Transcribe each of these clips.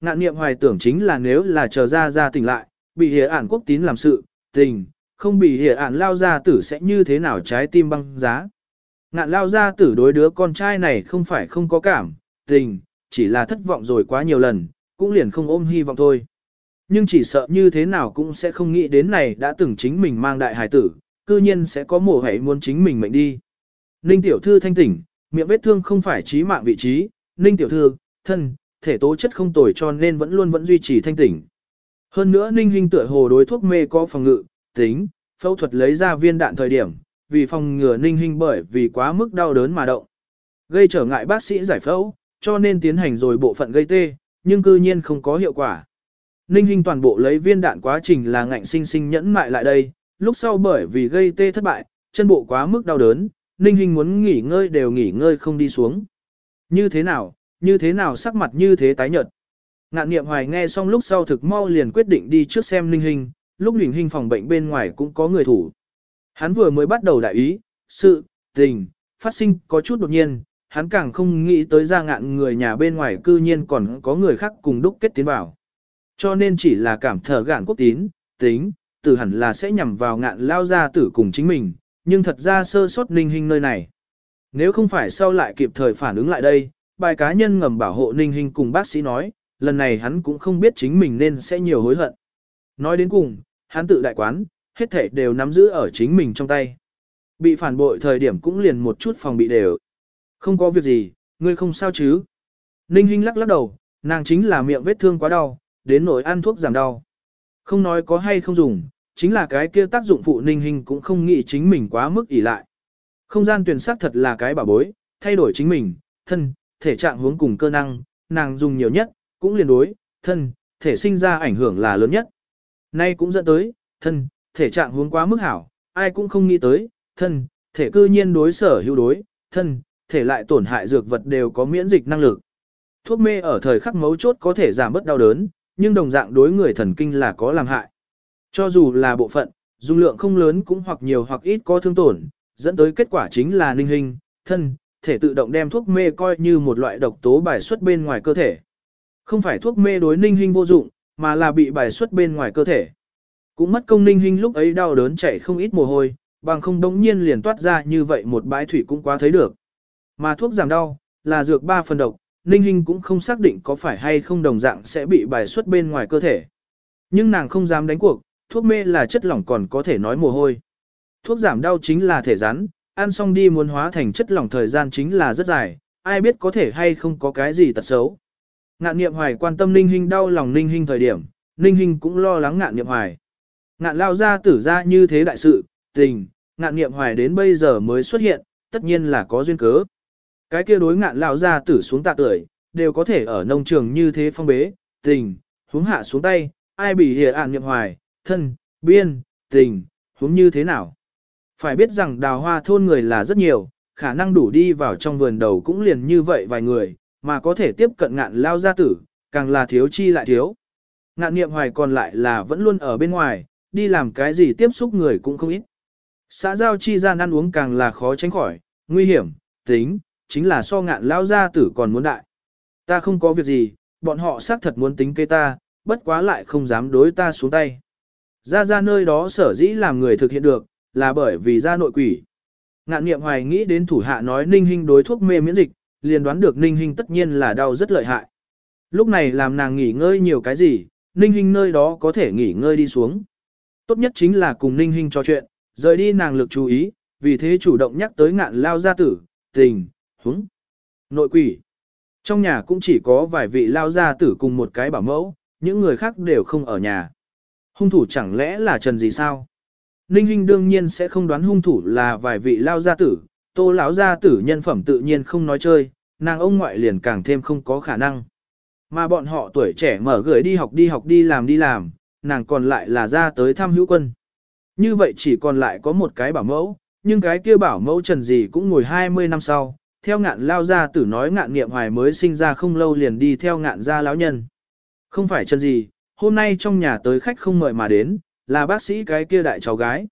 Ngạn niệm hoài tưởng chính là nếu là chờ ra ra tỉnh lại, bị hệ ản quốc tín làm sự, tình, không bị hệ ản lao ra tử sẽ như thế nào trái tim băng giá. Ngạn lao ra tử đối đứa con trai này không phải không có cảm, tình, chỉ là thất vọng rồi quá nhiều lần, cũng liền không ôm hy vọng thôi. Nhưng chỉ sợ như thế nào cũng sẽ không nghĩ đến này đã từng chính mình mang đại hài tử, cư nhiên sẽ có mổ hãy muốn chính mình mệnh đi. Ninh tiểu thư thanh tỉnh, miệng vết thương không phải chí mạng vị trí, Ninh tiểu thư, thân, thể tố chất không tồi cho nên vẫn luôn vẫn duy trì thanh tỉnh. Hơn nữa Ninh Hinh tựa hồ đối thuốc mê có phòng ngự, tính, phẫu thuật lấy ra viên đạn thời điểm, vì phòng ngừa Ninh Hinh bởi vì quá mức đau đớn mà động. Gây trở ngại bác sĩ giải phẫu, cho nên tiến hành rồi bộ phận gây tê, nhưng cư nhiên không có hiệu quả. Ninh Hinh toàn bộ lấy viên đạn quá trình là ngạnh sinh sinh nhẫn mại lại đây, lúc sau bởi vì gây tê thất bại, chân bộ quá mức đau đớn, Ninh Hinh muốn nghỉ ngơi đều nghỉ ngơi không đi xuống. Như thế nào, như thế nào sắc mặt như thế tái nhợt. Ngạn niệm hoài nghe xong lúc sau thực mau liền quyết định đi trước xem linh Hinh, lúc linh Hinh phòng bệnh bên ngoài cũng có người thủ. Hắn vừa mới bắt đầu đại ý, sự, tình, phát sinh có chút đột nhiên, hắn càng không nghĩ tới ra ngạn người nhà bên ngoài cư nhiên còn có người khác cùng đúc kết tiến vào. Cho nên chỉ là cảm thở gạn quốc tín, tính, tử hẳn là sẽ nhằm vào ngạn lao ra tử cùng chính mình, nhưng thật ra sơ sót ninh hình nơi này. Nếu không phải sau lại kịp thời phản ứng lại đây, bài cá nhân ngầm bảo hộ ninh Hinh cùng bác sĩ nói, lần này hắn cũng không biết chính mình nên sẽ nhiều hối hận. Nói đến cùng, hắn tự đại quán, hết thể đều nắm giữ ở chính mình trong tay. Bị phản bội thời điểm cũng liền một chút phòng bị đều. Không có việc gì, ngươi không sao chứ. Ninh Hinh lắc lắc đầu, nàng chính là miệng vết thương quá đau, đến nỗi ăn thuốc giảm đau. Không nói có hay không dùng, chính là cái kia tác dụng phụ Ninh Hinh cũng không nghĩ chính mình quá mức ỷ lại. Không gian tuyển sắc thật là cái bảo bối, thay đổi chính mình, thân, thể trạng hướng cùng cơ năng, nàng dùng nhiều nhất, cũng liền đối, thân, thể sinh ra ảnh hưởng là lớn nhất. Nay cũng dẫn tới, thân, thể trạng hướng quá mức hảo, ai cũng không nghĩ tới, thân, thể cư nhiên đối sở hữu đối, thân, thể lại tổn hại dược vật đều có miễn dịch năng lực. Thuốc mê ở thời khắc mấu chốt có thể giảm bớt đau đớn, nhưng đồng dạng đối người thần kinh là có làm hại. Cho dù là bộ phận, dung lượng không lớn cũng hoặc nhiều hoặc ít có thương tổn, dẫn tới kết quả chính là ninh hình, thân, thể tự động đem thuốc mê coi như một loại độc tố bài xuất bên ngoài cơ thể. Không phải thuốc mê đối ninh hình vô dụng, mà là bị bài xuất bên ngoài cơ thể. Cũng mất công ninh hình lúc ấy đau đớn chảy không ít mồ hôi, bằng không đống nhiên liền toát ra như vậy một bãi thủy cũng quá thấy được. Mà thuốc giảm đau, là dược ba phần độc, Ninh hình cũng không xác định có phải hay không đồng dạng sẽ bị bài xuất bên ngoài cơ thể. Nhưng nàng không dám đánh cuộc, thuốc mê là chất lỏng còn có thể nói mồ hôi. Thuốc giảm đau chính là thể rắn, ăn xong đi muốn hóa thành chất lỏng thời gian chính là rất dài, ai biết có thể hay không có cái gì tật xấu. Ngạn niệm hoài quan tâm Ninh Hinh đau lòng Ninh Hinh thời điểm, Ninh Hinh cũng lo lắng ngạn niệm hoài. Ngạn lao ra tử ra như thế đại sự, tình, ngạn niệm hoài đến bây giờ mới xuất hiện, tất nhiên là có duyên cớ. Cái kia đối ngạn lao ra tử xuống tạ tuổi, đều có thể ở nông trường như thế phong bế, tình, hướng hạ xuống tay, ai bị hiểu ạn Niệm hoài, thân, biên, tình, hướng như thế nào. Phải biết rằng đào hoa thôn người là rất nhiều, khả năng đủ đi vào trong vườn đầu cũng liền như vậy vài người, mà có thể tiếp cận ngạn lao gia tử, càng là thiếu chi lại thiếu. Ngạn niệm hoài còn lại là vẫn luôn ở bên ngoài, đi làm cái gì tiếp xúc người cũng không ít. Xã giao chi gian ăn uống càng là khó tránh khỏi, nguy hiểm, tính, chính là so ngạn lao gia tử còn muốn đại. Ta không có việc gì, bọn họ xác thật muốn tính kế ta, bất quá lại không dám đối ta xuống tay. Ra ra nơi đó sở dĩ làm người thực hiện được, là bởi vì ra nội quỷ. Ngạn niệm hoài nghĩ đến thủ hạ nói ninh hình đối thuốc mê miễn dịch, liền đoán được ninh hình tất nhiên là đau rất lợi hại. Lúc này làm nàng nghỉ ngơi nhiều cái gì, ninh hình nơi đó có thể nghỉ ngơi đi xuống. Tốt nhất chính là cùng ninh hình trò chuyện, rời đi nàng lực chú ý, vì thế chủ động nhắc tới ngạn lao gia tử, tình, húng. Nội quỷ. Trong nhà cũng chỉ có vài vị lao gia tử cùng một cái bảo mẫu, những người khác đều không ở nhà. Hung thủ chẳng lẽ là Trần gì sao? Ninh Hinh đương nhiên sẽ không đoán hung thủ là vài vị lao gia tử, tô lão gia tử nhân phẩm tự nhiên không nói chơi, nàng ông ngoại liền càng thêm không có khả năng. Mà bọn họ tuổi trẻ mở gửi đi học đi học đi làm đi làm, nàng còn lại là ra tới thăm hữu quân. Như vậy chỉ còn lại có một cái bảo mẫu, nhưng cái kia bảo mẫu trần gì cũng ngồi 20 năm sau, theo ngạn lao gia tử nói ngạn nghiệm hoài mới sinh ra không lâu liền đi theo ngạn gia lão nhân. Không phải Trần gì, hôm nay trong nhà tới khách không mời mà đến, là bác sĩ cái kia đại cháu gái.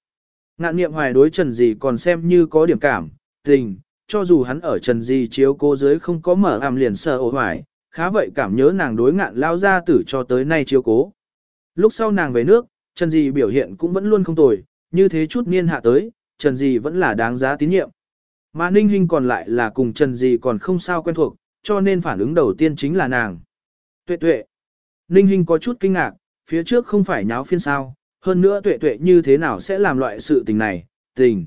Ngạn nghiệm hoài đối trần Dì còn xem như có điểm cảm, tình, cho dù hắn ở trần Dì chiếu cô dưới không có mở ảm liền sợ ổ hoài, khá vậy cảm nhớ nàng đối ngạn lao ra tử cho tới nay chiếu cố. Lúc sau nàng về nước, Trần Dì biểu hiện cũng vẫn luôn không tồi, như thế chút niên hạ tới, Trần Dì vẫn là đáng giá tín nhiệm. Mà Ninh Hinh còn lại là cùng Trần Dì còn không sao quen thuộc, cho nên phản ứng đầu tiên chính là nàng. Tuệ tuệ. Ninh Hinh có chút kinh ngạc, phía trước không phải nháo phiên sao, hơn nữa tuệ tuệ như thế nào sẽ làm loại sự tình này, tình.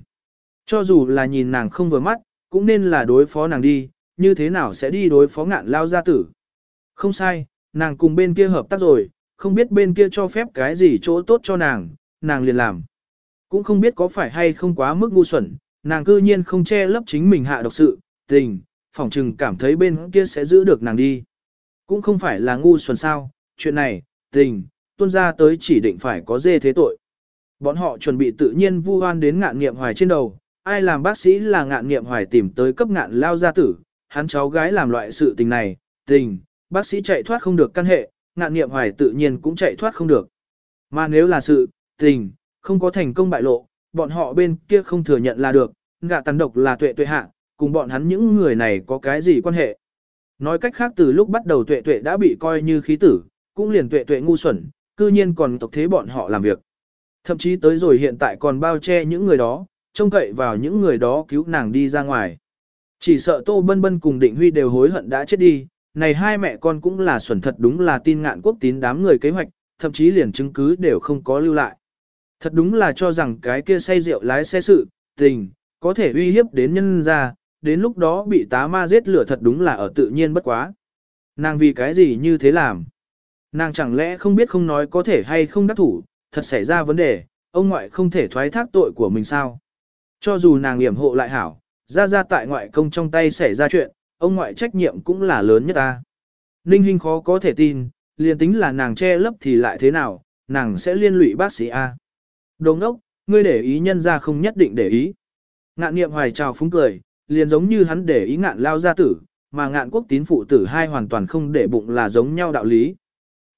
Cho dù là nhìn nàng không vừa mắt, cũng nên là đối phó nàng đi, như thế nào sẽ đi đối phó ngạn lao gia tử. Không sai, nàng cùng bên kia hợp tác rồi, không biết bên kia cho phép cái gì chỗ tốt cho nàng, nàng liền làm. Cũng không biết có phải hay không quá mức ngu xuẩn, nàng cư nhiên không che lấp chính mình hạ độc sự, tình, phỏng chừng cảm thấy bên kia sẽ giữ được nàng đi. Cũng không phải là ngu xuẩn sao, chuyện này, tình, tuôn ra tới chỉ định phải có dê thế tội. Bọn họ chuẩn bị tự nhiên vu oan đến ngạn nghiệm hoài trên đầu, ai làm bác sĩ là ngạn nghiệm hoài tìm tới cấp ngạn lao gia tử, hắn cháu gái làm loại sự tình này, tình, bác sĩ chạy thoát không được căn hệ, ngạn nghiệm hoài tự nhiên cũng chạy thoát không được. Mà nếu là sự, tình, không có thành công bại lộ, bọn họ bên kia không thừa nhận là được, ngạ tàn độc là tuệ tuệ hạ, cùng bọn hắn những người này có cái gì quan hệ. Nói cách khác từ lúc bắt đầu tuệ tuệ đã bị coi như khí tử, cũng liền tuệ tuệ ngu xuẩn, cư nhiên còn tộc thế bọn họ làm việc. Thậm chí tới rồi hiện tại còn bao che những người đó, trông cậy vào những người đó cứu nàng đi ra ngoài. Chỉ sợ Tô Bân Bân cùng Định Huy đều hối hận đã chết đi, này hai mẹ con cũng là xuẩn thật đúng là tin ngạn quốc tín đám người kế hoạch, thậm chí liền chứng cứ đều không có lưu lại. Thật đúng là cho rằng cái kia say rượu lái xe sự, tình, có thể uy hiếp đến nhân ra, đến lúc đó bị tá ma giết lửa thật đúng là ở tự nhiên bất quá. Nàng vì cái gì như thế làm? Nàng chẳng lẽ không biết không nói có thể hay không đắc thủ, thật xảy ra vấn đề, ông ngoại không thể thoái thác tội của mình sao? Cho dù nàng hiểm hộ lại hảo, ra ra tại ngoại công trong tay xảy ra chuyện, ông ngoại trách nhiệm cũng là lớn nhất ta. Ninh Hinh khó có thể tin, liền tính là nàng che lấp thì lại thế nào, nàng sẽ liên lụy bác sĩ A. Đồng ốc, ngươi để ý nhân ra không nhất định để ý. Ngạn niệm hoài chào phúng cười, liền giống như hắn để ý ngạn lao gia tử, mà ngạn quốc tín phụ tử hai hoàn toàn không để bụng là giống nhau đạo lý.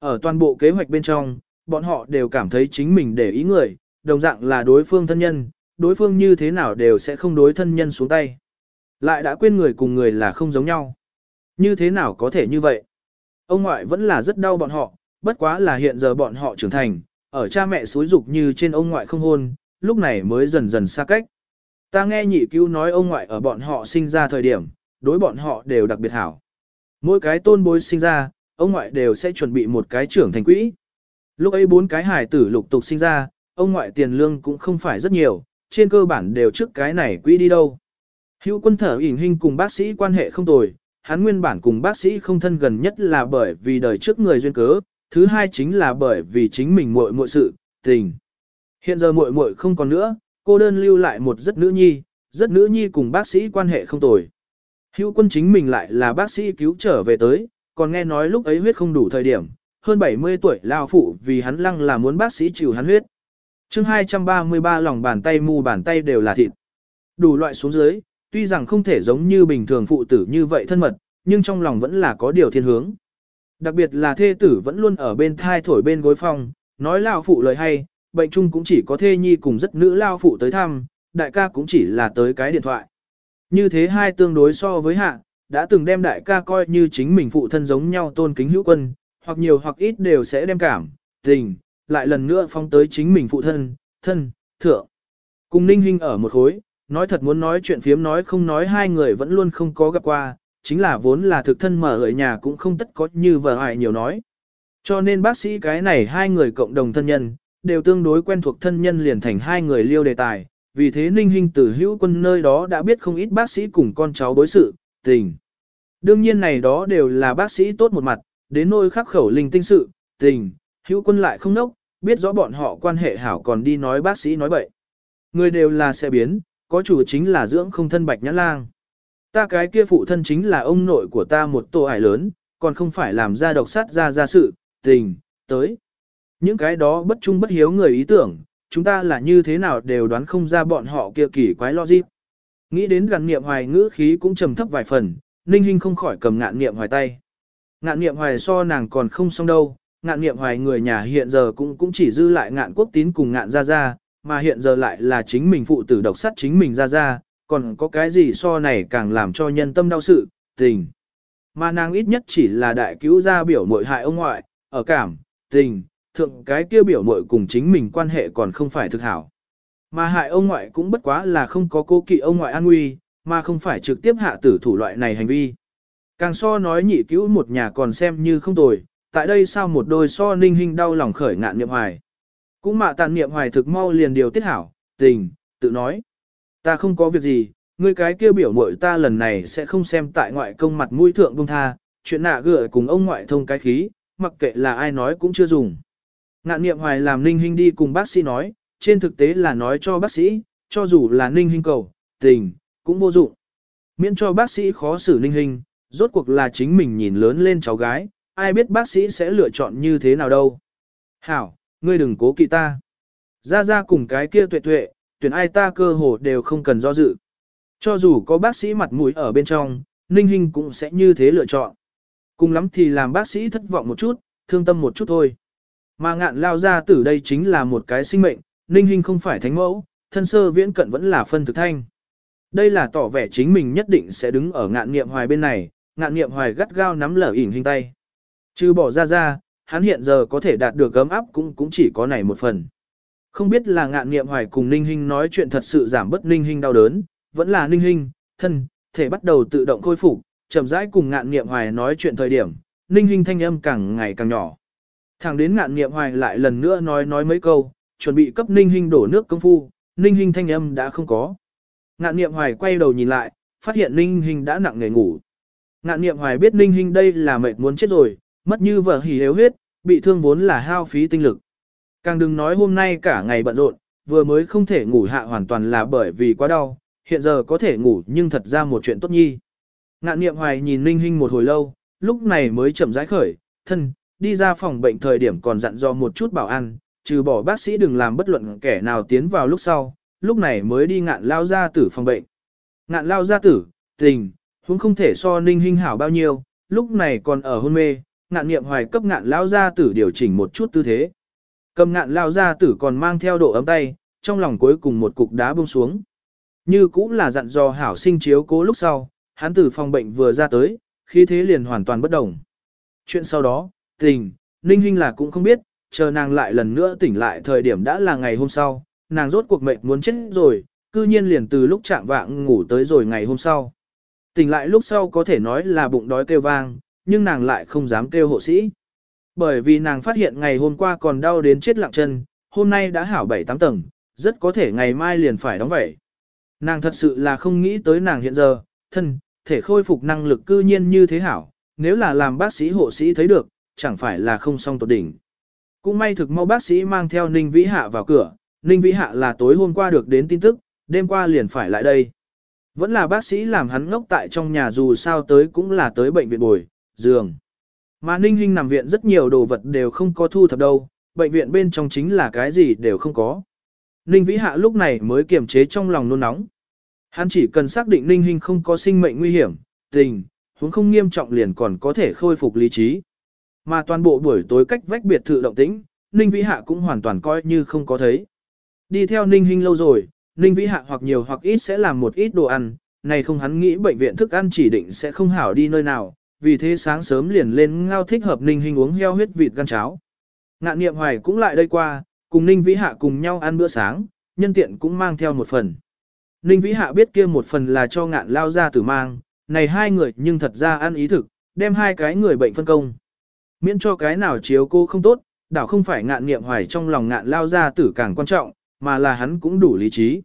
Ở toàn bộ kế hoạch bên trong, bọn họ đều cảm thấy chính mình để ý người, đồng dạng là đối phương thân nhân, đối phương như thế nào đều sẽ không đối thân nhân xuống tay. Lại đã quên người cùng người là không giống nhau. Như thế nào có thể như vậy? Ông ngoại vẫn là rất đau bọn họ, bất quá là hiện giờ bọn họ trưởng thành, ở cha mẹ suối dục như trên ông ngoại không hôn, lúc này mới dần dần xa cách. Ta nghe nhị cứu nói ông ngoại ở bọn họ sinh ra thời điểm, đối bọn họ đều đặc biệt hảo. Mỗi cái tôn bối sinh ra, ông ngoại đều sẽ chuẩn bị một cái trưởng thành quỹ. Lúc ấy bốn cái hài tử lục tục sinh ra, ông ngoại tiền lương cũng không phải rất nhiều, trên cơ bản đều trước cái này quỹ đi đâu. Hữu quân thở ỉn hình cùng bác sĩ quan hệ không tồi, hắn nguyên bản cùng bác sĩ không thân gần nhất là bởi vì đời trước người duyên cớ, thứ hai chính là bởi vì chính mình muội muội sự, tình. Hiện giờ muội muội không còn nữa, cô đơn lưu lại một rất nữ nhi, rất nữ nhi cùng bác sĩ quan hệ không tồi. Hữu quân chính mình lại là bác sĩ cứu trở về tới, còn nghe nói lúc ấy huyết không đủ thời điểm, hơn 70 tuổi lao phụ vì hắn lăng là muốn bác sĩ chịu hắn huyết. chương 233 lòng bàn tay mu bàn tay đều là thịt. Đủ loại xuống dưới, tuy rằng không thể giống như bình thường phụ tử như vậy thân mật, nhưng trong lòng vẫn là có điều thiên hướng. Đặc biệt là thê tử vẫn luôn ở bên thai thổi bên gối phòng, nói lao phụ lời hay, bệnh chung cũng chỉ có thê nhi cùng rất nữ lao phụ tới thăm, đại ca cũng chỉ là tới cái điện thoại. Như thế hai tương đối so với hạ, đã từng đem đại ca coi như chính mình phụ thân giống nhau tôn kính hữu quân, hoặc nhiều hoặc ít đều sẽ đem cảm, tình, lại lần nữa phong tới chính mình phụ thân, thân, thượng. Cùng Ninh Hinh ở một khối, nói thật muốn nói chuyện phiếm nói không nói hai người vẫn luôn không có gặp qua, chính là vốn là thực thân mở ở nhà cũng không tất có như vợ hại nhiều nói. Cho nên bác sĩ cái này hai người cộng đồng thân nhân, đều tương đối quen thuộc thân nhân liền thành hai người liêu đề tài, vì thế Ninh Hinh từ hữu quân nơi đó đã biết không ít bác sĩ cùng con cháu đối sự, tình. Đương nhiên này đó đều là bác sĩ tốt một mặt, đến nôi khắc khẩu linh tinh sự, tình, hữu quân lại không nốc, biết rõ bọn họ quan hệ hảo còn đi nói bác sĩ nói bậy. Người đều là sẽ biến, có chủ chính là dưỡng không thân bạch nhãn lang. Ta cái kia phụ thân chính là ông nội của ta một tổ ải lớn, còn không phải làm ra độc sát ra ra sự, tình, tới. Những cái đó bất trung bất hiếu người ý tưởng, chúng ta là như thế nào đều đoán không ra bọn họ kia kỳ quái logic. Nghĩ đến gần niệm hoài ngữ khí cũng trầm thấp vài phần, Ninh Hinh không khỏi cầm ngạn niệm hoài tay. Ngạn niệm hoài so nàng còn không xong đâu, ngạn niệm hoài người nhà hiện giờ cũng cũng chỉ dư lại ngạn quốc tín cùng ngạn gia gia, mà hiện giờ lại là chính mình phụ tử độc sát chính mình gia gia, còn có cái gì so này càng làm cho nhân tâm đau sự, tình. mà nàng ít nhất chỉ là đại cứu gia biểu mội hại ông ngoại, ở cảm, tình, thượng cái kia biểu mội cùng chính mình quan hệ còn không phải thực hảo. Mà hại ông ngoại cũng bất quá là không có cố kỵ ông ngoại an nguy, mà không phải trực tiếp hạ tử thủ loại này hành vi. Càng so nói nhị cứu một nhà còn xem như không tồi, tại đây sao một đôi so ninh hình đau lòng khởi ngạn niệm hoài. Cũng mạ tàn niệm hoài thực mau liền điều tiết hảo, tình, tự nói. Ta không có việc gì, ngươi cái kia biểu mội ta lần này sẽ không xem tại ngoại công mặt mũi thượng công tha, chuyện nạ gựa cùng ông ngoại thông cái khí, mặc kệ là ai nói cũng chưa dùng. Ngạn niệm hoài làm ninh hình đi cùng bác sĩ nói, trên thực tế là nói cho bác sĩ, cho dù là ninh hình cầu, tình, cũng vô dụng. Miễn cho bác sĩ khó xử ninh hình, rốt cuộc là chính mình nhìn lớn lên cháu gái, ai biết bác sĩ sẽ lựa chọn như thế nào đâu. Hảo, ngươi đừng cố kỵ ta. Ra ra cùng cái kia tuệ tuệ, tuyển ai ta cơ hồ đều không cần do dự. Cho dù có bác sĩ mặt mũi ở bên trong, Ninh Hinh cũng sẽ như thế lựa chọn. Cùng lắm thì làm bác sĩ thất vọng một chút, thương tâm một chút thôi. Mà ngạn lao ra từ đây chính là một cái sinh mệnh, Ninh Hinh không phải thánh mẫu, thân sơ viễn cận vẫn là phân thực thanh. Đây là tỏ vẻ chính mình nhất định sẽ đứng ở ngạn nghiệm hoài bên này, ngạn nghiệm hoài gắt gao nắm lở ỉn hình tay. Chứ bỏ ra ra, hắn hiện giờ có thể đạt được gấm áp cũng cũng chỉ có này một phần. Không biết là ngạn nghiệm hoài cùng Ninh Hinh nói chuyện thật sự giảm bớt Ninh Hinh đau đớn, vẫn là Ninh Hinh, thân, thể bắt đầu tự động khôi phục, chậm rãi cùng ngạn nghiệm hoài nói chuyện thời điểm, Ninh Hinh thanh âm càng ngày càng nhỏ. Thẳng đến ngạn nghiệm hoài lại lần nữa nói nói mấy câu, chuẩn bị cấp Ninh Hinh đổ nước công phu, Ninh Hinh thanh âm đã không có. Ngạn Niệm hoài quay đầu nhìn lại, phát hiện Ninh Hinh đã nặng nề ngủ. Ngạn Niệm hoài biết Ninh Hinh đây là mệt muốn chết rồi, mất như vợ hỉ yếu huyết, bị thương vốn là hao phí tinh lực. Càng đừng nói hôm nay cả ngày bận rộn, vừa mới không thể ngủ hạ hoàn toàn là bởi vì quá đau, hiện giờ có thể ngủ nhưng thật ra một chuyện tốt nhi. Ngạn niệm hoài nhìn Ninh Hinh một hồi lâu, lúc này mới chậm rãi khởi, thân, đi ra phòng bệnh thời điểm còn dặn dò một chút bảo an, trừ bỏ bác sĩ đừng làm bất luận kẻ nào tiến vào lúc sau, lúc này mới đi ngạn lao gia tử phòng bệnh. Ngạn lao gia tử, tình, huống không thể so Ninh Hinh hảo bao nhiêu, lúc này còn ở hôn mê, ngạn niệm hoài cấp ngạn lao gia tử điều chỉnh một chút tư thế. Cầm ngạn lao gia tử còn mang theo độ ấm tay, trong lòng cuối cùng một cục đá buông xuống. Như cũng là dặn dò hảo sinh chiếu cố lúc sau, hắn từ phòng bệnh vừa ra tới, khi thế liền hoàn toàn bất động. Chuyện sau đó, tình, Ninh Hinh là cũng không biết, chờ nàng lại lần nữa tỉnh lại thời điểm đã là ngày hôm sau, nàng rốt cuộc mệnh muốn chết rồi, cư nhiên liền từ lúc chạm vạng ngủ tới rồi ngày hôm sau. Tỉnh lại lúc sau có thể nói là bụng đói kêu vang, nhưng nàng lại không dám kêu hộ sĩ. Bởi vì nàng phát hiện ngày hôm qua còn đau đến chết lặng chân, hôm nay đã hảo 7-8 tầng, rất có thể ngày mai liền phải đóng vậy. Nàng thật sự là không nghĩ tới nàng hiện giờ, thân, thể khôi phục năng lực cư nhiên như thế hảo, nếu là làm bác sĩ hộ sĩ thấy được, chẳng phải là không xong tột đỉnh. Cũng may thực mau bác sĩ mang theo Ninh Vĩ Hạ vào cửa, Ninh Vĩ Hạ là tối hôm qua được đến tin tức, đêm qua liền phải lại đây. Vẫn là bác sĩ làm hắn ngốc tại trong nhà dù sao tới cũng là tới bệnh viện bồi, giường. Mà Ninh Hinh nằm viện rất nhiều đồ vật đều không có thu thập đâu, bệnh viện bên trong chính là cái gì đều không có. Ninh Vĩ Hạ lúc này mới kiềm chế trong lòng nôn nóng. Hắn chỉ cần xác định Ninh Hinh không có sinh mệnh nguy hiểm, tình, huống không nghiêm trọng liền còn có thể khôi phục lý trí. Mà toàn bộ buổi tối cách vách biệt thự động tĩnh, Ninh Vĩ Hạ cũng hoàn toàn coi như không có thấy. Đi theo Ninh Hinh lâu rồi, Ninh Vĩ Hạ hoặc nhiều hoặc ít sẽ làm một ít đồ ăn, này không hắn nghĩ bệnh viện thức ăn chỉ định sẽ không hảo đi nơi nào, vì thế sáng sớm liền lên ngao thích hợp Ninh Hinh uống heo huyết vịt gan cháo. Ngạn Niệm Hoài cũng lại đây qua, cùng Ninh Vĩ Hạ cùng nhau ăn bữa sáng, nhân tiện cũng mang theo một phần. Ninh Vĩ Hạ biết kia một phần là cho ngạn lao ra tử mang, này hai người nhưng thật ra ăn ý thực, đem hai cái người bệnh phân công. Miễn cho cái nào chiếu cô không tốt, đảo không phải ngạn nghiệm hoài trong lòng ngạn lao ra tử càng quan trọng, mà là hắn cũng đủ lý trí.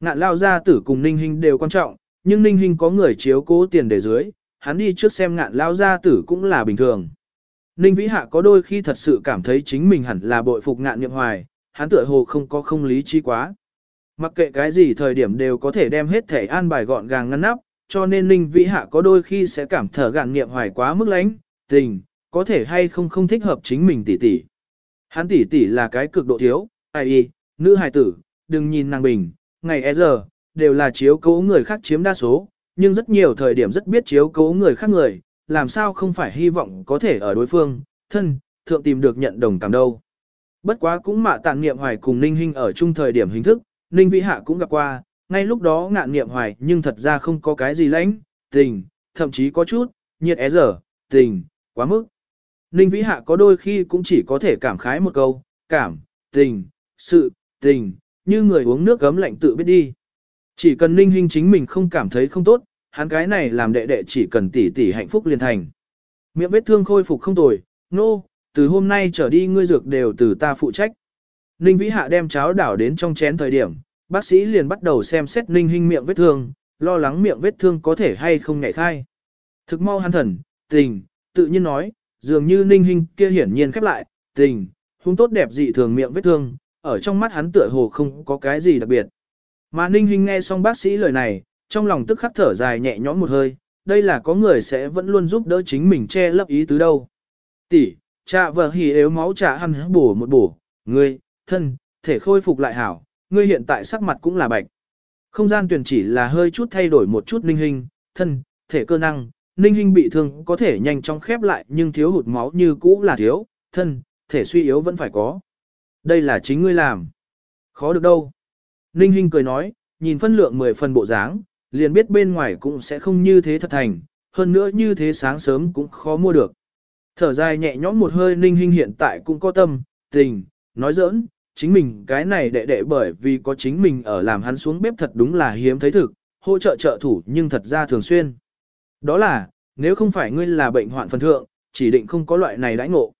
Ngạn lao gia tử cùng Ninh Hinh đều quan trọng, nhưng Ninh Hinh có người chiếu cố tiền để dưới, hắn đi trước xem ngạn lao gia tử cũng là bình thường. Ninh Vĩ Hạ có đôi khi thật sự cảm thấy chính mình hẳn là bội phục ngạn nghiệm hoài, hắn tựa hồ không có không lý trí quá. Mặc kệ cái gì thời điểm đều có thể đem hết thể an bài gọn gàng ngăn nắp, cho nên Ninh Vĩ Hạ có đôi khi sẽ cảm thở gạn nghiệm hoài quá mức lánh, tình, có thể hay không không thích hợp chính mình tỷ tỷ. Hắn tỷ tỷ là cái cực độ thiếu, ai y, nữ hài tử, đừng nhìn nàng bình, ngày e giờ, đều là chiếu cố người khác chiếm đa số, nhưng rất nhiều thời điểm rất biết chiếu cố người khác người, làm sao không phải hy vọng có thể ở đối phương, thân, thượng tìm được nhận đồng cảm đâu. Bất quá cũng mạ tạng niệm hoài cùng Ninh Hinh ở chung thời điểm hình thức, Ninh Vĩ Hạ cũng gặp qua, ngay lúc đó ngạn niệm hoài nhưng thật ra không có cái gì lãnh, tình, thậm chí có chút, nhiệt é giờ, tình, quá mức. Ninh Vĩ Hạ có đôi khi cũng chỉ có thể cảm khái một câu, cảm, tình, sự, tình, như người uống nước gấm lạnh tự biết đi. Chỉ cần Ninh Hinh chính mình không cảm thấy không tốt, hắn cái này làm đệ đệ chỉ cần tỷ tỷ hạnh phúc liền thành. Miệng vết thương khôi phục không tồi, nô, no, từ hôm nay trở đi ngươi dược đều từ ta phụ trách. Ninh Vĩ Hạ đem cháo đảo đến trong chén thời điểm, bác sĩ liền bắt đầu xem xét Ninh Hinh miệng vết thương, lo lắng miệng vết thương có thể hay không nhảy khai. Thực mau hắn thần, tình, tự nhiên nói, dường như Ninh Hinh kia hiển nhiên khép lại, tình, hung tốt đẹp dị thường miệng vết thương, ở trong mắt hắn tựa hồ không có cái gì đặc biệt. Mà Ninh Hinh nghe xong bác sĩ lời này, trong lòng tức khắc thở dài nhẹ nhõm một hơi, đây là có người sẽ vẫn luôn giúp đỡ chính mình che lấp ý tứ đâu. Tỷ, cha vợ hỉ yếu máu trả ăn bổ một bổ, ngươi, thân, thể khôi phục lại hảo, ngươi hiện tại sắc mặt cũng là bạch. Không gian tuyển chỉ là hơi chút thay đổi một chút ninh Hinh, thân, thể cơ năng, ninh Hinh bị thương có thể nhanh chóng khép lại nhưng thiếu hụt máu như cũ là thiếu, thân, thể suy yếu vẫn phải có. Đây là chính ngươi làm. Khó được đâu. Ninh Hinh cười nói, nhìn phân lượng 10 phần bộ dáng, liền biết bên ngoài cũng sẽ không như thế thật thành, hơn nữa như thế sáng sớm cũng khó mua được. Thở dài nhẹ nhõm một hơi ninh Hinh hiện tại cũng có tâm, tình, nói giỡn, chính mình cái này đệ đệ bởi vì có chính mình ở làm hắn xuống bếp thật đúng là hiếm thấy thực, hỗ trợ trợ thủ nhưng thật ra thường xuyên. Đó là, nếu không phải ngươi là bệnh hoạn phần thượng, chỉ định không có loại này đãi ngộ.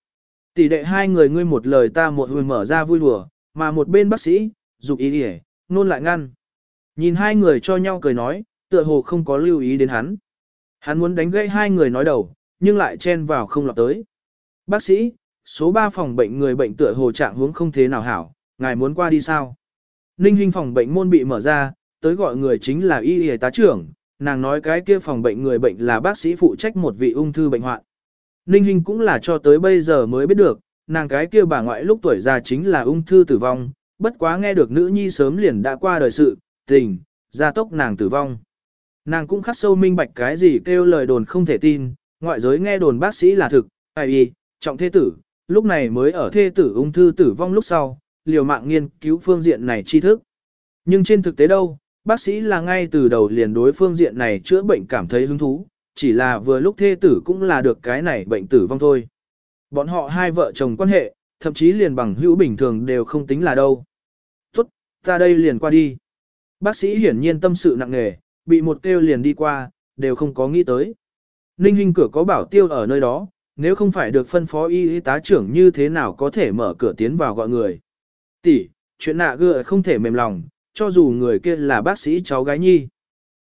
Tỷ đệ hai người ngươi một lời ta một hồi mở ra vui đùa, mà một bên bác sĩ, dục ý đi nôn lại ngăn. Nhìn hai người cho nhau cười nói, tựa hồ không có lưu ý đến hắn. Hắn muốn đánh gãy hai người nói đầu, nhưng lại chen vào không lọt tới. Bác sĩ, số 3 phòng bệnh người bệnh tựa hồ trạng huống không thế nào hảo, ngài muốn qua đi sao? Ninh Hinh phòng bệnh môn bị mở ra, tới gọi người chính là y y tá trưởng, nàng nói cái kia phòng bệnh người bệnh là bác sĩ phụ trách một vị ung thư bệnh hoạn. Ninh Hinh cũng là cho tới bây giờ mới biết được, nàng cái kia bà ngoại lúc tuổi già chính là ung thư tử vong, bất quá nghe được nữ nhi sớm liền đã qua đời sự, tình, gia tốc nàng tử vong. Nàng cũng khắc sâu minh bạch cái gì kêu lời đồn không thể tin, ngoại giới nghe đồn bác sĩ là thực, ai y, trọng thế tử, lúc này mới ở thê tử ung thư tử vong lúc sau, liều mạng nghiên cứu phương diện này tri thức. Nhưng trên thực tế đâu, bác sĩ là ngay từ đầu liền đối phương diện này chữa bệnh cảm thấy hứng thú, chỉ là vừa lúc thê tử cũng là được cái này bệnh tử vong thôi. Bọn họ hai vợ chồng quan hệ, thậm chí liền bằng hữu bình thường đều không tính là đâu. Tốt, ta đây liền qua đi. Bác sĩ hiển nhiên tâm sự nặng nề, bị một kêu liền đi qua, đều không có nghĩ tới. Ninh Hinh cửa có bảo tiêu ở nơi đó, nếu không phải được phân phó y y tá trưởng như thế nào có thể mở cửa tiến vào gọi người. Tỷ, chuyện nạ gựa không thể mềm lòng, cho dù người kia là bác sĩ cháu gái nhi.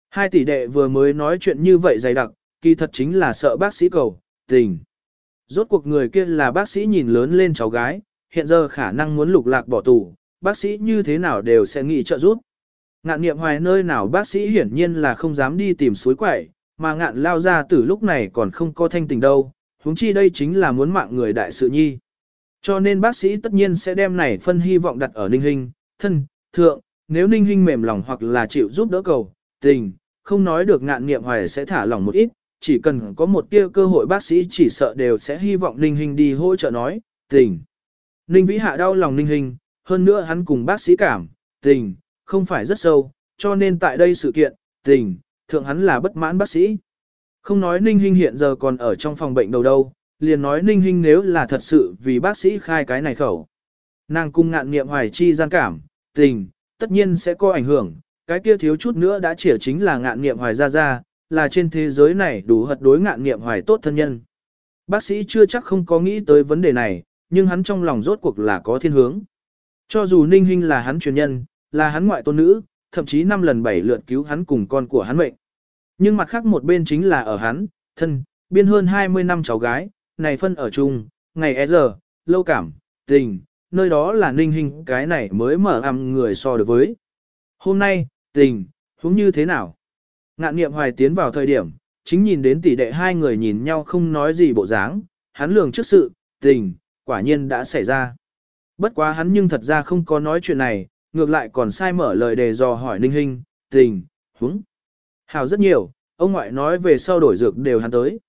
Hai tỷ đệ vừa mới nói chuyện như vậy dày đặc, kỳ thật chính là sợ bác sĩ cầu, tình. Rốt cuộc người kia là bác sĩ nhìn lớn lên cháu gái, hiện giờ khả năng muốn lục lạc bỏ tù, bác sĩ như thế nào đều sẽ nghĩ trợ giúp. Ngạn niệm hoài nơi nào bác sĩ hiển nhiên là không dám đi tìm suối quẩy, mà ngạn lao ra từ lúc này còn không có thanh tình đâu, huống chi đây chính là muốn mạng người đại sự nhi. Cho nên bác sĩ tất nhiên sẽ đem này phân hy vọng đặt ở ninh hình, thân, thượng, nếu ninh hình mềm lòng hoặc là chịu giúp đỡ cầu, tình, không nói được ngạn niệm hoài sẽ thả lòng một ít, chỉ cần có một tia cơ hội bác sĩ chỉ sợ đều sẽ hy vọng ninh hình đi hỗ trợ nói, tình. Ninh vĩ hạ đau lòng ninh hình, hơn nữa hắn cùng bác sĩ cảm, tình, không phải rất sâu, cho nên tại đây sự kiện, tình, thượng hắn là bất mãn bác sĩ. Không nói ninh hình hiện giờ còn ở trong phòng bệnh đầu đâu, liền nói ninh hình nếu là thật sự vì bác sĩ khai cái này khẩu. Nàng cung ngạn nghiệm hoài chi gian cảm, tình, tất nhiên sẽ có ảnh hưởng, cái kia thiếu chút nữa đã chỉ chính là ngạn nghiệm hoài ra ra, là trên thế giới này đủ hật đối ngạn nghiệm hoài tốt thân nhân. Bác sĩ chưa chắc không có nghĩ tới vấn đề này, nhưng hắn trong lòng rốt cuộc là có thiên hướng. Cho dù ninh Hinh là hắn truyền nhân, là hắn ngoại tôn nữ, thậm chí năm lần bảy lượt cứu hắn cùng con của hắn mệnh. Nhưng mặt khác một bên chính là ở hắn, thân, biên hơn 20 năm cháu gái, này phân ở chung, ngày e giờ, lâu cảm, tình, nơi đó là ninh hình cái này mới mở âm người so được với. Hôm nay, tình, huống như thế nào? Ngạn niệm hoài tiến vào thời điểm, chính nhìn đến tỷ đệ hai người nhìn nhau không nói gì bộ dáng, hắn lường trước sự, tình, quả nhiên đã xảy ra. Bất quá hắn nhưng thật ra không có nói chuyện này, ngược lại còn sai mở lời đề dò hỏi ninh hình, tình, húng. Hào rất nhiều, ông ngoại nói về sau đổi dược đều hắn tới.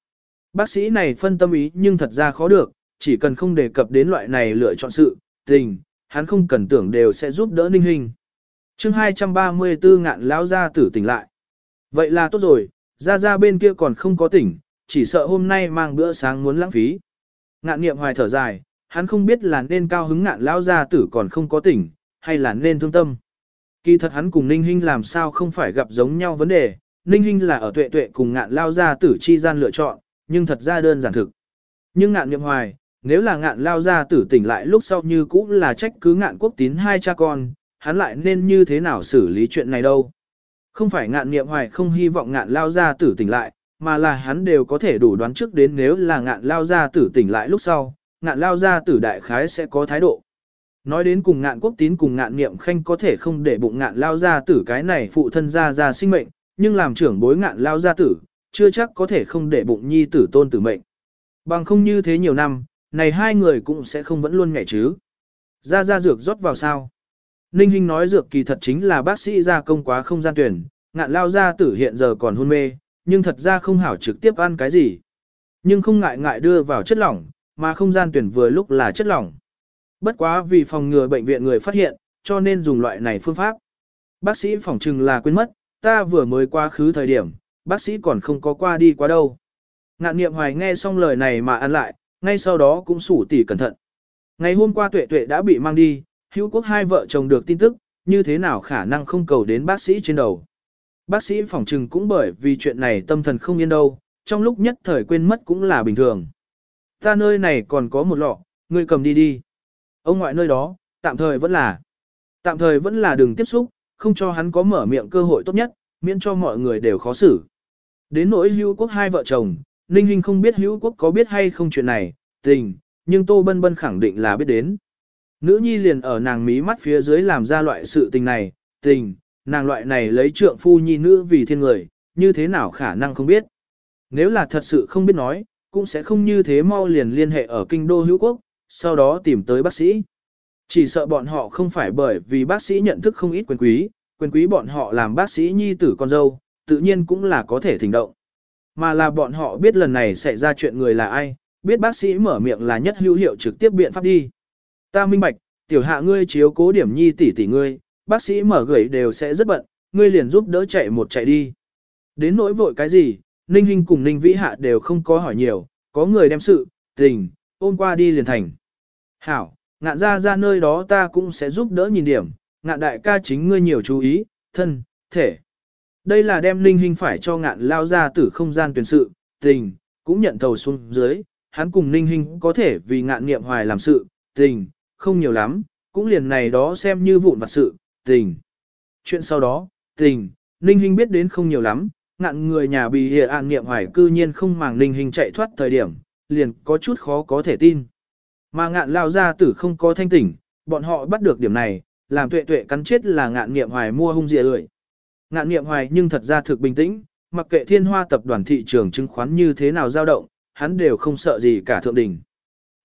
Bác sĩ này phân tâm ý nhưng thật ra khó được, chỉ cần không đề cập đến loại này lựa chọn sự, tình, hắn không cần tưởng đều sẽ giúp đỡ ninh hình. chương 234 ngạn lão gia tử tỉnh lại. Vậy là tốt rồi, ra ra bên kia còn không có tỉnh, chỉ sợ hôm nay mang bữa sáng muốn lãng phí. Ngạn niệm hoài thở dài, hắn không biết là nên cao hứng ngạn Lão gia tử còn không có tỉnh, hay là nên thương tâm. Kỳ thật hắn cùng Ninh Hinh làm sao không phải gặp giống nhau vấn đề, Ninh Hinh là ở tuệ tuệ cùng ngạn lao gia tử chi gian lựa chọn, nhưng thật ra đơn giản thực. Nhưng ngạn niệm hoài, nếu là ngạn lao gia tử tỉnh lại lúc sau như cũ là trách cứ ngạn quốc tín hai cha con, hắn lại nên như thế nào xử lý chuyện này đâu. Không phải ngạn niệm hoài không hy vọng ngạn lao gia tử tỉnh lại, mà là hắn đều có thể đủ đoán trước đến nếu là ngạn lao gia tử tỉnh lại lúc sau, ngạn lao gia tử đại khái sẽ có thái độ. Nói đến cùng ngạn quốc tín cùng ngạn niệm khanh có thể không để bụng ngạn lao gia tử cái này phụ thân gia gia sinh mệnh, nhưng làm trưởng bối ngạn lao gia tử, chưa chắc có thể không để bụng nhi tử tôn tử mệnh. Bằng không như thế nhiều năm, này hai người cũng sẽ không vẫn luôn nhảy chứ. Gia gia dược rót vào sao. Ninh Hinh nói dược kỳ thật chính là bác sĩ gia công quá không gian tuyển, ngạn lao gia tử hiện giờ còn hôn mê, nhưng thật ra không hảo trực tiếp ăn cái gì. Nhưng không ngại ngại đưa vào chất lỏng, mà không gian tuyển vừa lúc là chất lỏng. Bất quá vì phòng ngừa bệnh viện người phát hiện, cho nên dùng loại này phương pháp. Bác sĩ phỏng chừng là quên mất, ta vừa mới qua khứ thời điểm, bác sĩ còn không có qua đi quá đâu. Ngạn niệm hoài nghe xong lời này mà ăn lại, ngay sau đó cũng sủ tỉ cẩn thận. Ngày hôm qua tuệ tuệ đã bị mang đi, hữu quốc hai vợ chồng được tin tức, như thế nào khả năng không cầu đến bác sĩ trên đầu. Bác sĩ phỏng trừng cũng bởi vì chuyện này tâm thần không yên đâu, trong lúc nhất thời quên mất cũng là bình thường. Ta nơi này còn có một lọ, ngươi cầm đi đi. Ông ngoại nơi đó, tạm thời vẫn là. Tạm thời vẫn là đừng tiếp xúc, không cho hắn có mở miệng cơ hội tốt nhất, miễn cho mọi người đều khó xử. Đến nỗi hữu quốc hai vợ chồng, Ninh Hinh không biết hữu quốc có biết hay không chuyện này, tình, nhưng Tô Bân Bân khẳng định là biết đến. Nữ nhi liền ở nàng mí mắt phía dưới làm ra loại sự tình này, tình, nàng loại này lấy trượng phu nhi nữ vì thiên người, như thế nào khả năng không biết. Nếu là thật sự không biết nói, cũng sẽ không như thế mau liền liên hệ ở kinh đô hữu quốc, sau đó tìm tới bác sĩ. Chỉ sợ bọn họ không phải bởi vì bác sĩ nhận thức không ít quyền quý, quyền quý bọn họ làm bác sĩ nhi tử con dâu, tự nhiên cũng là có thể thỉnh động. Mà là bọn họ biết lần này xảy ra chuyện người là ai, biết bác sĩ mở miệng là nhất hữu hiệu trực tiếp biện pháp đi. Ta minh bạch, tiểu hạ ngươi chiếu cố điểm nhi tỷ tỷ ngươi, bác sĩ mở gửi đều sẽ rất bận, ngươi liền giúp đỡ chạy một chạy đi. Đến nỗi vội cái gì, Ninh Hinh cùng Ninh Vĩ Hạ đều không có hỏi nhiều, có người đem sự, tình, ôm qua đi liền thành. Hảo, ngạn ra ra nơi đó ta cũng sẽ giúp đỡ nhìn điểm, ngạn đại ca chính ngươi nhiều chú ý, thân, thể. Đây là đem Ninh Hinh phải cho ngạn lao ra tử không gian tuyển sự, tình, cũng nhận thầu xuống dưới, hắn cùng Ninh Hinh có thể vì ngạn niệm hoài làm sự, tình, không nhiều lắm, cũng liền này đó xem như vụn vặt sự, tình. Chuyện sau đó, tình, Ninh Hinh biết đến không nhiều lắm, ngạn người nhà bị hệ an niệm hoài cư nhiên không màng Ninh Hinh chạy thoát thời điểm, liền có chút khó có thể tin. Mà ngạn lao ra tử không có thanh tỉnh, bọn họ bắt được điểm này, làm tuệ tuệ cắn chết là ngạn niệm hoài mua hung dịa lưỡi. Ngạn niệm hoài nhưng thật ra thực bình tĩnh, mặc kệ thiên hoa tập đoàn thị trường chứng khoán như thế nào dao động, hắn đều không sợ gì cả thượng đỉnh.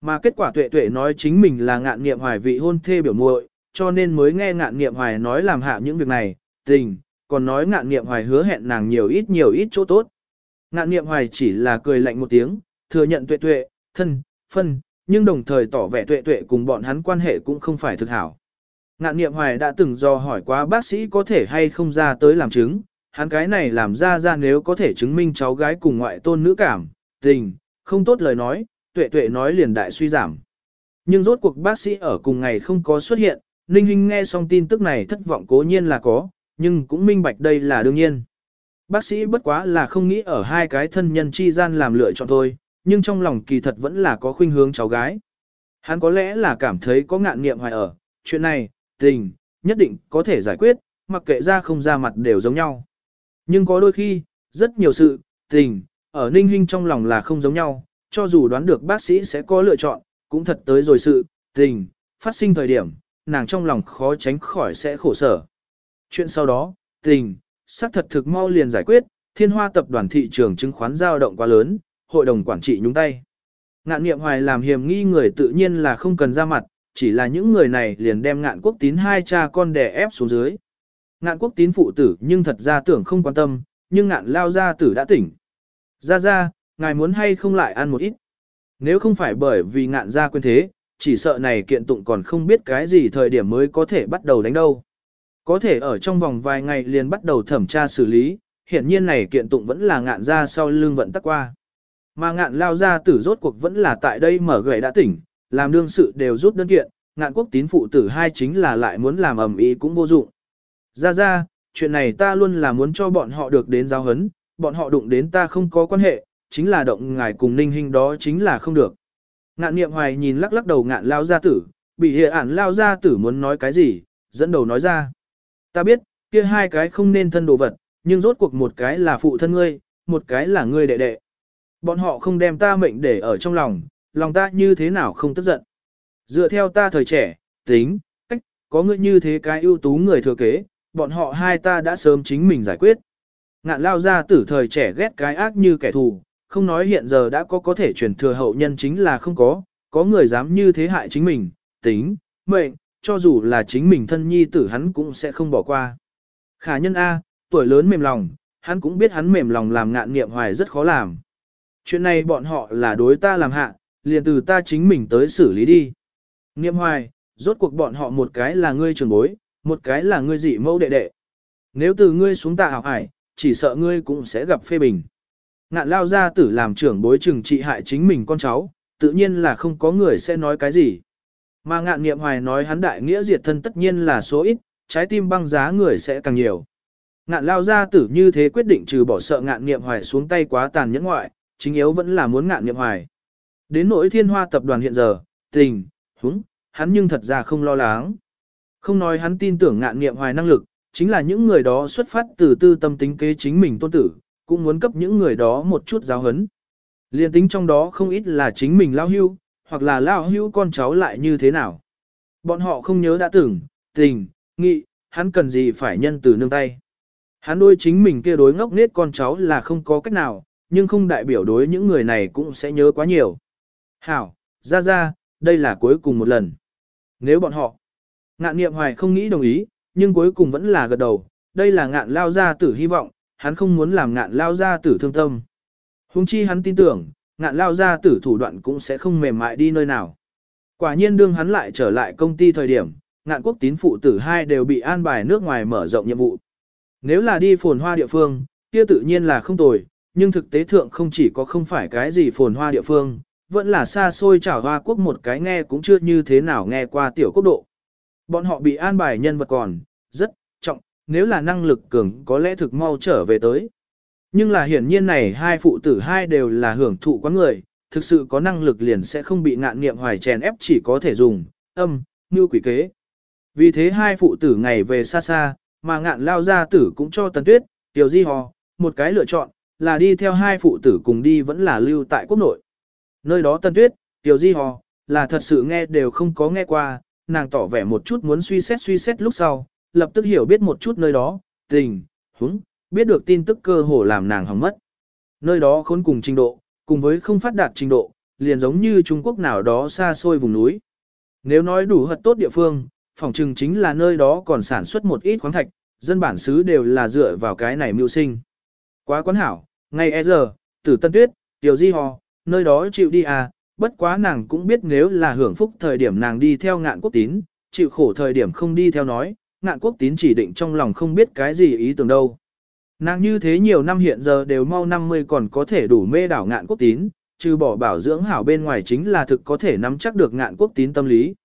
Mà kết quả tuệ tuệ nói chính mình là ngạn niệm hoài vị hôn thê biểu muội, cho nên mới nghe ngạn niệm hoài nói làm hạ những việc này, tình, còn nói ngạn niệm hoài hứa hẹn nàng nhiều ít nhiều ít chỗ tốt. Ngạn niệm hoài chỉ là cười lạnh một tiếng, thừa nhận tuệ tuệ, thân, phân, nhưng đồng thời tỏ vẻ tuệ tuệ cùng bọn hắn quan hệ cũng không phải thực hảo. Ngạn niệm hoài đã từng do hỏi quá bác sĩ có thể hay không ra tới làm chứng, hắn cái này làm ra ra nếu có thể chứng minh cháu gái cùng ngoại tôn nữ cảm, tình, không tốt lời nói, tuệ tuệ nói liền đại suy giảm. Nhưng rốt cuộc bác sĩ ở cùng ngày không có xuất hiện, Ninh Hinh nghe xong tin tức này thất vọng cố nhiên là có, nhưng cũng minh bạch đây là đương nhiên. Bác sĩ bất quá là không nghĩ ở hai cái thân nhân chi gian làm lựa chọn thôi, nhưng trong lòng kỳ thật vẫn là có khuynh hướng cháu gái. Hắn có lẽ là cảm thấy có ngạn nghiệm hoài ở, chuyện này, tình, nhất định có thể giải quyết, mặc kệ ra không ra mặt đều giống nhau. Nhưng có đôi khi, rất nhiều sự, tình, ở ninh hình trong lòng là không giống nhau, cho dù đoán được bác sĩ sẽ có lựa chọn, cũng thật tới rồi sự, tình, phát sinh thời điểm, nàng trong lòng khó tránh khỏi sẽ khổ sở. Chuyện sau đó, tình, xác thật thực mau liền giải quyết, thiên hoa tập đoàn thị trường chứng khoán giao động quá lớn, hội đồng quản trị nhúng tay. Ngạn nghiệm hoài làm hiểm nghi người tự nhiên là không cần ra mặt, chỉ là những người này liền đem ngạn quốc tín hai cha con đè ép xuống dưới. Ngạn quốc tín phụ tử nhưng thật ra tưởng không quan tâm, nhưng ngạn lao gia tử đã tỉnh. Ra ra, ngài muốn hay không lại ăn một ít. Nếu không phải bởi vì ngạn gia quên thế, chỉ sợ này kiện tụng còn không biết cái gì thời điểm mới có thể bắt đầu đánh đâu. Có thể ở trong vòng vài ngày liền bắt đầu thẩm tra xử lý, hiện nhiên này kiện tụng vẫn là ngạn gia sau lưng vận tắc qua. Mà ngạn lao gia tử rốt cuộc vẫn là tại đây mở gậy đã tỉnh, làm đương sự đều rút đơn kiện, ngạn quốc tín phụ tử hai chính là lại muốn làm ầm ý cũng vô dụng. Ra ra, chuyện này ta luôn là muốn cho bọn họ được đến giáo hấn, bọn họ đụng đến ta không có quan hệ, chính là động ngài cùng ninh hình đó chính là không được. Ngạn niệm hoài nhìn lắc lắc đầu ngạn lao gia tử, bị hệ ản lao gia tử muốn nói cái gì, dẫn đầu nói ra. Ta biết, kia hai cái không nên thân đồ vật, nhưng rốt cuộc một cái là phụ thân ngươi, một cái là ngươi đệ đệ. Bọn họ không đem ta mệnh để ở trong lòng, lòng ta như thế nào không tức giận. Dựa theo ta thời trẻ, tính, cách, có ngươi như thế cái ưu tú người thừa kế, bọn họ hai ta đã sớm chính mình giải quyết. Ngạn lao ra tử thời trẻ ghét cái ác như kẻ thù, không nói hiện giờ đã có có thể truyền thừa hậu nhân chính là không có, có người dám như thế hại chính mình, tính, mệnh, cho dù là chính mình thân nhi tử hắn cũng sẽ không bỏ qua. Khả nhân A, tuổi lớn mềm lòng, hắn cũng biết hắn mềm lòng làm ngạn nghiệm hoài rất khó làm. Chuyện này bọn họ là đối ta làm hạ, liền từ ta chính mình tới xử lý đi. Nghiệm hoài, rốt cuộc bọn họ một cái là ngươi trường bối, một cái là ngươi dị mẫu đệ đệ. Nếu từ ngươi xuống tạ học hải, chỉ sợ ngươi cũng sẽ gặp phê bình. Ngạn lao gia tử làm trưởng bối trừng trị hại chính mình con cháu, tự nhiên là không có người sẽ nói cái gì. Mà ngạn nghiệm hoài nói hắn đại nghĩa diệt thân tất nhiên là số ít, trái tim băng giá người sẽ càng nhiều. Ngạn lao gia tử như thế quyết định trừ bỏ sợ ngạn nghiệm hoài xuống tay quá tàn nhẫn ngoại, chính yếu vẫn là muốn ngạn nghiệm hoài. Đến nỗi thiên hoa tập đoàn hiện giờ, tình, húng, hắn nhưng thật ra không lo lắng. Không nói hắn tin tưởng ngạn nghiệm hoài năng lực, chính là những người đó xuất phát từ tư tâm tính kế chính mình tôn tử, cũng muốn cấp những người đó một chút giáo hấn. Liên tính trong đó không ít là chính mình lao hưu, hoặc là lao hưu con cháu lại như thế nào. Bọn họ không nhớ đã tưởng tình, nghị, hắn cần gì phải nhân từ nương tay. Hắn đôi chính mình kia đối ngốc nết con cháu là không có cách nào, nhưng không đại biểu đối những người này cũng sẽ nhớ quá nhiều. Hảo, ra ra, đây là cuối cùng một lần. Nếu bọn họ, ngạn niệm hoài không nghĩ đồng ý, nhưng cuối cùng vẫn là gật đầu, đây là ngạn lao gia tử hy vọng, hắn không muốn làm ngạn lao gia tử thương tâm. Hùng chi hắn tin tưởng, ngạn lao gia tử thủ đoạn cũng sẽ không mềm mại đi nơi nào. Quả nhiên đương hắn lại trở lại công ty thời điểm, ngạn quốc tín phụ tử hai đều bị an bài nước ngoài mở rộng nhiệm vụ. Nếu là đi phồn hoa địa phương, kia tự nhiên là không tồi, nhưng thực tế thượng không chỉ có không phải cái gì phồn hoa địa phương, vẫn là xa xôi chảo hoa quốc một cái nghe cũng chưa như thế nào nghe qua tiểu quốc độ. Bọn họ bị an bài nhân vật còn, rất trọng, nếu là năng lực cường có lẽ thực mau trở về tới. Nhưng là hiển nhiên này hai phụ tử hai đều là hưởng thụ quá người, thực sự có năng lực liền sẽ không bị ngạn nghiệm hoài chèn ép chỉ có thể dùng, âm, như quỷ kế. Vì thế hai phụ tử ngày về xa xa, mà ngạn lao gia tử cũng cho tần tuyết, tiểu di hò, một cái lựa chọn, là đi theo hai phụ tử cùng đi vẫn là lưu tại quốc nội. Nơi đó tần tuyết, tiểu di hò, là thật sự nghe đều không có nghe qua, nàng tỏ vẻ một chút muốn suy xét suy xét lúc sau, lập tức hiểu biết một chút nơi đó, tình, húng, biết được tin tức cơ hồ làm nàng hỏng mất. Nơi đó khốn cùng trình độ, cùng với không phát đạt trình độ, liền giống như Trung Quốc nào đó xa xôi vùng núi. Nếu nói đủ hật tốt địa phương, phòng trừng chính là nơi đó còn sản xuất một ít khoáng thạch, dân bản xứ đều là dựa vào cái này mưu sinh. Quá quán hảo, ngày e giờ, tử tân tuyết, tiểu di hò, nơi đó chịu đi à, bất quá nàng cũng biết nếu là hưởng phúc thời điểm nàng đi theo ngạn quốc tín, chịu khổ thời điểm không đi theo nói, ngạn quốc tín chỉ định trong lòng không biết cái gì ý tưởng đâu. Nàng như thế nhiều năm hiện giờ đều mau 50 còn có thể đủ mê đảo ngạn quốc tín, trừ bỏ bảo dưỡng hảo bên ngoài chính là thực có thể nắm chắc được ngạn quốc tín tâm lý.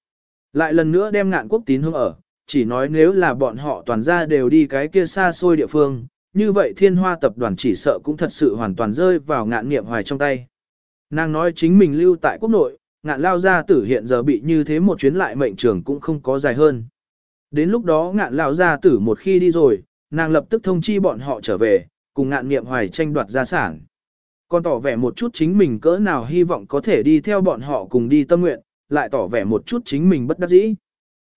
Lại lần nữa đem ngạn quốc tín hướng ở, chỉ nói nếu là bọn họ toàn ra đều đi cái kia xa xôi địa phương, như vậy thiên hoa tập đoàn chỉ sợ cũng thật sự hoàn toàn rơi vào ngạn nghiệm hoài trong tay. Nàng nói chính mình lưu tại quốc nội, ngạn lao gia tử hiện giờ bị như thế một chuyến lại mệnh trường cũng không có dài hơn. Đến lúc đó ngạn lão gia tử một khi đi rồi, nàng lập tức thông chi bọn họ trở về, cùng ngạn nghiệm hoài tranh đoạt gia sản. Còn tỏ vẻ một chút chính mình cỡ nào hy vọng có thể đi theo bọn họ cùng đi tâm nguyện, lại tỏ vẻ một chút chính mình bất đắc dĩ.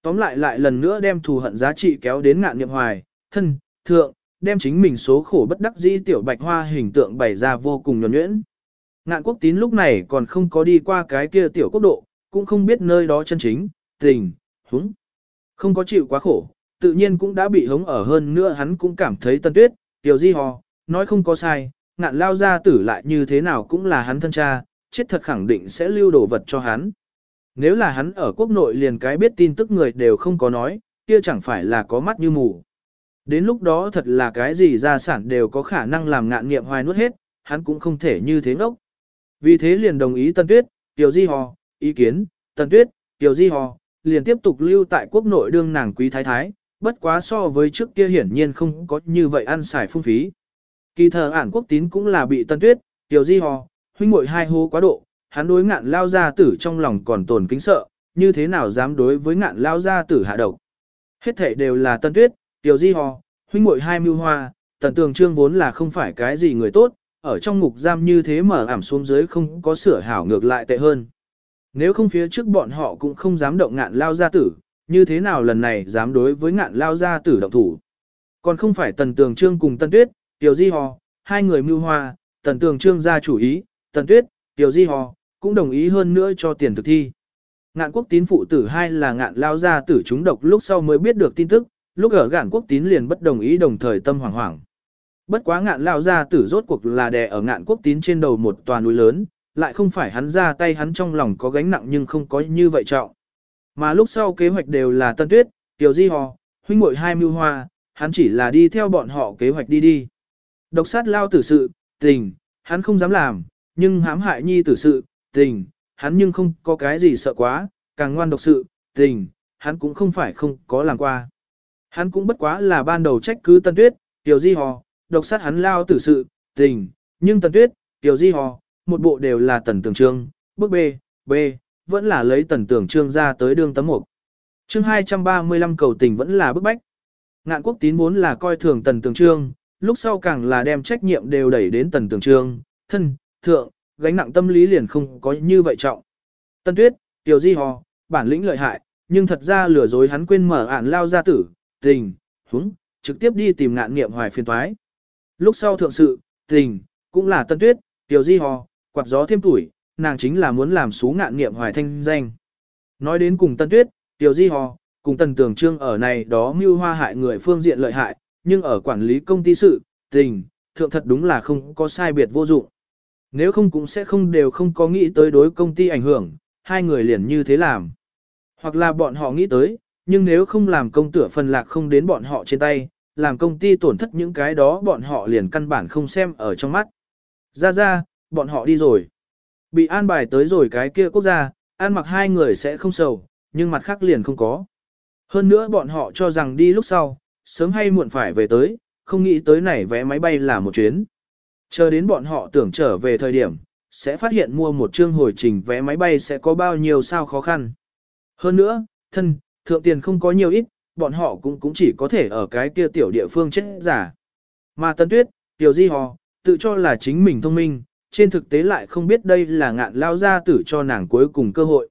Tóm lại lại lần nữa đem thù hận giá trị kéo đến ngạn nghiệm hoài, thân, thượng, đem chính mình số khổ bất đắc dĩ tiểu bạch hoa hình tượng bày ra vô cùng nhuẩn nhuyễn. Ngạn quốc tín lúc này còn không có đi qua cái kia tiểu quốc độ, cũng không biết nơi đó chân chính, tình, húng. Không có chịu quá khổ, tự nhiên cũng đã bị hống ở hơn nữa hắn cũng cảm thấy tân tuyết, tiểu di hò, nói không có sai, ngạn lao ra tử lại như thế nào cũng là hắn thân cha, chết thật khẳng định sẽ lưu đồ vật cho hắn. Nếu là hắn ở quốc nội liền cái biết tin tức người đều không có nói, kia chẳng phải là có mắt như mù. Đến lúc đó thật là cái gì gia sản đều có khả năng làm ngạn nghiệm hoài nuốt hết, hắn cũng không thể như thế ngốc. Vì thế liền đồng ý Tân Tuyết, Tiểu Di Hò, ý kiến, Tân Tuyết, Tiểu Di Hò, liền tiếp tục lưu tại quốc nội đương nàng quý thái thái, bất quá so với trước kia hiển nhiên không có như vậy ăn xài phung phí. Kỳ thờ ản quốc tín cũng là bị Tân Tuyết, Tiểu Di Hò, huynh muội hai hô quá độ, hắn đối ngạn lao gia tử trong lòng còn tồn kính sợ, như thế nào dám đối với ngạn lao gia tử hạ độc. Hết thể đều là Tân Tuyết, Tiểu Di Hò, huynh muội hai mưu hoa, tần tường trương vốn là không phải cái gì người tốt, ở trong ngục giam như thế mở ảm xuống dưới không có sửa hảo ngược lại tệ hơn. Nếu không phía trước bọn họ cũng không dám động ngạn lao gia tử, như thế nào lần này dám đối với ngạn lao gia tử động thủ. Còn không phải tần tường trương cùng tân tuyết, tiểu di hò, hai người mưu hoa, tần tường trương ra chủ ý, tần tuyết, tiểu di hò, cũng đồng ý hơn nữa cho tiền thực thi. Ngạn quốc tín phụ tử hai là ngạn lao gia tử chúng độc lúc sau mới biết được tin tức, lúc ở ngạn quốc tín liền bất đồng ý đồng thời tâm hoảng hoảng. Bất quá ngạn lao gia tử rốt cuộc là đè ở ngạn quốc tín trên đầu một tòa núi lớn, lại không phải hắn ra tay hắn trong lòng có gánh nặng nhưng không có như vậy trọng. Mà lúc sau kế hoạch đều là Tân Tuyết, Tiểu Di Hò, huynh muội hai mưu hoa, hắn chỉ là đi theo bọn họ kế hoạch đi đi. Độc sát lao tử sự, tình, hắn không dám làm, nhưng hãm hại nhi tử sự, tình, hắn nhưng không có cái gì sợ quá, càng ngoan độc sự, tình, hắn cũng không phải không có làm qua. Hắn cũng bất quá là ban đầu trách cứ Tân Tuyết, Tiểu Di Hò, độc sát hắn lao tử sự, tình, nhưng tân Tuyết, Tiểu Di Hò, một bộ đều là tần tường trương, bước B, B, vẫn là lấy tần tường trương ra tới đương tấm mục. chương 235 cầu tình vẫn là bức bách. Ngạn quốc tín vốn là coi thường tần tường trương, lúc sau càng là đem trách nhiệm đều đẩy đến tần tường trương, thân, thượng, gánh nặng tâm lý liền không có như vậy trọng. Tân Tuyết, Tiểu Di Hò, bản lĩnh lợi hại, nhưng thật ra lừa dối hắn quên mở ản lao gia tử, tình, húng, trực tiếp đi tìm ngạn nghiệm hoài phiền toái. Lúc sau thượng sự, tình, cũng là Tân Tuyết, Tiểu Di Hò, quạt gió thêm tuổi, nàng chính là muốn làm xú ngạn nghiệm hoài thanh danh. Nói đến cùng Tân Tuyết, Tiểu Di Hò, cùng Tần Tường Trương ở này đó mưu hoa hại người phương diện lợi hại, nhưng ở quản lý công ty sự, tình, thượng thật đúng là không có sai biệt vô dụng. Nếu không cũng sẽ không đều không có nghĩ tới đối công ty ảnh hưởng, hai người liền như thế làm. Hoặc là bọn họ nghĩ tới, nhưng nếu không làm công tửa phần lạc không đến bọn họ trên tay, làm công ty tổn thất những cái đó bọn họ liền căn bản không xem ở trong mắt. Ra ra, bọn họ đi rồi. Bị an bài tới rồi cái kia quốc gia, an mặc hai người sẽ không sầu, nhưng mặt khác liền không có. Hơn nữa bọn họ cho rằng đi lúc sau, sớm hay muộn phải về tới, không nghĩ tới này vé máy bay là một chuyến. Chờ đến bọn họ tưởng trở về thời điểm, sẽ phát hiện mua một chương hồi trình vé máy bay sẽ có bao nhiêu sao khó khăn. Hơn nữa, thân, thượng tiền không có nhiều ít, bọn họ cũng cũng chỉ có thể ở cái kia tiểu địa phương chết giả. Mà Tân Tuyết, Tiểu Di Hò, tự cho là chính mình thông minh, trên thực tế lại không biết đây là ngạn lao gia tử cho nàng cuối cùng cơ hội.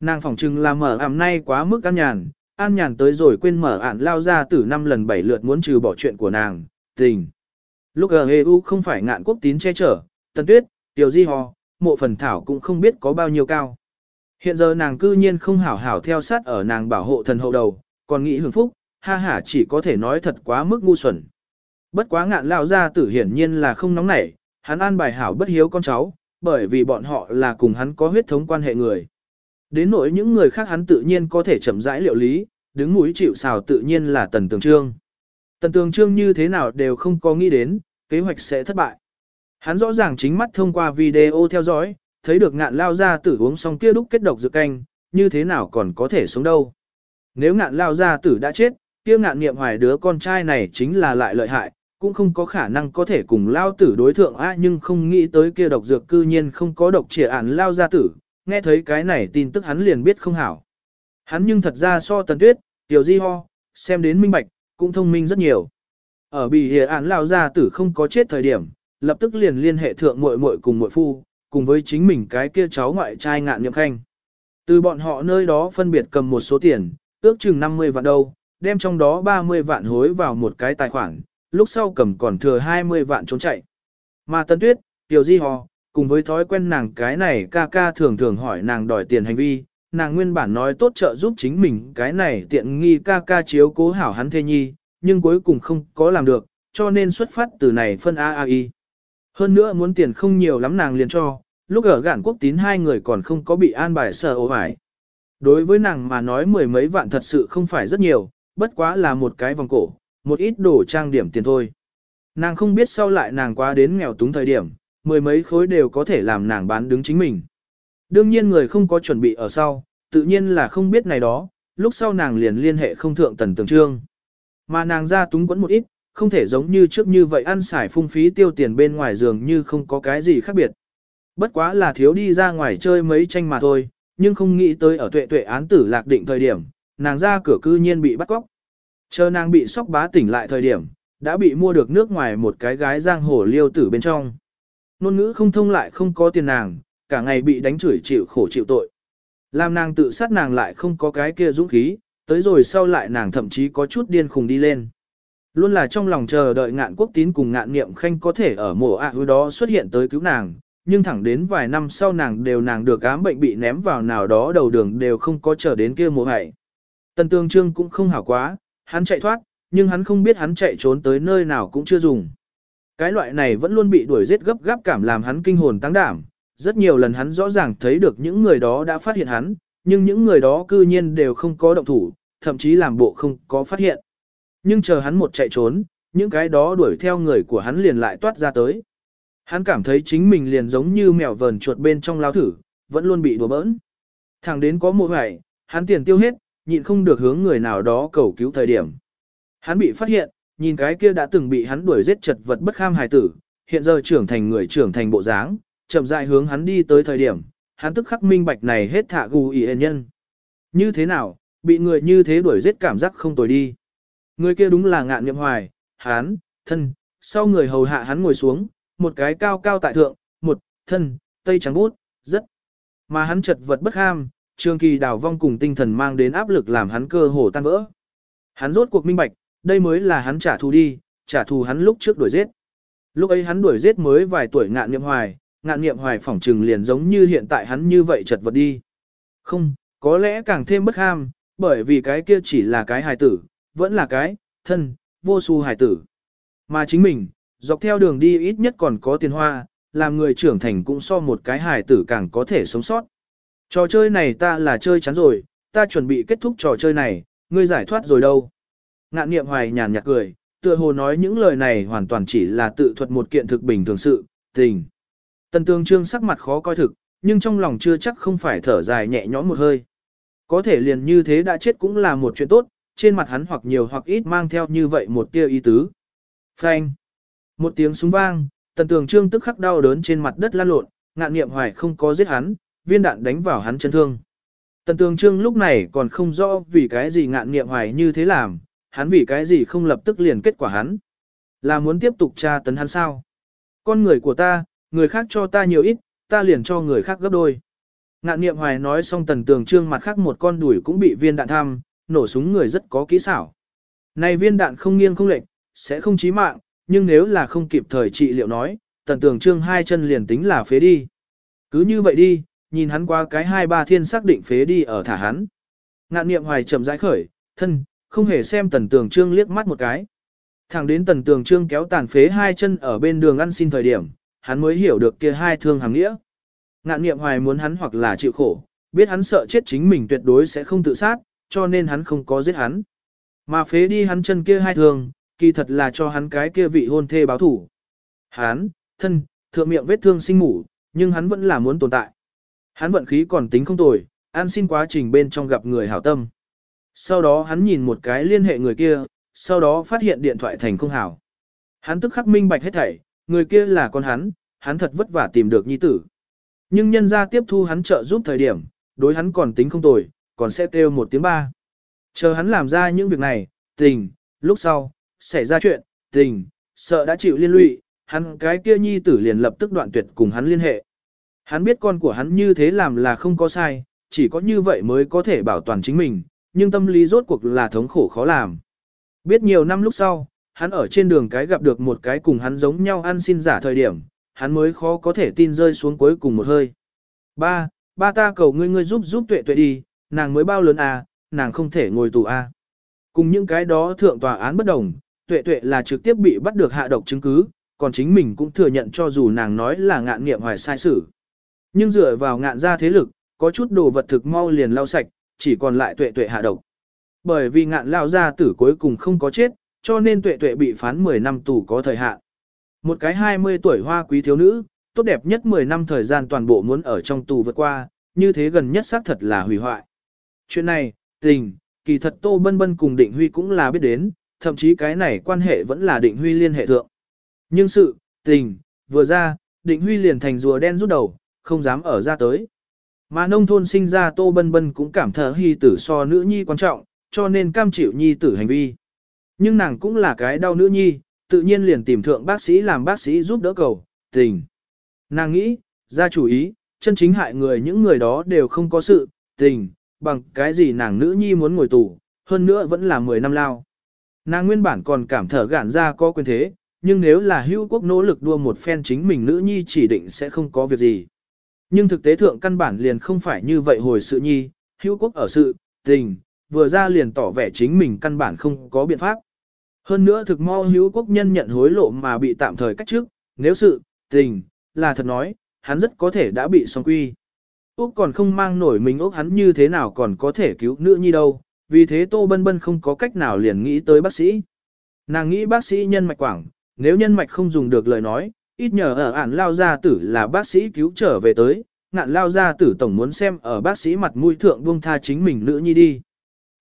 Nàng phỏng chừng là mở ảm nay quá mức an nhàn, an nhàn tới rồi quên mở ản lao gia tử năm lần bảy lượt muốn trừ bỏ chuyện của nàng, tình. Lúc GEU không phải ngạn quốc tín che chở, Tân Tuyết, Tiểu Di Hò, mộ phần thảo cũng không biết có bao nhiêu cao. Hiện giờ nàng cư nhiên không hảo hảo theo sát ở nàng bảo hộ thần hậu đầu, còn nghĩ hưởng phúc, ha ha chỉ có thể nói thật quá mức ngu xuẩn. Bất quá ngạn lao gia tử hiển nhiên là không nóng nảy, hắn an bài hảo bất hiếu con cháu, bởi vì bọn họ là cùng hắn có huyết thống quan hệ người. Đến nỗi những người khác hắn tự nhiên có thể chậm rãi liệu lý, đứng mũi chịu xào tự nhiên là tần tường trương. Tần tường trương như thế nào đều không có nghĩ đến, kế hoạch sẽ thất bại. Hắn rõ ràng chính mắt thông qua video theo dõi, thấy được ngạn lao ra tử uống xong kia đúc kết độc dược canh, như thế nào còn có thể sống đâu. Nếu ngạn lao ra tử đã chết, kia ngạn nghiệm hoài đứa con trai này chính là lại lợi hại, cũng không có khả năng có thể cùng lao tử đối thượng a nhưng không nghĩ tới kia độc dược cư nhiên không có độc trịa ản lao ra tử, nghe thấy cái này tin tức hắn liền biết không hảo. Hắn nhưng thật ra so tần tuyết, tiểu di ho, xem đến minh bạch, cũng thông minh rất nhiều. Ở bị hệ ản lao ra tử không có chết thời điểm, lập tức liền liên hệ thượng muội muội cùng muội phu, cùng với chính mình cái kia cháu ngoại trai ngạn nhậm khanh. Từ bọn họ nơi đó phân biệt cầm một số tiền, ước chừng 50 vạn đâu, đem trong đó 30 vạn hối vào một cái tài khoản, lúc sau cầm còn thừa 20 vạn trốn chạy. Mà Tân Tuyết, Tiểu Di Hò, cùng với thói quen nàng cái này ca ca thường thường hỏi nàng đòi tiền hành vi, nàng nguyên bản nói tốt trợ giúp chính mình cái này tiện nghi ca ca chiếu cố hảo hắn thê nhi, nhưng cuối cùng không có làm được, cho nên xuất phát từ này phân AAI. Hơn nữa muốn tiền không nhiều lắm nàng liền cho, lúc ở gạn quốc tín hai người còn không có bị an bài sợ ố bài, Đối với nàng mà nói mười mấy vạn thật sự không phải rất nhiều, bất quá là một cái vòng cổ, một ít đồ trang điểm tiền thôi. Nàng không biết sau lại nàng quá đến nghèo túng thời điểm, mười mấy khối đều có thể làm nàng bán đứng chính mình. Đương nhiên người không có chuẩn bị ở sau, tự nhiên là không biết này đó, lúc sau nàng liền liên hệ không thượng tần tường trương. Mà nàng ra túng quẫn một ít, không thể giống như trước như vậy ăn xài phung phí tiêu tiền bên ngoài giường như không có cái gì khác biệt. Bất quá là thiếu đi ra ngoài chơi mấy tranh mà thôi, nhưng không nghĩ tới ở tuệ tuệ án tử lạc định thời điểm, nàng ra cửa cư nhiên bị bắt cóc. Chờ nàng bị sóc bá tỉnh lại thời điểm, đã bị mua được nước ngoài một cái gái giang hồ liêu tử bên trong. Nôn ngữ không thông lại không có tiền nàng, cả ngày bị đánh chửi chịu khổ chịu tội. Làm nàng tự sát nàng lại không có cái kia dũng khí, tới rồi sau lại nàng thậm chí có chút điên khùng đi lên. Luôn là trong lòng chờ đợi ngạn quốc tín cùng ngạn niệm khanh có thể ở mùa ạ à đó xuất hiện tới cứu nàng, nhưng thẳng đến vài năm sau nàng đều nàng được ám bệnh bị ném vào nào đó đầu đường đều không có chờ đến kia mùa hại. Tần tương trương cũng không hảo quá, hắn chạy thoát, nhưng hắn không biết hắn chạy trốn tới nơi nào cũng chưa dùng. Cái loại này vẫn luôn bị đuổi giết gấp gáp cảm làm hắn kinh hồn tăng đảm, rất nhiều lần hắn rõ ràng thấy được những người đó đã phát hiện hắn, nhưng những người đó cư nhiên đều không có động thủ, thậm chí làm bộ không có phát hiện. Nhưng chờ hắn một chạy trốn, những cái đó đuổi theo người của hắn liền lại toát ra tới. Hắn cảm thấy chính mình liền giống như mèo vờn chuột bên trong lao thử, vẫn luôn bị đùa bỡn. Thẳng đến có một ngày, hắn tiền tiêu hết, nhịn không được hướng người nào đó cầu cứu thời điểm. Hắn bị phát hiện, nhìn cái kia đã từng bị hắn đuổi giết chật vật bất kham hài tử, hiện giờ trưởng thành người trưởng thành bộ dáng, chậm rãi hướng hắn đi tới thời điểm, hắn tức khắc minh bạch này hết thạ gù ý nhân. Như thế nào, bị người như thế đuổi giết cảm giác không tồi đi. Người kia đúng là ngạn nhậm hoài, hắn, thân, sau người hầu hạ hắn ngồi xuống, một cái cao cao tại thượng, một, thân, tây trắng bút, rất. Mà hắn chật vật bất ham, trường kỳ đào vong cùng tinh thần mang đến áp lực làm hắn cơ hồ tan vỡ. Hắn rốt cuộc minh bạch, đây mới là hắn trả thù đi, trả thù hắn lúc trước đuổi giết. Lúc ấy hắn đuổi giết mới vài tuổi ngạn niệm hoài, ngạn niệm hoài phỏng trừng liền giống như hiện tại hắn như vậy chật vật đi. Không, có lẽ càng thêm bất ham, bởi vì cái kia chỉ là cái hài tử, vẫn là cái, thân, vô su hài tử. Mà chính mình, dọc theo đường đi ít nhất còn có tiền hoa, làm người trưởng thành cũng so một cái hài tử càng có thể sống sót. Trò chơi này ta là chơi chán rồi, ta chuẩn bị kết thúc trò chơi này, ngươi giải thoát rồi đâu. Ngạn niệm hoài nhàn nhạt cười, tựa hồ nói những lời này hoàn toàn chỉ là tự thuật một kiện thực bình thường sự, tình. Tần tương trương sắc mặt khó coi thực, nhưng trong lòng chưa chắc không phải thở dài nhẹ nhõm một hơi. Có thể liền như thế đã chết cũng là một chuyện tốt, trên mặt hắn hoặc nhiều hoặc ít mang theo như vậy một tia ý tứ. Phanh. Một tiếng súng vang, tần tường trương tức khắc đau đớn trên mặt đất lan lộn, ngạn niệm hoài không có giết hắn, viên đạn đánh vào hắn chân thương. Tần tường trương lúc này còn không rõ vì cái gì ngạn niệm hoài như thế làm, hắn vì cái gì không lập tức liền kết quả hắn. Là muốn tiếp tục tra tấn hắn sao? Con người của ta, người khác cho ta nhiều ít, ta liền cho người khác gấp đôi. Ngạn niệm hoài nói xong tần tường trương mặt khác một con đuổi cũng bị viên đạn thăm, nổ súng người rất có kỹ xảo. Này viên đạn không nghiêng không lệch, sẽ không chí mạng, nhưng nếu là không kịp thời trị liệu nói, tần tường trương hai chân liền tính là phế đi. Cứ như vậy đi, nhìn hắn qua cái hai ba thiên xác định phế đi ở thả hắn. Ngạn niệm hoài chậm rãi khởi, thân, không hề xem tần tường trương liếc mắt một cái. Thẳng đến tần tường trương kéo tàn phế hai chân ở bên đường ăn xin thời điểm, hắn mới hiểu được kia hai thương hàng nghĩa. Ngạn niệm hoài muốn hắn hoặc là chịu khổ, biết hắn sợ chết chính mình tuyệt đối sẽ không tự sát, cho nên hắn không có giết hắn. Mà phế đi hắn chân kia hai thương, kỳ thật là cho hắn cái kia vị hôn thê báo thủ. Hắn, thân, thượng miệng vết thương sinh ngủ nhưng hắn vẫn là muốn tồn tại. Hắn vận khí còn tính không tồi, an xin quá trình bên trong gặp người hảo tâm. Sau đó hắn nhìn một cái liên hệ người kia, sau đó phát hiện điện thoại thành không hảo. Hắn tức khắc minh bạch hết thảy, người kia là con hắn, hắn thật vất vả tìm được nhi tử. Nhưng nhân ra tiếp thu hắn trợ giúp thời điểm, đối hắn còn tính không tồi, còn sẽ kêu một tiếng ba. Chờ hắn làm ra những việc này, tình, lúc sau, xảy ra chuyện, tình, sợ đã chịu liên lụy, hắn cái kia nhi tử liền lập tức đoạn tuyệt cùng hắn liên hệ. Hắn biết con của hắn như thế làm là không có sai, chỉ có như vậy mới có thể bảo toàn chính mình, nhưng tâm lý rốt cuộc là thống khổ khó làm. Biết nhiều năm lúc sau, hắn ở trên đường cái gặp được một cái cùng hắn giống nhau ăn xin giả thời điểm, hắn mới khó có thể tin rơi xuống cuối cùng một hơi. Ba, ba ta cầu ngươi ngươi giúp giúp tuệ tuệ đi, nàng mới bao lớn à, nàng không thể ngồi tù à. Cùng những cái đó thượng tòa án bất đồng, tuệ tuệ là trực tiếp bị bắt được hạ độc chứng cứ, còn chính mình cũng thừa nhận cho dù nàng nói là ngạn nghiệm hoài sai sự. Nhưng dựa vào ngạn ra thế lực, có chút đồ vật thực mau liền lau sạch, chỉ còn lại tuệ tuệ hạ độc. Bởi vì ngạn lao ra tử cuối cùng không có chết, cho nên tuệ tuệ bị phán 10 năm tù có thời hạn. Một cái 20 tuổi hoa quý thiếu nữ, tốt đẹp nhất 10 năm thời gian toàn bộ muốn ở trong tù vượt qua, như thế gần nhất xác thật là hủy hoại. Chuyện này, tình, kỳ thật Tô Bân Bân cùng Định Huy cũng là biết đến, thậm chí cái này quan hệ vẫn là Định Huy liên hệ thượng. Nhưng sự, tình, vừa ra, Định Huy liền thành rùa đen rút đầu, không dám ở ra tới. Mà nông thôn sinh ra Tô Bân Bân cũng cảm thở hy tử so nữ nhi quan trọng, cho nên cam chịu nhi tử hành vi. Nhưng nàng cũng là cái đau nữ nhi, tự nhiên liền tìm thượng bác sĩ làm bác sĩ giúp đỡ cầu, tình. Nàng nghĩ, ra chủ ý, chân chính hại người những người đó đều không có sự, tình, bằng cái gì nàng nữ nhi muốn ngồi tù, hơn nữa vẫn là 10 năm lao. Nàng nguyên bản còn cảm thở gạn ra có quyền thế, nhưng nếu là hữu quốc nỗ lực đua một phen chính mình nữ nhi chỉ định sẽ không có việc gì. Nhưng thực tế thượng căn bản liền không phải như vậy hồi sự nhi, hữu quốc ở sự, tình, vừa ra liền tỏ vẻ chính mình căn bản không có biện pháp. Hơn nữa thực mo hữu quốc nhân nhận hối lộ mà bị tạm thời cách trước, nếu sự, tình, là thật nói, hắn rất có thể đã bị song quy. Úc còn không mang nổi mình Úc hắn như thế nào còn có thể cứu nữ nhi đâu, vì thế Tô Bân Bân không có cách nào liền nghĩ tới bác sĩ. Nàng nghĩ bác sĩ nhân mạch quảng, nếu nhân mạch không dùng được lời nói, ít nhờ ở ản lao gia tử là bác sĩ cứu trở về tới, ngạn lao gia tử tổng muốn xem ở bác sĩ mặt mũi thượng buông tha chính mình nữ nhi đi.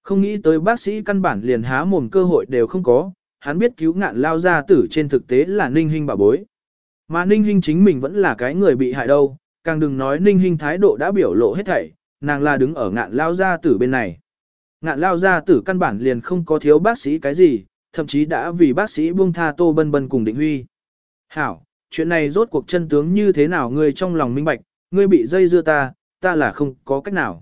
Không nghĩ tới bác sĩ căn bản liền há mồm cơ hội đều không có, hắn biết cứu ngạn lao gia tử trên thực tế là ninh hình bà bối. Mà ninh hình chính mình vẫn là cái người bị hại đâu, càng đừng nói ninh hình thái độ đã biểu lộ hết thảy, nàng là đứng ở ngạn lao gia tử bên này. Ngạn lao gia tử căn bản liền không có thiếu bác sĩ cái gì, thậm chí đã vì bác sĩ buông tha tô bân bân cùng định huy. Hảo, chuyện này rốt cuộc chân tướng như thế nào ngươi trong lòng minh bạch, ngươi bị dây dưa ta, ta là không có cách nào.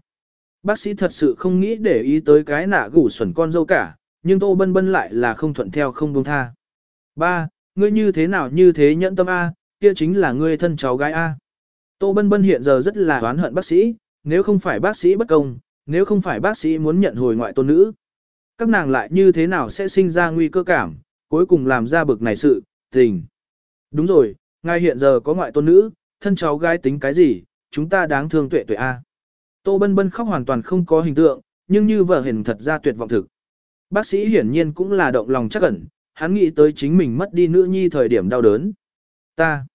Bác sĩ thật sự không nghĩ để ý tới cái nạ gủ xuẩn con dâu cả, nhưng tô bân bân lại là không thuận theo không buông tha. Ba, ngươi như thế nào như thế nhẫn tâm A, kia chính là ngươi thân cháu gái A. Tô bân bân hiện giờ rất là oán hận bác sĩ, nếu không phải bác sĩ bất công, nếu không phải bác sĩ muốn nhận hồi ngoại tôn nữ. Các nàng lại như thế nào sẽ sinh ra nguy cơ cảm, cuối cùng làm ra bực này sự, tình. Đúng rồi, ngài hiện giờ có ngoại tôn nữ, thân cháu gái tính cái gì, chúng ta đáng thương tuệ tuệ A. Tô Bân Bân khóc hoàn toàn không có hình tượng, nhưng như vợ hình thật ra tuyệt vọng thực. Bác sĩ hiển nhiên cũng là động lòng chắc ẩn, hắn nghĩ tới chính mình mất đi nữ nhi thời điểm đau đớn. Ta.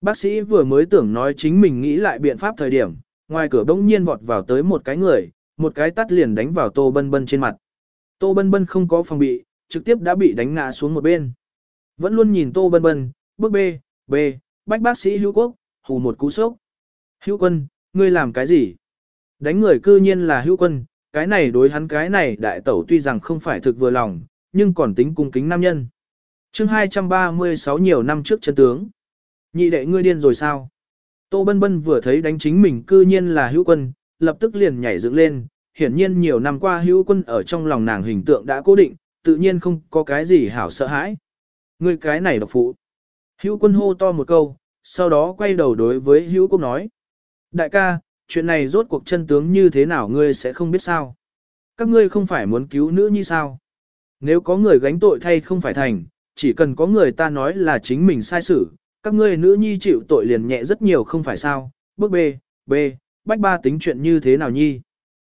Bác sĩ vừa mới tưởng nói chính mình nghĩ lại biện pháp thời điểm, ngoài cửa bỗng nhiên vọt vào tới một cái người, một cái tắt liền đánh vào Tô Bân Bân trên mặt. Tô Bân Bân không có phòng bị, trực tiếp đã bị đánh ngã xuống một bên. Vẫn luôn nhìn Tô Bân Bân, bước B, B, bách bác sĩ hữu quốc, hù một cú sốc. Hữu quân, ngươi làm cái gì? Đánh người cư nhiên là hữu quân, cái này đối hắn cái này đại tẩu tuy rằng không phải thực vừa lòng, nhưng còn tính cung kính nam nhân. chương 236 nhiều năm trước chân tướng. Nhị đệ ngươi điên rồi sao? Tô Bân Bân vừa thấy đánh chính mình cư nhiên là hữu quân, lập tức liền nhảy dựng lên, hiển nhiên nhiều năm qua hữu quân ở trong lòng nàng hình tượng đã cố định, tự nhiên không có cái gì hảo sợ hãi. Ngươi cái này độc phụ. Hữu quân hô to một câu, sau đó quay đầu đối với hữu quốc nói. Đại ca, chuyện này rốt cuộc chân tướng như thế nào ngươi sẽ không biết sao. Các ngươi không phải muốn cứu nữ như sao. Nếu có người gánh tội thay không phải thành, chỉ cần có người ta nói là chính mình sai xử, các ngươi nữ nhi chịu tội liền nhẹ rất nhiều không phải sao. Bước B, B, bách ba tính chuyện như thế nào nhi.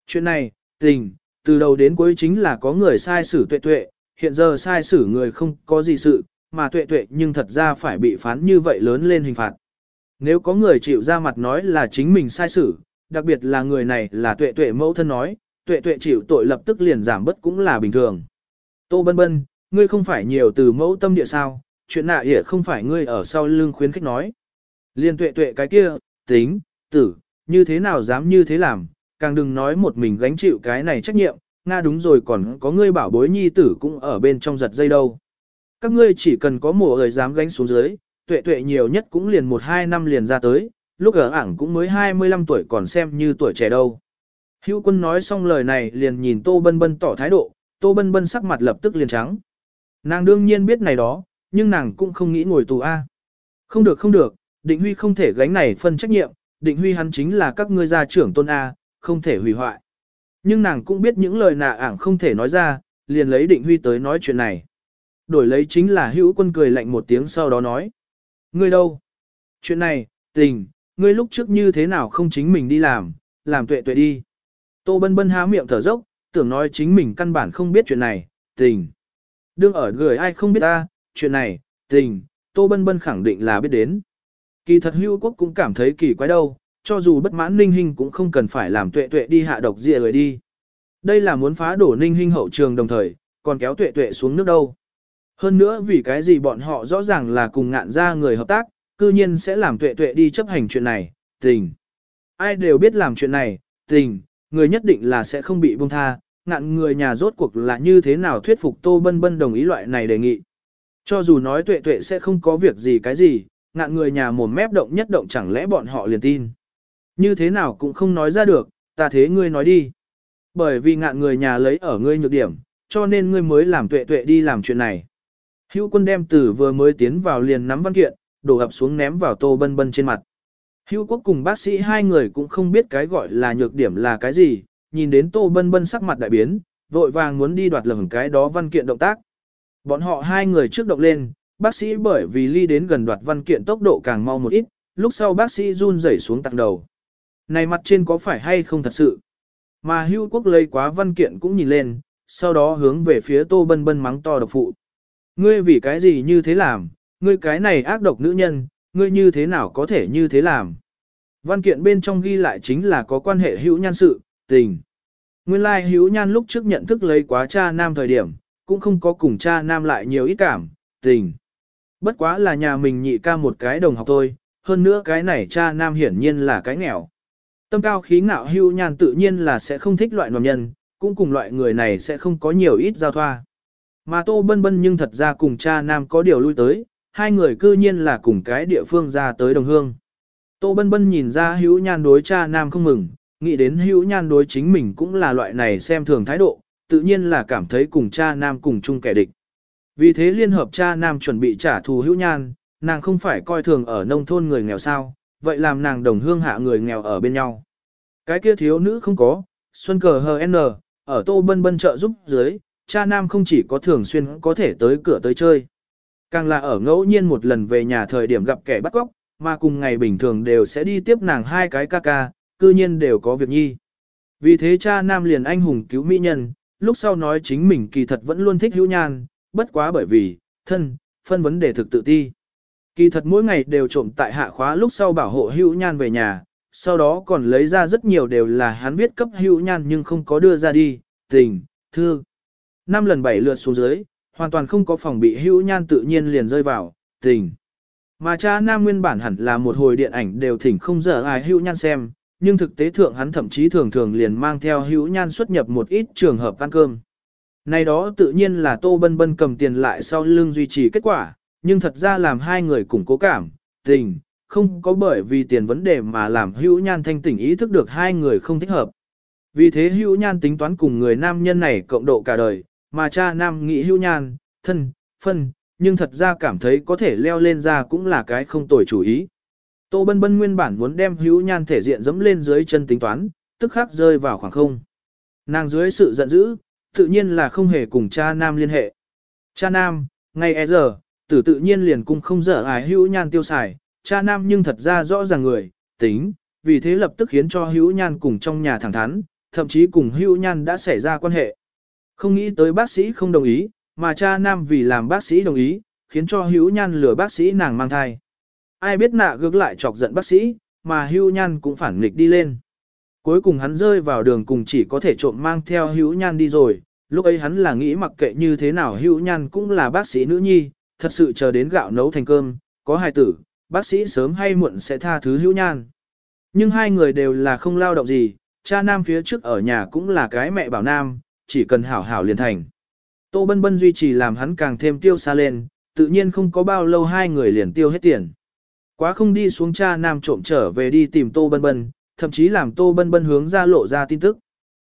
Chuyện này, tình, từ đầu đến cuối chính là có người sai xử tuệ tuệ, hiện giờ sai xử người không có gì sự, mà tuệ tuệ nhưng thật ra phải bị phán như vậy lớn lên hình phạt. Nếu có người chịu ra mặt nói là chính mình sai xử, đặc biệt là người này là tuệ tuệ mẫu thân nói, tuệ tuệ chịu tội lập tức liền giảm bất cũng là bình thường. Tô bân bân, ngươi không phải nhiều từ mẫu tâm địa sao, chuyện nạ hiểu không phải ngươi ở sau lưng khuyến khích nói. Liên tuệ tuệ cái kia, tính, tử, như thế nào dám như thế làm, càng đừng nói một mình gánh chịu cái này trách nhiệm, Nga đúng rồi còn có ngươi bảo bối nhi tử cũng ở bên trong giật dây đâu. Các ngươi chỉ cần có mùa người dám gánh xuống dưới, tuệ tuệ nhiều nhất cũng liền một hai năm liền ra tới, lúc ở ảng cũng mới 25 tuổi còn xem như tuổi trẻ đâu. Hữu quân nói xong lời này liền nhìn Tô Bân Bân tỏ thái độ, Tô Bân Bân sắc mặt lập tức liền trắng. Nàng đương nhiên biết này đó, nhưng nàng cũng không nghĩ ngồi tù A. Không được không được, định huy không thể gánh này phân trách nhiệm, định huy hắn chính là các ngươi gia trưởng tôn A, không thể hủy hoại. Nhưng nàng cũng biết những lời nạ ảng không thể nói ra, liền lấy định huy tới nói chuyện này. Đổi lấy chính là hữu quân cười lạnh một tiếng sau đó nói. Ngươi đâu? Chuyện này, tình, ngươi lúc trước như thế nào không chính mình đi làm, làm tuệ tuệ đi. Tô bân bân há miệng thở dốc, tưởng nói chính mình căn bản không biết chuyện này, tình. Đương ở gửi ai không biết ta, chuyện này, tình, Tô bân bân khẳng định là biết đến. Kỳ thật hưu quốc cũng cảm thấy kỳ quái đâu, cho dù bất mãn ninh hình cũng không cần phải làm tuệ tuệ đi hạ độc dịa người đi. Đây là muốn phá đổ ninh hình hậu trường đồng thời, còn kéo tuệ tuệ xuống nước đâu. Hơn nữa vì cái gì bọn họ rõ ràng là cùng ngạn ra người hợp tác, cư nhiên sẽ làm tuệ tuệ đi chấp hành chuyện này, tình. Ai đều biết làm chuyện này, tình, người nhất định là sẽ không bị buông tha, ngạn người nhà rốt cuộc là như thế nào thuyết phục Tô Bân Bân đồng ý loại này đề nghị. Cho dù nói tuệ tuệ sẽ không có việc gì cái gì, ngạn người nhà mồm mép động nhất động chẳng lẽ bọn họ liền tin. Như thế nào cũng không nói ra được, ta thế ngươi nói đi. Bởi vì ngạn người nhà lấy ở ngươi nhược điểm, cho nên ngươi mới làm tuệ tuệ đi làm chuyện này. Hữu quân đem từ vừa mới tiến vào liền nắm văn kiện, đổ ập xuống ném vào tô bân bân trên mặt. Hữu quốc cùng bác sĩ hai người cũng không biết cái gọi là nhược điểm là cái gì, nhìn đến tô bân bân sắc mặt đại biến, vội vàng muốn đi đoạt lầm cái đó văn kiện động tác. Bọn họ hai người trước động lên, bác sĩ bởi vì ly đến gần đoạt văn kiện tốc độ càng mau một ít, lúc sau bác sĩ run rẩy xuống tặng đầu. Này mặt trên có phải hay không thật sự? Mà hưu quốc lấy quá văn kiện cũng nhìn lên, sau đó hướng về phía tô bân bân mắng to độc phụ. Ngươi vì cái gì như thế làm, ngươi cái này ác độc nữ nhân, ngươi như thế nào có thể như thế làm. Văn kiện bên trong ghi lại chính là có quan hệ hữu nhan sự, tình. Nguyên lai like, hữu nhan lúc trước nhận thức lấy quá cha nam thời điểm, cũng không có cùng cha nam lại nhiều ít cảm, tình. Bất quá là nhà mình nhị ca một cái đồng học thôi, hơn nữa cái này cha nam hiển nhiên là cái nghèo. Tâm cao khí ngạo hưu nhan tự nhiên là sẽ không thích loại nòm nhân, cũng cùng loại người này sẽ không có nhiều ít giao thoa. Mà Tô Bân Bân nhưng thật ra cùng cha nam có điều lui tới, hai người cư nhiên là cùng cái địa phương ra tới đồng hương. Tô Bân Bân nhìn ra hữu nhan đối cha nam không mừng, nghĩ đến hữu nhan đối chính mình cũng là loại này xem thường thái độ, tự nhiên là cảm thấy cùng cha nam cùng chung kẻ địch. Vì thế liên hợp cha nam chuẩn bị trả thù hữu nhan, nàng không phải coi thường ở nông thôn người nghèo sao, vậy làm nàng đồng hương hạ người nghèo ở bên nhau. Cái kia thiếu nữ không có, xuân cờ HN, n, ở tô bân bân trợ giúp dưới, cha nam không chỉ có thường xuyên có thể tới cửa tới chơi. Càng là ở ngẫu nhiên một lần về nhà thời điểm gặp kẻ bắt cóc, mà cùng ngày bình thường đều sẽ đi tiếp nàng hai cái ca ca, cư nhiên đều có việc nhi. Vì thế cha nam liền anh hùng cứu mỹ nhân, lúc sau nói chính mình kỳ thật vẫn luôn thích hữu nhan, bất quá bởi vì, thân, phân vấn đề thực tự ti. Kỳ thật mỗi ngày đều trộm tại hạ khóa lúc sau bảo hộ hữu nhan về nhà, sau đó còn lấy ra rất nhiều đều là hắn viết cấp hữu nhan nhưng không có đưa ra đi, tình, thương. Năm lần bảy lượt xuống dưới, hoàn toàn không có phòng bị hữu nhan tự nhiên liền rơi vào, tình. Mà cha nam nguyên bản hẳn là một hồi điện ảnh đều thỉnh không dở ai hữu nhan xem, nhưng thực tế thượng hắn thậm chí thường thường liền mang theo hữu nhan xuất nhập một ít trường hợp ăn cơm. Này đó tự nhiên là Tô Bân Bân cầm tiền lại sau lưng duy trì kết quả, nhưng thật ra làm hai người cùng cố cảm, tình, không có bởi vì tiền vấn đề mà làm hữu nhan thanh tỉnh ý thức được hai người không thích hợp. Vì thế hữu nhan tính toán cùng người nam nhân này cộng độ cả đời, mà cha nam nghĩ hữu nhan, thân, phân, nhưng thật ra cảm thấy có thể leo lên ra cũng là cái không tồi chủ ý. Tô Bân Bân nguyên bản muốn đem hữu nhan thể diện dẫm lên dưới chân tính toán, tức khắc rơi vào khoảng không. Nàng dưới sự giận dữ, tự nhiên là không hề cùng cha nam liên hệ. Cha nam, ngay e giờ, tử tự nhiên liền cung không dở ái hữu nhan tiêu xài, cha nam nhưng thật ra rõ ràng người, tính, vì thế lập tức khiến cho hữu nhan cùng trong nhà thẳng thắn, thậm chí cùng hữu nhan đã xảy ra quan hệ. Không nghĩ tới bác sĩ không đồng ý, mà cha nam vì làm bác sĩ đồng ý, khiến cho hữu nhan lừa bác sĩ nàng mang thai. Ai biết nạ gước lại chọc giận bác sĩ, mà hữu nhan cũng phản nghịch đi lên. Cuối cùng hắn rơi vào đường cùng chỉ có thể trộm mang theo hữu nhan đi rồi, lúc ấy hắn là nghĩ mặc kệ như thế nào hữu nhan cũng là bác sĩ nữ nhi, thật sự chờ đến gạo nấu thành cơm, có hài tử, bác sĩ sớm hay muộn sẽ tha thứ hữu nhan. Nhưng hai người đều là không lao động gì, cha nam phía trước ở nhà cũng là cái mẹ bảo nam, chỉ cần hảo hảo liền thành. Tô Bân Bân duy trì làm hắn càng thêm tiêu xa lên, tự nhiên không có bao lâu hai người liền tiêu hết tiền. Quá không đi xuống cha nam trộm trở về đi tìm Tô Bân Bân, thậm chí làm Tô Bân Bân hướng ra lộ ra tin tức.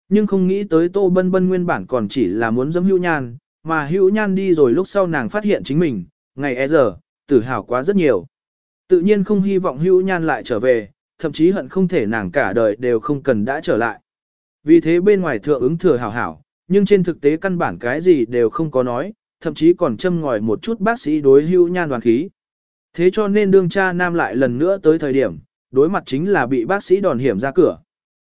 Nhưng không nghĩ tới Tô Bân Bân nguyên bản còn chỉ là muốn dâm hữu nhan, mà hữu nhan đi rồi lúc sau nàng phát hiện chính mình, ngày e giờ, tự hào quá rất nhiều. Tự nhiên không hy vọng hữu nhan lại trở về, thậm chí hận không thể nàng cả đời đều không cần đã trở lại. Vì thế bên ngoài thượng ứng thừa hảo hảo, nhưng trên thực tế căn bản cái gì đều không có nói, thậm chí còn châm ngòi một chút bác sĩ đối hữu nhan đoàn khí. Thế cho nên đương cha nam lại lần nữa tới thời điểm, đối mặt chính là bị bác sĩ đòn hiểm ra cửa.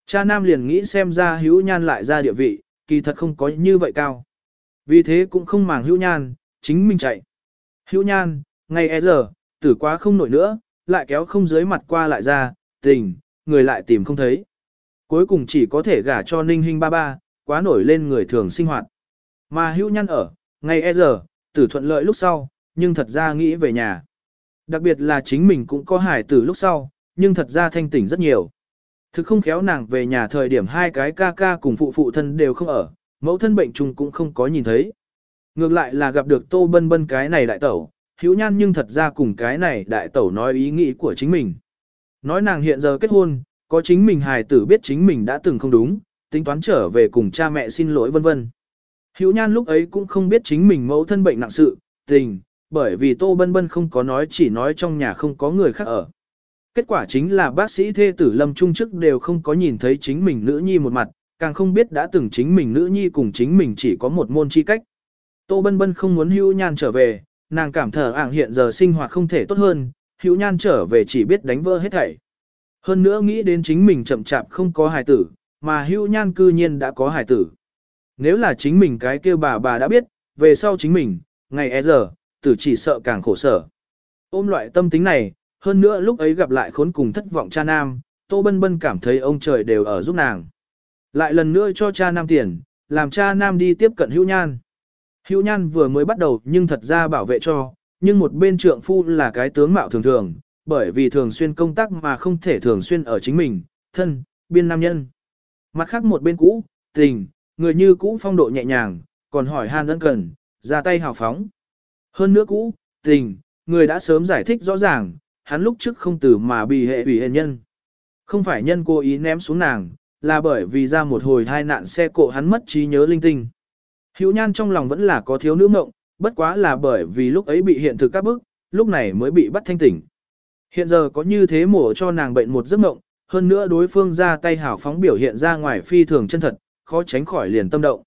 Cha nam liền nghĩ xem ra hữu nhan lại ra địa vị, kỳ thật không có như vậy cao. Vì thế cũng không màng hữu nhan, chính mình chạy. Hữu nhan, ngày e giờ, tử quá không nổi nữa, lại kéo không dưới mặt qua lại ra, tình, người lại tìm không thấy. Cuối cùng chỉ có thể gả cho ninh hình ba ba, quá nổi lên người thường sinh hoạt. Mà hữu nhăn ở, ngày e giờ, tử thuận lợi lúc sau, nhưng thật ra nghĩ về nhà. Đặc biệt là chính mình cũng có hài tử lúc sau, nhưng thật ra thanh tỉnh rất nhiều. Thực không khéo nàng về nhà thời điểm hai cái ca ca cùng phụ phụ thân đều không ở, mẫu thân bệnh trùng cũng không có nhìn thấy. Ngược lại là gặp được tô bân bân cái này đại tẩu, hữu nhan nhưng thật ra cùng cái này đại tẩu nói ý nghĩ của chính mình. Nói nàng hiện giờ kết hôn, có chính mình hài tử biết chính mình đã từng không đúng, tính toán trở về cùng cha mẹ xin lỗi vân vân. Hữu nhan lúc ấy cũng không biết chính mình mẫu thân bệnh nặng sự, tình, bởi vì tô bân bân không có nói chỉ nói trong nhà không có người khác ở. Kết quả chính là bác sĩ thê tử lâm trung chức đều không có nhìn thấy chính mình nữ nhi một mặt, càng không biết đã từng chính mình nữ nhi cùng chính mình chỉ có một môn chi cách. Tô bân bân không muốn hữu nhan trở về, nàng cảm thở ảng hiện giờ sinh hoạt không thể tốt hơn, hữu nhan trở về chỉ biết đánh vỡ hết thảy. Hơn nữa nghĩ đến chính mình chậm chạp không có hài tử, mà Hưu nhan cư nhiên đã có hài tử. Nếu là chính mình cái kêu bà bà đã biết, về sau chính mình, ngày e giờ, tử chỉ sợ càng khổ sở. Ôm loại tâm tính này, hơn nữa lúc ấy gặp lại khốn cùng thất vọng cha nam, Tô Bân Bân cảm thấy ông trời đều ở giúp nàng. Lại lần nữa cho cha nam tiền, làm cha nam đi tiếp cận hữu nhan. Hữu nhan vừa mới bắt đầu nhưng thật ra bảo vệ cho, nhưng một bên trượng phu là cái tướng mạo thường thường, bởi vì thường xuyên công tác mà không thể thường xuyên ở chính mình, thân, biên nam nhân. Mặt khác một bên cũ, tình, người như cũ phong độ nhẹ nhàng, còn hỏi han ân cần, ra tay hào phóng. Hơn nữa cũ, tình, người đã sớm giải thích rõ ràng, hắn lúc trước không từ mà bị hệ ủy hệ nhân. Không phải nhân cố ý ném xuống nàng, là bởi vì ra một hồi tai nạn xe cộ hắn mất trí nhớ linh tinh. Hữu nhan trong lòng vẫn là có thiếu nữ mộng, bất quá là bởi vì lúc ấy bị hiện thực các bức, lúc này mới bị bắt thanh tỉnh. Hiện giờ có như thế mổ cho nàng bệnh một giấc mộng, hơn nữa đối phương ra tay hảo phóng biểu hiện ra ngoài phi thường chân thật, khó tránh khỏi liền tâm động.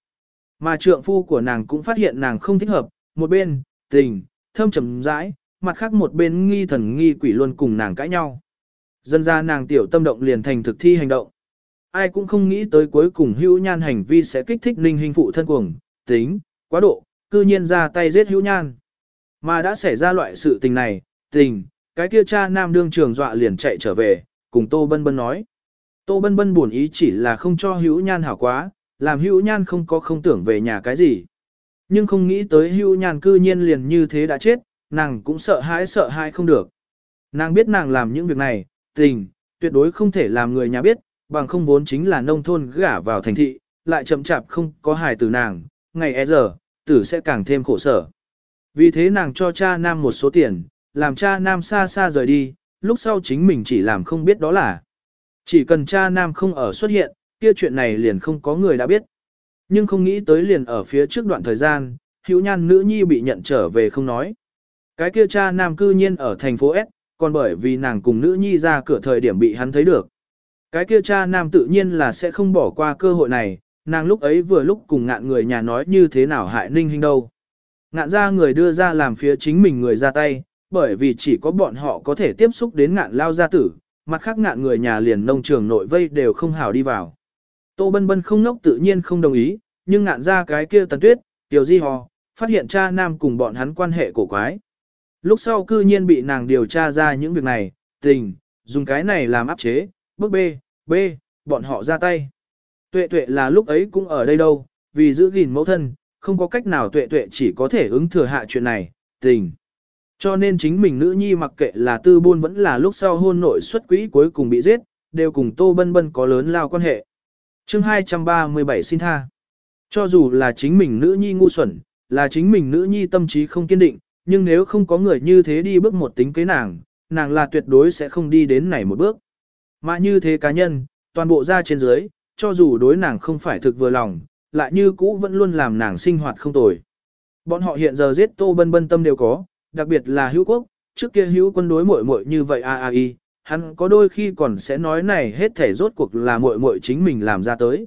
Mà trượng phu của nàng cũng phát hiện nàng không thích hợp, một bên, tình, thâm trầm rãi, mặt khác một bên nghi thần nghi quỷ luôn cùng nàng cãi nhau. Dân ra nàng tiểu tâm động liền thành thực thi hành động. Ai cũng không nghĩ tới cuối cùng hữu nhan hành vi sẽ kích thích ninh hình phụ thân cuồng, tính, quá độ, cư nhiên ra tay giết hữu nhan. Mà đã xảy ra loại sự tình này, tình, cái kia cha nam đương trường dọa liền chạy trở về, cùng Tô Bân Bân nói. Tô Bân Bân buồn ý chỉ là không cho hữu nhan hảo quá, làm hữu nhan không có không tưởng về nhà cái gì. Nhưng không nghĩ tới hữu nhan cư nhiên liền như thế đã chết, nàng cũng sợ hãi sợ hãi không được. Nàng biết nàng làm những việc này, tình, tuyệt đối không thể làm người nhà biết, bằng không vốn chính là nông thôn gả vào thành thị, lại chậm chạp không có hài từ nàng, ngày e giờ, tử sẽ càng thêm khổ sở. Vì thế nàng cho cha nam một số tiền, làm cha nam xa xa rời đi, lúc sau chính mình chỉ làm không biết đó là. Chỉ cần cha nam không ở xuất hiện, kia chuyện này liền không có người đã biết. Nhưng không nghĩ tới liền ở phía trước đoạn thời gian, hữu nhan nữ nhi bị nhận trở về không nói. Cái kia cha nam cư nhiên ở thành phố S, còn bởi vì nàng cùng nữ nhi ra cửa thời điểm bị hắn thấy được. Cái kia cha nam tự nhiên là sẽ không bỏ qua cơ hội này, nàng lúc ấy vừa lúc cùng ngạn người nhà nói như thế nào hại ninh hình đâu. Ngạn ra người đưa ra làm phía chính mình người ra tay, bởi vì chỉ có bọn họ có thể tiếp xúc đến ngạn lao gia tử, mặt khác ngạn người nhà liền nông trường nội vây đều không hào đi vào. Tô Bân Bân không nốc tự nhiên không đồng ý, nhưng ngạn ra cái kia tần tuyết, tiểu di hò, phát hiện cha nam cùng bọn hắn quan hệ cổ quái. Lúc sau cư nhiên bị nàng điều tra ra những việc này, tình, dùng cái này làm áp chế, bước B, B, bọn họ ra tay. Tuệ tuệ là lúc ấy cũng ở đây đâu, vì giữ gìn mẫu thân, không có cách nào tuệ tuệ chỉ có thể ứng thừa hạ chuyện này, tình. Cho nên chính mình nữ nhi mặc kệ là tư buôn vẫn là lúc sau hôn nội xuất quỹ cuối cùng bị giết, đều cùng Tô Bân Bân có lớn lao quan hệ. chương 237 xin tha. Cho dù là chính mình nữ nhi ngu xuẩn, là chính mình nữ nhi tâm trí không kiên định, nhưng nếu không có người như thế đi bước một tính kế nàng, nàng là tuyệt đối sẽ không đi đến này một bước. Mà như thế cá nhân, toàn bộ ra trên dưới, cho dù đối nàng không phải thực vừa lòng, lại như cũ vẫn luôn làm nàng sinh hoạt không tồi. Bọn họ hiện giờ giết Tô Bân Bân tâm đều có, đặc biệt là hữu quốc, trước kia hữu quân đối muội muội như vậy a a i, hắn có đôi khi còn sẽ nói này hết thể rốt cuộc là muội muội chính mình làm ra tới.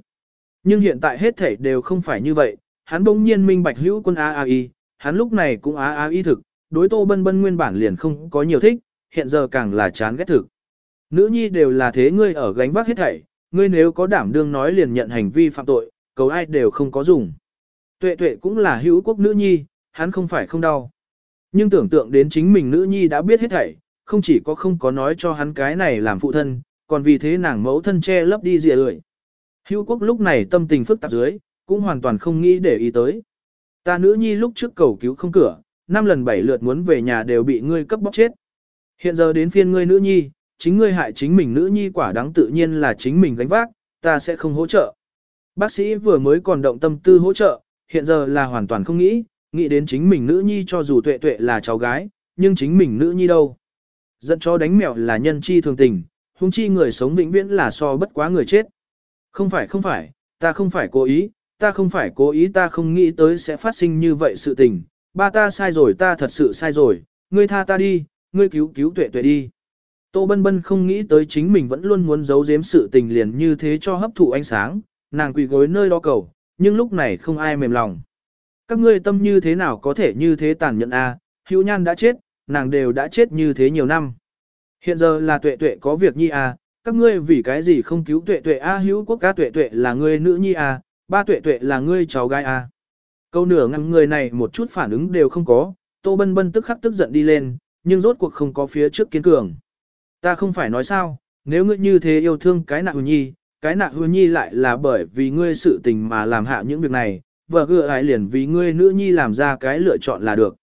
Nhưng hiện tại hết thể đều không phải như vậy, hắn bỗng nhiên minh bạch hữu quân a a i, hắn lúc này cũng a a i thực, đối Tô Bân Bân nguyên bản liền không có nhiều thích, hiện giờ càng là chán ghét thực. Nữ nhi đều là thế ngươi ở gánh vác hết thảy, ngươi nếu có đảm đương nói liền nhận hành vi phạm tội, cầu ai đều không có dùng. Tuệ tuệ cũng là hữu quốc nữ nhi, hắn không phải không đau. Nhưng tưởng tượng đến chính mình nữ nhi đã biết hết thảy, không chỉ có không có nói cho hắn cái này làm phụ thân, còn vì thế nàng mẫu thân che lấp đi dịa lưỡi. Hữu quốc lúc này tâm tình phức tạp dưới, cũng hoàn toàn không nghĩ để ý tới. Ta nữ nhi lúc trước cầu cứu không cửa, năm lần bảy lượt muốn về nhà đều bị ngươi cấp bóc chết. Hiện giờ đến phiên ngươi nữ nhi, chính ngươi hại chính mình nữ nhi quả đáng tự nhiên là chính mình gánh vác, ta sẽ không hỗ trợ. Bác sĩ vừa mới còn động tâm tư hỗ trợ, hiện giờ là hoàn toàn không nghĩ, nghĩ đến chính mình nữ nhi cho dù tuệ tuệ là cháu gái, nhưng chính mình nữ nhi đâu. Dẫn cho đánh mèo là nhân chi thường tình, huống chi người sống vĩnh viễn là so bất quá người chết. Không phải không phải, ta không phải cố ý, ta không phải cố ý ta không nghĩ tới sẽ phát sinh như vậy sự tình, ba ta sai rồi ta thật sự sai rồi, ngươi tha ta đi, ngươi cứu cứu tuệ tuệ đi. Tô Bân Bân không nghĩ tới chính mình vẫn luôn muốn giấu giếm sự tình liền như thế cho hấp thụ ánh sáng, nàng quỳ gối nơi đó cầu, nhưng lúc này không ai mềm lòng. Các ngươi tâm như thế nào có thể như thế tàn nhẫn a? À? Hữu Nhan đã chết, nàng đều đã chết như thế nhiều năm. Hiện giờ là tuệ tuệ có việc nhi à, các ngươi vì cái gì không cứu tuệ tuệ a hữu quốc ca tuệ tuệ là ngươi nữ nhi à, ba tuệ tuệ là ngươi cháu gái à. Câu nửa ngăn người này một chút phản ứng đều không có, tô bân bân tức khắc tức giận đi lên, nhưng rốt cuộc không có phía trước kiên cường. Ta không phải nói sao, nếu ngươi như thế yêu thương cái nạ hư nhi, cái nạ hư nhi lại là bởi vì ngươi sự tình mà làm hạ những việc này, vợ gựa ai liền vì ngươi nữ nhi làm ra cái lựa chọn là được.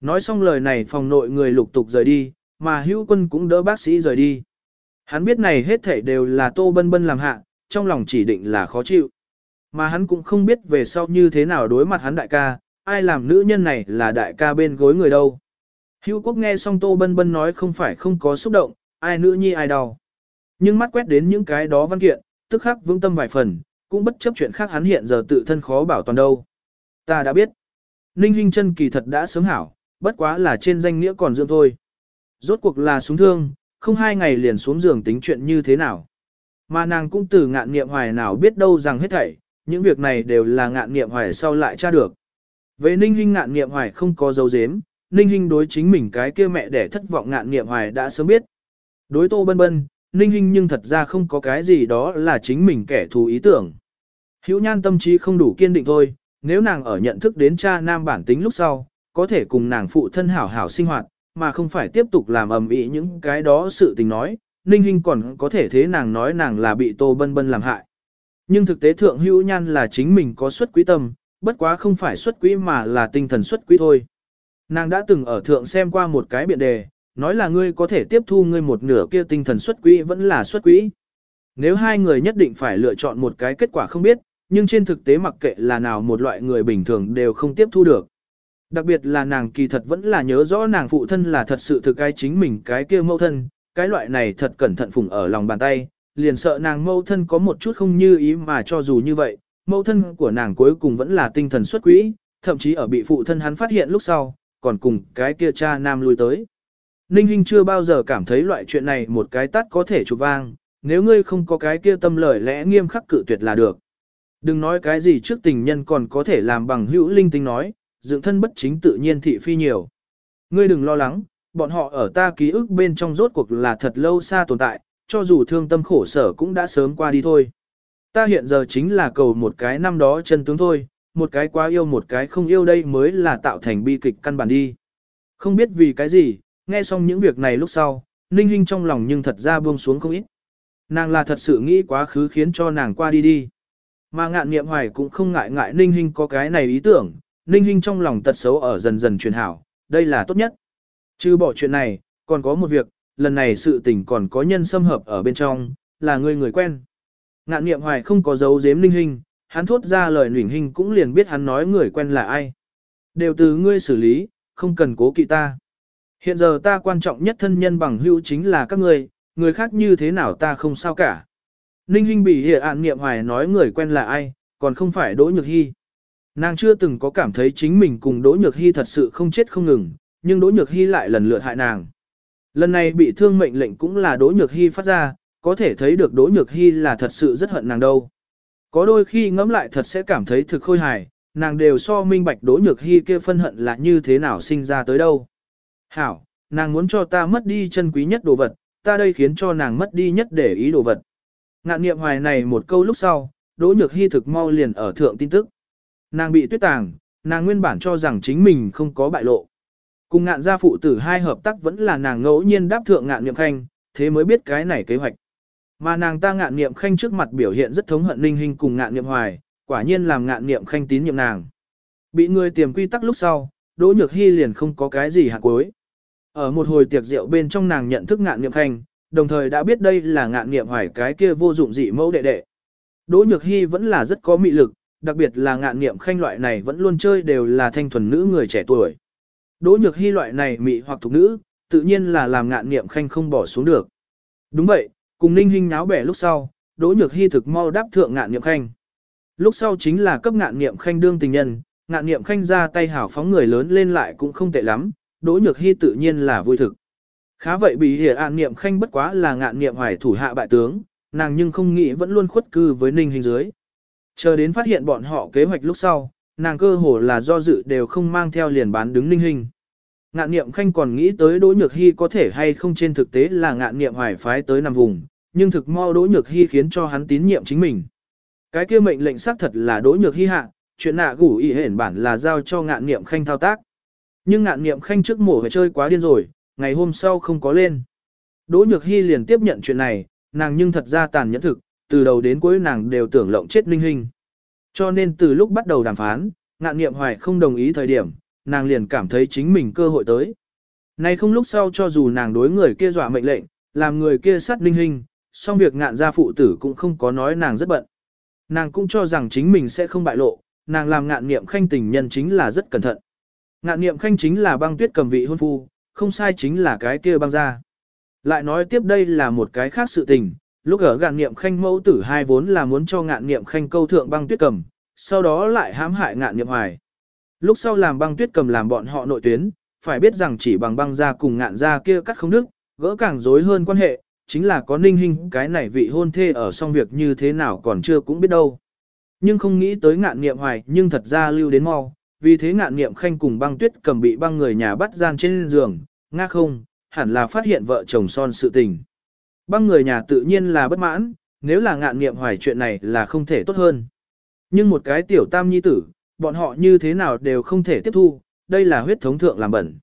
Nói xong lời này phòng nội người lục tục rời đi, mà hữu quân cũng đỡ bác sĩ rời đi. Hắn biết này hết thảy đều là tô bân bân làm hạ, trong lòng chỉ định là khó chịu. Mà hắn cũng không biết về sau như thế nào đối mặt hắn đại ca, ai làm nữ nhân này là đại ca bên gối người đâu. Hữu quốc nghe xong tô bân bân nói không phải không có xúc động, ai nữ nhi ai đau. Nhưng mắt quét đến những cái đó văn kiện, tức khắc vững tâm vài phần, cũng bất chấp chuyện khác hắn hiện giờ tự thân khó bảo toàn đâu. Ta đã biết. Ninh Hinh chân kỳ thật đã sớm hảo, bất quá là trên danh nghĩa còn dưỡng thôi. Rốt cuộc là súng thương, không hai ngày liền xuống giường tính chuyện như thế nào. Mà nàng cũng từ ngạn nghiệm hoài nào biết đâu rằng hết thảy, những việc này đều là ngạn nghiệm hoài sau lại tra được. Về ninh Hinh ngạn nghiệm hoài không có dấu dếm, ninh Hinh đối chính mình cái kia mẹ để thất vọng ngạn nghiệm hoài đã sớm biết. Đối tô bân bân, ninh Hinh nhưng thật ra không có cái gì đó là chính mình kẻ thù ý tưởng. Hữu nhan tâm trí không đủ kiên định thôi, nếu nàng ở nhận thức đến cha nam bản tính lúc sau, có thể cùng nàng phụ thân hảo hảo sinh hoạt, mà không phải tiếp tục làm ầm ĩ những cái đó sự tình nói, Ninh Hinh còn có thể thế nàng nói nàng là bị Tô Bân Bân làm hại. Nhưng thực tế thượng hữu nhan là chính mình có xuất quý tâm, bất quá không phải xuất quý mà là tinh thần xuất quý thôi. Nàng đã từng ở thượng xem qua một cái biện đề, nói là ngươi có thể tiếp thu ngươi một nửa kia tinh thần xuất quỹ vẫn là xuất quỹ. Nếu hai người nhất định phải lựa chọn một cái kết quả không biết, nhưng trên thực tế mặc kệ là nào một loại người bình thường đều không tiếp thu được. Đặc biệt là nàng kỳ thật vẫn là nhớ rõ nàng phụ thân là thật sự thực cái chính mình cái kia mâu thân, cái loại này thật cẩn thận phùng ở lòng bàn tay, liền sợ nàng mâu thân có một chút không như ý mà cho dù như vậy, mâu thân của nàng cuối cùng vẫn là tinh thần xuất quỹ, thậm chí ở bị phụ thân hắn phát hiện lúc sau, còn cùng cái kia cha nam lui tới. Ninh Hinh chưa bao giờ cảm thấy loại chuyện này một cái tắt có thể chụp vang, nếu ngươi không có cái kia tâm lời lẽ nghiêm khắc cự tuyệt là được. Đừng nói cái gì trước tình nhân còn có thể làm bằng hữu linh tinh nói, dựng thân bất chính tự nhiên thị phi nhiều. Ngươi đừng lo lắng, bọn họ ở ta ký ức bên trong rốt cuộc là thật lâu xa tồn tại, cho dù thương tâm khổ sở cũng đã sớm qua đi thôi. Ta hiện giờ chính là cầu một cái năm đó chân tướng thôi, một cái quá yêu một cái không yêu đây mới là tạo thành bi kịch căn bản đi. Không biết vì cái gì, nghe xong những việc này lúc sau, Ninh Hinh trong lòng nhưng thật ra buông xuống không ít. Nàng là thật sự nghĩ quá khứ khiến cho nàng qua đi đi. Mà ngạn nghiệm hoài cũng không ngại ngại Ninh Hinh có cái này ý tưởng, Ninh Hinh trong lòng tật xấu ở dần dần truyền hảo, đây là tốt nhất. Chứ bỏ chuyện này, còn có một việc, lần này sự tình còn có nhân xâm hợp ở bên trong, là người người quen. Ngạn niệm hoài không có dấu giếm Ninh Hinh, hắn thốt ra lời nhuỳnh Hinh cũng liền biết hắn nói người quen là ai. Đều từ ngươi xử lý, không cần cố kỵ ta. Hiện giờ ta quan trọng nhất thân nhân bằng hữu chính là các người, người khác như thế nào ta không sao cả. Ninh Hinh bị hệ ạn niệm hoài nói người quen là ai, còn không phải Đỗ Nhược Hy. Nàng chưa từng có cảm thấy chính mình cùng Đỗ Nhược Hy thật sự không chết không ngừng, nhưng Đỗ Nhược Hy lại lần lượt hại nàng. Lần này bị thương mệnh lệnh cũng là Đỗ Nhược Hy phát ra, có thể thấy được Đỗ Nhược Hy là thật sự rất hận nàng đâu. Có đôi khi ngẫm lại thật sẽ cảm thấy thực khôi hài, nàng đều so minh bạch Đỗ Nhược Hy kia phân hận là như thế nào sinh ra tới đâu. Hảo, nàng muốn cho ta mất đi chân quý nhất đồ vật, ta đây khiến cho nàng mất đi nhất để ý đồ vật. Ngạn niệm hoài này một câu lúc sau, Đỗ Nhược Hy thực mau liền ở thượng tin tức. Nàng bị tuyết tàng, nàng nguyên bản cho rằng chính mình không có bại lộ. Cùng ngạn gia phụ tử hai hợp tác vẫn là nàng ngẫu nhiên đáp thượng ngạn niệm khanh, thế mới biết cái này kế hoạch. Mà nàng ta ngạn niệm khanh trước mặt biểu hiện rất thống hận linh hình cùng ngạn niệm hoài, quả nhiên làm ngạn niệm khanh tín nhiệm nàng. Bị người tiềm quy tắc lúc sau, Đỗ Nhược Hy liền không có cái gì hạ cuối. Ở một hồi tiệc rượu bên trong nàng nhận thức ngạn niệm khanh, đồng thời đã biết đây là ngạn niệm hoài cái kia vô dụng dị mẫu đệ đệ. Đỗ Nhược Hy vẫn là rất có mị lực, đặc biệt là ngạn niệm khanh loại này vẫn luôn chơi đều là thanh thuần nữ người trẻ tuổi. Đỗ Nhược Hy loại này mị hoặc thục nữ, tự nhiên là làm ngạn niệm khanh không bỏ xuống được. Đúng vậy, cùng ninh Hinh náo bẻ lúc sau, Đỗ Nhược Hy thực mau đáp thượng ngạn niệm khanh. Lúc sau chính là cấp ngạn niệm khanh đương tình nhân, ngạn niệm khanh ra tay hảo phóng người lớn lên lại cũng không tệ lắm, Đỗ Nhược Hy tự nhiên là vui thực. Khá vậy bị hiểu an niệm khanh bất quá là ngạn niệm hoài thủ hạ bại tướng, nàng nhưng không nghĩ vẫn luôn khuất cư với ninh hình dưới. Chờ đến phát hiện bọn họ kế hoạch lúc sau, nàng cơ hồ là do dự đều không mang theo liền bán đứng ninh hình. Ngạn niệm khanh còn nghĩ tới Đỗ Nhược Hy có thể hay không trên thực tế là ngạn niệm hoài phái tới nằm vùng, nhưng thực mo Đỗ Nhược Hy khiến cho hắn tín nhiệm chính mình. Cái kia mệnh lệnh xác thật là Đỗ Nhược Hy hạ, chuyện nạ gủ y hển bản là giao cho ngạn niệm khanh thao tác. Nhưng ngạn niệm khanh trước mổ phải chơi quá điên rồi, ngày hôm sau không có lên. Đỗ Nhược Hy liền tiếp nhận chuyện này, nàng nhưng thật ra tàn nhẫn thực, từ đầu đến cuối nàng đều tưởng lộng chết Ninh Hinh. Cho nên từ lúc bắt đầu đàm phán, ngạn niệm hoài không đồng ý thời điểm, nàng liền cảm thấy chính mình cơ hội tới. Nay không lúc sau cho dù nàng đối người kia dọa mệnh lệnh, làm người kia sát Ninh Hinh, song việc ngạn gia phụ tử cũng không có nói nàng rất bận. Nàng cũng cho rằng chính mình sẽ không bại lộ, nàng làm ngạn niệm khanh tình nhân chính là rất cẩn thận. Ngạn niệm khanh chính là băng tuyết cầm vị hôn phu, không sai chính là cái kia băng ra. Lại nói tiếp đây là một cái khác sự tình, lúc ở ngạn niệm khanh mẫu tử hai vốn là muốn cho ngạn niệm khanh câu thượng băng tuyết cầm, sau đó lại hãm hại ngạn niệm hoài. Lúc sau làm băng tuyết cầm làm bọn họ nội tuyến, phải biết rằng chỉ bằng băng ra cùng ngạn ra kia cắt không đức, gỡ càng rối hơn quan hệ, chính là có ninh hình cái này vị hôn thê ở xong việc như thế nào còn chưa cũng biết đâu. Nhưng không nghĩ tới ngạn niệm hoài nhưng thật ra lưu đến mau, vì thế ngạn niệm khanh cùng băng tuyết cầm bị băng người nhà bắt gian trên giường, nga không, hẳn là phát hiện vợ chồng son sự tình. Băng người nhà tự nhiên là bất mãn, nếu là ngạn niệm hoài chuyện này là không thể tốt hơn. Nhưng một cái tiểu tam nhi tử, bọn họ như thế nào đều không thể tiếp thu, đây là huyết thống thượng làm bẩn.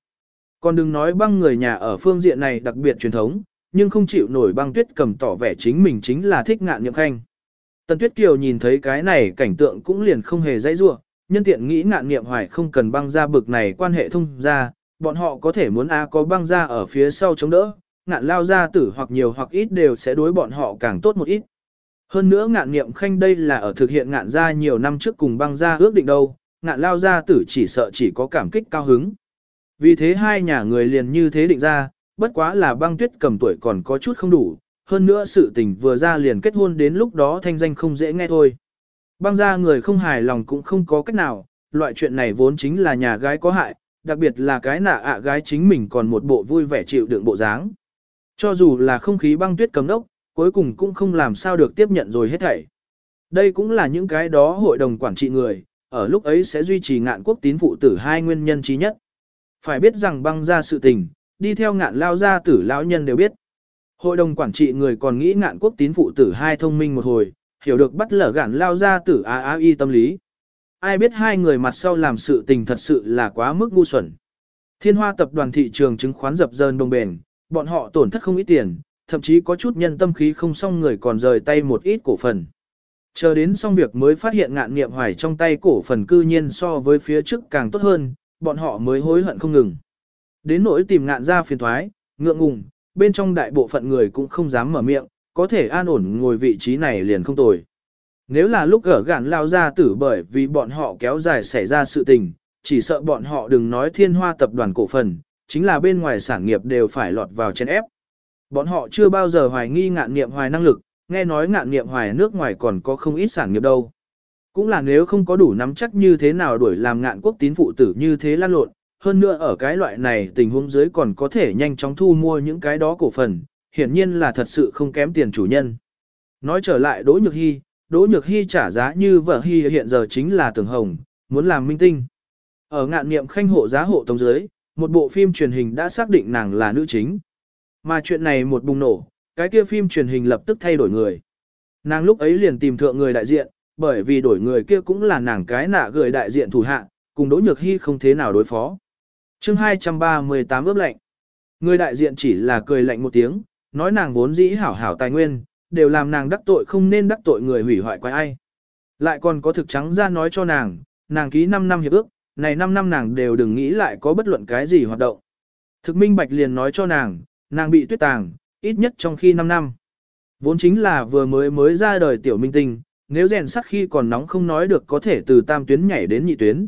Còn đừng nói băng người nhà ở phương diện này đặc biệt truyền thống, nhưng không chịu nổi băng tuyết cầm tỏ vẻ chính mình chính là thích ngạn niệm khanh. Tần Tuyết Kiều nhìn thấy cái này cảnh tượng cũng liền không hề dãy rua, nhân tiện nghĩ ngạn niệm hoài không cần băng ra bực này quan hệ thông ra, bọn họ có thể muốn A có băng ra ở phía sau chống đỡ, ngạn lao ra tử hoặc nhiều hoặc ít đều sẽ đối bọn họ càng tốt một ít. Hơn nữa ngạn niệm khanh đây là ở thực hiện ngạn ra nhiều năm trước cùng băng ra ước định đâu, ngạn lao ra tử chỉ sợ chỉ có cảm kích cao hứng. Vì thế hai nhà người liền như thế định ra, bất quá là băng tuyết cầm tuổi còn có chút không đủ, hơn nữa sự tình vừa ra liền kết hôn đến lúc đó thanh danh không dễ nghe thôi. Băng ra người không hài lòng cũng không có cách nào, loại chuyện này vốn chính là nhà gái có hại, đặc biệt là cái nạ ạ gái chính mình còn một bộ vui vẻ chịu đựng bộ dáng. Cho dù là không khí băng tuyết cấm đốc, cuối cùng cũng không làm sao được tiếp nhận rồi hết thảy. Đây cũng là những cái đó hội đồng quản trị người, ở lúc ấy sẽ duy trì ngạn quốc tín phụ tử hai nguyên nhân trí nhất. Phải biết rằng băng ra sự tình, đi theo ngạn lao gia tử lão nhân đều biết. Hội đồng quản trị người còn nghĩ ngạn quốc tín phụ tử hai thông minh một hồi, hiểu được bắt lở gạn lao ra tử a a y tâm lý. Ai biết hai người mặt sau làm sự tình thật sự là quá mức ngu xuẩn. Thiên hoa tập đoàn thị trường chứng khoán dập dờn đồng bền, bọn họ tổn thất không ít tiền, thậm chí có chút nhân tâm khí không xong người còn rời tay một ít cổ phần. Chờ đến xong việc mới phát hiện ngạn nghiệm hoài trong tay cổ phần cư nhiên so với phía trước càng tốt hơn, bọn họ mới hối hận không ngừng. Đến nỗi tìm ngạn ra phiền thoái, ngượng ngùng, bên trong đại bộ phận người cũng không dám mở miệng, có thể an ổn ngồi vị trí này liền không tồi. Nếu là lúc ở gạn lao ra tử bởi vì bọn họ kéo dài xảy ra sự tình, chỉ sợ bọn họ đừng nói thiên hoa tập đoàn cổ phần, chính là bên ngoài sản nghiệp đều phải lọt vào trên ép. Bọn họ chưa bao giờ hoài nghi ngạn nghiệm hoài năng lực, nghe nói ngạn nghiệm hoài nước ngoài còn có không ít sản nghiệp đâu. Cũng là nếu không có đủ nắm chắc như thế nào đuổi làm ngạn quốc tín phụ tử như thế lan lộn, hơn nữa ở cái loại này tình huống dưới còn có thể nhanh chóng thu mua những cái đó cổ phần, hiển nhiên là thật sự không kém tiền chủ nhân. Nói trở lại Đỗ Nhược Hy, Đỗ Nhược Hy trả giá như vợ Hy hiện giờ chính là tưởng hồng, muốn làm minh tinh. Ở ngạn niệm khanh hộ giá hộ tống dưới, một bộ phim truyền hình đã xác định nàng là nữ chính. Mà chuyện này một bùng nổ, cái kia phim truyền hình lập tức thay đổi người. Nàng lúc ấy liền tìm thượng người đại diện, bởi vì đổi người kia cũng là nàng cái nạ gửi đại diện thủ hạ, cùng Đỗ Nhược Hy không thế nào đối phó. chương 238 ướp lạnh. Người đại diện chỉ là cười lạnh một tiếng, nói nàng vốn dĩ hảo hảo tài nguyên, đều làm nàng đắc tội không nên đắc tội người hủy hoại quái ai. Lại còn có thực trắng ra nói cho nàng, nàng ký 5 năm hiệp ước, này 5 năm nàng đều đừng nghĩ lại có bất luận cái gì hoạt động. Thực minh bạch liền nói cho nàng, nàng bị tuyết tàng, ít nhất trong khi 5 năm. Vốn chính là vừa mới mới ra đời tiểu minh tinh, nếu rèn sắt khi còn nóng không nói được có thể từ tam tuyến nhảy đến nhị tuyến.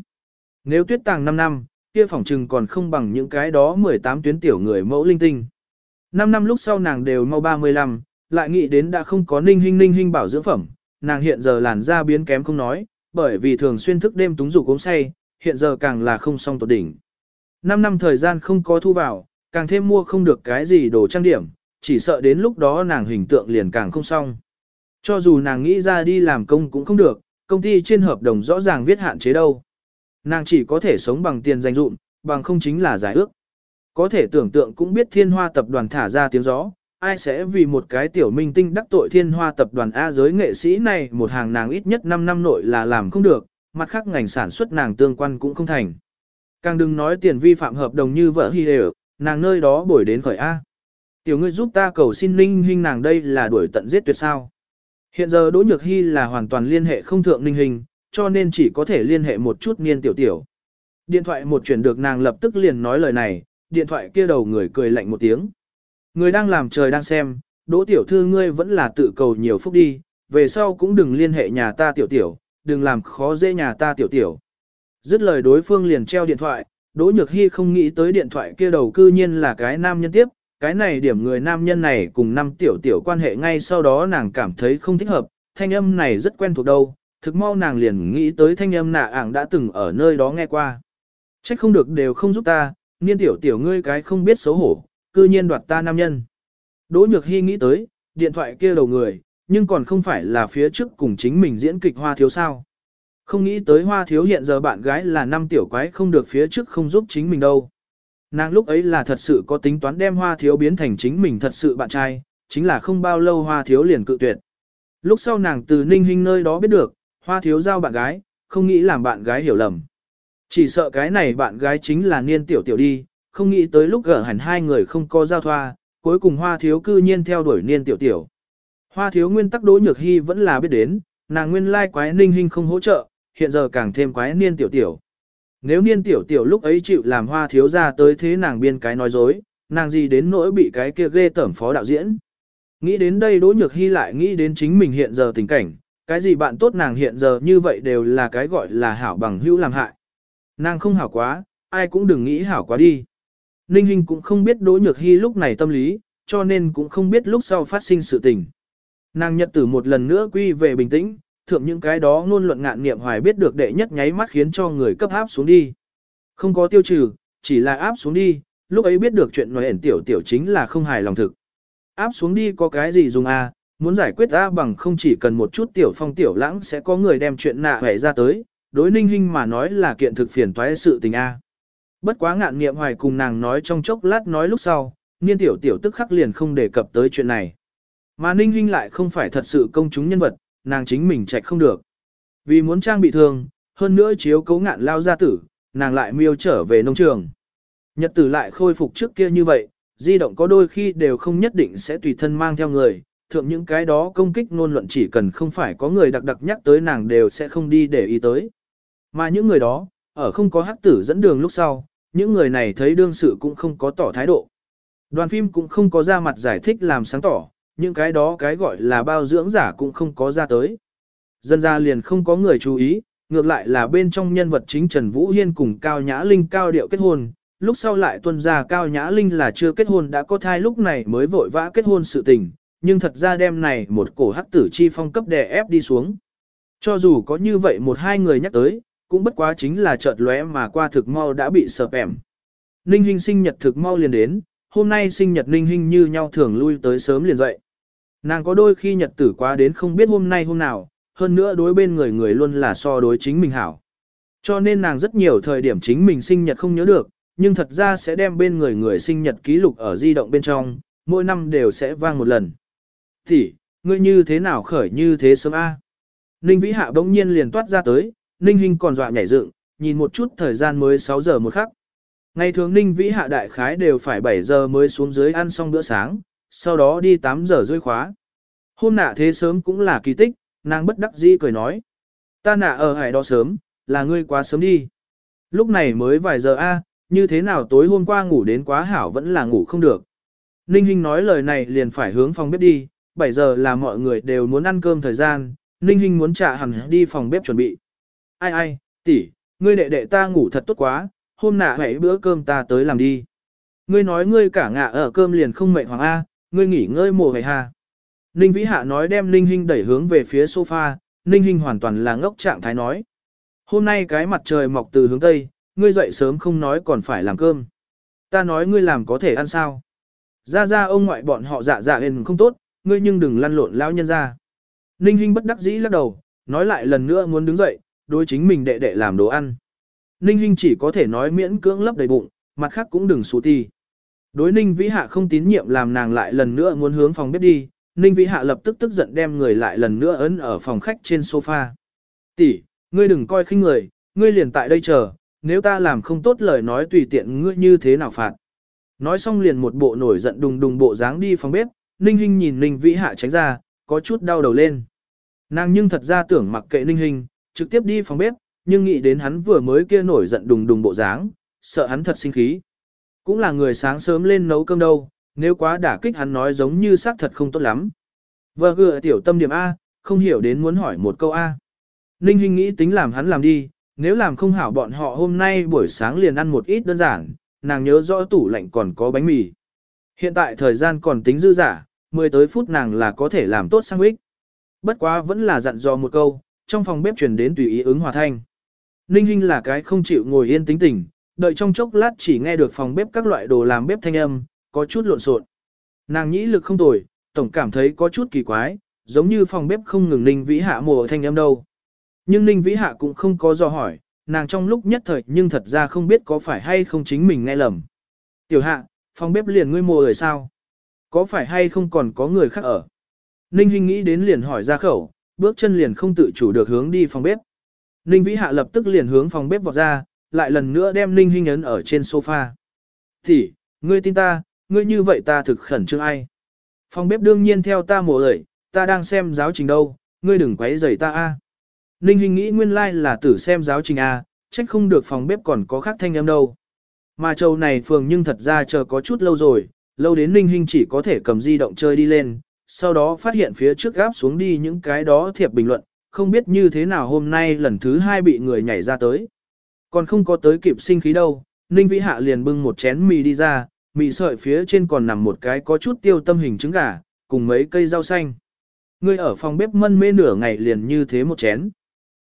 Nếu tuyết tàng 5 năm, kia phỏng trừng còn không bằng những cái đó 18 tuyến tiểu người mẫu linh tinh. 5 năm lúc sau nàng đều mau 35, lại nghĩ đến đã không có ninh Hinh ninh Hinh bảo dưỡng phẩm, nàng hiện giờ làn da biến kém không nói, bởi vì thường xuyên thức đêm túng dục uống say, hiện giờ càng là không song tột đỉnh. 5 năm thời gian không có thu vào, càng thêm mua không được cái gì đồ trang điểm, chỉ sợ đến lúc đó nàng hình tượng liền càng không xong. Cho dù nàng nghĩ ra đi làm công cũng không được, công ty trên hợp đồng rõ ràng viết hạn chế đâu. Nàng chỉ có thể sống bằng tiền dành dụm, bằng không chính là giải ước. Có thể tưởng tượng cũng biết thiên hoa tập đoàn thả ra tiếng gió, ai sẽ vì một cái tiểu minh tinh đắc tội thiên hoa tập đoàn A giới nghệ sĩ này một hàng nàng ít nhất 5 năm nội là làm không được, mặt khác ngành sản xuất nàng tương quan cũng không thành. Càng đừng nói tiền vi phạm hợp đồng như vợ hy đều, nàng nơi đó bổi đến khởi A. Tiểu ngươi giúp ta cầu xin ninh hình nàng đây là đuổi tận giết tuyệt sao. Hiện giờ Đỗ Nhược Hy là hoàn toàn liên hệ không thượng ninh hình, cho nên chỉ có thể liên hệ một chút niên tiểu tiểu. Điện thoại một chuyển được nàng lập tức liền nói lời này, điện thoại kia đầu người cười lạnh một tiếng. Người đang làm trời đang xem, đỗ tiểu thư ngươi vẫn là tự cầu nhiều phúc đi, về sau cũng đừng liên hệ nhà ta tiểu tiểu, đừng làm khó dễ nhà ta tiểu tiểu. Dứt lời đối phương liền treo điện thoại, đỗ nhược hy không nghĩ tới điện thoại kia đầu cư nhiên là cái nam nhân tiếp, cái này điểm người nam nhân này cùng năm tiểu tiểu quan hệ ngay sau đó nàng cảm thấy không thích hợp, thanh âm này rất quen thuộc đâu, thực mau nàng liền nghĩ tới thanh âm nạ ảng đã từng ở nơi đó nghe qua. Trách không được đều không giúp ta, niên tiểu tiểu ngươi cái không biết xấu hổ, cư nhiên đoạt ta nam nhân. Đỗ Nhược Hy nghĩ tới, điện thoại kia đầu người, nhưng còn không phải là phía trước cùng chính mình diễn kịch hoa thiếu sao. Không nghĩ tới hoa thiếu hiện giờ bạn gái là năm tiểu quái không được phía trước không giúp chính mình đâu. Nàng lúc ấy là thật sự có tính toán đem hoa thiếu biến thành chính mình thật sự bạn trai, chính là không bao lâu hoa thiếu liền cự tuyệt. Lúc sau nàng từ ninh hình nơi đó biết được, hoa thiếu giao bạn gái, không nghĩ làm bạn gái hiểu lầm. Chỉ sợ cái này bạn gái chính là niên tiểu tiểu đi, không nghĩ tới lúc gỡ hẳn hai người không có giao thoa, cuối cùng hoa thiếu cư nhiên theo đuổi niên tiểu tiểu. Hoa thiếu nguyên tắc đối nhược hy vẫn là biết đến, nàng nguyên lai quái ninh hình không hỗ trợ, hiện giờ càng thêm quái niên tiểu tiểu. Nếu niên tiểu tiểu lúc ấy chịu làm hoa thiếu ra tới thế nàng biên cái nói dối, nàng gì đến nỗi bị cái kia ghê tẩm phó đạo diễn. Nghĩ đến đây Đỗ Nhược Hy lại nghĩ đến chính mình hiện giờ tình cảnh, cái gì bạn tốt nàng hiện giờ như vậy đều là cái gọi là hảo bằng hữu làm hại. Nàng không hảo quá, ai cũng đừng nghĩ hảo quá đi. Ninh Hinh cũng không biết Đỗ Nhược Hi lúc này tâm lý, cho nên cũng không biết lúc sau phát sinh sự tình. Nàng nhật tử một lần nữa quy về bình tĩnh, thượng những cái đó ngôn luận ngạn niệm hoài biết được đệ nhất nháy mắt khiến cho người cấp áp xuống đi. Không có tiêu trừ, chỉ là áp xuống đi, lúc ấy biết được chuyện nói ẩn tiểu tiểu chính là không hài lòng thực. Áp xuống đi có cái gì dùng à? muốn giải quyết A bằng không chỉ cần một chút tiểu phong tiểu lãng sẽ có người đem chuyện nạ hẻ ra tới, đối ninh hình mà nói là kiện thực phiền toái sự tình A. Bất quá ngạn nghiệm hoài cùng nàng nói trong chốc lát nói lúc sau, niên tiểu tiểu tức khắc liền không đề cập tới chuyện này. Mà ninh hình lại không phải thật sự công chúng nhân vật, nàng chính mình chạy không được. Vì muốn trang bị thương, hơn nữa chiếu cấu ngạn lao gia tử, nàng lại miêu trở về nông trường. Nhật tử lại khôi phục trước kia như vậy, di động có đôi khi đều không nhất định sẽ tùy thân mang theo người, thượng những cái đó công kích ngôn luận chỉ cần không phải có người đặc đặc nhắc tới nàng đều sẽ không đi để ý tới. Mà những người đó, ở không có hắc tử dẫn đường lúc sau, những người này thấy đương sự cũng không có tỏ thái độ. Đoàn phim cũng không có ra mặt giải thích làm sáng tỏ, những cái đó cái gọi là bao dưỡng giả cũng không có ra tới. Dân ra liền không có người chú ý, ngược lại là bên trong nhân vật chính Trần Vũ Hiên cùng Cao Nhã Linh cao điệu kết hôn, lúc sau lại tuân ra Cao Nhã Linh là chưa kết hôn đã có thai lúc này mới vội vã kết hôn sự tình, nhưng thật ra đêm này một cổ hắc tử chi phong cấp đè ép đi xuống. Cho dù có như vậy một hai người nhắc tới, cũng bất quá chính là chợt lóe mà qua thực mau đã bị sợp ẻm. Ninh Hinh sinh nhật thực mau liền đến, hôm nay sinh nhật Ninh Hinh như nhau thường lui tới sớm liền dậy. Nàng có đôi khi nhật tử quá đến không biết hôm nay hôm nào, hơn nữa đối bên người người luôn là so đối chính mình hảo. Cho nên nàng rất nhiều thời điểm chính mình sinh nhật không nhớ được, nhưng thật ra sẽ đem bên người người sinh nhật ký lục ở di động bên trong, mỗi năm đều sẽ vang một lần. Thì, ngươi như thế nào khởi như thế sớm A? Ninh Vĩ Hạ bỗng nhiên liền toát ra tới, Ninh Hinh còn dọa nhảy dựng, nhìn một chút thời gian mới 6 giờ một khắc. Ngày thường Ninh Vĩ Hạ đại khái đều phải 7 giờ mới xuống dưới ăn xong bữa sáng, sau đó đi 8 giờ rưỡi khóa. Hôm nạ thế sớm cũng là kỳ tích, nàng bất đắc dĩ cười nói. Ta nạ ở hải đó sớm, là ngươi quá sớm đi. Lúc này mới vài giờ a, như thế nào tối hôm qua ngủ đến quá hảo vẫn là ngủ không được. Ninh Hinh nói lời này liền phải hướng phòng bếp đi, 7 giờ là mọi người đều muốn ăn cơm thời gian, Ninh Hinh muốn trả hẳn đi phòng bếp chuẩn bị. Ai ai, tỷ, ngươi đệ đệ ta ngủ thật tốt quá, hôm nạ hãy bữa cơm ta tới làm đi. Ngươi nói ngươi cả ngạ ở cơm liền không mệt hoàng A, ngươi nghỉ ngơi mùa hầy hà. Ninh Vĩ Hạ nói đem Ninh Hinh đẩy hướng về phía sofa, Ninh Hinh hoàn toàn là ngốc trạng thái nói. Hôm nay cái mặt trời mọc từ hướng Tây, ngươi dậy sớm không nói còn phải làm cơm. Ta nói ngươi làm có thể ăn sao. Ra ra ông ngoại bọn họ dạ dạ hên không tốt, ngươi nhưng đừng lăn lộn lão nhân ra. Ninh Hinh bất đắc dĩ lắc đầu, nói lại lần nữa muốn đứng dậy, đối chính mình đệ đệ làm đồ ăn. Ninh Hinh chỉ có thể nói miễn cưỡng lấp đầy bụng, mặt khác cũng đừng xú ti. Đối Ninh Vĩ Hạ không tín nhiệm làm nàng lại lần nữa muốn hướng phòng bếp đi, Ninh Vĩ Hạ lập tức tức giận đem người lại lần nữa ấn ở phòng khách trên sofa. Tỷ, ngươi đừng coi khinh người, ngươi liền tại đây chờ, nếu ta làm không tốt lời nói tùy tiện ngươi như thế nào phạt. Nói xong liền một bộ nổi giận đùng đùng bộ dáng đi phòng bếp, Ninh Hinh nhìn Ninh Vĩ Hạ tránh ra, có chút đau đầu lên. Nàng nhưng thật ra tưởng mặc kệ Ninh Hinh, trực tiếp đi phòng bếp, nhưng nghĩ đến hắn vừa mới kia nổi giận đùng đùng bộ dáng, sợ hắn thật sinh khí. Cũng là người sáng sớm lên nấu cơm đâu, nếu quá đả kích hắn nói giống như xác thật không tốt lắm. Vợ gựa tiểu tâm điểm A, không hiểu đến muốn hỏi một câu A. Ninh Hinh nghĩ tính làm hắn làm đi, nếu làm không hảo bọn họ hôm nay buổi sáng liền ăn một ít đơn giản, nàng nhớ rõ tủ lạnh còn có bánh mì. Hiện tại thời gian còn tính dư giả, 10 tới phút nàng là có thể làm tốt sandwich. Bất quá vẫn là dặn dò một câu, trong phòng bếp truyền đến tùy ý ứng hòa thanh. Ninh Hinh là cái không chịu ngồi yên tính tình, đợi trong chốc lát chỉ nghe được phòng bếp các loại đồ làm bếp thanh âm, có chút lộn xộn. Nàng nhĩ lực không tồi, tổng cảm thấy có chút kỳ quái, giống như phòng bếp không ngừng Ninh Vĩ Hạ mùa thanh âm đâu. Nhưng Ninh Vĩ Hạ cũng không có do hỏi, nàng trong lúc nhất thời nhưng thật ra không biết có phải hay không chính mình nghe lầm. Tiểu Hạ, phòng bếp liền ngươi mùa rồi sao? Có phải hay không còn có người khác ở? Ninh Hinh nghĩ đến liền hỏi ra khẩu, bước chân liền không tự chủ được hướng đi phòng bếp. Ninh Vĩ Hạ lập tức liền hướng phòng bếp vọt ra, lại lần nữa đem Ninh Hinh ấn ở trên sofa. Thì, ngươi tin ta, ngươi như vậy ta thực khẩn trương ai. Phòng bếp đương nhiên theo ta mổ ơi, ta đang xem giáo trình đâu, ngươi đừng quấy rầy ta a. Ninh Hinh nghĩ nguyên lai like là tử xem giáo trình a, trách không được phòng bếp còn có khác thanh âm đâu. Mà châu này phường nhưng thật ra chờ có chút lâu rồi, lâu đến Ninh Hinh chỉ có thể cầm di động chơi đi lên, sau đó phát hiện phía trước gáp xuống đi những cái đó thiệp bình luận, không biết như thế nào hôm nay lần thứ hai bị người nhảy ra tới. Còn không có tới kịp sinh khí đâu, Ninh Vĩ Hạ liền bưng một chén mì đi ra, mì sợi phía trên còn nằm một cái có chút tiêu tâm hình trứng gà, cùng mấy cây rau xanh. Ngươi ở phòng bếp mân mê nửa ngày liền như thế một chén.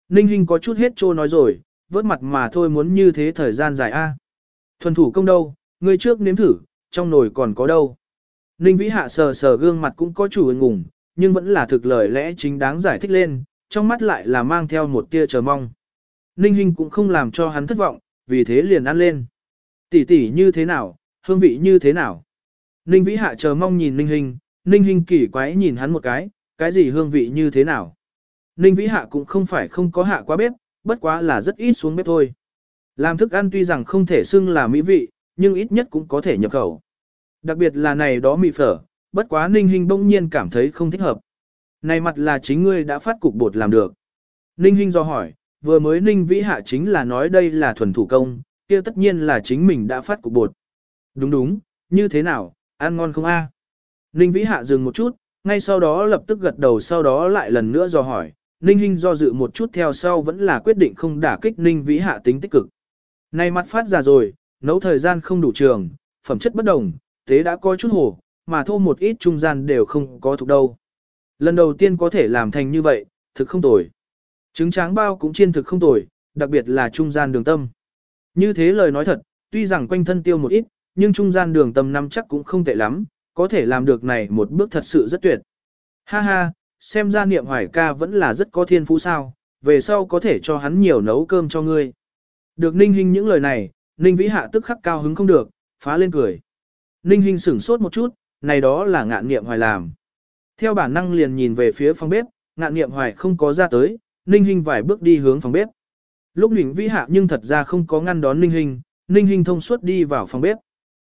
Ninh Hinh có chút hết trô nói rồi, vớt mặt mà thôi muốn như thế thời gian dài a. Thuần thủ công đâu, ngươi trước nếm thử, trong nồi còn có đâu. Ninh Vĩ Hạ sờ sờ gương mặt cũng có chủ ngùng, nhưng vẫn là thực lời lẽ chính đáng giải thích lên, trong mắt lại là mang theo một tia chờ mong. Ninh Hinh cũng không làm cho hắn thất vọng, vì thế liền ăn lên. Tỷ tỷ như thế nào, hương vị như thế nào. Ninh Vĩ Hạ chờ mong nhìn Ninh Hinh, Ninh Hinh kỳ quái nhìn hắn một cái, cái gì hương vị như thế nào. Ninh Vĩ Hạ cũng không phải không có hạ quá bếp, bất quá là rất ít xuống bếp thôi. Làm thức ăn tuy rằng không thể xưng là mỹ vị, nhưng ít nhất cũng có thể nhập khẩu. Đặc biệt là này đó mì phở, bất quá Ninh Hinh bỗng nhiên cảm thấy không thích hợp. Này mặt là chính ngươi đã phát cục bột làm được. Ninh Hinh do hỏi, vừa mới Ninh Vĩ Hạ chính là nói đây là thuần thủ công, kia tất nhiên là chính mình đã phát cục bột. Đúng đúng, như thế nào, ăn ngon không a? Ninh Vĩ Hạ dừng một chút, ngay sau đó lập tức gật đầu sau đó lại lần nữa do hỏi, Ninh Hinh do dự một chút theo sau vẫn là quyết định không đả kích Ninh Vĩ Hạ tính tích cực. Này mặt phát ra rồi, nấu thời gian không đủ trường, phẩm chất bất đồng, tế đã có chút hồ, mà thô một ít trung gian đều không có thuộc đâu. Lần đầu tiên có thể làm thành như vậy, thực không tồi. Trứng tráng bao cũng chiên thực không tồi, đặc biệt là trung gian đường tâm. Như thế lời nói thật, tuy rằng quanh thân tiêu một ít, nhưng trung gian đường tâm năm chắc cũng không tệ lắm, có thể làm được này một bước thật sự rất tuyệt. Ha ha, xem ra niệm hoài ca vẫn là rất có thiên phú sao, về sau có thể cho hắn nhiều nấu cơm cho ngươi. Được ninh hình những lời này, ninh vĩ hạ tức khắc cao hứng không được, phá lên cười. Ninh hình sửng sốt một chút, này đó là ngạn niệm hoài làm. Theo bản năng liền nhìn về phía phòng bếp, ngạn niệm hoài không có ra tới, ninh hình vài bước đi hướng phòng bếp. Lúc Ninh Vĩ Hạ nhưng thật ra không có ngăn đón Ninh Hình, Ninh Hinh thông suốt đi vào phòng bếp.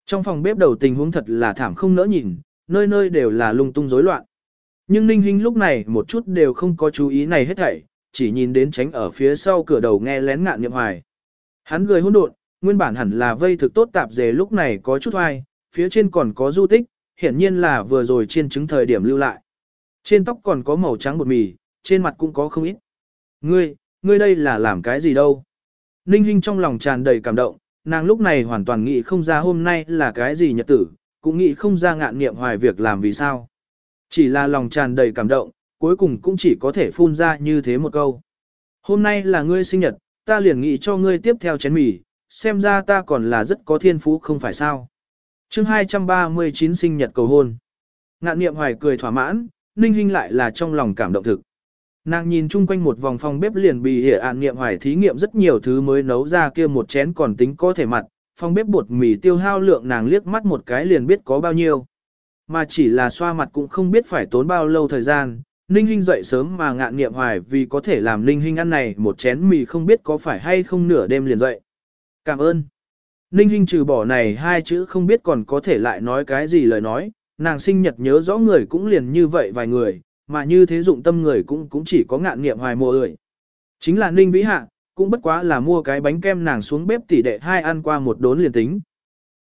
Trong phòng bếp đầu tình huống thật là thảm không nỡ nhìn, nơi nơi đều là lung tung rối loạn. Nhưng Ninh Hinh lúc này một chút đều không có chú ý này hết thảy, chỉ nhìn đến tránh ở phía sau cửa đầu nghe lén ngạn niệm hoài. Hắn cười hỗn độn, nguyên bản hẳn là vây thực tốt tạp dề lúc này có chút hoài, phía trên còn có du tích, hiển nhiên là vừa rồi trên trứng thời điểm lưu lại. Trên tóc còn có màu trắng bột mì, trên mặt cũng có không ít. Ngươi, ngươi đây là làm cái gì đâu? Ninh Hinh trong lòng tràn đầy cảm động, nàng lúc này hoàn toàn nghĩ không ra hôm nay là cái gì nhật tử, cũng nghĩ không ra ngạn nghiệm hoài việc làm vì sao. Chỉ là lòng tràn đầy cảm động, cuối cùng cũng chỉ có thể phun ra như thế một câu. Hôm nay là ngươi sinh nhật, ta liền nghĩ cho ngươi tiếp theo chén mì, xem ra ta còn là rất có thiên phú không phải sao chương 239 sinh nhật cầu hôn. Ngạn Niệm hoài cười thỏa mãn, ninh hình lại là trong lòng cảm động thực. Nàng nhìn chung quanh một vòng phòng bếp liền bị hệ ạn nghiệm hoài thí nghiệm rất nhiều thứ mới nấu ra kia một chén còn tính có thể mặt, phòng bếp bột mì tiêu hao lượng nàng liếc mắt một cái liền biết có bao nhiêu. Mà chỉ là xoa mặt cũng không biết phải tốn bao lâu thời gian, Ninh Hinh dậy sớm mà ngạn nghiệm hoài vì có thể làm Ninh Hinh ăn này một chén mì không biết có phải hay không nửa đêm liền dậy. Cảm ơn. Ninh Hinh trừ bỏ này hai chữ không biết còn có thể lại nói cái gì lời nói, nàng sinh nhật nhớ rõ người cũng liền như vậy vài người, mà như thế dụng tâm người cũng cũng chỉ có ngạn nghiệm hoài mùa ơi. Chính là Ninh Vĩ Hạ, cũng bất quá là mua cái bánh kem nàng xuống bếp tỉ đệ hai ăn qua một đốn liền tính.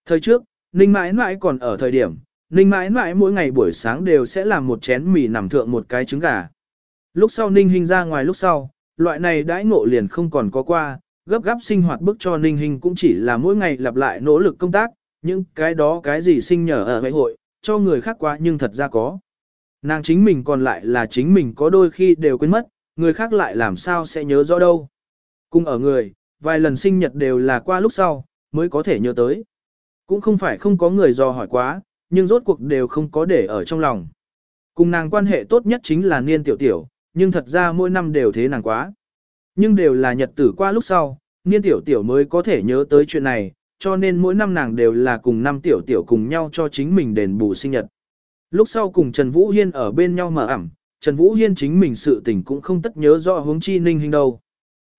Thời trước, Ninh mãi mãi còn ở thời điểm, Ninh mãi mãi mỗi ngày buổi sáng đều sẽ làm một chén mì nằm thượng một cái trứng gà. Lúc sau Ninh Hinh ra ngoài lúc sau, loại này đãi ngộ liền không còn có qua, gấp gáp sinh hoạt bức cho Ninh Hinh cũng chỉ là mỗi ngày lặp lại nỗ lực công tác, nhưng cái đó cái gì sinh nhờ ở hội hội, cho người khác quá nhưng thật ra có. Nàng chính mình còn lại là chính mình có đôi khi đều quên mất, người khác lại làm sao sẽ nhớ rõ đâu. Cùng ở người, vài lần sinh nhật đều là qua lúc sau, mới có thể nhớ tới. Cũng không phải không có người dò hỏi quá, nhưng rốt cuộc đều không có để ở trong lòng. Cùng nàng quan hệ tốt nhất chính là niên tiểu tiểu, nhưng thật ra mỗi năm đều thế nàng quá. Nhưng đều là nhật tử qua lúc sau, niên tiểu tiểu mới có thể nhớ tới chuyện này, cho nên mỗi năm nàng đều là cùng năm tiểu tiểu cùng nhau cho chính mình đền bù sinh nhật. Lúc sau cùng Trần Vũ Hiên ở bên nhau mở ẩm, Trần Vũ Hiên chính mình sự tình cũng không tất nhớ rõ hướng chi ninh hình đâu.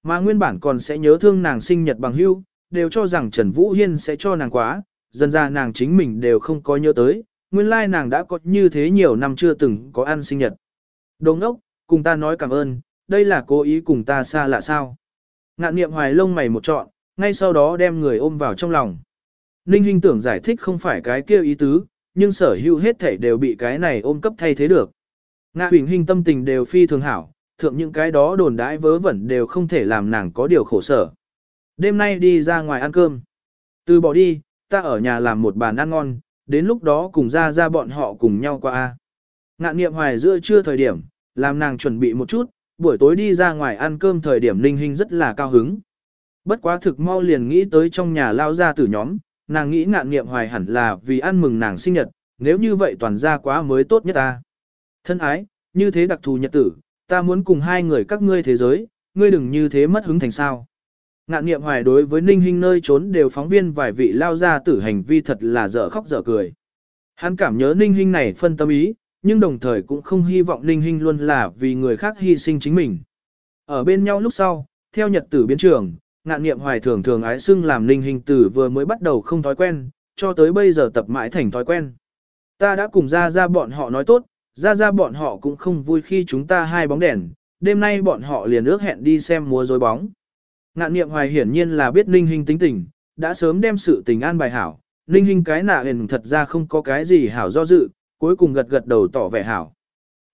Mà nguyên bản còn sẽ nhớ thương nàng sinh nhật bằng hưu, đều cho rằng Trần Vũ Hiên sẽ cho nàng quá, dần ra nàng chính mình đều không có nhớ tới, nguyên lai nàng đã có như thế nhiều năm chưa từng có ăn sinh nhật. Đồng ốc, cùng ta nói cảm ơn, đây là cố ý cùng ta xa lạ sao. Ngạn niệm hoài lông mày một trọn, ngay sau đó đem người ôm vào trong lòng. Ninh Hinh tưởng giải thích không phải cái kia ý tứ, nhưng sở hữu hết thảy đều bị cái này ôm cấp thay thế được. Ngạ Huỳnh hình tâm tình đều phi thường hảo, thượng những cái đó đồn đãi vớ vẩn đều không thể làm nàng có điều khổ sở. Đêm nay đi ra ngoài ăn cơm. Từ bỏ đi, ta ở nhà làm một bàn ăn ngon, đến lúc đó cùng ra ra bọn họ cùng nhau qua. Ngạn niệm hoài giữa trưa thời điểm, làm nàng chuẩn bị một chút, buổi tối đi ra ngoài ăn cơm thời điểm ninh Hinh rất là cao hứng. Bất quá thực mau liền nghĩ tới trong nhà lao ra tử nhóm, nàng nghĩ ngạn niệm hoài hẳn là vì ăn mừng nàng sinh nhật, nếu như vậy toàn ra quá mới tốt nhất ta. Thân ái, như thế đặc thù nhật tử, ta muốn cùng hai người các ngươi thế giới, ngươi đừng như thế mất hứng thành sao. Ngạn niệm hoài đối với ninh hình nơi trốn đều phóng viên vài vị lao ra tử hành vi thật là dở khóc dở cười. Hắn cảm nhớ ninh hình này phân tâm ý, nhưng đồng thời cũng không hy vọng ninh hình luôn là vì người khác hy sinh chính mình. Ở bên nhau lúc sau, theo nhật tử biến trường, ngạn niệm hoài thường thường ái xưng làm ninh hình tử vừa mới bắt đầu không thói quen, cho tới bây giờ tập mãi thành thói quen. Ta đã cùng ra ra bọn họ nói tốt, ra ra bọn họ cũng không vui khi chúng ta hai bóng đèn, đêm nay bọn họ liền ước hẹn đi xem múa dối bóng. Ngạn niệm hoài hiển nhiên là biết ninh hình tính tình, đã sớm đem sự tình an bài hảo, ninh hình cái nạ hình thật ra không có cái gì hảo do dự, cuối cùng gật gật đầu tỏ vẻ hảo.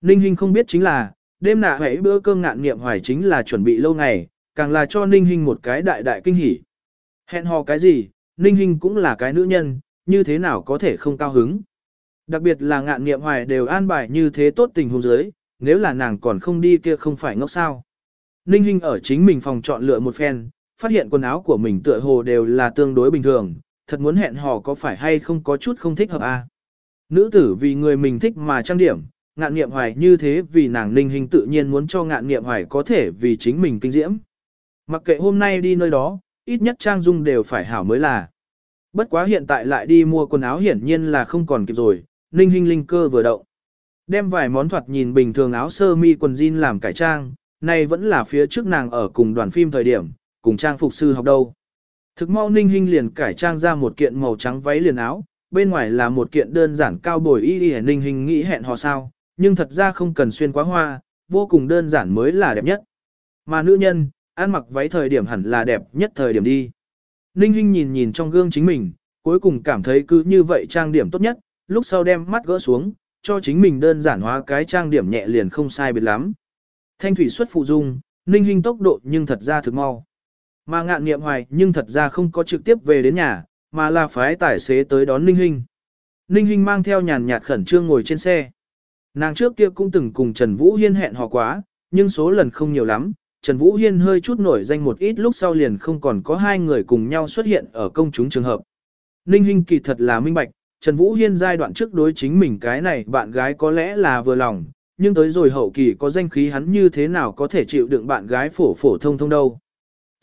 Ninh Hinh không biết chính là, đêm nạ hãy bữa cơm ngạn niệm hoài chính là chuẩn bị lâu ngày, càng là cho ninh Hinh một cái đại đại kinh hỉ. Hẹn hò cái gì, ninh Hinh cũng là cái nữ nhân, như thế nào có thể không cao hứng. Đặc biệt là ngạn niệm hoài đều an bài như thế tốt tình huống giới, nếu là nàng còn không đi kia không phải ngốc sao. Ninh Hinh ở chính mình phòng chọn lựa một phen, phát hiện quần áo của mình tựa hồ đều là tương đối bình thường, thật muốn hẹn hò có phải hay không có chút không thích hợp a. À? Nữ tử vì người mình thích mà trang điểm, ngạn nghiệm hoài như thế vì nàng Ninh hình tự nhiên muốn cho ngạn nghiệm hoài có thể vì chính mình kinh diễm. Mặc kệ hôm nay đi nơi đó, ít nhất trang dung đều phải hảo mới là. Bất quá hiện tại lại đi mua quần áo hiển nhiên là không còn kịp rồi, Ninh hình linh cơ vừa động. Đem vài món thoạt nhìn bình thường áo sơ mi quần jean làm cải trang, này vẫn là phía trước nàng ở cùng đoàn phim thời điểm, cùng trang phục sư học đâu. Thực mau ninh hình liền cải trang ra một kiện màu trắng váy liền áo, bên ngoài là một kiện đơn giản cao bồi y y ninh hình nghĩ hẹn hò sao, nhưng thật ra không cần xuyên quá hoa, vô cùng đơn giản mới là đẹp nhất. Mà nữ nhân, ăn mặc váy thời điểm hẳn là đẹp nhất thời điểm đi. Ninh Hinh nhìn nhìn trong gương chính mình, cuối cùng cảm thấy cứ như vậy trang điểm tốt nhất, lúc sau đem mắt gỡ xuống, cho chính mình đơn giản hóa cái trang điểm nhẹ liền không sai biệt lắm. Thanh thủy xuất phụ dung, Ninh Hinh tốc độ nhưng thật ra thực mau. Mà ngạn nghiệm hoài nhưng thật ra không có trực tiếp về đến nhà, mà là phái tài xế tới đón Ninh Hinh. Ninh Hinh mang theo nhàn nhạt khẩn trương ngồi trên xe. Nàng trước kia cũng từng cùng Trần Vũ Hiên hẹn hò quá, nhưng số lần không nhiều lắm. Trần Vũ Hiên hơi chút nổi danh một ít lúc sau liền không còn có hai người cùng nhau xuất hiện ở công chúng trường hợp. Ninh Hinh kỳ thật là minh bạch, Trần Vũ Hiên giai đoạn trước đối chính mình cái này bạn gái có lẽ là vừa lòng, nhưng tới rồi hậu kỳ có danh khí hắn như thế nào có thể chịu đựng bạn gái phổ phổ thông thông đâu.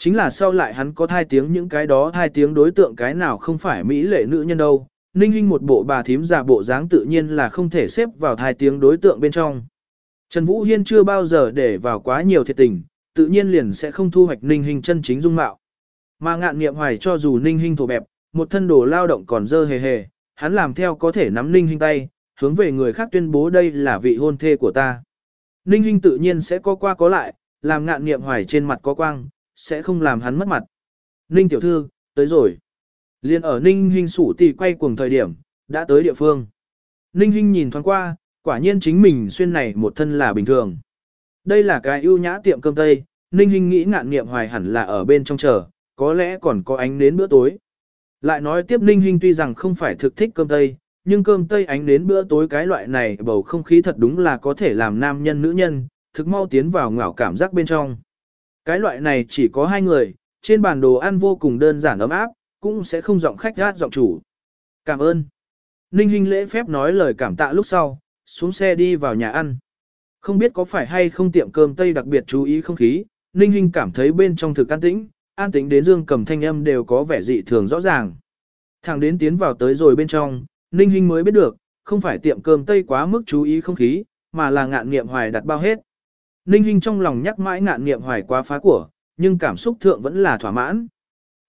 Chính là sau lại hắn có thai tiếng những cái đó thai tiếng đối tượng cái nào không phải mỹ lệ nữ nhân đâu. Ninh Hinh một bộ bà thím giả bộ dáng tự nhiên là không thể xếp vào thai tiếng đối tượng bên trong. Trần Vũ Hiên chưa bao giờ để vào quá nhiều thiệt tình, tự nhiên liền sẽ không thu hoạch Ninh Hinh chân chính dung mạo. Mà ngạn nghiệm hoài cho dù Ninh Hinh thổ bẹp, một thân đồ lao động còn dơ hề hề, hắn làm theo có thể nắm Ninh Hinh tay, hướng về người khác tuyên bố đây là vị hôn thê của ta. Ninh Hinh tự nhiên sẽ có qua có lại, làm ngạn nghiệm hoài trên mặt có quang, sẽ không làm hắn mất mặt. Ninh tiểu thư, tới rồi. Liên ở Ninh Hinh sủ tỷ quay cuồng thời điểm, đã tới địa phương. Ninh Hinh nhìn thoáng qua, quả nhiên chính mình xuyên này một thân là bình thường. Đây là cái ưu nhã tiệm cơm tây, Ninh Hinh nghĩ ngạn nghiệm hoài hẳn là ở bên trong chờ, có lẽ còn có ánh đến bữa tối. Lại nói tiếp Ninh Hinh tuy rằng không phải thực thích cơm tây, nhưng cơm tây ánh đến bữa tối cái loại này bầu không khí thật đúng là có thể làm nam nhân nữ nhân, thực mau tiến vào ngảo cảm giác bên trong. Cái loại này chỉ có hai người, trên bàn đồ ăn vô cùng đơn giản ấm áp, cũng sẽ không giọng khách gát giọng chủ. Cảm ơn. Ninh Hinh lễ phép nói lời cảm tạ lúc sau, xuống xe đi vào nhà ăn. Không biết có phải hay không tiệm cơm Tây đặc biệt chú ý không khí, Ninh Hinh cảm thấy bên trong thực an tĩnh, an tĩnh đến dương cầm thanh âm đều có vẻ dị thường rõ ràng. Thẳng đến tiến vào tới rồi bên trong, Ninh Hinh mới biết được, không phải tiệm cơm Tây quá mức chú ý không khí, mà là ngạn nghiệm hoài đặt bao hết. Ninh Hinh trong lòng nhắc mãi ngạn nghiệm hoài quá phá của, nhưng cảm xúc thượng vẫn là thỏa mãn.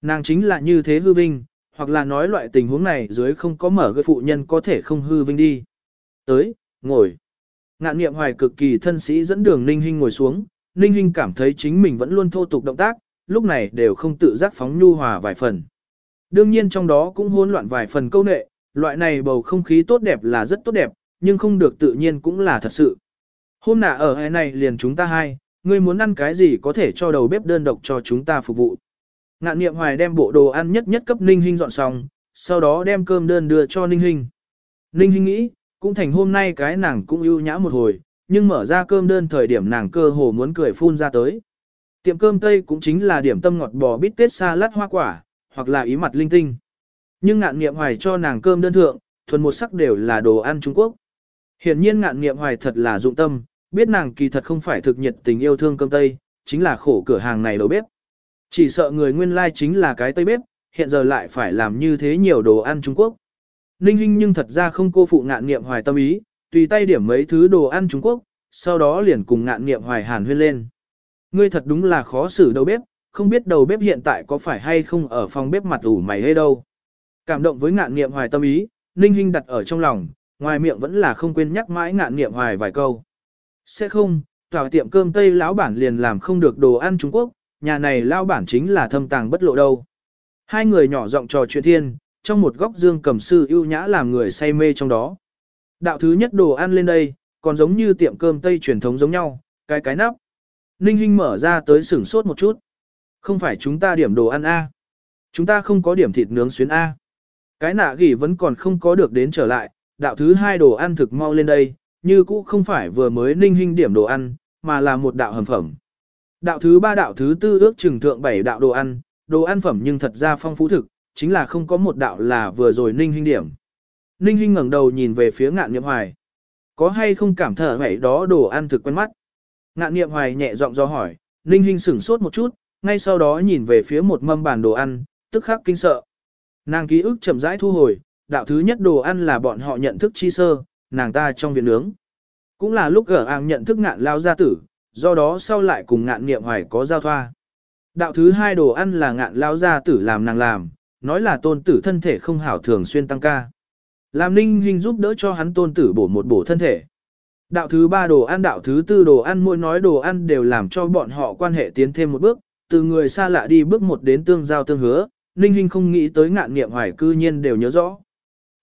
Nàng chính là như thế hư vinh, hoặc là nói loại tình huống này dưới không có mở gợi phụ nhân có thể không hư vinh đi. Tới, ngồi. Ngạn nghiệm hoài cực kỳ thân sĩ dẫn đường Ninh Hinh ngồi xuống, Ninh Hinh cảm thấy chính mình vẫn luôn thô tục động tác, lúc này đều không tự giác phóng nhu hòa vài phần. Đương nhiên trong đó cũng hỗn loạn vài phần câu nệ, loại này bầu không khí tốt đẹp là rất tốt đẹp, nhưng không được tự nhiên cũng là thật sự. Hôm nạ ở hai này liền chúng ta hai, ngươi muốn ăn cái gì có thể cho đầu bếp đơn độc cho chúng ta phục vụ. Ngạn niệm hoài đem bộ đồ ăn nhất nhất cấp Ninh Hinh dọn xong, sau đó đem cơm đơn đưa cho Ninh Hinh. Ninh Hinh nghĩ, cũng thành hôm nay cái nàng cũng ưu nhã một hồi, nhưng mở ra cơm đơn thời điểm nàng cơ hồ muốn cười phun ra tới. Tiệm cơm Tây cũng chính là điểm tâm ngọt bò bít tết xa lát hoa quả, hoặc là ý mặt linh tinh. Nhưng ngạn nghiệm hoài cho nàng cơm đơn thượng, thuần một sắc đều là đồ ăn Trung Quốc. Hiển nhiên ngạn nghiệm hoài thật là dụng tâm, biết nàng kỳ thật không phải thực nhiệt tình yêu thương cơm Tây, chính là khổ cửa hàng này đầu bếp. Chỉ sợ người nguyên lai like chính là cái Tây bếp, hiện giờ lại phải làm như thế nhiều đồ ăn Trung Quốc. Ninh Hinh nhưng thật ra không cô phụ ngạn nghiệm hoài tâm ý, tùy tay điểm mấy thứ đồ ăn Trung Quốc, sau đó liền cùng ngạn nghiệm hoài hàn huyên lên. Ngươi thật đúng là khó xử đầu bếp, không biết đầu bếp hiện tại có phải hay không ở phòng bếp mặt ủ mày hay đâu. Cảm động với ngạn nghiệm hoài tâm ý, Ninh Hinh đặt ở trong lòng, ngoài miệng vẫn là không quên nhắc mãi ngạn nghiệm hoài vài câu. Sẽ không, tòa tiệm cơm Tây lão bản liền làm không được đồ ăn Trung Quốc, nhà này lão bản chính là thâm tàng bất lộ đâu. Hai người nhỏ giọng trò chuyện thiên, trong một góc dương cầm sư ưu nhã làm người say mê trong đó. Đạo thứ nhất đồ ăn lên đây, còn giống như tiệm cơm Tây truyền thống giống nhau, cái cái nắp. Ninh Hinh mở ra tới sửng sốt một chút. Không phải chúng ta điểm đồ ăn A. Chúng ta không có điểm thịt nướng xuyến A. Cái nạ gỉ vẫn còn không có được đến trở lại, đạo thứ hai đồ ăn thực mau lên đây, như cũ không phải vừa mới ninh hình điểm đồ ăn, mà là một đạo hầm phẩm. Đạo thứ ba đạo thứ tư ước chừng thượng bảy đạo đồ ăn, đồ ăn phẩm nhưng thật ra phong phú thực, chính là không có một đạo là vừa rồi ninh hình điểm. Ninh hình ngẩng đầu nhìn về phía ngạn niệm hoài. Có hay không cảm thở vậy đó đồ ăn thực quen mắt? Ngạn niệm hoài nhẹ giọng do hỏi, ninh hình sửng sốt một chút, ngay sau đó nhìn về phía một mâm bàn đồ ăn, tức khắc kinh sợ. Nàng ký ức chậm rãi thu hồi, đạo thứ nhất đồ ăn là bọn họ nhận thức chi sơ, nàng ta trong viện nướng. Cũng là lúc gở àng nhận thức ngạn lao gia tử, do đó sau lại cùng ngạn niệm hoài có giao thoa. Đạo thứ hai đồ ăn là ngạn lao gia tử làm nàng làm, nói là tôn tử thân thể không hảo thường xuyên tăng ca. Làm ninh hình giúp đỡ cho hắn tôn tử bổ một bổ thân thể. Đạo thứ ba đồ ăn đạo thứ tư đồ ăn mỗi nói đồ ăn đều làm cho bọn họ quan hệ tiến thêm một bước, từ người xa lạ đi bước một đến tương giao tương hứa, ninh hình không nghĩ tới ngạn nghiệm hoài cư nhiên đều nhớ rõ.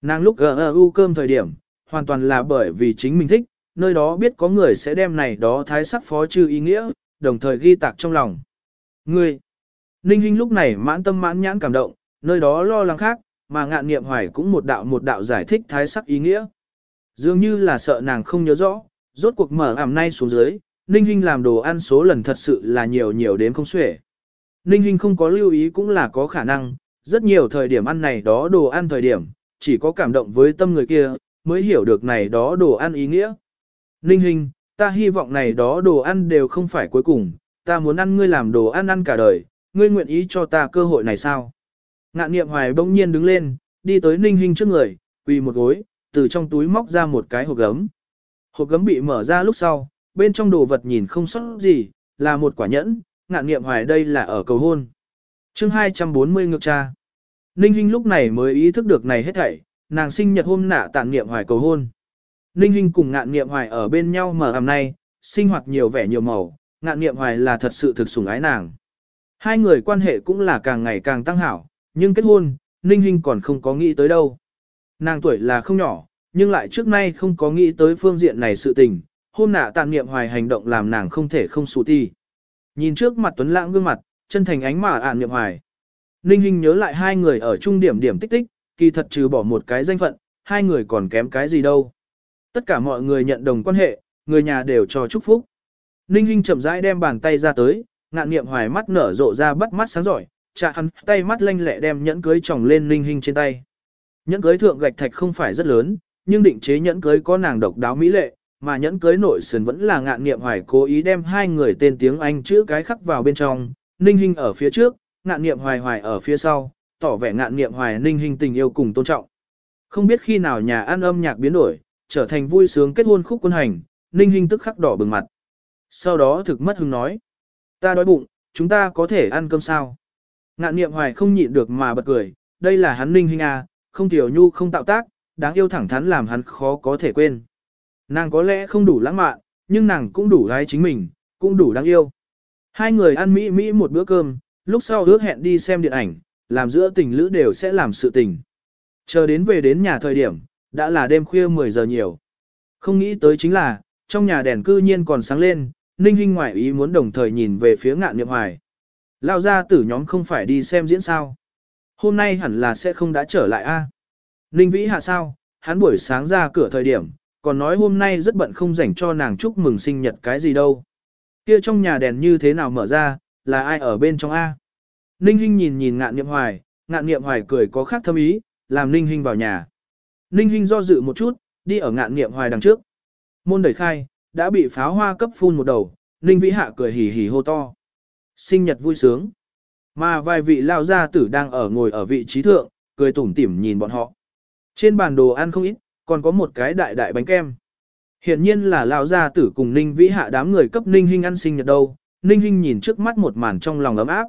Nàng lúc u cơm thời điểm, hoàn toàn là bởi vì chính mình thích, nơi đó biết có người sẽ đem này đó thái sắc phó trừ ý nghĩa, đồng thời ghi tạc trong lòng. Ngươi! Ninh Hinh lúc này mãn tâm mãn nhãn cảm động, nơi đó lo lắng khác, mà ngạn nghiệm hoài cũng một đạo một đạo giải thích thái sắc ý nghĩa. Dường như là sợ nàng không nhớ rõ, rốt cuộc mở ảm nay xuống dưới, Ninh Hinh làm đồ ăn số lần thật sự là nhiều nhiều đến không xuể. Ninh Hinh không có lưu ý cũng là có khả năng, rất nhiều thời điểm ăn này đó đồ ăn thời điểm, chỉ có cảm động với tâm người kia, mới hiểu được này đó đồ ăn ý nghĩa. Ninh Hình, ta hy vọng này đó đồ ăn đều không phải cuối cùng, ta muốn ăn ngươi làm đồ ăn ăn cả đời, ngươi nguyện ý cho ta cơ hội này sao? Ngạn niệm hoài bỗng nhiên đứng lên, đi tới Ninh Hình trước người, quỳ một gối, từ trong túi móc ra một cái hộp gấm. Hộp gấm bị mở ra lúc sau, bên trong đồ vật nhìn không sót gì, là một quả nhẫn, ngạn niệm hoài đây là ở cầu hôn. chương 240 ngược cha. Ninh Hinh lúc này mới ý thức được này hết thảy, nàng sinh nhật hôm nạ tạng niệm hoài cầu hôn. Ninh Hinh cùng ngạn niệm hoài ở bên nhau mở ẩm nay, sinh hoạt nhiều vẻ nhiều màu, ngạn niệm hoài là thật sự thực sủng ái nàng. Hai người quan hệ cũng là càng ngày càng tăng hảo, nhưng kết hôn, Ninh Hinh còn không có nghĩ tới đâu. Nàng tuổi là không nhỏ, nhưng lại trước nay không có nghĩ tới phương diện này sự tình, hôm nạ tàn niệm hoài hành động làm nàng không thể không sụ ti. Nhìn trước mặt tuấn lãng gương mặt, chân thành ánh mà ạn niệm hoài. Ninh Hinh nhớ lại hai người ở trung điểm điểm tích tích, kỳ thật trừ bỏ một cái danh phận, hai người còn kém cái gì đâu. Tất cả mọi người nhận đồng quan hệ, người nhà đều cho chúc phúc. Ninh Hinh chậm rãi đem bàn tay ra tới, ngạn niệm hoài mắt nở rộ ra bắt mắt sáng giỏi, chạ hắn tay mắt lanh lẹ đem nhẫn cưới tròng lên Ninh Hinh trên tay. Nhẫn cưới thượng gạch thạch không phải rất lớn, nhưng định chế nhẫn cưới có nàng độc đáo mỹ lệ, mà nhẫn cưới nội sườn vẫn là ngạn niệm hoài cố ý đem hai người tên tiếng Anh chữ cái khắc vào bên trong, Ninh Hinh ở phía trước, ngạn niệm hoài hoài ở phía sau, tỏ vẻ ngạn niệm hoài Ninh hình tình yêu cùng tôn trọng. Không biết khi nào nhà ăn âm nhạc biến đổi, trở thành vui sướng kết hôn khúc quân hành, Ninh hình tức khắc đỏ bừng mặt. Sau đó thực mất hứng nói, ta đói bụng, chúng ta có thể ăn cơm sao? Ngạn niệm hoài không nhịn được mà bật cười, đây là hắn Ninh hình à, không tiểu nhu không tạo tác, đáng yêu thẳng thắn làm hắn khó có thể quên. Nàng có lẽ không đủ lãng mạn, nhưng nàng cũng đủ gái chính mình, cũng đủ đáng yêu. Hai người ăn mỹ mỹ một bữa cơm, lúc sau ước hẹn đi xem điện ảnh, làm giữa tình lữ đều sẽ làm sự tình. Chờ đến về đến nhà thời điểm, đã là đêm khuya 10 giờ nhiều. Không nghĩ tới chính là, trong nhà đèn cư nhiên còn sáng lên, Ninh Hinh ngoại ý muốn đồng thời nhìn về phía ngạn niệm hoài. Lao ra tử nhóm không phải đi xem diễn sao. Hôm nay hẳn là sẽ không đã trở lại a. Ninh Vĩ hạ sao, hắn buổi sáng ra cửa thời điểm, còn nói hôm nay rất bận không dành cho nàng chúc mừng sinh nhật cái gì đâu. Kia trong nhà đèn như thế nào mở ra, là ai ở bên trong A. Ninh Hinh nhìn nhìn ngạn niệm hoài, ngạn niệm hoài cười có khác thâm ý, làm Ninh Hinh vào nhà. Ninh Hinh do dự một chút, đi ở ngạn niệm hoài đằng trước. Môn đẩy khai, đã bị pháo hoa cấp phun một đầu, Ninh Vĩ Hạ cười hì hì hô to. Sinh nhật vui sướng. Mà vài vị lao gia tử đang ở ngồi ở vị trí thượng, cười tủm tỉm nhìn bọn họ. Trên bàn đồ ăn không ít, còn có một cái đại đại bánh kem. Hiện nhiên là lao gia tử cùng Ninh Vĩ Hạ đám người cấp Ninh Hinh ăn sinh nhật đâu. Ninh Hinh nhìn trước mắt một màn trong lòng ấm áp.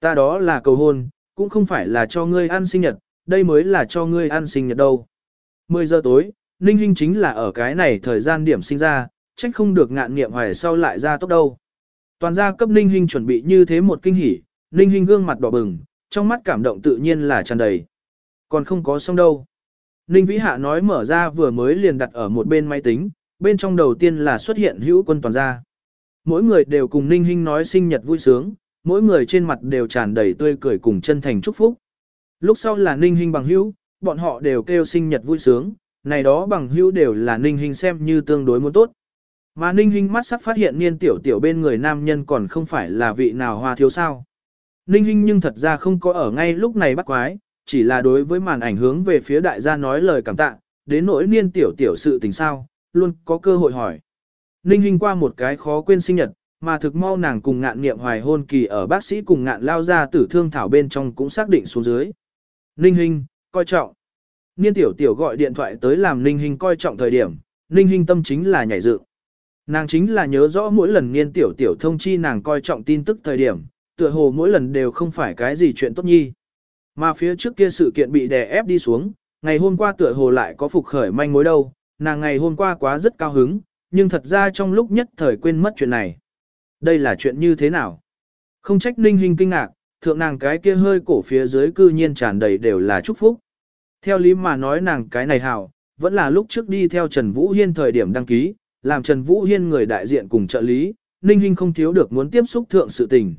Ta đó là cầu hôn, cũng không phải là cho ngươi ăn sinh nhật, đây mới là cho ngươi ăn sinh nhật đâu. 10 giờ tối, Ninh Hinh chính là ở cái này thời gian điểm sinh ra, trách không được ngạn nghiệm hoài sau lại ra tốc đâu. Toàn gia cấp Ninh Hinh chuẩn bị như thế một kinh hỉ, Ninh Hinh gương mặt đỏ bừng, trong mắt cảm động tự nhiên là tràn đầy. Còn không có xong đâu. Ninh Vĩ Hạ nói mở ra vừa mới liền đặt ở một bên máy tính, bên trong đầu tiên là xuất hiện hữu quân toàn gia. Mỗi người đều cùng Ninh Hinh nói sinh nhật vui sướng, mỗi người trên mặt đều tràn đầy tươi cười cùng chân thành chúc phúc. Lúc sau là Ninh Hinh bằng hữu, bọn họ đều kêu sinh nhật vui sướng, này đó bằng hữu đều là Ninh Hinh xem như tương đối muốn tốt. Mà Ninh Hinh mắt sắc phát hiện niên tiểu tiểu bên người nam nhân còn không phải là vị nào hoa thiếu sao. Ninh Hinh nhưng thật ra không có ở ngay lúc này bắt quái, chỉ là đối với màn ảnh hướng về phía đại gia nói lời cảm tạ, đến nỗi niên tiểu tiểu sự tình sao, luôn có cơ hội hỏi. Ninh Hinh qua một cái khó quên sinh nhật, mà thực mau nàng cùng ngạn nghiệm hoài hôn kỳ ở bác sĩ cùng ngạn lao ra tử thương thảo bên trong cũng xác định xuống dưới. Ninh Hinh, coi trọng. Niên tiểu tiểu gọi điện thoại tới làm Ninh Hinh coi trọng thời điểm, Ninh Hinh tâm chính là nhảy dựng. Nàng chính là nhớ rõ mỗi lần niên tiểu tiểu thông chi nàng coi trọng tin tức thời điểm, tựa hồ mỗi lần đều không phải cái gì chuyện tốt nhi. Mà phía trước kia sự kiện bị đè ép đi xuống, ngày hôm qua tựa hồ lại có phục khởi manh mối đâu, nàng ngày hôm qua quá rất cao hứng, nhưng thật ra trong lúc nhất thời quên mất chuyện này. Đây là chuyện như thế nào? Không trách ninh Hinh kinh ngạc, thượng nàng cái kia hơi cổ phía dưới cư nhiên tràn đầy đều là chúc phúc. Theo lý mà nói nàng cái này hảo, vẫn là lúc trước đi theo Trần Vũ Hiên thời điểm đăng ký, làm Trần Vũ Hiên người đại diện cùng trợ lý, Ninh Hinh không thiếu được muốn tiếp xúc thượng sự tình.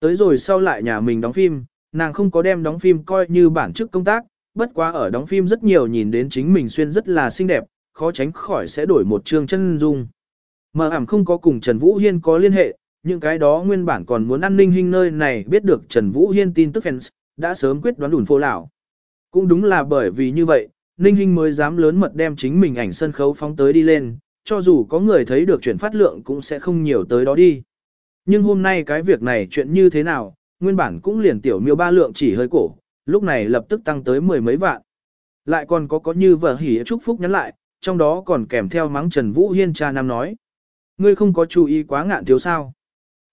Tới rồi sau lại nhà mình đóng phim, nàng không có đem đóng phim coi như bản chức công tác, bất quá ở đóng phim rất nhiều nhìn đến chính mình xuyên rất là xinh đẹp, khó tránh khỏi sẽ đổi một chương chân dung. Mờ ảm không có cùng Trần Vũ Hiên có liên hệ, những cái đó nguyên bản còn muốn ăn ninh hình nơi này biết được Trần Vũ Hiên tin tức fans, đã sớm quyết đoán đủn phô lão. Cũng đúng là bởi vì như vậy, Ninh Hinh mới dám lớn mật đem chính mình ảnh sân khấu phóng tới đi lên, cho dù có người thấy được chuyển phát lượng cũng sẽ không nhiều tới đó đi. Nhưng hôm nay cái việc này chuyện như thế nào, nguyên bản cũng liền tiểu miêu ba lượng chỉ hơi cổ, lúc này lập tức tăng tới mười mấy vạn. Lại còn có có như vợ hỉ chúc phúc nhắn lại, trong đó còn kèm theo mắng Trần Vũ Hiên cha nam nói. Ngươi không có chú ý quá ngạn thiếu sao.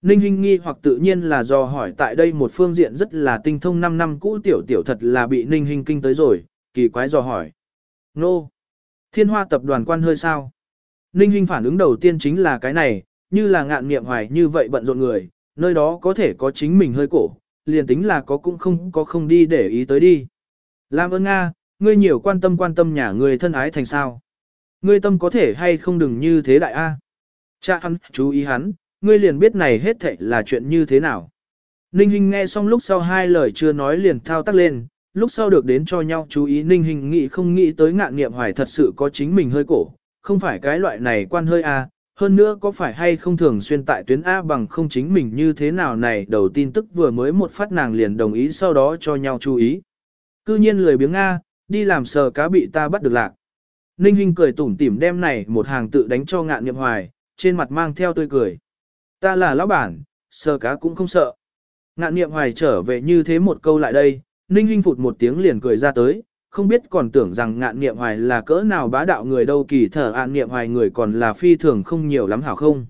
Ninh Hinh nghi hoặc tự nhiên là do hỏi tại đây một phương diện rất là tinh thông 5 năm cũ tiểu tiểu thật là bị Ninh Hinh kinh tới rồi, kỳ quái do hỏi. Nô! Thiên hoa tập đoàn quan hơi sao? Ninh Hinh phản ứng đầu tiên chính là cái này, như là ngạn nghiệm hoài như vậy bận rộn người, nơi đó có thể có chính mình hơi cổ, liền tính là có cũng không có không đi để ý tới đi. Làm ơn Nga, ngươi nhiều quan tâm quan tâm nhà người thân ái thành sao. Ngươi tâm có thể hay không đừng như thế đại A. Cha hắn, chú ý hắn, ngươi liền biết này hết thảy là chuyện như thế nào. Ninh Hinh nghe xong lúc sau hai lời chưa nói liền thao tác lên, lúc sau được đến cho nhau chú ý Ninh Hinh nghĩ không nghĩ tới ngạn nghiệm hoài thật sự có chính mình hơi cổ, không phải cái loại này quan hơi A, hơn nữa có phải hay không thường xuyên tại tuyến A bằng không chính mình như thế nào này đầu tin tức vừa mới một phát nàng liền đồng ý sau đó cho nhau chú ý. Cư nhiên lười biếng A, đi làm sờ cá bị ta bắt được lạc. Ninh Hinh cười tủm tỉm đem này một hàng tự đánh cho ngạn nghiệm hoài, trên mặt mang theo tươi cười. Ta là lão bản, sờ cá cũng không sợ. Ngạn Niệm hoài trở về như thế một câu lại đây, Ninh Hinh phụt một tiếng liền cười ra tới, không biết còn tưởng rằng ngạn Niệm hoài là cỡ nào bá đạo người đâu kỳ thở ạn Niệm hoài người còn là phi thường không nhiều lắm hảo không.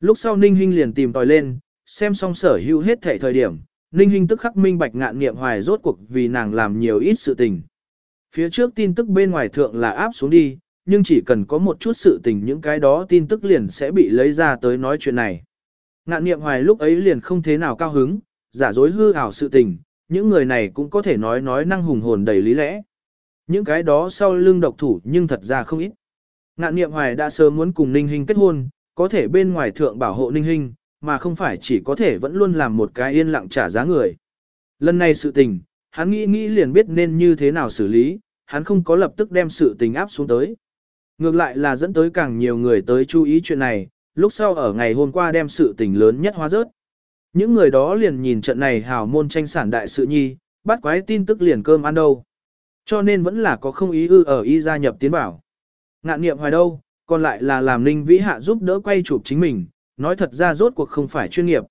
Lúc sau Ninh Hinh liền tìm tòi lên, xem xong sở hữu hết thể thời điểm, Ninh Hinh tức khắc minh bạch ngạn Niệm hoài rốt cuộc vì nàng làm nhiều ít sự tình. Phía trước tin tức bên ngoài thượng là áp xuống đi, nhưng chỉ cần có một chút sự tình những cái đó tin tức liền sẽ bị lấy ra tới nói chuyện này. Ngạn Niệm hoài lúc ấy liền không thế nào cao hứng, giả dối hư ảo sự tình, những người này cũng có thể nói nói năng hùng hồn đầy lý lẽ. Những cái đó sau lưng độc thủ nhưng thật ra không ít. Ngạn Niệm hoài đã sớm muốn cùng Ninh Hinh kết hôn, có thể bên ngoài thượng bảo hộ Ninh Hinh, mà không phải chỉ có thể vẫn luôn làm một cái yên lặng trả giá người. Lần này sự tình, hắn nghĩ nghĩ liền biết nên như thế nào xử lý, hắn không có lập tức đem sự tình áp xuống tới. Ngược lại là dẫn tới càng nhiều người tới chú ý chuyện này, lúc sau ở ngày hôm qua đem sự tình lớn nhất hóa rớt. Những người đó liền nhìn trận này hào môn tranh sản đại sự nhi, bắt quái tin tức liền cơm ăn đâu. Cho nên vẫn là có không ý ư ở y gia nhập tiến bảo. Ngạn nghiệm hoài đâu, còn lại là làm Ninh Vĩ Hạ giúp đỡ quay chụp chính mình, nói thật ra rốt cuộc không phải chuyên nghiệp.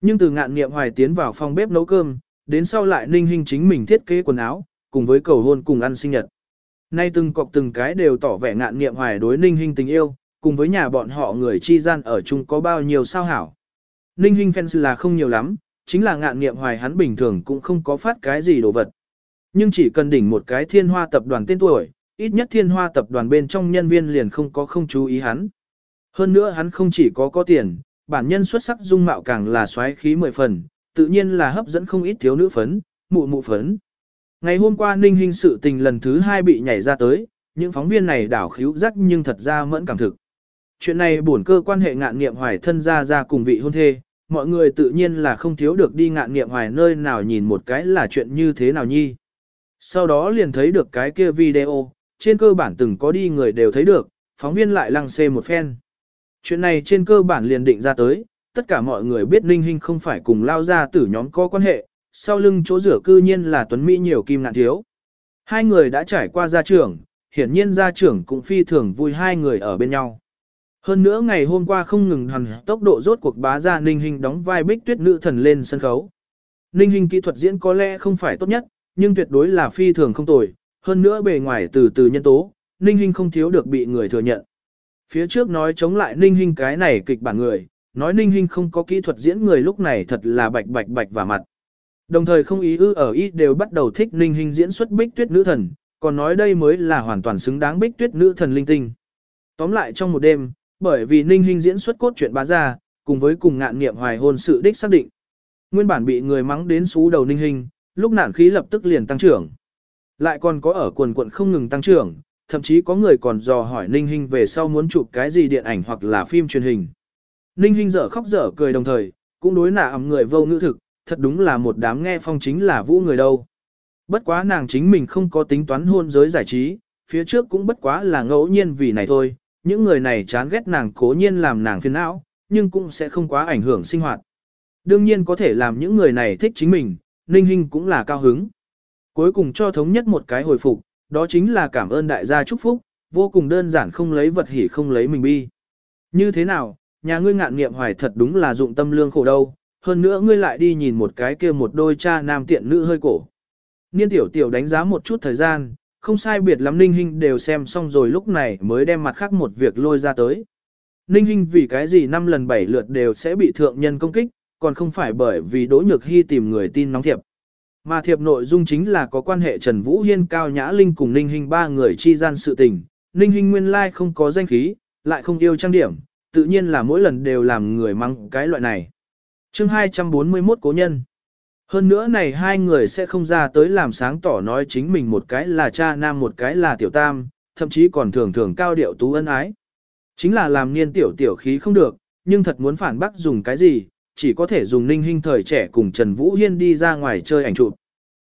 Nhưng từ ngạn nghiệm hoài tiến vào phòng bếp nấu cơm, đến sau lại Ninh hình chính mình thiết kế quần áo, cùng với cầu hôn cùng ăn sinh nhật. Nay từng cọc từng cái đều tỏ vẻ ngạn nghiệm hoài đối Ninh Hinh tình yêu, cùng với nhà bọn họ người chi gian ở chung có bao nhiêu sao hảo. Ninh Hinh fans là không nhiều lắm, chính là ngạn nghiệm hoài hắn bình thường cũng không có phát cái gì đồ vật. Nhưng chỉ cần đỉnh một cái thiên hoa tập đoàn tên tuổi, ít nhất thiên hoa tập đoàn bên trong nhân viên liền không có không chú ý hắn. Hơn nữa hắn không chỉ có có tiền, bản nhân xuất sắc dung mạo càng là xoáy khí mười phần, tự nhiên là hấp dẫn không ít thiếu nữ phấn, mụ mụ phấn. Ngày hôm qua ninh Hinh sự tình lần thứ hai bị nhảy ra tới, những phóng viên này đảo khíu rắc nhưng thật ra mẫn cảm thực. Chuyện này bổn cơ quan hệ ngạn nghiệm hoài thân ra ra cùng vị hôn thê, mọi người tự nhiên là không thiếu được đi ngạn nghiệm hoài nơi nào nhìn một cái là chuyện như thế nào nhi. Sau đó liền thấy được cái kia video, trên cơ bản từng có đi người đều thấy được, phóng viên lại lăng xê một phen. Chuyện này trên cơ bản liền định ra tới, tất cả mọi người biết Ninh Hinh không phải cùng lao ra tử nhóm có quan hệ, sau lưng chỗ rửa cư nhiên là Tuấn Mỹ nhiều kim nạn thiếu. Hai người đã trải qua gia trưởng, hiển nhiên gia trưởng cũng phi thường vui hai người ở bên nhau. Hơn nữa ngày hôm qua không ngừng hằn tốc độ rốt cuộc bá ra Ninh Hinh đóng vai bích tuyết nữ thần lên sân khấu. Ninh Hinh kỹ thuật diễn có lẽ không phải tốt nhất, nhưng tuyệt đối là phi thường không tồi, hơn nữa bề ngoài từ từ nhân tố, Ninh Hinh không thiếu được bị người thừa nhận. Phía trước nói chống lại Ninh Hinh cái này kịch bản người, nói Ninh Hinh không có kỹ thuật diễn người lúc này thật là bạch bạch bạch và mặt. Đồng thời không ý ư ở ý đều bắt đầu thích Ninh Hinh diễn xuất bích tuyết nữ thần, còn nói đây mới là hoàn toàn xứng đáng bích tuyết nữ thần linh tinh. Tóm lại trong một đêm, bởi vì Ninh Hinh diễn xuất cốt truyện bá ra, cùng với cùng ngạn nghiệm hoài hôn sự đích xác định. Nguyên bản bị người mắng đến xú đầu Ninh Hinh, lúc nạn khí lập tức liền tăng trưởng. Lại còn có ở quần quận không ngừng tăng trưởng, thậm chí có người còn dò hỏi Ninh Hinh về sau muốn chụp cái gì điện ảnh hoặc là phim truyền hình. Ninh Hinh dở khóc dở cười đồng thời, cũng đối nạ ẩm người vô ngữ thực, thật đúng là một đám nghe phong chính là vũ người đâu. Bất quá nàng chính mình không có tính toán hôn giới giải trí, phía trước cũng bất quá là ngẫu nhiên vì này thôi, những người này chán ghét nàng cố nhiên làm nàng phiền não, nhưng cũng sẽ không quá ảnh hưởng sinh hoạt. Đương nhiên có thể làm những người này thích chính mình, Ninh Hinh cũng là cao hứng. Cuối cùng cho thống nhất một cái hồi phục, đó chính là cảm ơn đại gia chúc phúc, vô cùng đơn giản không lấy vật hỉ không lấy mình bi. Như thế nào, nhà ngươi ngạn nghiệm hoài thật đúng là dụng tâm lương khổ đâu, hơn nữa ngươi lại đi nhìn một cái kia một đôi cha nam tiện nữ hơi cổ. Niên tiểu tiểu đánh giá một chút thời gian, không sai biệt lắm Ninh Hinh đều xem xong rồi lúc này mới đem mặt khác một việc lôi ra tới. Ninh Hinh vì cái gì năm lần bảy lượt đều sẽ bị thượng nhân công kích, còn không phải bởi vì Đỗ Nhược Hy tìm người tin nóng thiệp. Mà thiệp nội dung chính là có quan hệ Trần Vũ Hiên Cao Nhã Linh cùng Ninh Hinh ba người chi gian sự tình. Ninh Hinh nguyên lai không có danh khí, lại không yêu trang điểm, tự nhiên là mỗi lần đều làm người mắng cái loại này chương 241 cố nhân. Hơn nữa này hai người sẽ không ra tới làm sáng tỏ nói chính mình một cái là cha nam một cái là tiểu tam, thậm chí còn thường thường cao điệu tú ân ái. Chính là làm niên tiểu tiểu khí không được, nhưng thật muốn phản bác dùng cái gì, chỉ có thể dùng ninh hình thời trẻ cùng Trần Vũ Hiên đi ra ngoài chơi ảnh chụp.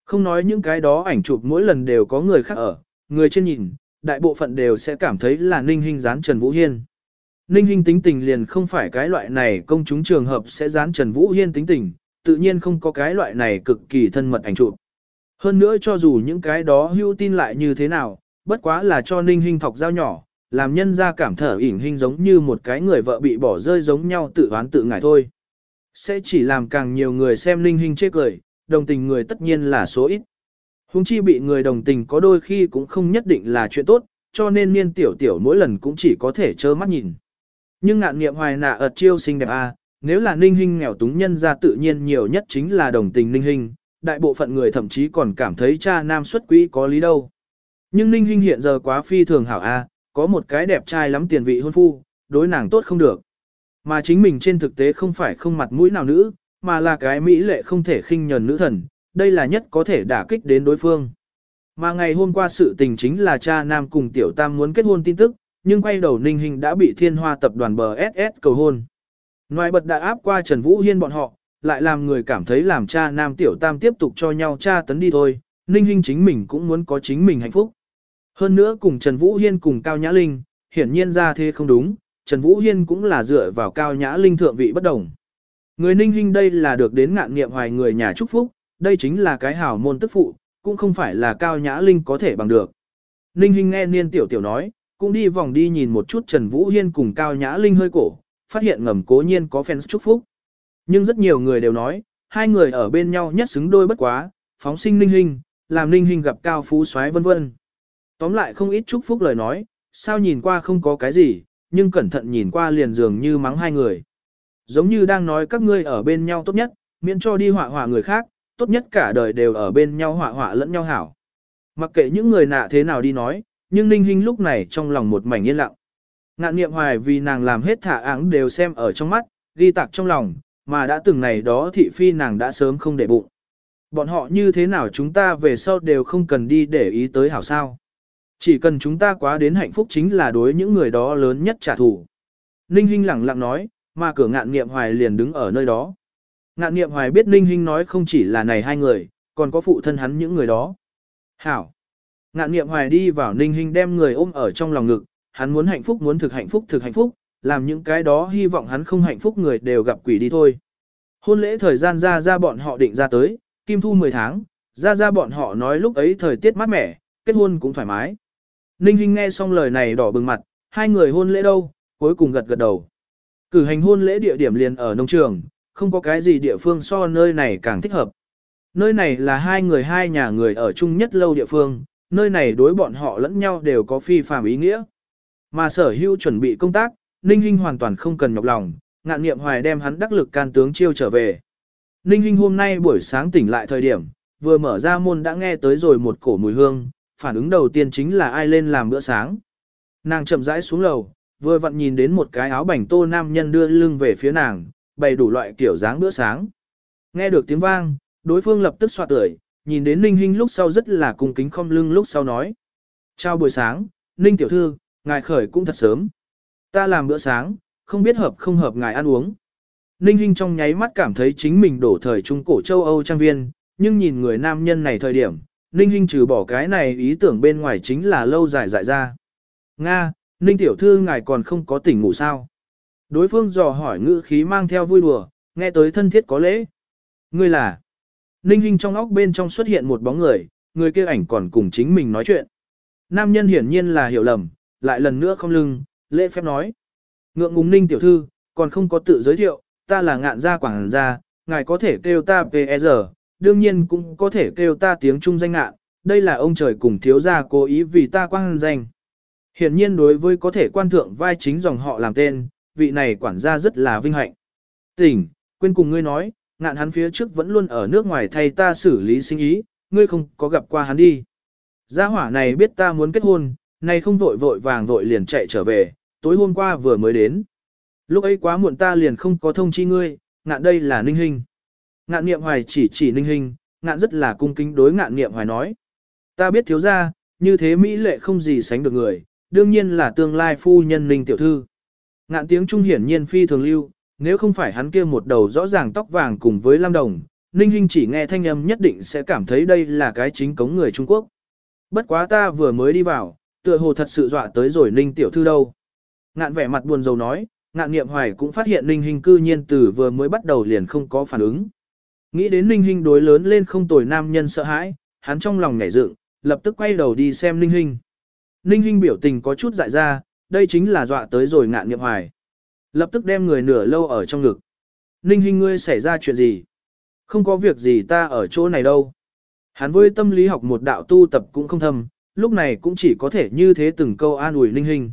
Không nói những cái đó ảnh chụp mỗi lần đều có người khác ở, người trên nhìn, đại bộ phận đều sẽ cảm thấy là ninh hình dán Trần Vũ Hiên. Ninh Hinh tính tình liền không phải cái loại này công chúng trường hợp sẽ dán Trần Vũ Hiên tính tình, tự nhiên không có cái loại này cực kỳ thân mật ảnh chụp. Hơn nữa cho dù những cái đó hưu tin lại như thế nào, bất quá là cho ninh Hinh thọc dao nhỏ, làm nhân ra cảm thở ỉn hình giống như một cái người vợ bị bỏ rơi giống nhau tự oán tự ngại thôi. Sẽ chỉ làm càng nhiều người xem ninh Hinh chê cười, đồng tình người tất nhiên là số ít. Hùng chi bị người đồng tình có đôi khi cũng không nhất định là chuyện tốt, cho nên niên tiểu tiểu mỗi lần cũng chỉ có thể trơ mắt nhìn. Nhưng ngạn nghiệm hoài nạ ợt chiêu xinh đẹp a à, nếu là ninh hình nghèo túng nhân ra tự nhiên nhiều nhất chính là đồng tình ninh hình, đại bộ phận người thậm chí còn cảm thấy cha nam xuất quỹ có lý đâu. Nhưng ninh hình hiện giờ quá phi thường hảo a có một cái đẹp trai lắm tiền vị hôn phu, đối nàng tốt không được. Mà chính mình trên thực tế không phải không mặt mũi nào nữ, mà là cái mỹ lệ không thể khinh nhờn nữ thần, đây là nhất có thể đả kích đến đối phương. Mà ngày hôm qua sự tình chính là cha nam cùng tiểu tam muốn kết hôn tin tức, nhưng quay đầu ninh hình đã bị thiên hoa tập đoàn bờ SS cầu hôn. Ngoài bật đã áp qua Trần Vũ Hiên bọn họ, lại làm người cảm thấy làm cha nam tiểu tam tiếp tục cho nhau cha tấn đi thôi, ninh hình chính mình cũng muốn có chính mình hạnh phúc. Hơn nữa cùng Trần Vũ Hiên cùng Cao Nhã Linh, hiển nhiên ra thế không đúng, Trần Vũ Hiên cũng là dựa vào Cao Nhã Linh thượng vị bất đồng. Người ninh Hinh đây là được đến ngạn nghiệm hoài người nhà chúc phúc, đây chính là cái hảo môn tức phụ, cũng không phải là Cao Nhã Linh có thể bằng được. Ninh Hinh nghe niên tiểu tiểu nói, cũng đi vòng đi nhìn một chút Trần Vũ Hiên cùng Cao Nhã Linh hơi cổ, phát hiện ngầm cố nhiên có fans chúc phúc. Nhưng rất nhiều người đều nói, hai người ở bên nhau nhất xứng đôi bất quá, phóng sinh ninh hình, làm ninh hình gặp cao phú soái vân vân. Tóm lại không ít chúc phúc lời nói, sao nhìn qua không có cái gì, nhưng cẩn thận nhìn qua liền dường như mắng hai người. Giống như đang nói các ngươi ở bên nhau tốt nhất, miễn cho đi họa họa người khác, tốt nhất cả đời đều ở bên nhau họa họa lẫn nhau hảo. Mặc kệ những người nạ thế nào đi nói, nhưng Ninh Hinh lúc này trong lòng một mảnh yên lặng. Ngạn niệm hoài vì nàng làm hết thả áng đều xem ở trong mắt, ghi tạc trong lòng, mà đã từng này đó thị phi nàng đã sớm không để bụng. Bọn họ như thế nào chúng ta về sau đều không cần đi để ý tới hảo sao. Chỉ cần chúng ta quá đến hạnh phúc chính là đối những người đó lớn nhất trả thù. Ninh Hinh lặng lặng nói, mà cửa ngạn niệm hoài liền đứng ở nơi đó. Ngạn niệm hoài biết Ninh Hinh nói không chỉ là này hai người, còn có phụ thân hắn những người đó. Hảo. Ngạn nghiệm hoài đi vào Ninh Hinh đem người ôm ở trong lòng ngực, hắn muốn hạnh phúc muốn thực hạnh phúc thực hạnh phúc, làm những cái đó hy vọng hắn không hạnh phúc người đều gặp quỷ đi thôi. Hôn lễ thời gian ra ra bọn họ định ra tới, kim thu 10 tháng, ra ra bọn họ nói lúc ấy thời tiết mát mẻ, kết hôn cũng thoải mái. Ninh Hinh nghe xong lời này đỏ bừng mặt, hai người hôn lễ đâu, cuối cùng gật gật đầu. Cử hành hôn lễ địa điểm liền ở nông trường, không có cái gì địa phương so nơi này càng thích hợp. Nơi này là hai người hai nhà người ở chung nhất lâu địa phương, nơi này đối bọn họ lẫn nhau đều có phi phàm ý nghĩa. Mà sở hữu chuẩn bị công tác, Ninh Hinh hoàn toàn không cần nhọc lòng, ngạn nghiệm hoài đem hắn đắc lực can tướng chiêu trở về. Ninh Hinh hôm nay buổi sáng tỉnh lại thời điểm, vừa mở ra môn đã nghe tới rồi một cổ mùi hương, phản ứng đầu tiên chính là ai lên làm bữa sáng. Nàng chậm rãi xuống lầu, vừa vặn nhìn đến một cái áo bảnh tô nam nhân đưa lưng về phía nàng, bày đủ loại kiểu dáng bữa sáng. Nghe được tiếng vang, đối phương lập tức xoa tưởi, nhìn đến Ninh Hinh lúc sau rất là cung kính không lưng lúc sau nói. Chào buổi sáng, Ninh tiểu thư, ngài khởi cũng thật sớm. Ta làm bữa sáng, không biết hợp không hợp ngài ăn uống. Ninh Hinh trong nháy mắt cảm thấy chính mình đổ thời trung cổ châu Âu trang viên, nhưng nhìn người nam nhân này thời điểm, Ninh Hinh trừ bỏ cái này ý tưởng bên ngoài chính là lâu dài dại ra. Nga, Ninh tiểu thư ngài còn không có tỉnh ngủ sao? Đối phương dò hỏi ngữ khí mang theo vui đùa, nghe tới thân thiết có lễ. Ngươi là? Ninh Hinh trong óc bên trong xuất hiện một bóng người, người kia ảnh còn cùng chính mình nói chuyện. Nam nhân hiển nhiên là hiểu lầm, lại lần nữa không lưng, lễ phép nói. Ngượng ngùng Ninh tiểu thư, còn không có tự giới thiệu, ta là ngạn gia quảng gia, ngài có thể kêu ta PER, đương nhiên cũng có thể kêu ta tiếng trung danh ngạn, đây là ông trời cùng thiếu gia cố ý vì ta quang danh. Hiển nhiên đối với có thể quan thượng vai chính dòng họ làm tên, vị này quản gia rất là vinh hạnh. Tỉnh, quên cùng ngươi nói, ngạn hắn phía trước vẫn luôn ở nước ngoài thay ta xử lý sinh ý, ngươi không có gặp qua hắn đi. Gia hỏa này biết ta muốn kết hôn, nay không vội vội vàng vội liền chạy trở về, tối hôm qua vừa mới đến. Lúc ấy quá muộn ta liền không có thông chi ngươi, ngạn đây là ninh hình. Ngạn niệm hoài chỉ chỉ ninh hình, ngạn rất là cung kính đối ngạn niệm hoài nói. Ta biết thiếu ra, như thế Mỹ lệ không gì sánh được người, đương nhiên là tương lai phu nhân ninh tiểu thư. Ngạn tiếng trung hiển nhiên phi thường lưu, nếu không phải hắn kia một đầu rõ ràng tóc vàng cùng với lam đồng, ninh hình chỉ nghe thanh âm nhất định sẽ cảm thấy đây là cái chính cống người Trung Quốc. Bất quá ta vừa mới đi vào, tựa hồ thật sự dọa tới rồi ninh tiểu thư đâu. Ngạn vẻ mặt buồn rầu nói, ngạn niệm hoài cũng phát hiện ninh hình cư nhiên từ vừa mới bắt đầu liền không có phản ứng. Nghĩ đến ninh hình đối lớn lên không tồi nam nhân sợ hãi, hắn trong lòng nhảy dựng, lập tức quay đầu đi xem ninh hình. Ninh hình biểu tình có chút dại ra, đây chính là dọa tới rồi ngạn niệm hoài. Lập tức đem người nửa lâu ở trong ngực. Ninh hình ngươi xảy ra chuyện gì? Không có việc gì ta ở chỗ này đâu. Hắn với tâm lý học một đạo tu tập cũng không thâm, lúc này cũng chỉ có thể như thế từng câu an ủi ninh hình.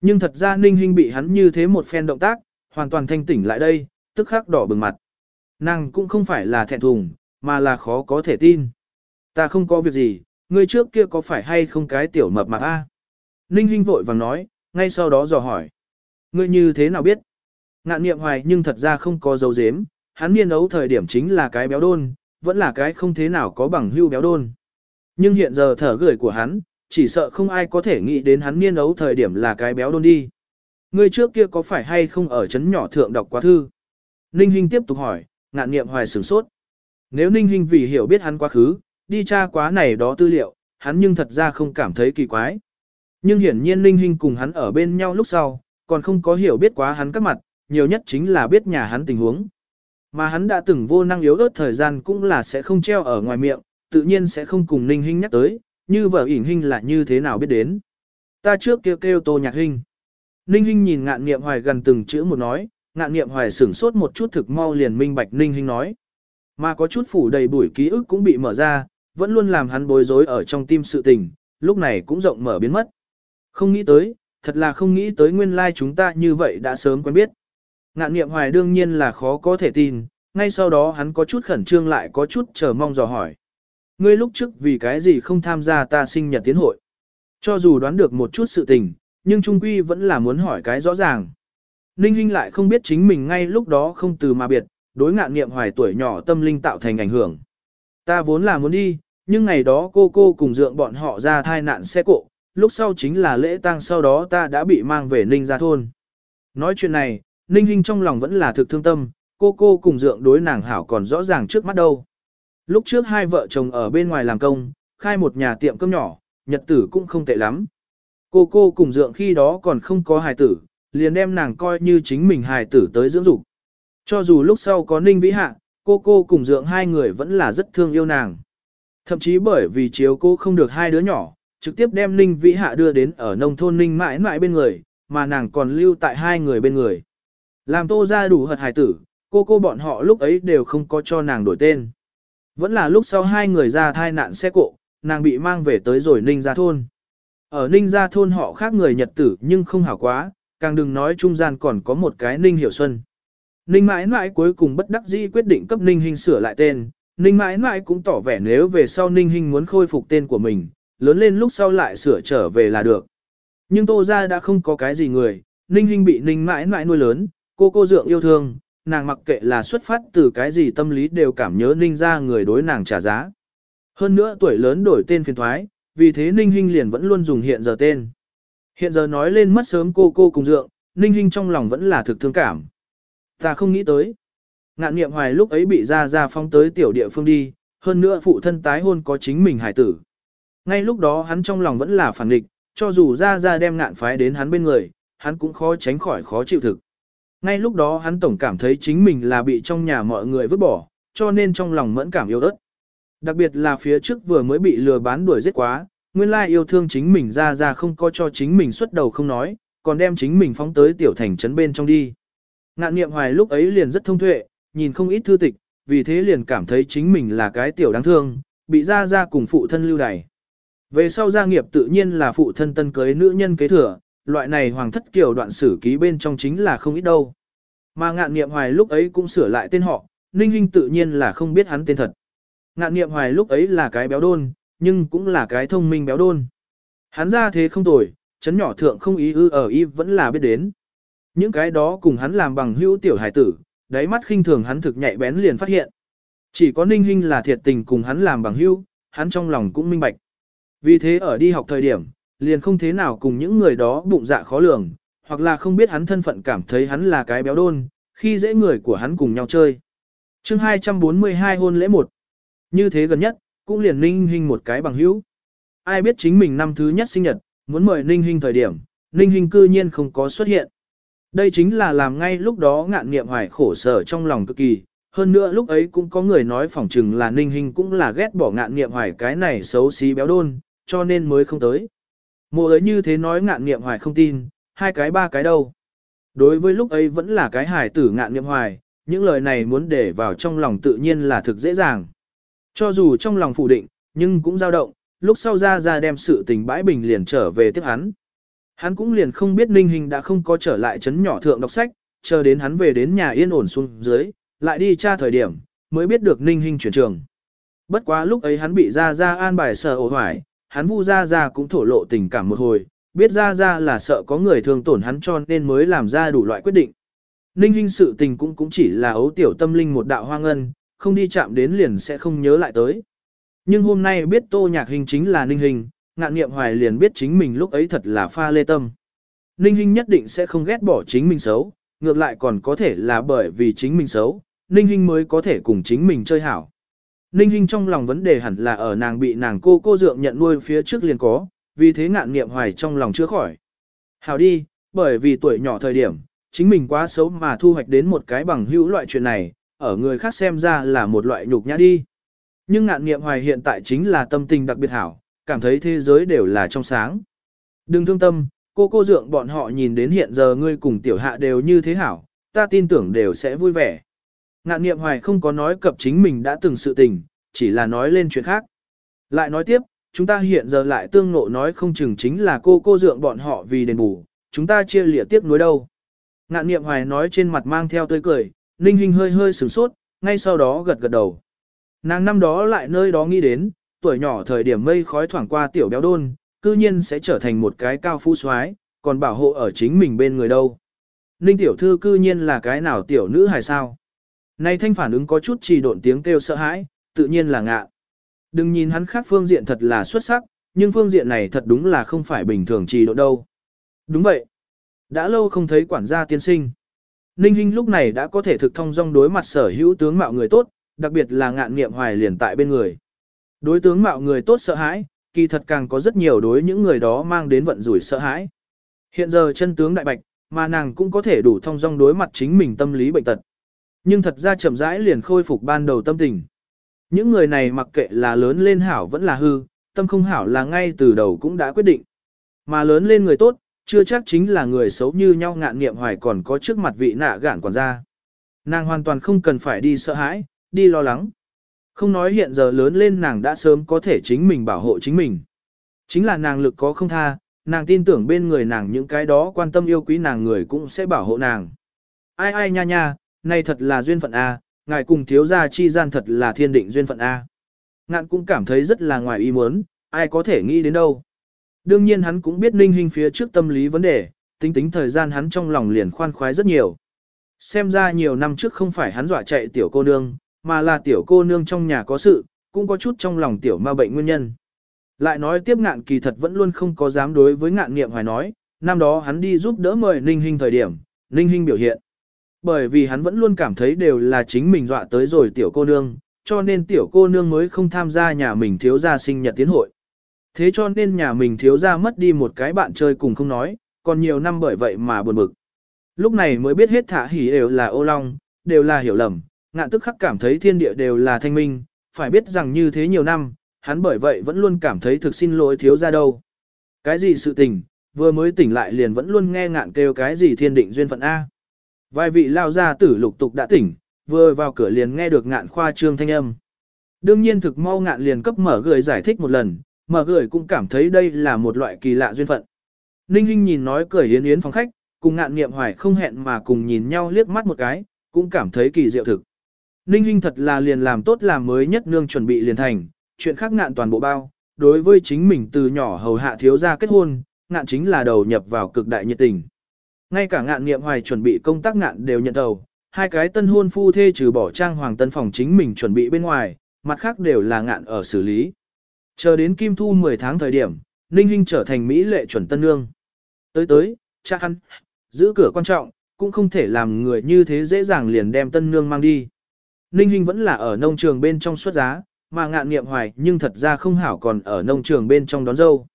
Nhưng thật ra ninh hình bị hắn như thế một phen động tác, hoàn toàn thanh tỉnh lại đây, tức khắc đỏ bừng mặt. Nàng cũng không phải là thẹn thùng, mà là khó có thể tin. Ta không có việc gì, ngươi trước kia có phải hay không cái tiểu mập mạp a? Ninh Hinh vội vàng nói, ngay sau đó dò hỏi. Ngươi như thế nào biết? Ngạn niệm hoài nhưng thật ra không có dấu dếm, hắn niên ấu thời điểm chính là cái béo đôn, vẫn là cái không thế nào có bằng hưu béo đôn. Nhưng hiện giờ thở gửi của hắn, chỉ sợ không ai có thể nghĩ đến hắn niên ấu thời điểm là cái béo đôn đi. Ngươi trước kia có phải hay không ở chấn nhỏ thượng đọc quá thư? Ninh Hinh tiếp tục hỏi, ngạn niệm hoài sửng sốt. Nếu Ninh Hinh vì hiểu biết hắn quá khứ, đi tra quá này đó tư liệu, hắn nhưng thật ra không cảm thấy kỳ quái. Nhưng hiển nhiên Ninh Hinh cùng hắn ở bên nhau lúc sau, còn không có hiểu biết quá hắn các mặt, nhiều nhất chính là biết nhà hắn tình huống. Mà hắn đã từng vô năng yếu ớt thời gian cũng là sẽ không treo ở ngoài miệng, tự nhiên sẽ không cùng Ninh Hinh nhắc tới, như vợ ỉn Hinh là như thế nào biết đến. Ta trước kêu kêu tô nhạc Hinh. Ninh Hinh nhìn ngạn nghiệm hoài gần từng chữ một nói, ngạn nghiệm hoài sửng sốt một chút thực mau liền minh bạch Ninh Hinh nói. Mà có chút phủ đầy bụi ký ức cũng bị mở ra, vẫn luôn làm hắn bối rối ở trong tim sự tình, lúc này cũng rộng mở biến mất. Không nghĩ tới, thật là không nghĩ tới nguyên lai like chúng ta như vậy đã sớm quen biết. Ngạn nghiệm hoài đương nhiên là khó có thể tin, ngay sau đó hắn có chút khẩn trương lại có chút chờ mong dò hỏi. Ngươi lúc trước vì cái gì không tham gia ta sinh nhật tiến hội? Cho dù đoán được một chút sự tình, nhưng trung quy vẫn là muốn hỏi cái rõ ràng. Ninh Hinh lại không biết chính mình ngay lúc đó không từ mà biệt, đối ngạn nghiệm hoài tuổi nhỏ tâm linh tạo thành ảnh hưởng. Ta vốn là muốn đi, nhưng ngày đó cô cô cùng dượng bọn họ ra thai nạn xe cộ, lúc sau chính là lễ tang sau đó ta đã bị mang về Ninh gia thôn. Nói chuyện này, Ninh Hinh trong lòng vẫn là thực thương tâm, cô cô cùng dượng đối nàng hảo còn rõ ràng trước mắt đâu. Lúc trước hai vợ chồng ở bên ngoài làm công, khai một nhà tiệm cơm nhỏ, nhật tử cũng không tệ lắm. Cô cô cùng dượng khi đó còn không có hài tử, liền đem nàng coi như chính mình hài tử tới dưỡng dục. Cho dù lúc sau có ninh vĩ hạ, cô cô cùng dượng hai người vẫn là rất thương yêu nàng. Thậm chí bởi vì chiếu cô không được hai đứa nhỏ, trực tiếp đem ninh vĩ hạ đưa đến ở nông thôn ninh mãi mãi bên người, mà nàng còn lưu tại hai người bên người. Làm tô ra đủ hật hài tử, cô cô bọn họ lúc ấy đều không có cho nàng đổi tên. Vẫn là lúc sau hai người ra thai nạn xe cộ, nàng bị mang về tới rồi ninh gia thôn. Ở ninh gia thôn họ khác người nhật tử nhưng không hảo quá, càng đừng nói trung gian còn có một cái ninh hiểu xuân. Ninh mãi mãi cuối cùng bất đắc dĩ quyết định cấp Ninh Hinh sửa lại tên, Ninh mãi mãi cũng tỏ vẻ nếu về sau Ninh Hinh muốn khôi phục tên của mình, lớn lên lúc sau lại sửa trở về là được. Nhưng Tô ra đã không có cái gì người, Ninh Hinh bị Ninh mãi mãi nuôi lớn, cô cô dượng yêu thương, nàng mặc kệ là xuất phát từ cái gì tâm lý đều cảm nhớ Ninh ra người đối nàng trả giá. Hơn nữa tuổi lớn đổi tên phiền thoái, vì thế Ninh Hinh liền vẫn luôn dùng hiện giờ tên. Hiện giờ nói lên mất sớm cô cô cùng dượng, Ninh Hinh trong lòng vẫn là thực thương cảm. Ta không nghĩ tới. Ngạn niệm hoài lúc ấy bị ra ra phong tới tiểu địa phương đi, hơn nữa phụ thân tái hôn có chính mình hải tử. Ngay lúc đó hắn trong lòng vẫn là phản nghịch, cho dù ra ra đem ngạn phái đến hắn bên người, hắn cũng khó tránh khỏi khó chịu thực. Ngay lúc đó hắn tổng cảm thấy chính mình là bị trong nhà mọi người vứt bỏ, cho nên trong lòng mẫn cảm yêu đất. Đặc biệt là phía trước vừa mới bị lừa bán đuổi giết quá, nguyên lai yêu thương chính mình ra ra không có cho chính mình xuất đầu không nói, còn đem chính mình phóng tới tiểu thành trấn bên trong đi. Ngạn niệm hoài lúc ấy liền rất thông tuệ, nhìn không ít thư tịch, vì thế liền cảm thấy chính mình là cái tiểu đáng thương, bị ra ra cùng phụ thân lưu đày. Về sau gia nghiệp tự nhiên là phụ thân tân cưới nữ nhân kế thừa, loại này hoàng thất kiểu đoạn sử ký bên trong chính là không ít đâu. Mà ngạn niệm hoài lúc ấy cũng sửa lại tên họ, Ninh Hinh tự nhiên là không biết hắn tên thật. Ngạn niệm hoài lúc ấy là cái béo đôn, nhưng cũng là cái thông minh béo đôn. Hắn ra thế không tồi, chấn nhỏ thượng không ý ư ở y vẫn là biết đến. Những cái đó cùng hắn làm bằng hữu tiểu hải tử, đáy mắt khinh thường hắn thực nhạy bén liền phát hiện. Chỉ có ninh hinh là thiệt tình cùng hắn làm bằng hữu, hắn trong lòng cũng minh bạch. Vì thế ở đi học thời điểm, liền không thế nào cùng những người đó bụng dạ khó lường, hoặc là không biết hắn thân phận cảm thấy hắn là cái béo đôn, khi dễ người của hắn cùng nhau chơi. chương 242 hôn lễ 1. Như thế gần nhất, cũng liền ninh hình một cái bằng hữu. Ai biết chính mình năm thứ nhất sinh nhật, muốn mời ninh hình thời điểm, ninh hình cư nhiên không có xuất hiện. Đây chính là làm ngay lúc đó ngạn nghiệm hoài khổ sở trong lòng cực kỳ, hơn nữa lúc ấy cũng có người nói phỏng chừng là ninh hình cũng là ghét bỏ ngạn nghiệm hoài cái này xấu xí béo đôn, cho nên mới không tới. Mộ ấy như thế nói ngạn nghiệm hoài không tin, hai cái ba cái đâu. Đối với lúc ấy vẫn là cái hài tử ngạn nghiệm hoài, những lời này muốn để vào trong lòng tự nhiên là thực dễ dàng. Cho dù trong lòng phủ định, nhưng cũng dao động, lúc sau ra ra đem sự tình bãi bình liền trở về tiếp hắn. Hắn cũng liền không biết Ninh Hình đã không có trở lại chấn nhỏ thượng đọc sách, chờ đến hắn về đến nhà yên ổn xuống dưới, lại đi tra thời điểm, mới biết được Ninh Hình chuyển trường. Bất quá lúc ấy hắn bị ra ra an bài sở ổ hoài, hắn vu ra ra cũng thổ lộ tình cảm một hồi, biết ra ra là sợ có người thương tổn hắn cho nên mới làm ra đủ loại quyết định. Ninh Hinh sự tình cũng cũng chỉ là ấu tiểu tâm linh một đạo hoang ân, không đi chạm đến liền sẽ không nhớ lại tới. Nhưng hôm nay biết tô nhạc hình chính là Ninh Hinh, ngạn nghiệm hoài liền biết chính mình lúc ấy thật là pha lê tâm. Ninh Hinh nhất định sẽ không ghét bỏ chính mình xấu, ngược lại còn có thể là bởi vì chính mình xấu, Ninh Hinh mới có thể cùng chính mình chơi hảo. Ninh Hinh trong lòng vấn đề hẳn là ở nàng bị nàng cô cô dượng nhận nuôi phía trước liền có, vì thế ngạn nghiệm hoài trong lòng chưa khỏi. Hảo đi, bởi vì tuổi nhỏ thời điểm, chính mình quá xấu mà thu hoạch đến một cái bằng hữu loại chuyện này, ở người khác xem ra là một loại nhục nhã đi. Nhưng ngạn nghiệm hoài hiện tại chính là tâm tình đặc biệt hảo, cảm thấy thế giới đều là trong sáng. Đừng thương tâm, cô cô dượng bọn họ nhìn đến hiện giờ ngươi cùng tiểu hạ đều như thế hảo, ta tin tưởng đều sẽ vui vẻ. Ngạn nghiệm hoài không có nói cập chính mình đã từng sự tình, chỉ là nói lên chuyện khác. Lại nói tiếp, chúng ta hiện giờ lại tương ngộ nói không chừng chính là cô cô dượng bọn họ vì đền bù, chúng ta chia lịa tiếp nối đâu. Ngạn nghiệm hoài nói trên mặt mang theo tươi cười, Ninh Hinh hơi hơi sửng sốt, ngay sau đó gật gật đầu. Nàng năm đó lại nơi đó nghĩ đến, tuổi nhỏ thời điểm mây khói thoảng qua tiểu béo đôn, cư nhiên sẽ trở thành một cái cao phú soái, còn bảo hộ ở chính mình bên người đâu. Ninh tiểu thư cư nhiên là cái nào tiểu nữ hài sao? Nay thanh phản ứng có chút trì độn tiếng kêu sợ hãi, tự nhiên là ngạ. Đừng nhìn hắn khác phương diện thật là xuất sắc, nhưng phương diện này thật đúng là không phải bình thường trì độn đâu. Đúng vậy. Đã lâu không thấy quản gia tiên sinh. Ninh Hinh lúc này đã có thể thực thông dong đối mặt sở hữu tướng mạo người tốt, đặc biệt là ngạn nghiệm hoài liền tại bên người. Đối tướng mạo người tốt sợ hãi, kỳ thật càng có rất nhiều đối những người đó mang đến vận rủi sợ hãi. Hiện giờ chân tướng đại bạch, mà nàng cũng có thể đủ thông dong đối mặt chính mình tâm lý bệnh tật. Nhưng thật ra chậm rãi liền khôi phục ban đầu tâm tình. Những người này mặc kệ là lớn lên hảo vẫn là hư, tâm không hảo là ngay từ đầu cũng đã quyết định. Mà lớn lên người tốt, chưa chắc chính là người xấu như nhau ngạn nghiệm hoài còn có trước mặt vị nạ gạn quản gia. Nàng hoàn toàn không cần phải đi sợ hãi, đi lo lắng. Không nói hiện giờ lớn lên nàng đã sớm có thể chính mình bảo hộ chính mình. Chính là nàng lực có không tha, nàng tin tưởng bên người nàng những cái đó quan tâm yêu quý nàng người cũng sẽ bảo hộ nàng. Ai ai nha nha, này thật là duyên phận A, ngài cùng thiếu gia chi gian thật là thiên định duyên phận A. Ngạn cũng cảm thấy rất là ngoài ý muốn, ai có thể nghĩ đến đâu. Đương nhiên hắn cũng biết ninh hình phía trước tâm lý vấn đề, tính tính thời gian hắn trong lòng liền khoan khoái rất nhiều. Xem ra nhiều năm trước không phải hắn dọa chạy tiểu cô nương, mà là tiểu cô nương trong nhà có sự, cũng có chút trong lòng tiểu ma bệnh nguyên nhân. Lại nói tiếp ngạn kỳ thật vẫn luôn không có dám đối với ngạn nghiệm hoài nói, năm đó hắn đi giúp đỡ mời Ninh Hinh thời điểm, Ninh Hinh biểu hiện. Bởi vì hắn vẫn luôn cảm thấy đều là chính mình dọa tới rồi tiểu cô nương, cho nên tiểu cô nương mới không tham gia nhà mình thiếu gia sinh nhật tiến hội. Thế cho nên nhà mình thiếu gia mất đi một cái bạn chơi cùng không nói, còn nhiều năm bởi vậy mà buồn bực. Lúc này mới biết hết thả hỉ đều là ô long, đều là hiểu lầm, ngạn tức khắc cảm thấy thiên địa đều là thanh minh, phải biết rằng như thế nhiều năm, hắn bởi vậy vẫn luôn cảm thấy thực xin lỗi thiếu gia đâu. Cái gì sự tình, vừa mới tỉnh lại liền vẫn luôn nghe ngạn kêu cái gì thiên định duyên phận A. Vài vị lao gia tử lục tục đã tỉnh, vừa vào cửa liền nghe được ngạn khoa trương thanh âm. Đương nhiên thực mau ngạn liền cấp mở gửi giải thích một lần, mở gửi cũng cảm thấy đây là một loại kỳ lạ duyên phận. Ninh Hinh nhìn nói cười yến yến phòng khách, cùng ngạn nghiệm hoài không hẹn mà cùng nhìn nhau liếc mắt một cái, cũng cảm thấy kỳ diệu thực. Ninh Hinh thật là liền làm tốt làm mới nhất nương chuẩn bị liền thành, chuyện khác ngạn toàn bộ bao, đối với chính mình từ nhỏ hầu hạ thiếu gia kết hôn, ngạn chính là đầu nhập vào cực đại nhiệt tình. Ngay cả ngạn nghiệm hoài chuẩn bị công tác ngạn đều nhận đầu, hai cái tân hôn phu thê trừ bỏ trang hoàng tân phòng chính mình chuẩn bị bên ngoài, mặt khác đều là ngạn ở xử lý. Chờ đến kim thu 10 tháng thời điểm, Ninh Hinh trở thành Mỹ lệ chuẩn tân nương. Tới tới, cha hắn, giữ cửa quan trọng, cũng không thể làm người như thế dễ dàng liền đem tân nương mang đi. Ninh Hinh vẫn là ở nông trường bên trong xuất giá, mà ngạn nghiệm hoài nhưng thật ra không hảo còn ở nông trường bên trong đón dâu.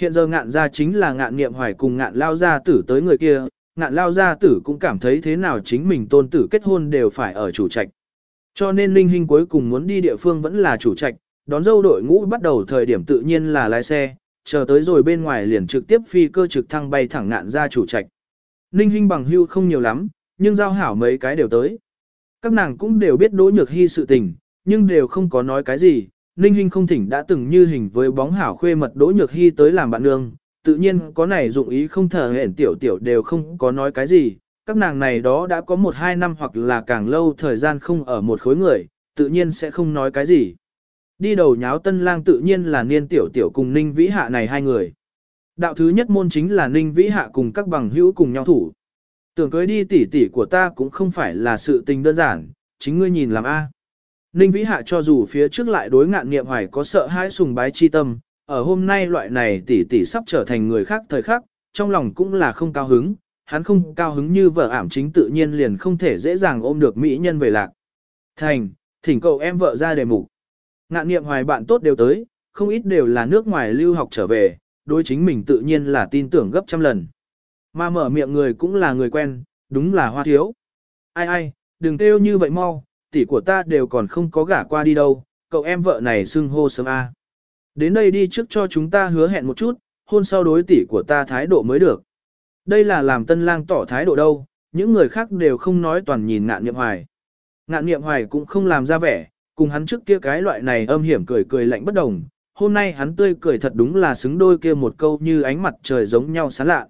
Hiện giờ ngạn gia chính là ngạn nghiệm hoài cùng ngạn lao gia tử tới người kia, ngạn lao gia tử cũng cảm thấy thế nào chính mình tôn tử kết hôn đều phải ở chủ trạch. Cho nên linh hình cuối cùng muốn đi địa phương vẫn là chủ trạch, đón dâu đội ngũ bắt đầu thời điểm tự nhiên là lái xe, chờ tới rồi bên ngoài liền trực tiếp phi cơ trực thăng bay thẳng ngạn ra chủ trạch. Ninh Hinh bằng hưu không nhiều lắm, nhưng giao hảo mấy cái đều tới. Các nàng cũng đều biết đỗ nhược hy sự tình, nhưng đều không có nói cái gì. Ninh Hinh không thỉnh đã từng như hình với bóng hảo khuê mật đỗ nhược Hi tới làm bạn nương, tự nhiên có này dụng ý không thở hển tiểu tiểu đều không có nói cái gì. Các nàng này đó đã có một hai năm hoặc là càng lâu thời gian không ở một khối người, tự nhiên sẽ không nói cái gì. Đi đầu nháo tân lang tự nhiên là niên tiểu tiểu cùng ninh vĩ hạ này hai người. Đạo thứ nhất môn chính là ninh vĩ hạ cùng các bằng hữu cùng nhau thủ. Tưởng cưới đi tỷ tỷ của ta cũng không phải là sự tình đơn giản, chính ngươi nhìn làm A. Ninh vĩ hạ cho dù phía trước lại đối ngạn nghiệm hoài có sợ hãi sùng bái chi tâm, ở hôm nay loại này tỷ tỷ sắp trở thành người khác thời khắc, trong lòng cũng là không cao hứng, hắn không cao hứng như vợ ảm chính tự nhiên liền không thể dễ dàng ôm được mỹ nhân về lạc. Thành, thỉnh cậu em vợ ra đề mục. Ngạn niệm hoài bạn tốt đều tới, không ít đều là nước ngoài lưu học trở về, đối chính mình tự nhiên là tin tưởng gấp trăm lần. Mà mở miệng người cũng là người quen, đúng là hoa thiếu. Ai ai, đừng kêu như vậy mau, tỷ của ta đều còn không có gả qua đi đâu, cậu em vợ này xưng hô sớm a. Đến đây đi trước cho chúng ta hứa hẹn một chút, hôn sau đối tỷ của ta thái độ mới được. Đây là làm tân lang tỏ thái độ đâu, những người khác đều không nói toàn nhìn ngạn niệm hoài. Ngạn niệm hoài cũng không làm ra vẻ, cùng hắn trước kia cái loại này âm hiểm cười cười lạnh bất đồng, hôm nay hắn tươi cười thật đúng là xứng đôi kia một câu như ánh mặt trời giống nhau sáng lạ.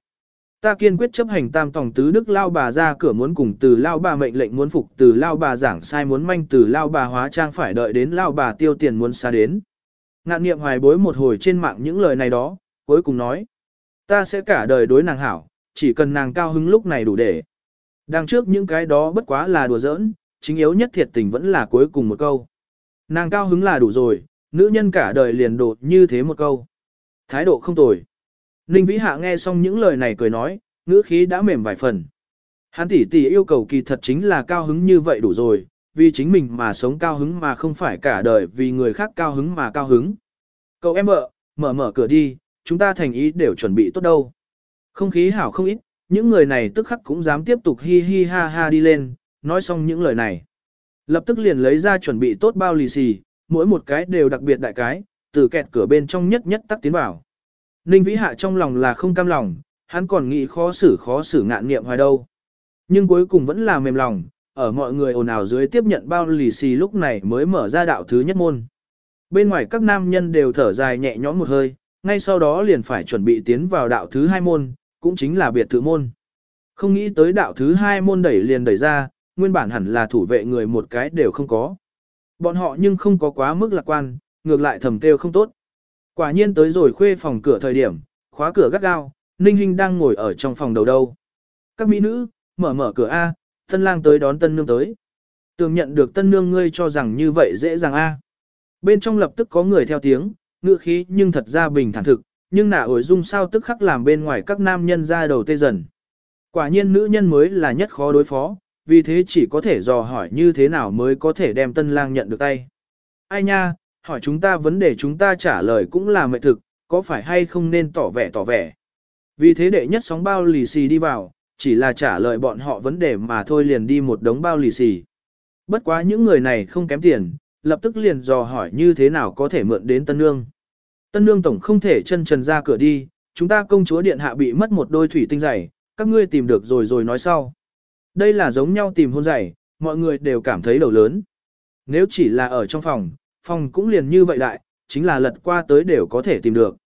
Ta kiên quyết chấp hành tam tòng tứ đức lao bà ra cửa muốn cùng từ lao bà mệnh lệnh muốn phục từ lao bà giảng sai muốn manh từ lao bà hóa trang phải đợi đến lao bà tiêu tiền muốn xa đến. Ngạn niệm hoài bối một hồi trên mạng những lời này đó, cuối cùng nói. Ta sẽ cả đời đối nàng hảo, chỉ cần nàng cao hứng lúc này đủ để. Đằng trước những cái đó bất quá là đùa giỡn, chính yếu nhất thiệt tình vẫn là cuối cùng một câu. Nàng cao hứng là đủ rồi, nữ nhân cả đời liền đột như thế một câu. Thái độ không tồi. Ninh Vĩ Hạ nghe xong những lời này cười nói, ngữ khí đã mềm vài phần. Hắn tỷ tỷ yêu cầu kỳ thật chính là cao hứng như vậy đủ rồi, vì chính mình mà sống cao hứng mà không phải cả đời vì người khác cao hứng mà cao hứng. Cậu em vợ, mở mở cửa đi, chúng ta thành ý đều chuẩn bị tốt đâu. Không khí hảo không ít, những người này tức khắc cũng dám tiếp tục hi hi ha ha đi lên, nói xong những lời này. Lập tức liền lấy ra chuẩn bị tốt bao lì xì, mỗi một cái đều đặc biệt đại cái, từ kẹt cửa bên trong nhất nhất tắt tiến vào. Ninh Vĩ Hạ trong lòng là không cam lòng, hắn còn nghĩ khó xử khó xử ngạn nghiệm hoài đâu. Nhưng cuối cùng vẫn là mềm lòng, ở mọi người ồn ào dưới tiếp nhận bao lì xì lúc này mới mở ra đạo thứ nhất môn. Bên ngoài các nam nhân đều thở dài nhẹ nhõm một hơi, ngay sau đó liền phải chuẩn bị tiến vào đạo thứ hai môn, cũng chính là biệt thự môn. Không nghĩ tới đạo thứ hai môn đẩy liền đẩy ra, nguyên bản hẳn là thủ vệ người một cái đều không có. Bọn họ nhưng không có quá mức lạc quan, ngược lại thầm kêu không tốt. Quả nhiên tới rồi khuê phòng cửa thời điểm, khóa cửa gắt gao, Ninh Hinh đang ngồi ở trong phòng đầu đâu. Các mỹ nữ, mở mở cửa A, tân lang tới đón tân nương tới. Tường nhận được tân nương ngươi cho rằng như vậy dễ dàng A. Bên trong lập tức có người theo tiếng, ngựa khí nhưng thật ra bình thản thực, nhưng nả ổi dung sao tức khắc làm bên ngoài các nam nhân ra đầu tê dần. Quả nhiên nữ nhân mới là nhất khó đối phó, vì thế chỉ có thể dò hỏi như thế nào mới có thể đem tân lang nhận được tay. Ai nha, hỏi chúng ta vấn đề chúng ta trả lời cũng là mệnh thực, có phải hay không nên tỏ vẻ tỏ vẻ. Vì thế đệ nhất sóng bao lì xì đi vào, chỉ là trả lời bọn họ vấn đề mà thôi liền đi một đống bao lì xì. Bất quá những người này không kém tiền, lập tức liền dò hỏi như thế nào có thể mượn đến tân nương. Tân nương tổng không thể chân trần ra cửa đi, chúng ta công chúa điện hạ bị mất một đôi thủy tinh giày, các ngươi tìm được rồi rồi nói sau. Đây là giống nhau tìm hôn giày, mọi người đều cảm thấy đầu lớn. Nếu chỉ là ở trong phòng, phòng cũng liền như vậy đại, chính là lật qua tới đều có thể tìm được.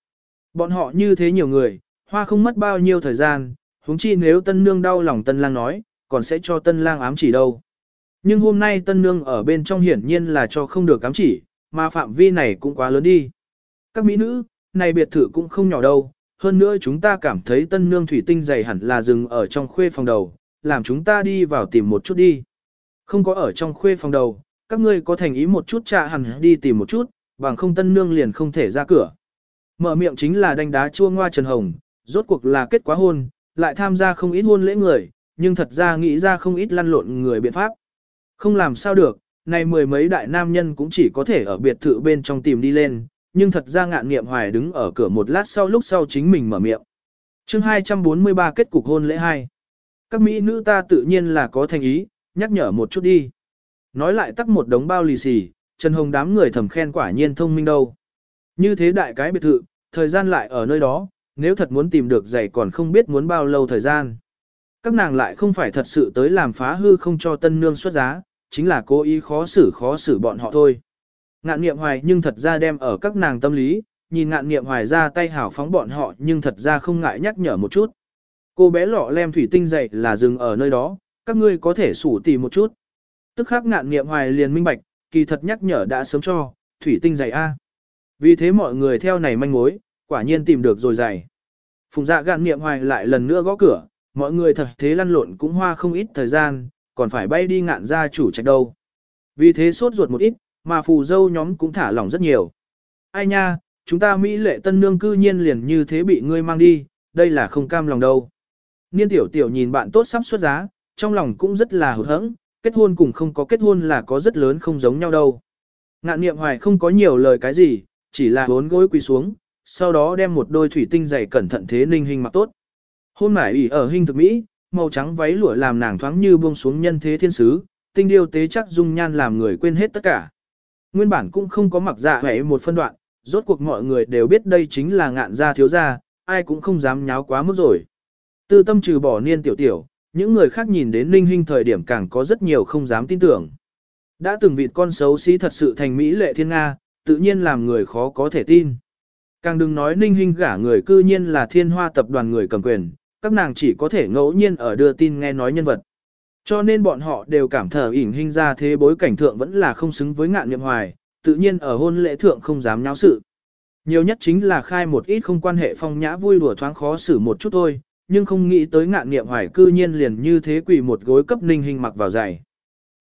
Bọn họ như thế nhiều người, hoa không mất bao nhiêu thời gian, huống chi nếu tân nương đau lòng tân lang nói, còn sẽ cho tân lang ám chỉ đâu. Nhưng hôm nay tân nương ở bên trong hiển nhiên là cho không được ám chỉ, mà phạm vi này cũng quá lớn đi. Các mỹ nữ, này biệt thự cũng không nhỏ đâu, hơn nữa chúng ta cảm thấy tân nương thủy tinh dày hẳn là dừng ở trong khuê phòng đầu, làm chúng ta đi vào tìm một chút đi. Không có ở trong khuê phòng đầu, các ngươi có thành ý một chút trà hẳn đi tìm một chút, bằng không tân nương liền không thể ra cửa. Mở miệng chính là đánh đá chua ngoa Trần Hồng, rốt cuộc là kết quả hôn, lại tham gia không ít hôn lễ người, nhưng thật ra nghĩ ra không ít lăn lộn người biện pháp. Không làm sao được, này mười mấy đại nam nhân cũng chỉ có thể ở biệt thự bên trong tìm đi lên, nhưng thật ra ngạn nghiệm hoài đứng ở cửa một lát sau lúc sau chính mình mở miệng. chương 243 kết cục hôn lễ 2. Các mỹ nữ ta tự nhiên là có thành ý, nhắc nhở một chút đi. Nói lại tắc một đống bao lì xì, Trần Hồng đám người thầm khen quả nhiên thông minh đâu. Như thế đại cái biệt thự, thời gian lại ở nơi đó, nếu thật muốn tìm được giày còn không biết muốn bao lâu thời gian. Các nàng lại không phải thật sự tới làm phá hư không cho tân nương xuất giá, chính là cố ý khó xử khó xử bọn họ thôi. Ngạn niệm hoài nhưng thật ra đem ở các nàng tâm lý, nhìn ngạn niệm hoài ra tay hảo phóng bọn họ nhưng thật ra không ngại nhắc nhở một chút. Cô bé lọ lem thủy tinh dậy là dừng ở nơi đó, các ngươi có thể sủ tì một chút. Tức khắc ngạn niệm hoài liền minh bạch, kỳ thật nhắc nhở đã sớm cho, thủy tinh dày A. Vì thế mọi người theo này manh mối, quả nhiên tìm được rồi dày. Phùng dạ gạn niệm hoài lại lần nữa gõ cửa, mọi người thật thế lăn lộn cũng hoa không ít thời gian, còn phải bay đi ngạn ra chủ trạch đâu. Vì thế sốt ruột một ít, mà phù dâu nhóm cũng thả lỏng rất nhiều. Ai nha, chúng ta Mỹ lệ tân nương cư nhiên liền như thế bị ngươi mang đi, đây là không cam lòng đâu. Niên tiểu tiểu nhìn bạn tốt sắp xuất giá, trong lòng cũng rất là hụt hẫng, kết hôn cùng không có kết hôn là có rất lớn không giống nhau đâu. Ngạn niệm hoài không có nhiều lời cái gì, chỉ là bốn gối quỳ xuống, sau đó đem một đôi thủy tinh dày cẩn thận thế ninh hình mặc tốt. Hôn mải ủy ở hình thực mỹ, màu trắng váy lụa làm nàng thoáng như buông xuống nhân thế thiên sứ, tinh điêu tế chắc dung nhan làm người quên hết tất cả. Nguyên bản cũng không có mặc dạ hẻ một phân đoạn, rốt cuộc mọi người đều biết đây chính là ngạn gia thiếu gia, ai cũng không dám nháo quá mức rồi. Tư tâm trừ bỏ niên tiểu tiểu, những người khác nhìn đến ninh Hinh thời điểm càng có rất nhiều không dám tin tưởng. Đã từng vịt con xấu xí thật sự thành Mỹ lệ thiên Nga, tự nhiên làm người khó có thể tin. Càng đừng nói ninh Hinh gả người cư nhiên là thiên hoa tập đoàn người cầm quyền, các nàng chỉ có thể ngẫu nhiên ở đưa tin nghe nói nhân vật. Cho nên bọn họ đều cảm thở ỉn hinh ra thế bối cảnh thượng vẫn là không xứng với ngạn niệm hoài, tự nhiên ở hôn lễ thượng không dám nháo sự. Nhiều nhất chính là khai một ít không quan hệ phong nhã vui đùa thoáng khó xử một chút thôi, nhưng không nghĩ tới ngạn nghiệm hoài cư nhiên liền như thế quỳ một gối cấp ninh hình mặc vào giày.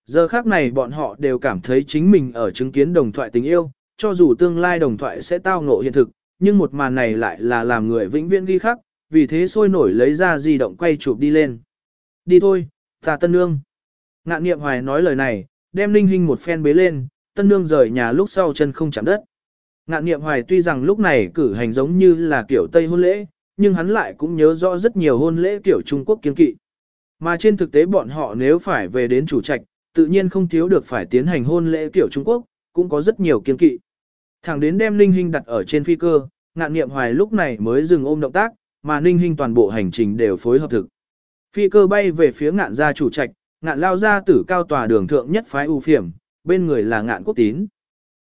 Giờ khác này bọn họ đều cảm thấy chính mình ở chứng kiến đồng thoại tình yêu, cho dù tương lai đồng thoại sẽ tao ngộ hiện thực, nhưng một màn này lại là làm người vĩnh viễn ghi khắc, vì thế sôi nổi lấy ra di động quay chụp đi lên. Đi thôi, ta tân nương. Ngạn nghiệm hoài nói lời này, đem ninh hình một phen bế lên, tân nương rời nhà lúc sau chân không chạm đất. Ngạn nghiệm hoài tuy rằng lúc này cử hành giống như là kiểu Tây hôn lễ, nhưng hắn lại cũng nhớ rõ rất nhiều hôn lễ kiểu Trung Quốc kiên kỵ. Mà trên thực tế bọn họ nếu phải về đến chủ trạch, tự nhiên không thiếu được phải tiến hành hôn lễ kiểu Trung Quốc, cũng có rất nhiều kiên kỵ. Thẳng đến đem Ninh Hinh đặt ở trên phi cơ, ngạn nghiệm hoài lúc này mới dừng ôm động tác, mà Ninh Hinh toàn bộ hành trình đều phối hợp thực. Phi cơ bay về phía ngạn gia chủ trạch, ngạn lao ra tử cao tòa đường thượng nhất phái ưu phiểm, bên người là ngạn quốc tín.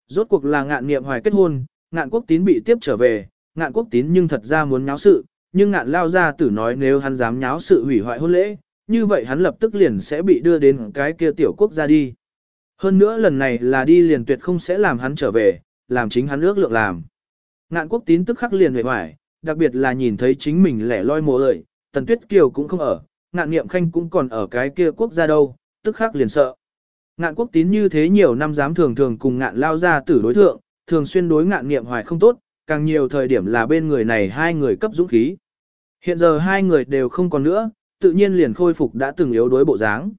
Rốt cuộc là ngạn nghiệm hoài kết hôn, ngạn quốc tín bị tiếp trở về, ngạn quốc tín nhưng thật ra muốn nháo sự, nhưng ngạn lao ra tử nói nếu hắn dám nháo sự hủy hoại hôn lễ, như vậy hắn lập tức liền sẽ bị đưa đến cái kia tiểu quốc gia đi. Hơn nữa lần này là đi liền tuyệt không sẽ làm hắn trở về, làm chính hắn ước lượng làm. Ngạn quốc tín tức khắc liền về hoài, đặc biệt là nhìn thấy chính mình lẻ loi mồ ơi, tần tuyết kiều cũng không ở, ngạn niệm khanh cũng còn ở cái kia quốc gia đâu, tức khắc liền sợ. Ngạn quốc tín như thế nhiều năm dám thường thường cùng ngạn lao ra tử đối thượng, thường xuyên đối ngạn niệm hoài không tốt, càng nhiều thời điểm là bên người này hai người cấp dũng khí. Hiện giờ hai người đều không còn nữa, tự nhiên liền khôi phục đã từng yếu đối bộ dáng.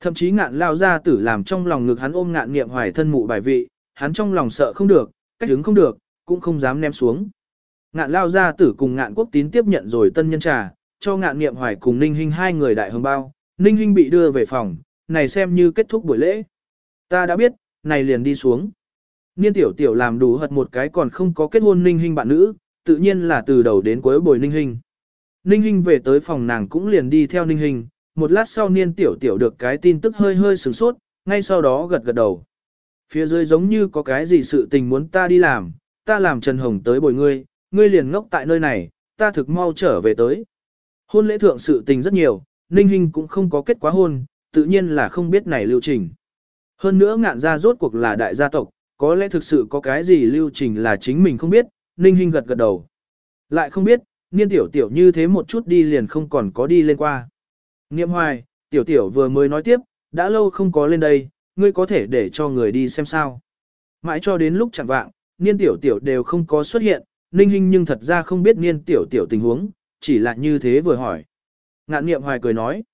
Thậm chí ngạn lao ra tử làm trong lòng ngực hắn ôm ngạn niệm hoài thân mụ bài vị, hắn trong lòng sợ không được, cách đứng không được, cũng không dám ném xuống. Ngạn lao ra tử cùng ngạn quốc tín tiếp nhận rồi tân nhân trà, cho ngạn niệm hoài cùng ninh hinh hai người đại hương bao, ninh hinh bị đưa về phòng, này xem như kết thúc buổi lễ. Ta đã biết, này liền đi xuống. Niên tiểu tiểu làm đủ hật một cái còn không có kết hôn ninh hình bạn nữ, tự nhiên là từ đầu đến cuối bồi ninh hình. Ninh hình về tới phòng nàng cũng liền đi theo ninh hình, một lát sau niên tiểu tiểu được cái tin tức hơi hơi sửng sốt, ngay sau đó gật gật đầu. Phía dưới giống như có cái gì sự tình muốn ta đi làm, ta làm Trần Hồng tới bồi ngươi, ngươi liền ngốc tại nơi này, ta thực mau trở về tới. Hôn lễ thượng sự tình rất nhiều, Ninh Hinh cũng không có kết quả hôn, tự nhiên là không biết này lưu trình. Hơn nữa ngạn gia rốt cuộc là đại gia tộc, có lẽ thực sự có cái gì lưu trình là chính mình không biết, Ninh Hinh gật gật đầu. Lại không biết, niên tiểu tiểu như thế một chút đi liền không còn có đi lên qua. Niệm hoài, tiểu tiểu vừa mới nói tiếp, đã lâu không có lên đây, ngươi có thể để cho người đi xem sao. Mãi cho đến lúc chẳng vạng, niên tiểu tiểu đều không có xuất hiện, ninh hình nhưng thật ra không biết niên tiểu tiểu tình huống, chỉ là như thế vừa hỏi. Ngạn niệm hoài cười nói,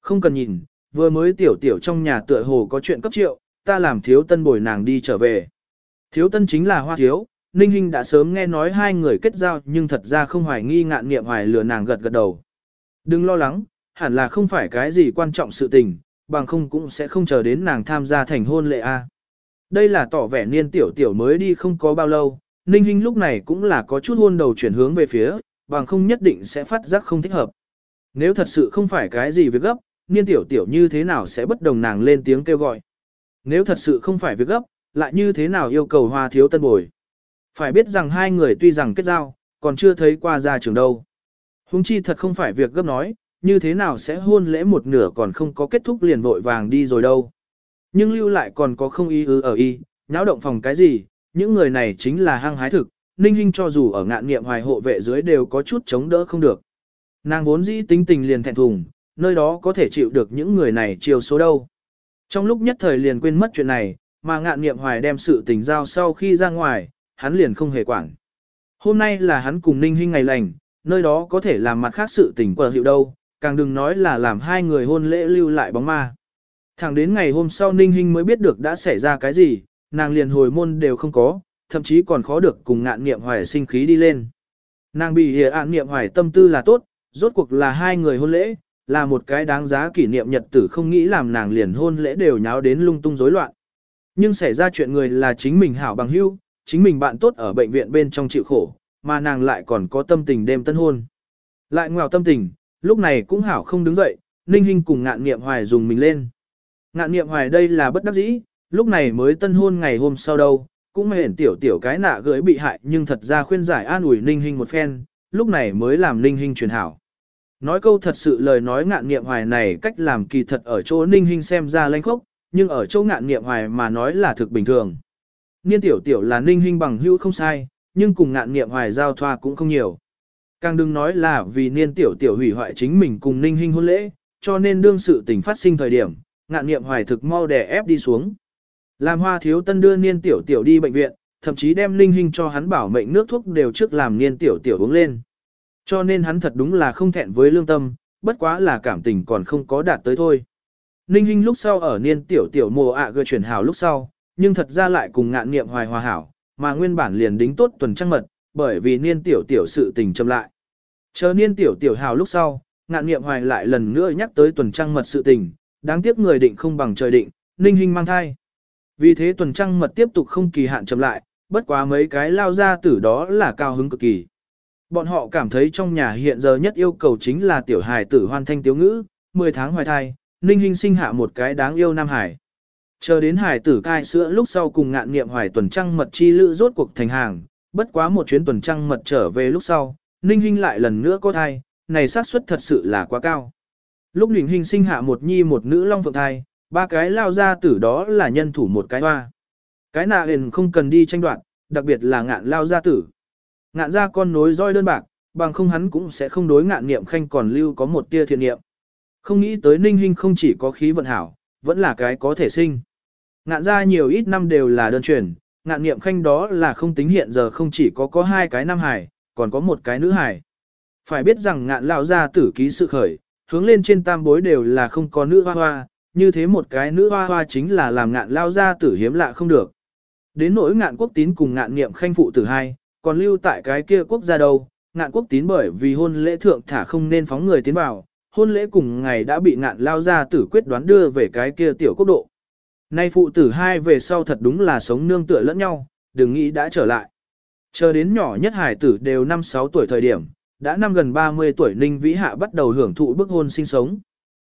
không cần nhìn, vừa mới tiểu tiểu trong nhà tựa hồ có chuyện cấp triệu, ta làm thiếu tân bồi nàng đi trở về. Thiếu tân chính là hoa thiếu, ninh Hinh đã sớm nghe nói hai người kết giao nhưng thật ra không hoài nghi ngạn niệm hoài lừa nàng gật gật đầu. Đừng lo lắng, hẳn là không phải cái gì quan trọng sự tình, bằng không cũng sẽ không chờ đến nàng tham gia thành hôn lệ a. Đây là tỏ vẻ niên tiểu tiểu mới đi không có bao lâu, Ninh Hinh lúc này cũng là có chút hôn đầu chuyển hướng về phía, bằng không nhất định sẽ phát giác không thích hợp. Nếu thật sự không phải cái gì việc gấp, niên tiểu tiểu như thế nào sẽ bất đồng nàng lên tiếng kêu gọi. Nếu thật sự không phải việc gấp, lại như thế nào yêu cầu hoa thiếu tân bồi. Phải biết rằng hai người tuy rằng kết giao, còn chưa thấy qua ra trường đâu. Hùng chi thật không phải việc gấp nói, như thế nào sẽ hôn lễ một nửa còn không có kết thúc liền vội vàng đi rồi đâu. Nhưng lưu lại còn có không ý ư ở y, nháo động phòng cái gì, những người này chính là hăng hái thực, ninh hinh cho dù ở ngạn nghiệm hoài hộ vệ dưới đều có chút chống đỡ không được. Nàng vốn dĩ tính tình liền thẹn thùng, nơi đó có thể chịu được những người này chiều số đâu. Trong lúc nhất thời liền quên mất chuyện này, mà ngạn nghiệm hoài đem sự tình giao sau khi ra ngoài, hắn liền không hề quản. Hôm nay là hắn cùng ninh Hinh ngày lành, nơi đó có thể làm mặt khác sự tình quờ hiệu đâu, càng đừng nói là làm hai người hôn lễ lưu lại bóng ma. Thẳng đến ngày hôm sau Ninh Hinh mới biết được đã xảy ra cái gì, nàng liền hồi môn đều không có, thậm chí còn khó được cùng ngạn niệm hoài sinh khí đi lên. Nàng bị hìa ạn niệm hoài tâm tư là tốt, rốt cuộc là hai người hôn lễ, là một cái đáng giá kỷ niệm nhật tử không nghĩ làm nàng liền hôn lễ đều nháo đến lung tung rối loạn. Nhưng xảy ra chuyện người là chính mình hảo bằng hữu, chính mình bạn tốt ở bệnh viện bên trong chịu khổ, mà nàng lại còn có tâm tình đêm tân hôn. Lại ngoào tâm tình, lúc này cũng hảo không đứng dậy, Ninh Hinh cùng ngạn niệm hoài dùng mình lên. Ngạn niệm hoài đây là bất đắc dĩ, lúc này mới tân hôn ngày hôm sau đâu, cũng hển tiểu tiểu cái nạ gửi bị hại nhưng thật ra khuyên giải an ủi Ninh Hinh một phen, lúc này mới làm Ninh Hinh truyền hảo. Nói câu thật sự lời nói ngạn niệm hoài này cách làm kỳ thật ở chỗ Ninh hình xem ra lanh khốc, nhưng ở chỗ ngạn niệm hoài mà nói là thực bình thường. Niên tiểu tiểu là Ninh hình bằng hữu không sai, nhưng cùng ngạn niệm hoài giao thoa cũng không nhiều. Càng đừng nói là vì niên tiểu tiểu hủy hoại chính mình cùng ninh hình hôn lễ, cho nên đương sự tình phát sinh thời điểm, ngạn nghiệm hoài thực mau đè ép đi xuống. Làm hoa thiếu tân đưa niên tiểu tiểu đi bệnh viện, thậm chí đem ninh hình cho hắn bảo mệnh nước thuốc đều trước làm niên tiểu tiểu uống lên. Cho nên hắn thật đúng là không thẹn với lương tâm, bất quá là cảm tình còn không có đạt tới thôi. Ninh Hinh lúc sau ở niên tiểu tiểu mồ ạ à chuyển hảo lúc sau, nhưng thật ra lại cùng ngạn nghiệm hoài hòa hảo, mà nguyên bản liền đính tốt tuần trăng mật, bởi vì niên tiểu tiểu sự tình châm lại. Chờ niên tiểu tiểu hào lúc sau, ngạn nghiệm hoài lại lần nữa nhắc tới tuần trăng mật sự tình, đáng tiếc người định không bằng trời định, ninh Hinh mang thai. Vì thế tuần trăng mật tiếp tục không kỳ hạn chậm lại, bất quá mấy cái lao ra tử đó là cao hứng cực kỳ. Bọn họ cảm thấy trong nhà hiện giờ nhất yêu cầu chính là tiểu hài tử hoàn thanh tiếu ngữ, 10 tháng hoài thai, ninh hình sinh hạ một cái đáng yêu nam hải. Chờ đến hải tử cai sữa lúc sau cùng ngạn nghiệm hoài tuần trăng mật chi lữ rốt cuộc thành hàng, bất quá một chuyến tuần trăng mật trở về lúc sau, Ninh hình lại lần nữa có thai, này xác suất thật sự là quá cao. Lúc Ninh hình sinh hạ một nhi một nữ long phượng thai, ba cái lao ra tử đó là nhân thủ một cái hoa. Cái nạ hình không cần đi tranh đoạt, đặc biệt là ngạn lao gia tử. Ngạn ra con nối roi đơn bạc, bằng không hắn cũng sẽ không đối ngạn niệm khanh còn lưu có một tia thiện niệm. Không nghĩ tới ninh hình không chỉ có khí vận hảo, vẫn là cái có thể sinh. Ngạn ra nhiều ít năm đều là đơn truyền, ngạn niệm khanh đó là không tính hiện giờ không chỉ có có hai cái nam hải, còn có một cái nữ hải. Phải biết rằng ngạn lao gia tử ký sự khởi, hướng lên trên tam bối đều là không có nữ hoa hoa, như thế một cái nữ hoa hoa chính là làm ngạn lao gia tử hiếm lạ không được. Đến nỗi ngạn quốc tín cùng ngạn niệm khanh phụ tử hai, còn lưu tại cái kia quốc gia đâu, ngạn quốc tín bởi vì hôn lễ thượng thả không nên phóng người tiến vào, hôn lễ cùng ngày đã bị ngạn lao gia tử quyết đoán đưa về cái kia tiểu quốc độ. Nay phụ tử hai về sau thật đúng là sống nương tựa lẫn nhau, đừng nghĩ đã trở lại. Chờ đến nhỏ nhất hải tử đều 5-6 tuổi thời điểm, đã năm gần 30 tuổi Ninh Vĩ Hạ bắt đầu hưởng thụ bức hôn sinh sống.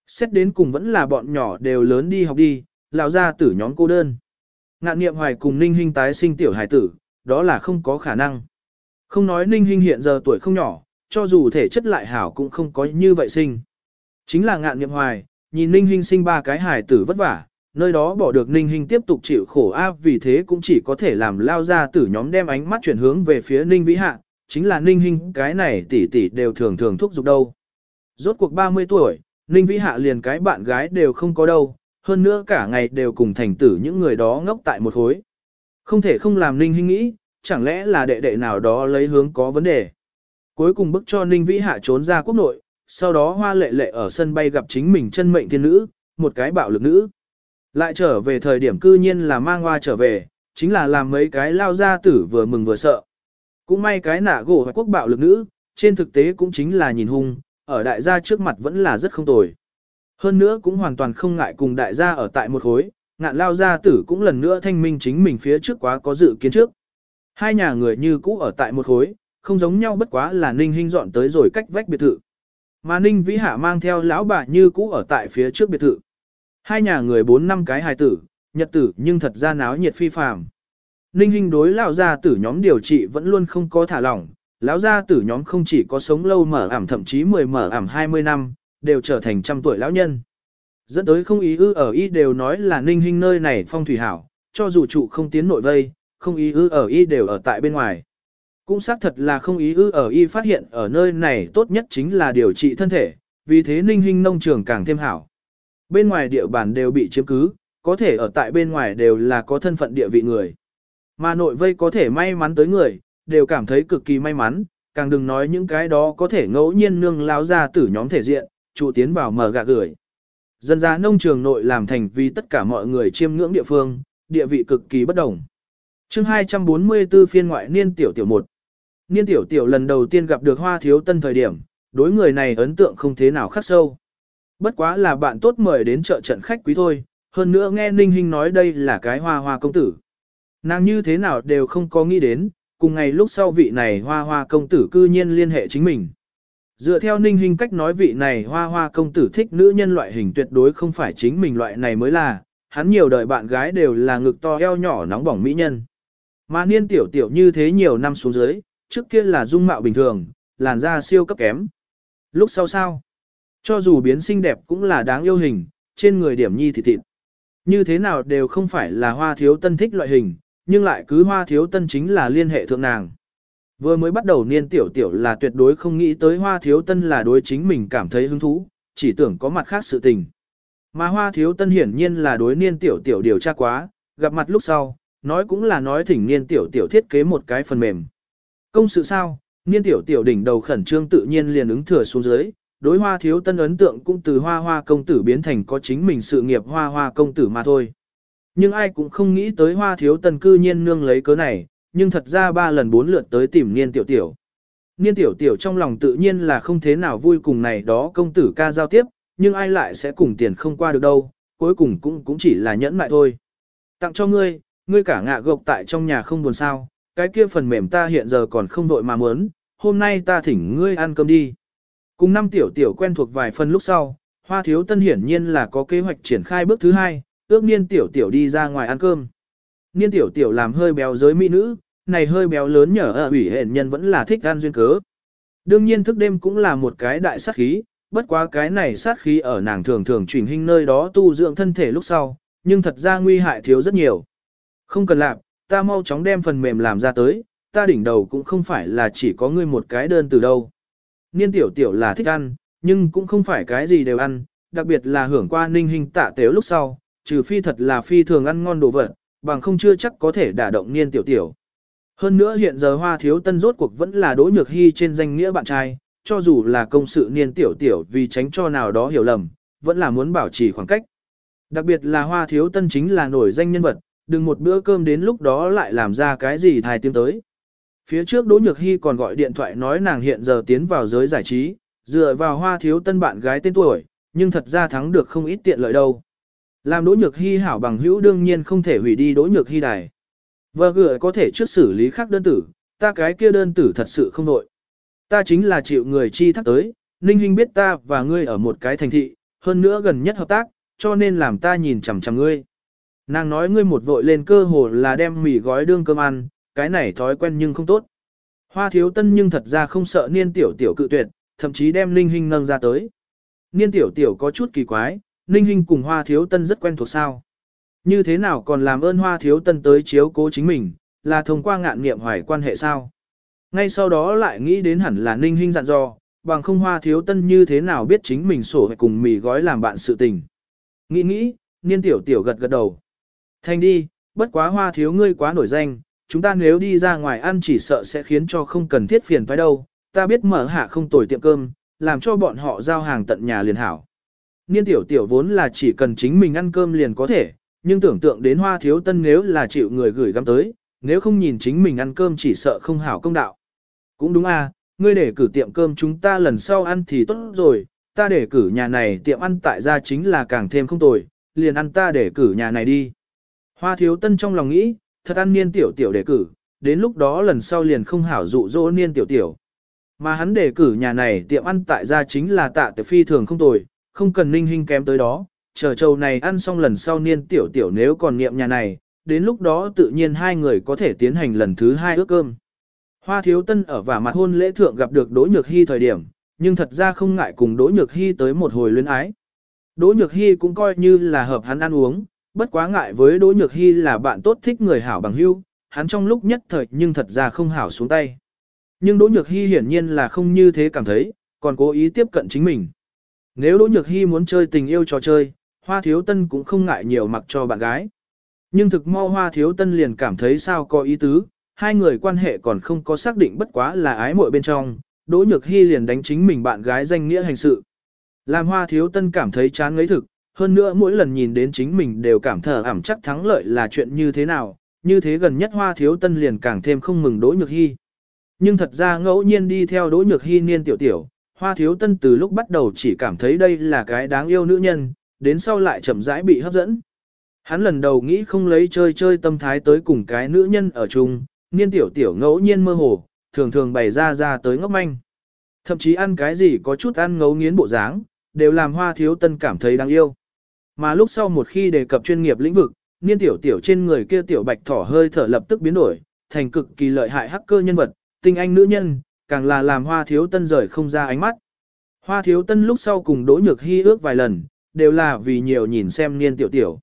Xét đến cùng vẫn là bọn nhỏ đều lớn đi học đi, lão gia tử nhóm cô đơn. Ngạn niệm hoài cùng Ninh Hinh tái sinh tiểu hải tử, đó là không có khả năng. Không nói Ninh Hinh hiện giờ tuổi không nhỏ, cho dù thể chất lại hảo cũng không có như vậy sinh. Chính là ngạn niệm hoài, nhìn Ninh Hinh sinh ba cái hài tử vất vả, nơi đó bỏ được Ninh Hinh tiếp tục chịu khổ áp vì thế cũng chỉ có thể làm lao ra tử nhóm đem ánh mắt chuyển hướng về phía Ninh Vĩ Hạ, chính là Ninh Hinh cái này tỷ tỷ đều thường thường thúc giục đâu. Rốt cuộc 30 tuổi, Ninh Vĩ Hạ liền cái bạn gái đều không có đâu, hơn nữa cả ngày đều cùng thành tử những người đó ngốc tại một khối. Không thể không làm Ninh Hinh nghĩ, chẳng lẽ là đệ đệ nào đó lấy hướng có vấn đề. Cuối cùng bức cho Ninh Vĩ Hạ trốn ra quốc nội, sau đó hoa lệ lệ ở sân bay gặp chính mình chân mệnh thiên nữ, một cái bạo lực nữ. Lại trở về thời điểm cư nhiên là mang hoa trở về, chính là làm mấy cái lao gia tử vừa mừng vừa sợ. Cũng may cái nả gỗ quốc bạo lực nữ, trên thực tế cũng chính là nhìn hung, ở đại gia trước mặt vẫn là rất không tồi. Hơn nữa cũng hoàn toàn không ngại cùng đại gia ở tại một khối, ngạn lao gia tử cũng lần nữa thanh minh chính mình phía trước quá có dự kiến trước. Hai nhà người như cũ ở tại một khối, không giống nhau bất quá là Ninh Hinh dọn tới rồi cách vách biệt thự. Mà Ninh Vĩ Hạ mang theo lão bà như cũ ở tại phía trước biệt thự. Hai nhà người bốn năm cái hài tử, nhật tử nhưng thật ra náo nhiệt phi phàm. Ninh Hinh đối lão gia tử nhóm điều trị vẫn luôn không có thả lỏng, lão gia tử nhóm không chỉ có sống lâu mở ảm thậm chí 10 mở ảm 20 năm, đều trở thành trăm tuổi lão nhân. Dẫn tới không ý ư ở y đều nói là ninh hình nơi này phong thủy hảo, cho dù trụ không tiến nội vây, không ý ư ở y đều ở tại bên ngoài. Cũng xác thật là không ý ư ở y phát hiện ở nơi này tốt nhất chính là điều trị thân thể, vì thế ninh hình nông trường càng thêm hảo. Bên ngoài địa bàn đều bị chiếm cứ, có thể ở tại bên ngoài đều là có thân phận địa vị người. Mà nội vây có thể may mắn tới người, đều cảm thấy cực kỳ may mắn, càng đừng nói những cái đó có thể ngẫu nhiên nương lao ra tử nhóm thể diện, trụ tiến vào mở gạ gửi. Dân ra nông trường nội làm thành vì tất cả mọi người chiêm ngưỡng địa phương, địa vị cực kỳ bất đồng. chương 244 phiên ngoại niên tiểu tiểu 1. Niên tiểu tiểu lần đầu tiên gặp được hoa thiếu tân thời điểm, đối người này ấn tượng không thế nào khắc sâu. Bất quá là bạn tốt mời đến chợ trận khách quý thôi, hơn nữa nghe Ninh Hinh nói đây là cái hoa hoa công tử. Nàng như thế nào đều không có nghĩ đến, cùng ngày lúc sau vị này hoa hoa công tử cư nhiên liên hệ chính mình. Dựa theo ninh hình cách nói vị này hoa hoa công tử thích nữ nhân loại hình tuyệt đối không phải chính mình loại này mới là, hắn nhiều đời bạn gái đều là ngực to eo nhỏ nóng bỏng mỹ nhân. Mà niên tiểu tiểu như thế nhiều năm xuống dưới, trước kia là dung mạo bình thường, làn da siêu cấp kém. Lúc sau sao? Cho dù biến xinh đẹp cũng là đáng yêu hình, trên người điểm nhi thì thịt. Như thế nào đều không phải là hoa thiếu tân thích loại hình, nhưng lại cứ hoa thiếu tân chính là liên hệ thượng nàng. Vừa mới bắt đầu niên tiểu tiểu là tuyệt đối không nghĩ tới hoa thiếu tân là đối chính mình cảm thấy hứng thú, chỉ tưởng có mặt khác sự tình. Mà hoa thiếu tân hiển nhiên là đối niên tiểu tiểu điều tra quá, gặp mặt lúc sau, nói cũng là nói thỉnh niên tiểu tiểu thiết kế một cái phần mềm. Công sự sao, niên tiểu tiểu đỉnh đầu khẩn trương tự nhiên liền ứng thừa xuống dưới, đối hoa thiếu tân ấn tượng cũng từ hoa hoa công tử biến thành có chính mình sự nghiệp hoa hoa công tử mà thôi. Nhưng ai cũng không nghĩ tới hoa thiếu tân cư nhiên nương lấy cớ này, nhưng thật ra ba lần bốn lượt tới tìm niên tiểu tiểu. Niên tiểu tiểu trong lòng tự nhiên là không thế nào vui cùng này đó công tử ca giao tiếp, nhưng ai lại sẽ cùng tiền không qua được đâu, cuối cùng cũng cũng chỉ là nhẫn mại thôi. Tặng cho ngươi, ngươi cả ngạ gộc tại trong nhà không buồn sao, cái kia phần mềm ta hiện giờ còn không vội mà muốn, hôm nay ta thỉnh ngươi ăn cơm đi. Cùng năm tiểu tiểu quen thuộc vài phần lúc sau, hoa thiếu tân hiển nhiên là có kế hoạch triển khai bước thứ hai, ước niên tiểu tiểu đi ra ngoài ăn cơm. Niên tiểu tiểu làm hơi béo giới mỹ nữ, này hơi béo lớn nhở ở ủy hẹn nhân vẫn là thích gan duyên cớ. Đương nhiên thức đêm cũng là một cái đại sát khí, bất quá cái này sát khí ở nàng thường thường chuyển hình nơi đó tu dưỡng thân thể lúc sau, nhưng thật ra nguy hại thiếu rất nhiều. Không cần làm, ta mau chóng đem phần mềm làm ra tới, ta đỉnh đầu cũng không phải là chỉ có ngươi một cái đơn từ đâu. Niên tiểu tiểu là thích ăn, nhưng cũng không phải cái gì đều ăn, đặc biệt là hưởng qua ninh hình tạ tếu lúc sau, trừ phi thật là phi thường ăn ngon đồ vật, bằng không chưa chắc có thể đả động niên tiểu tiểu. Hơn nữa hiện giờ hoa thiếu tân rốt cuộc vẫn là đỗ nhược hy trên danh nghĩa bạn trai, cho dù là công sự niên tiểu tiểu vì tránh cho nào đó hiểu lầm, vẫn là muốn bảo trì khoảng cách. Đặc biệt là hoa thiếu tân chính là nổi danh nhân vật, đừng một bữa cơm đến lúc đó lại làm ra cái gì thai tiếng tới. Phía trước Đỗ Nhược Hy còn gọi điện thoại nói nàng hiện giờ tiến vào giới giải trí, dựa vào hoa thiếu tân bạn gái tên tuổi, nhưng thật ra thắng được không ít tiện lợi đâu. Làm Đỗ Nhược Hy hảo bằng hữu đương nhiên không thể hủy đi Đỗ Nhược Hy đài. Và gửi có thể trước xử lý khác đơn tử, ta cái kia đơn tử thật sự không nội. Ta chính là chịu người chi thắc tới, Ninh Hinh biết ta và ngươi ở một cái thành thị, hơn nữa gần nhất hợp tác, cho nên làm ta nhìn chằm chằm ngươi. Nàng nói ngươi một vội lên cơ hồ là đem mì gói đương cơm ăn, cái này thói quen nhưng không tốt. Hoa thiếu tân nhưng thật ra không sợ niên tiểu tiểu cự tuyệt, thậm chí đem Ninh Hinh nâng ra tới. Niên tiểu tiểu có chút kỳ quái, Ninh Hinh cùng Hoa thiếu tân rất quen thuộc sao. Như thế nào còn làm ơn Hoa thiếu tân tới chiếu cố chính mình, là thông qua ngạn nghiệm hoài quan hệ sao. Ngay sau đó lại nghĩ đến hẳn là Ninh Hinh dặn dò, bằng không Hoa thiếu tân như thế nào biết chính mình sổ cùng mì gói làm bạn sự tình. Nghĩ nghĩ, niên tiểu tiểu gật gật đầu. Thành đi, bất quá Hoa thiếu ngươi quá nổi danh chúng ta nếu đi ra ngoài ăn chỉ sợ sẽ khiến cho không cần thiết phiền phải đâu, ta biết mở hạ không tồi tiệm cơm, làm cho bọn họ giao hàng tận nhà liền hảo. Niên tiểu tiểu vốn là chỉ cần chính mình ăn cơm liền có thể, nhưng tưởng tượng đến hoa thiếu tân nếu là chịu người gửi gắm tới, nếu không nhìn chính mình ăn cơm chỉ sợ không hảo công đạo. Cũng đúng à, ngươi để cử tiệm cơm chúng ta lần sau ăn thì tốt rồi, ta để cử nhà này tiệm ăn tại gia chính là càng thêm không tồi, liền ăn ta để cử nhà này đi. Hoa thiếu tân trong lòng nghĩ, thật ăn niên tiểu tiểu để cử, đến lúc đó lần sau liền không hảo dụ dỗ niên tiểu tiểu. Mà hắn đề cử nhà này tiệm ăn tại gia chính là tạ tiểu phi thường không tồi, không cần ninh hình kém tới đó, chờ châu này ăn xong lần sau niên tiểu tiểu nếu còn niệm nhà này, đến lúc đó tự nhiên hai người có thể tiến hành lần thứ hai ước cơm. Hoa thiếu tân ở vả mặt hôn lễ thượng gặp được Đỗ Nhược Hy thời điểm, nhưng thật ra không ngại cùng Đỗ Nhược Hy tới một hồi luyến ái. Đỗ Nhược Hy cũng coi như là hợp hắn ăn uống, bất quá ngại với Đỗ Nhược Hy là bạn tốt thích người hảo bằng hữu, hắn trong lúc nhất thời nhưng thật ra không hảo xuống tay. Nhưng Đỗ Nhược Hy hiển nhiên là không như thế cảm thấy, còn cố ý tiếp cận chính mình. Nếu Đỗ Nhược Hy muốn chơi tình yêu trò chơi, Hoa Thiếu Tân cũng không ngại nhiều mặc cho bạn gái. Nhưng thực mau Hoa Thiếu Tân liền cảm thấy sao có ý tứ, hai người quan hệ còn không có xác định bất quá là ái muội bên trong, Đỗ Nhược Hy liền đánh chính mình bạn gái danh nghĩa hành sự. Làm Hoa Thiếu Tân cảm thấy chán ngấy thực, hơn nữa mỗi lần nhìn đến chính mình đều cảm thở ảm chắc thắng lợi là chuyện như thế nào, như thế gần nhất hoa thiếu tân liền càng thêm không mừng Đỗ Nhược Hy. Nhưng thật ra ngẫu nhiên đi theo Đỗ Nhược Hy niên tiểu tiểu, hoa thiếu tân từ lúc bắt đầu chỉ cảm thấy đây là cái đáng yêu nữ nhân, đến sau lại chậm rãi bị hấp dẫn. Hắn lần đầu nghĩ không lấy chơi chơi tâm thái tới cùng cái nữ nhân ở chung, niên tiểu tiểu ngẫu nhiên mơ hồ, thường thường bày ra ra tới ngốc manh. Thậm chí ăn cái gì có chút ăn ngấu nghiến bộ dáng, đều làm hoa thiếu tân cảm thấy đáng yêu. Mà lúc sau một khi đề cập chuyên nghiệp lĩnh vực, niên tiểu tiểu trên người kia tiểu bạch thỏ hơi thở lập tức biến đổi, thành cực kỳ lợi hại hacker nhân vật, tinh anh nữ nhân, càng là làm hoa thiếu tân rời không ra ánh mắt. Hoa thiếu tân lúc sau cùng đỗ nhược hy ước vài lần, đều là vì nhiều nhìn xem niên tiểu tiểu.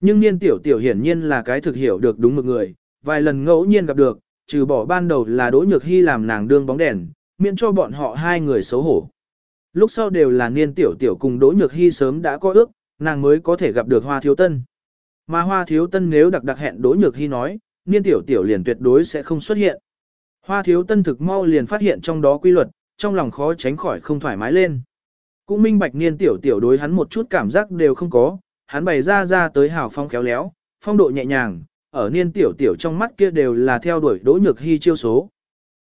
Nhưng niên tiểu tiểu hiển nhiên là cái thực hiểu được đúng một người, vài lần ngẫu nhiên gặp được, trừ bỏ ban đầu là đỗ nhược hy làm nàng đương bóng đèn, miễn cho bọn họ hai người xấu hổ. Lúc sau đều là niên tiểu tiểu cùng đỗ nhược hy sớm đã có ước, nàng mới có thể gặp được hoa thiếu tân. Mà hoa thiếu tân nếu đặc đặc hẹn đỗ nhược hy nói, niên tiểu tiểu liền tuyệt đối sẽ không xuất hiện. Hoa thiếu tân thực mau liền phát hiện trong đó quy luật, trong lòng khó tránh khỏi không thoải mái lên. Cũng minh bạch niên tiểu tiểu đối hắn một chút cảm giác đều không có, hắn bày ra ra tới hào phong khéo léo, phong độ nhẹ nhàng, ở niên tiểu tiểu trong mắt kia đều là theo đuổi đỗ nhược hy chiêu số.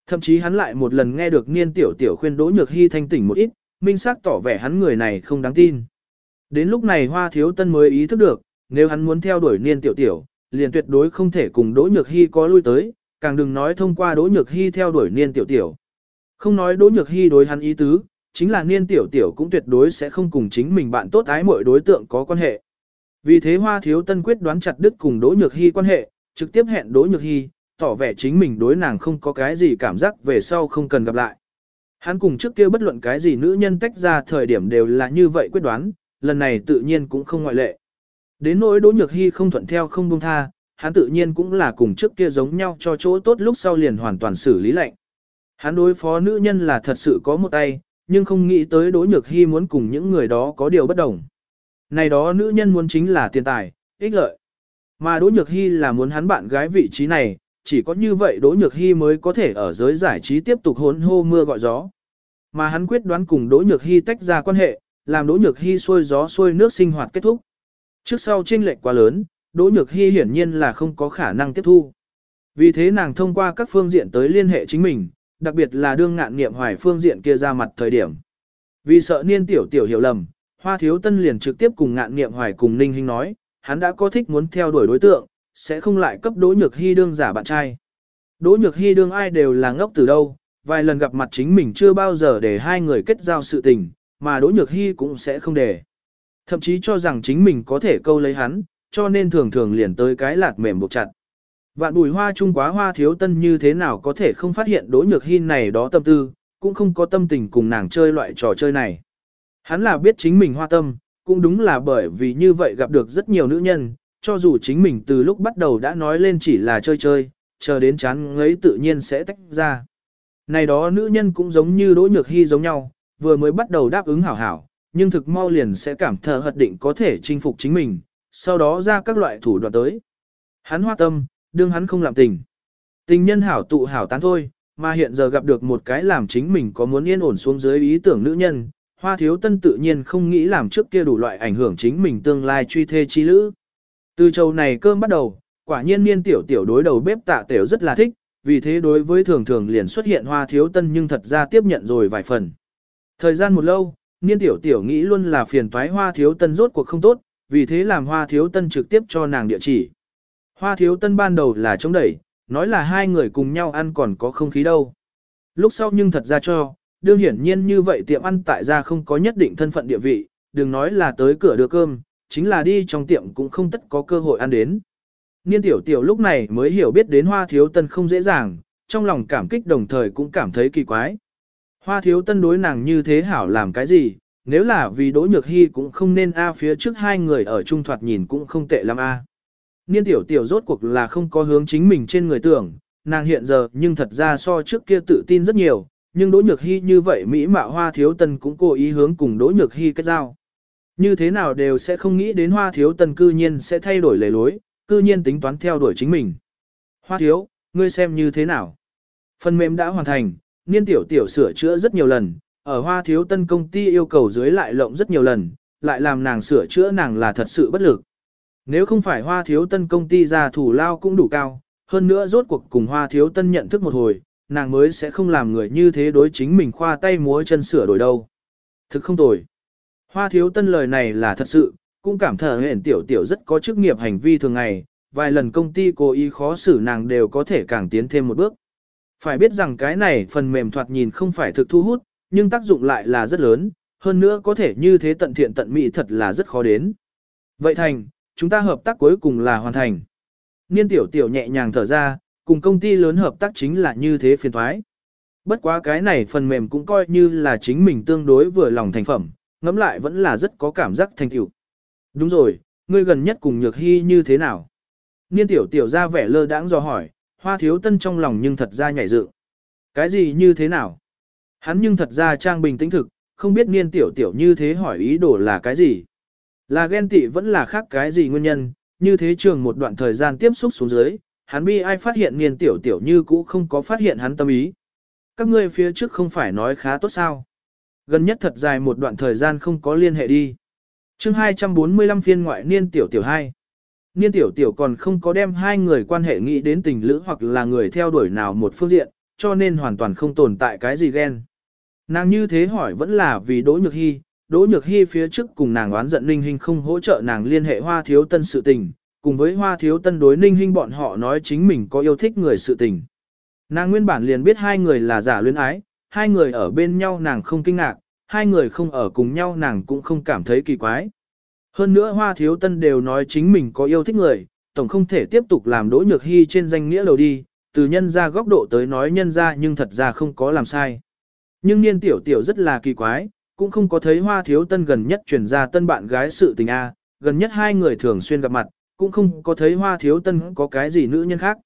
Thậm chí hắn lại một lần nghe được niên tiểu tiểu khuyên đỗ nhược hy thanh tỉnh một ít, minh xác tỏ vẻ hắn người này không đáng tin. Đến lúc này hoa thiếu tân mới ý thức được, nếu hắn muốn theo đuổi niên tiểu tiểu, liền tuyệt đối không thể cùng Đỗ Nhược Hy có lui tới, càng đừng nói thông qua Đỗ Nhược Hy theo đuổi niên tiểu tiểu. Không nói Đỗ Nhược Hy đối hắn ý tứ, chính là niên tiểu tiểu cũng tuyệt đối sẽ không cùng chính mình bạn tốt ái mọi đối tượng có quan hệ. Vì thế Hoa Thiếu Tân quyết đoán chặt đứt cùng Đỗ Nhược Hy quan hệ, trực tiếp hẹn Đỗ Nhược Hy, tỏ vẻ chính mình đối nàng không có cái gì cảm giác về sau không cần gặp lại. Hắn cùng trước kia bất luận cái gì nữ nhân tách ra thời điểm đều là như vậy quyết đoán, lần này tự nhiên cũng không ngoại lệ. Đến nỗi Đỗ Nhược Hy không thuận theo không buông tha, hắn tự nhiên cũng là cùng trước kia giống nhau cho chỗ tốt lúc sau liền hoàn toàn xử lý lệnh. Hắn đối phó nữ nhân là thật sự có một tay, nhưng không nghĩ tới đối Nhược Hy muốn cùng những người đó có điều bất đồng. Này đó nữ nhân muốn chính là tiền tài, ích lợi. Mà đối Nhược Hy là muốn hắn bạn gái vị trí này, chỉ có như vậy đối Nhược Hy mới có thể ở giới giải trí tiếp tục hốn hô mưa gọi gió. Mà hắn quyết đoán cùng đối Nhược Hy tách ra quan hệ, làm đối Nhược Hy xuôi gió xuôi nước sinh hoạt kết thúc. Trước sau chênh lệch quá lớn, Đỗ Nhược Hy hiển nhiên là không có khả năng tiếp thu. Vì thế nàng thông qua các phương diện tới liên hệ chính mình, đặc biệt là đương ngạn nghiệm hoài phương diện kia ra mặt thời điểm. Vì sợ niên tiểu tiểu hiểu lầm, Hoa Thiếu Tân liền trực tiếp cùng ngạn nghiệm hoài cùng Ninh Hinh nói, hắn đã có thích muốn theo đuổi đối tượng, sẽ không lại cấp Đỗ Nhược Hy đương giả bạn trai. Đỗ Nhược Hy đương ai đều là ngốc từ đâu, vài lần gặp mặt chính mình chưa bao giờ để hai người kết giao sự tình, mà Đỗ Nhược Hy cũng sẽ không để. Thậm chí cho rằng chính mình có thể câu lấy hắn, cho nên thường thường liền tới cái lạt mềm buộc chặt. Vạn bùi hoa trung quá hoa thiếu tân như thế nào có thể không phát hiện Đỗ Nhược hin này đó tâm tư, cũng không có tâm tình cùng nàng chơi loại trò chơi này. Hắn là biết chính mình hoa tâm, cũng đúng là bởi vì như vậy gặp được rất nhiều nữ nhân, cho dù chính mình từ lúc bắt đầu đã nói lên chỉ là chơi chơi, chờ đến chán ngấy tự nhiên sẽ tách ra. Này đó nữ nhân cũng giống như Đỗ Nhược Hy giống nhau, vừa mới bắt đầu đáp ứng hảo hảo, nhưng thực mau liền sẽ cảm thờ hật định có thể chinh phục chính mình, sau đó ra các loại thủ đoạn tới. Hắn hoa tâm, đương hắn không làm tình. Tình nhân hảo tụ hảo tán thôi, mà hiện giờ gặp được một cái làm chính mình có muốn yên ổn xuống dưới ý tưởng nữ nhân, hoa thiếu tân tự nhiên không nghĩ làm trước kia đủ loại ảnh hưởng chính mình tương lai truy thê chi lữ. Từ châu này cơm bắt đầu, quả nhiên niên tiểu tiểu đối đầu bếp tạ tiểu rất là thích, vì thế đối với thường thường liền xuất hiện hoa thiếu tân nhưng thật ra tiếp nhận rồi vài phần. Thời gian một lâu, niên tiểu tiểu nghĩ luôn là phiền toái hoa thiếu tân rốt cuộc không tốt, vì thế làm hoa thiếu tân trực tiếp cho nàng địa chỉ. Hoa thiếu tân ban đầu là chống đẩy, nói là hai người cùng nhau ăn còn có không khí đâu. Lúc sau nhưng thật ra cho, đương hiển nhiên như vậy tiệm ăn tại gia không có nhất định thân phận địa vị, đừng nói là tới cửa đưa cơm, chính là đi trong tiệm cũng không tất có cơ hội ăn đến. Niên tiểu tiểu lúc này mới hiểu biết đến hoa thiếu tân không dễ dàng, trong lòng cảm kích đồng thời cũng cảm thấy kỳ quái. Hoa thiếu tân đối nàng như thế hảo làm cái gì, nếu là vì Đỗ Nhược Hy cũng không nên A phía trước hai người ở trung thoạt nhìn cũng không tệ lắm A. Niên tiểu tiểu rốt cuộc là không có hướng chính mình trên người tưởng, nàng hiện giờ nhưng thật ra so trước kia tự tin rất nhiều, nhưng Đỗ Nhược Hy như vậy Mỹ mạo hoa thiếu tân cũng cố ý hướng cùng Đỗ Nhược Hy kết giao. Như thế nào đều sẽ không nghĩ đến hoa thiếu tân cư nhiên sẽ thay đổi lề lối, cư nhiên tính toán theo đuổi chính mình. Hoa thiếu, ngươi xem như thế nào? Phần mềm đã hoàn thành, niên tiểu tiểu sửa chữa rất nhiều lần, ở hoa thiếu tân công ty yêu cầu dưới lại lộng rất nhiều lần, lại làm nàng sửa chữa nàng là thật sự bất lực. Nếu không phải hoa thiếu tân công ty ra thủ lao cũng đủ cao, hơn nữa rốt cuộc cùng hoa thiếu tân nhận thức một hồi, nàng mới sẽ không làm người như thế đối chính mình khoa tay múa chân sửa đổi đâu. Thực không tồi. Hoa thiếu tân lời này là thật sự, cũng cảm thở hển tiểu tiểu rất có chức nghiệp hành vi thường ngày, vài lần công ty cố ý khó xử nàng đều có thể càng tiến thêm một bước. Phải biết rằng cái này phần mềm thoạt nhìn không phải thực thu hút, nhưng tác dụng lại là rất lớn, hơn nữa có thể như thế tận thiện tận mỹ thật là rất khó đến. Vậy thành, chúng ta hợp tác cuối cùng là hoàn thành. Niên tiểu tiểu nhẹ nhàng thở ra, cùng công ty lớn hợp tác chính là như thế phiền thoái. Bất quá cái này phần mềm cũng coi như là chính mình tương đối vừa lòng thành phẩm, ngẫm lại vẫn là rất có cảm giác thành tựu. Đúng rồi, ngươi gần nhất cùng Nhược Hy như thế nào? Niên tiểu tiểu ra vẻ lơ đãng do hỏi, hoa thiếu tân trong lòng nhưng thật ra nhảy dự. Cái gì như thế nào? Hắn nhưng thật ra trang bình tĩnh thực, không biết niên tiểu tiểu như thế hỏi ý đồ là cái gì. Là ghen tị vẫn là khác cái gì nguyên nhân, như thế trường một đoạn thời gian tiếp xúc xuống dưới, hắn bi ai phát hiện niên tiểu tiểu như cũ không có phát hiện hắn tâm ý. Các ngươi phía trước không phải nói khá tốt sao. Gần nhất thật dài một đoạn thời gian không có liên hệ đi. chương 245 phiên ngoại niên tiểu tiểu 2. Niên tiểu tiểu còn không có đem hai người quan hệ nghĩ đến tình lữ hoặc là người theo đuổi nào một phương diện, cho nên hoàn toàn không tồn tại cái gì ghen. Nàng như thế hỏi vẫn là vì Đỗ Nhược Hy, Đỗ Nhược Hy phía trước cùng nàng oán giận Ninh Hinh không hỗ trợ nàng liên hệ Hoa Thiếu Tân sự tình, cùng với Hoa Thiếu Tân đối Ninh Hinh bọn họ nói chính mình có yêu thích người sự tình. Nàng nguyên bản liền biết hai người là giả luyến ái, hai người ở bên nhau nàng không kinh ngạc, hai người không ở cùng nhau nàng cũng không cảm thấy kỳ quái. Hơn nữa Hoa Thiếu Tân đều nói chính mình có yêu thích người, tổng không thể tiếp tục làm Đỗ Nhược Hy trên danh nghĩa lầu đi, từ nhân ra góc độ tới nói nhân ra nhưng thật ra không có làm sai nhưng niên tiểu tiểu rất là kỳ quái, cũng không có thấy hoa thiếu tân gần nhất chuyển ra tân bạn gái sự tình A, gần nhất hai người thường xuyên gặp mặt, cũng không có thấy hoa thiếu tân có cái gì nữ nhân khác.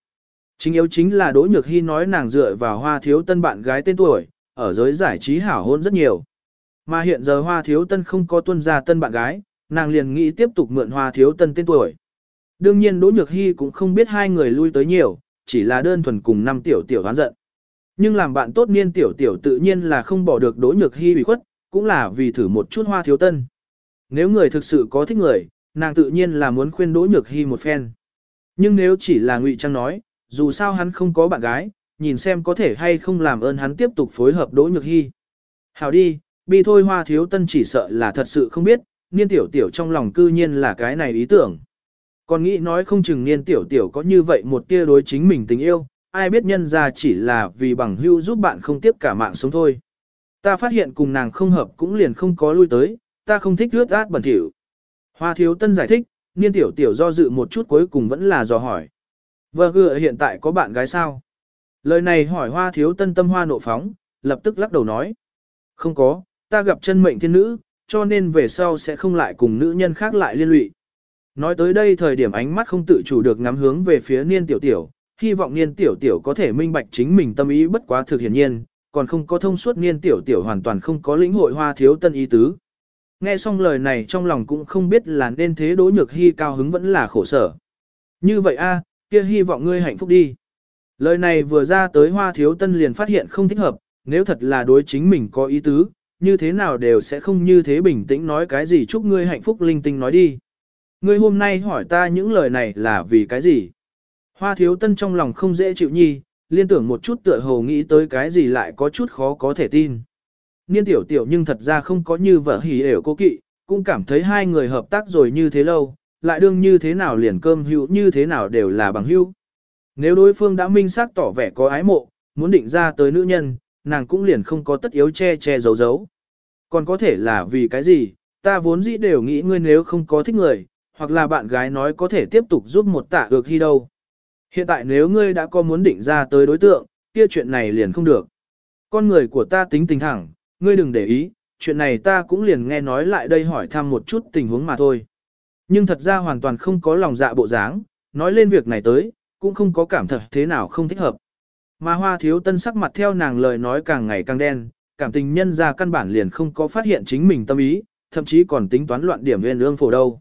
Chính yếu chính là Đỗ Nhược Hy nói nàng dựa vào hoa thiếu tân bạn gái tên tuổi, ở giới giải trí hảo hôn rất nhiều. Mà hiện giờ hoa thiếu tân không có tuân ra tân bạn gái, nàng liền nghĩ tiếp tục mượn hoa thiếu tân tên tuổi. Đương nhiên Đỗ Nhược Hy cũng không biết hai người lui tới nhiều, chỉ là đơn thuần cùng năm tiểu tiểu hoán giận. Nhưng làm bạn tốt niên tiểu tiểu tự nhiên là không bỏ được Đỗ Nhược Hy bị khuất, cũng là vì thử một chút hoa thiếu tân. Nếu người thực sự có thích người, nàng tự nhiên là muốn khuyên Đỗ Nhược Hy một phen. Nhưng nếu chỉ là ngụy trang nói, dù sao hắn không có bạn gái, nhìn xem có thể hay không làm ơn hắn tiếp tục phối hợp Đỗ Nhược Hy. Hảo đi, bi thôi hoa thiếu tân chỉ sợ là thật sự không biết, niên tiểu tiểu trong lòng cư nhiên là cái này ý tưởng. Còn nghĩ nói không chừng niên tiểu tiểu có như vậy một tia đối chính mình tình yêu, ai biết nhân ra chỉ là vì bằng hưu giúp bạn không tiếp cả mạng sống thôi. Ta phát hiện cùng nàng không hợp cũng liền không có lui tới, ta không thích rước át bẩn thỉu. Hoa thiếu tân giải thích, niên tiểu tiểu do dự một chút cuối cùng vẫn là dò hỏi. Vợ gựa hiện tại có bạn gái sao? Lời này hỏi hoa thiếu tân tâm hoa nộ phóng, lập tức lắc đầu nói. Không có, ta gặp chân mệnh thiên nữ, cho nên về sau sẽ không lại cùng nữ nhân khác lại liên lụy. Nói tới đây thời điểm ánh mắt không tự chủ được ngắm hướng về phía niên tiểu tiểu, hy vọng niên tiểu tiểu có thể minh bạch chính mình tâm ý bất quá thực hiển nhiên, còn không có thông suốt niên tiểu tiểu hoàn toàn không có lĩnh hội hoa thiếu tân ý tứ. Nghe xong lời này trong lòng cũng không biết là nên thế đối nhược hy cao hứng vẫn là khổ sở. Như vậy a, kia hy vọng ngươi hạnh phúc đi. Lời này vừa ra tới hoa thiếu tân liền phát hiện không thích hợp, nếu thật là đối chính mình có ý tứ, như thế nào đều sẽ không như thế bình tĩnh nói cái gì chúc ngươi hạnh phúc linh tinh nói đi. Ngươi hôm nay hỏi ta những lời này là vì cái gì? Hoa thiếu tân trong lòng không dễ chịu nhi, liên tưởng một chút tựa hồ nghĩ tới cái gì lại có chút khó có thể tin. Niên tiểu tiểu nhưng thật ra không có như vợ hỉ đều cố kỵ, cũng cảm thấy hai người hợp tác rồi như thế lâu, lại đương như thế nào liền cơm hữu như thế nào đều là bằng hữu. Nếu đối phương đã minh xác tỏ vẻ có ái mộ, muốn định ra tới nữ nhân, nàng cũng liền không có tất yếu che che giấu giấu. Còn có thể là vì cái gì, ta vốn dĩ đều nghĩ ngươi nếu không có thích người, hoặc là bạn gái nói có thể tiếp tục giúp một tạ được khi đâu. Hiện tại nếu ngươi đã có muốn định ra tới đối tượng, kia chuyện này liền không được. Con người của ta tính tình thẳng, ngươi đừng để ý, chuyện này ta cũng liền nghe nói lại đây hỏi thăm một chút tình huống mà thôi. Nhưng thật ra hoàn toàn không có lòng dạ bộ dáng, nói lên việc này tới, cũng không có cảm thật thế nào không thích hợp. Mà hoa thiếu tân sắc mặt theo nàng lời nói càng ngày càng đen, cảm tình nhân ra căn bản liền không có phát hiện chính mình tâm ý, thậm chí còn tính toán loạn điểm nguyên ương phổ đâu.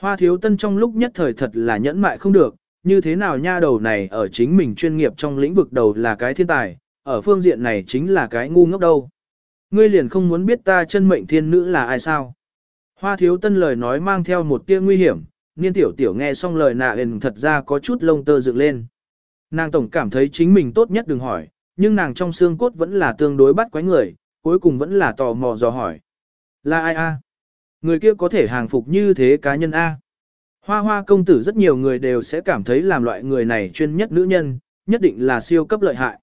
Hoa thiếu tân trong lúc nhất thời thật là nhẫn mại không được, như thế nào nha đầu này ở chính mình chuyên nghiệp trong lĩnh vực đầu là cái thiên tài, ở phương diện này chính là cái ngu ngốc đâu. Ngươi liền không muốn biết ta chân mệnh thiên nữ là ai sao? Hoa thiếu tân lời nói mang theo một tia nguy hiểm, niên tiểu tiểu nghe xong lời nạ ền thật ra có chút lông tơ dựng lên. Nàng tổng cảm thấy chính mình tốt nhất đừng hỏi, nhưng nàng trong xương cốt vẫn là tương đối bắt quái người, cuối cùng vẫn là tò mò dò hỏi. Là ai a? Người kia có thể hàng phục như thế cá nhân a? Hoa hoa công tử rất nhiều người đều sẽ cảm thấy làm loại người này chuyên nhất nữ nhân, nhất định là siêu cấp lợi hại.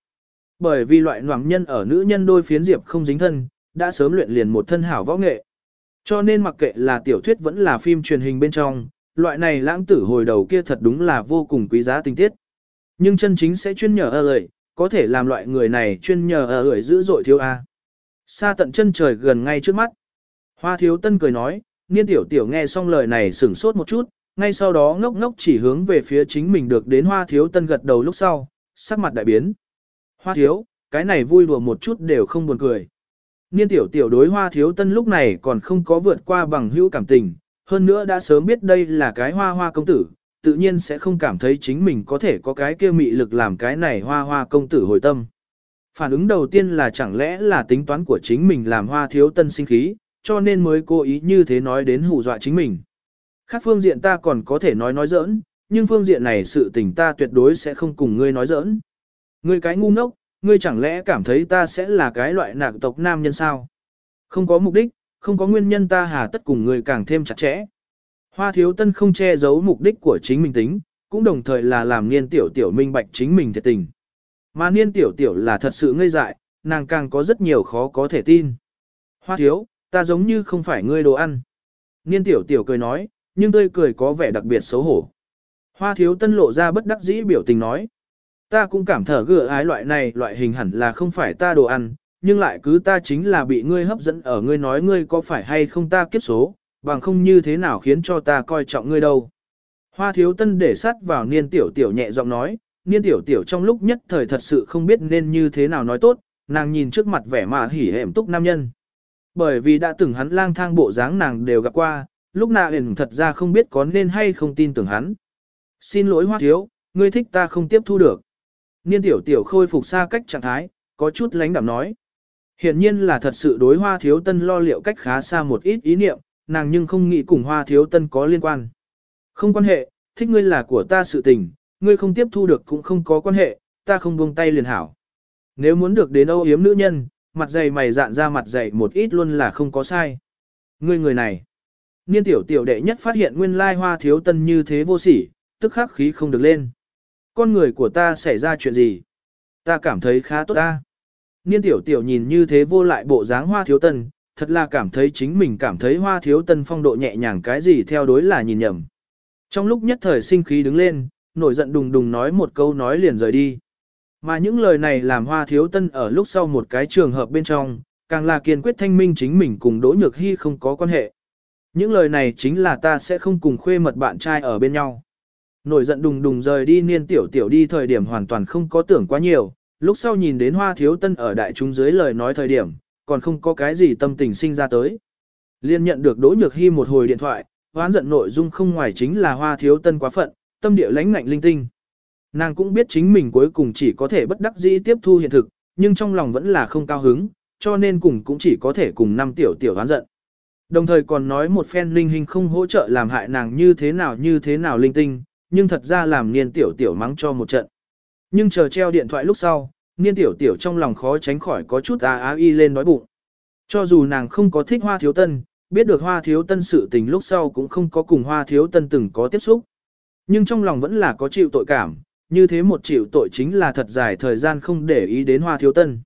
Bởi vì loại noảng nhân ở nữ nhân đôi phiến diệp không dính thân, đã sớm luyện liền một thân hảo võ nghệ. Cho nên mặc kệ là tiểu thuyết vẫn là phim truyền hình bên trong, loại này lãng tử hồi đầu kia thật đúng là vô cùng quý giá tình tiết. Nhưng chân chính sẽ chuyên nhờ ở lợi, có thể làm loại người này chuyên nhờ ở lợi dữ dội thiếu A. Xa tận chân trời gần ngay trước mắt. Hoa thiếu tân cười nói, niên tiểu tiểu nghe xong lời này sửng sốt một chút, ngay sau đó ngốc ngốc chỉ hướng về phía chính mình được đến hoa thiếu tân gật đầu lúc sau, sắc mặt đại biến. Hoa thiếu, cái này vui đùa một chút đều không buồn cười. Niên tiểu tiểu đối hoa thiếu tân lúc này còn không có vượt qua bằng hữu cảm tình, hơn nữa đã sớm biết đây là cái hoa hoa công tử, tự nhiên sẽ không cảm thấy chính mình có thể có cái kia mị lực làm cái này hoa hoa công tử hồi tâm. Phản ứng đầu tiên là chẳng lẽ là tính toán của chính mình làm hoa thiếu tân sinh khí, cho nên mới cố ý như thế nói đến hù dọa chính mình. Khác phương diện ta còn có thể nói nói giỡn, nhưng phương diện này sự tình ta tuyệt đối sẽ không cùng ngươi nói giỡn. Ngươi cái ngu ngốc, ngươi chẳng lẽ cảm thấy ta sẽ là cái loại nạc tộc nam nhân sao? Không có mục đích, không có nguyên nhân ta hà tất cùng ngươi càng thêm chặt chẽ. Hoa thiếu tân không che giấu mục đích của chính mình tính, cũng đồng thời là làm niên tiểu tiểu minh bạch chính mình thiệt tình. Mà niên tiểu tiểu là thật sự ngây dại, nàng càng có rất nhiều khó có thể tin. Hoa thiếu, ta giống như không phải ngươi đồ ăn. Niên tiểu tiểu cười nói, nhưng tươi cười có vẻ đặc biệt xấu hổ. Hoa thiếu tân lộ ra bất đắc dĩ biểu tình nói. Ta cũng cảm thở gựa ái loại này loại hình hẳn là không phải ta đồ ăn, nhưng lại cứ ta chính là bị ngươi hấp dẫn ở ngươi nói ngươi có phải hay không ta kiếp số, bằng không như thế nào khiến cho ta coi trọng ngươi đâu. Hoa thiếu tân để sát vào niên tiểu tiểu nhẹ giọng nói, niên tiểu tiểu trong lúc nhất thời thật sự không biết nên như thế nào nói tốt, nàng nhìn trước mặt vẻ mà hỉ hẻm túc nam nhân. Bởi vì đã từng hắn lang thang bộ dáng nàng đều gặp qua, lúc nào hển thật ra không biết có nên hay không tin tưởng hắn. Xin lỗi hoa thiếu, ngươi thích ta không tiếp thu được. Niên tiểu tiểu khôi phục xa cách trạng thái, có chút lánh đảm nói. Hiện nhiên là thật sự đối hoa thiếu tân lo liệu cách khá xa một ít ý niệm, nàng nhưng không nghĩ cùng hoa thiếu tân có liên quan. Không quan hệ, thích ngươi là của ta sự tình, ngươi không tiếp thu được cũng không có quan hệ, ta không buông tay liền hảo. Nếu muốn được đến âu yếm nữ nhân, mặt dày mày dạn ra mặt dày một ít luôn là không có sai. Ngươi người này, niên tiểu tiểu đệ nhất phát hiện nguyên lai hoa thiếu tân như thế vô sỉ, tức khắc khí không được lên. Con người của ta xảy ra chuyện gì? Ta cảm thấy khá tốt ta. Niên tiểu tiểu nhìn như thế vô lại bộ dáng hoa thiếu tân, thật là cảm thấy chính mình cảm thấy hoa thiếu tân phong độ nhẹ nhàng cái gì theo đối là nhìn nhầm. Trong lúc nhất thời sinh khí đứng lên, nổi giận đùng đùng nói một câu nói liền rời đi. Mà những lời này làm hoa thiếu tân ở lúc sau một cái trường hợp bên trong, càng là kiên quyết thanh minh chính mình cùng Đỗ Nhược Hy không có quan hệ. Những lời này chính là ta sẽ không cùng khuê mật bạn trai ở bên nhau. Nổi giận đùng đùng rời đi niên tiểu tiểu đi thời điểm hoàn toàn không có tưởng quá nhiều, lúc sau nhìn đến hoa thiếu tân ở đại chúng dưới lời nói thời điểm, còn không có cái gì tâm tình sinh ra tới. Liên nhận được Đỗ Nhược Hy một hồi điện thoại, hoán giận nội dung không ngoài chính là hoa thiếu tân quá phận, tâm địa lãnh ngạnh linh tinh. Nàng cũng biết chính mình cuối cùng chỉ có thể bất đắc dĩ tiếp thu hiện thực, nhưng trong lòng vẫn là không cao hứng, cho nên cùng cũng chỉ có thể cùng năm tiểu tiểu hoán giận. Đồng thời còn nói một phen linh hình không hỗ trợ làm hại nàng như thế nào như thế nào linh tinh, nhưng thật ra làm niên tiểu tiểu mắng cho một trận. Nhưng chờ treo điện thoại lúc sau, niên tiểu tiểu trong lòng khó tránh khỏi có chút á á y lên nói bụng. Cho dù nàng không có thích hoa thiếu tân, biết được hoa thiếu tân sự tình lúc sau cũng không có cùng hoa thiếu tân từng có tiếp xúc. Nhưng trong lòng vẫn là có chịu tội cảm, như thế một chịu tội chính là thật dài thời gian không để ý đến hoa thiếu tân.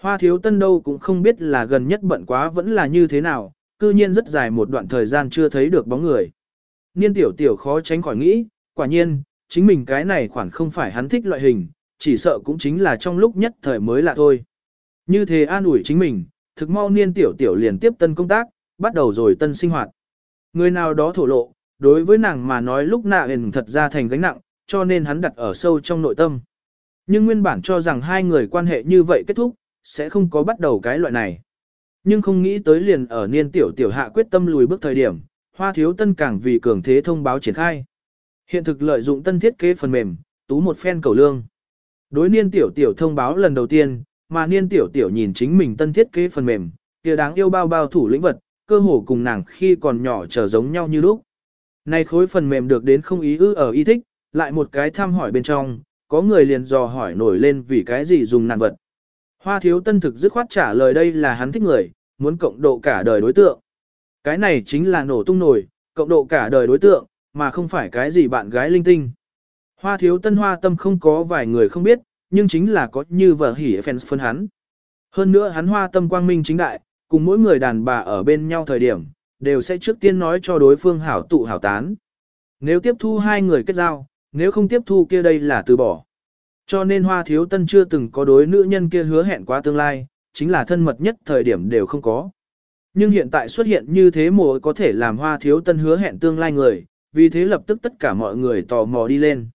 Hoa thiếu tân đâu cũng không biết là gần nhất bận quá vẫn là như thế nào, cư nhiên rất dài một đoạn thời gian chưa thấy được bóng người. Niên tiểu tiểu khó tránh khỏi nghĩ, quả nhiên, chính mình cái này khoản không phải hắn thích loại hình, chỉ sợ cũng chính là trong lúc nhất thời mới là thôi. Như thế an ủi chính mình, thực mau niên tiểu tiểu liền tiếp tân công tác, bắt đầu rồi tân sinh hoạt. Người nào đó thổ lộ, đối với nàng mà nói lúc nạ hình thật ra thành gánh nặng, cho nên hắn đặt ở sâu trong nội tâm. Nhưng nguyên bản cho rằng hai người quan hệ như vậy kết thúc, sẽ không có bắt đầu cái loại này. Nhưng không nghĩ tới liền ở niên tiểu tiểu hạ quyết tâm lùi bước thời điểm, hoa thiếu tân càng vì cường thế thông báo triển khai. Hiện thực lợi dụng tân thiết kế phần mềm, tú một phen cầu lương. Đối niên tiểu tiểu thông báo lần đầu tiên, mà niên tiểu tiểu nhìn chính mình tân thiết kế phần mềm, kia đáng yêu bao bao thủ lĩnh vật, cơ hồ cùng nàng khi còn nhỏ trở giống nhau như lúc. Nay khối phần mềm được đến không ý ư ở y thích, lại một cái thăm hỏi bên trong, có người liền dò hỏi nổi lên vì cái gì dùng nàng vật. Hoa thiếu tân thực dứt khoát trả lời đây là hắn thích người, muốn cộng độ cả đời đối tượng. Cái này chính là nổ tung nổi, cộng độ cả đời đối tượng, mà không phải cái gì bạn gái linh tinh. Hoa thiếu tân hoa tâm không có vài người không biết, nhưng chính là có như vợ hỉ fans phân hắn. Hơn nữa hắn hoa tâm quang minh chính đại, cùng mỗi người đàn bà ở bên nhau thời điểm, đều sẽ trước tiên nói cho đối phương hảo tụ hảo tán. Nếu tiếp thu hai người kết giao, nếu không tiếp thu kia đây là từ bỏ. Cho nên hoa thiếu tân chưa từng có đối nữ nhân kia hứa hẹn qua tương lai, chính là thân mật nhất thời điểm đều không có. Nhưng hiện tại xuất hiện như thế mùa có thể làm hoa thiếu tân hứa hẹn tương lai người, vì thế lập tức tất cả mọi người tò mò đi lên.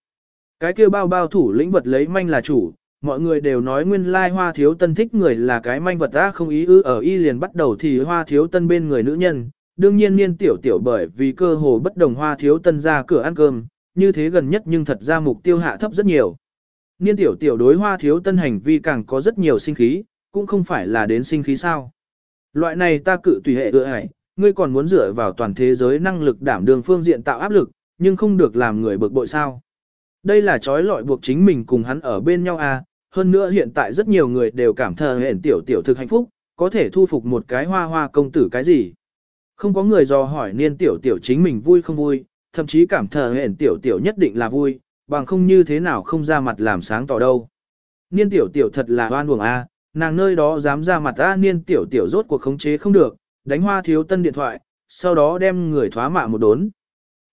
Cái kia bao bao thủ lĩnh vật lấy manh là chủ, mọi người đều nói nguyên lai hoa thiếu tân thích người là cái manh vật ra không ý ư ở y liền bắt đầu thì hoa thiếu tân bên người nữ nhân, đương nhiên niên tiểu tiểu bởi vì cơ hồ bất đồng hoa thiếu tân ra cửa ăn cơm, như thế gần nhất nhưng thật ra mục tiêu hạ thấp rất nhiều. Niên tiểu tiểu đối hoa thiếu tân hành vi càng có rất nhiều sinh khí, cũng không phải là đến sinh khí sao. Loại này ta cự tùy hệ ựa hải, ngươi còn muốn dựa vào toàn thế giới năng lực đảm đường phương diện tạo áp lực, nhưng không được làm người bực bội sao. Đây là trói lọi buộc chính mình cùng hắn ở bên nhau à, hơn nữa hiện tại rất nhiều người đều cảm thờ hển tiểu tiểu thực hạnh phúc, có thể thu phục một cái hoa hoa công tử cái gì. Không có người dò hỏi niên tiểu tiểu chính mình vui không vui, thậm chí cảm thờ hển tiểu tiểu nhất định là vui, bằng không như thế nào không ra mặt làm sáng tỏ đâu. Niên tiểu tiểu thật là oan uổng a, nàng nơi đó dám ra mặt a niên tiểu tiểu rốt cuộc khống chế không được, đánh hoa thiếu tân điện thoại, sau đó đem người thoá mạ một đốn.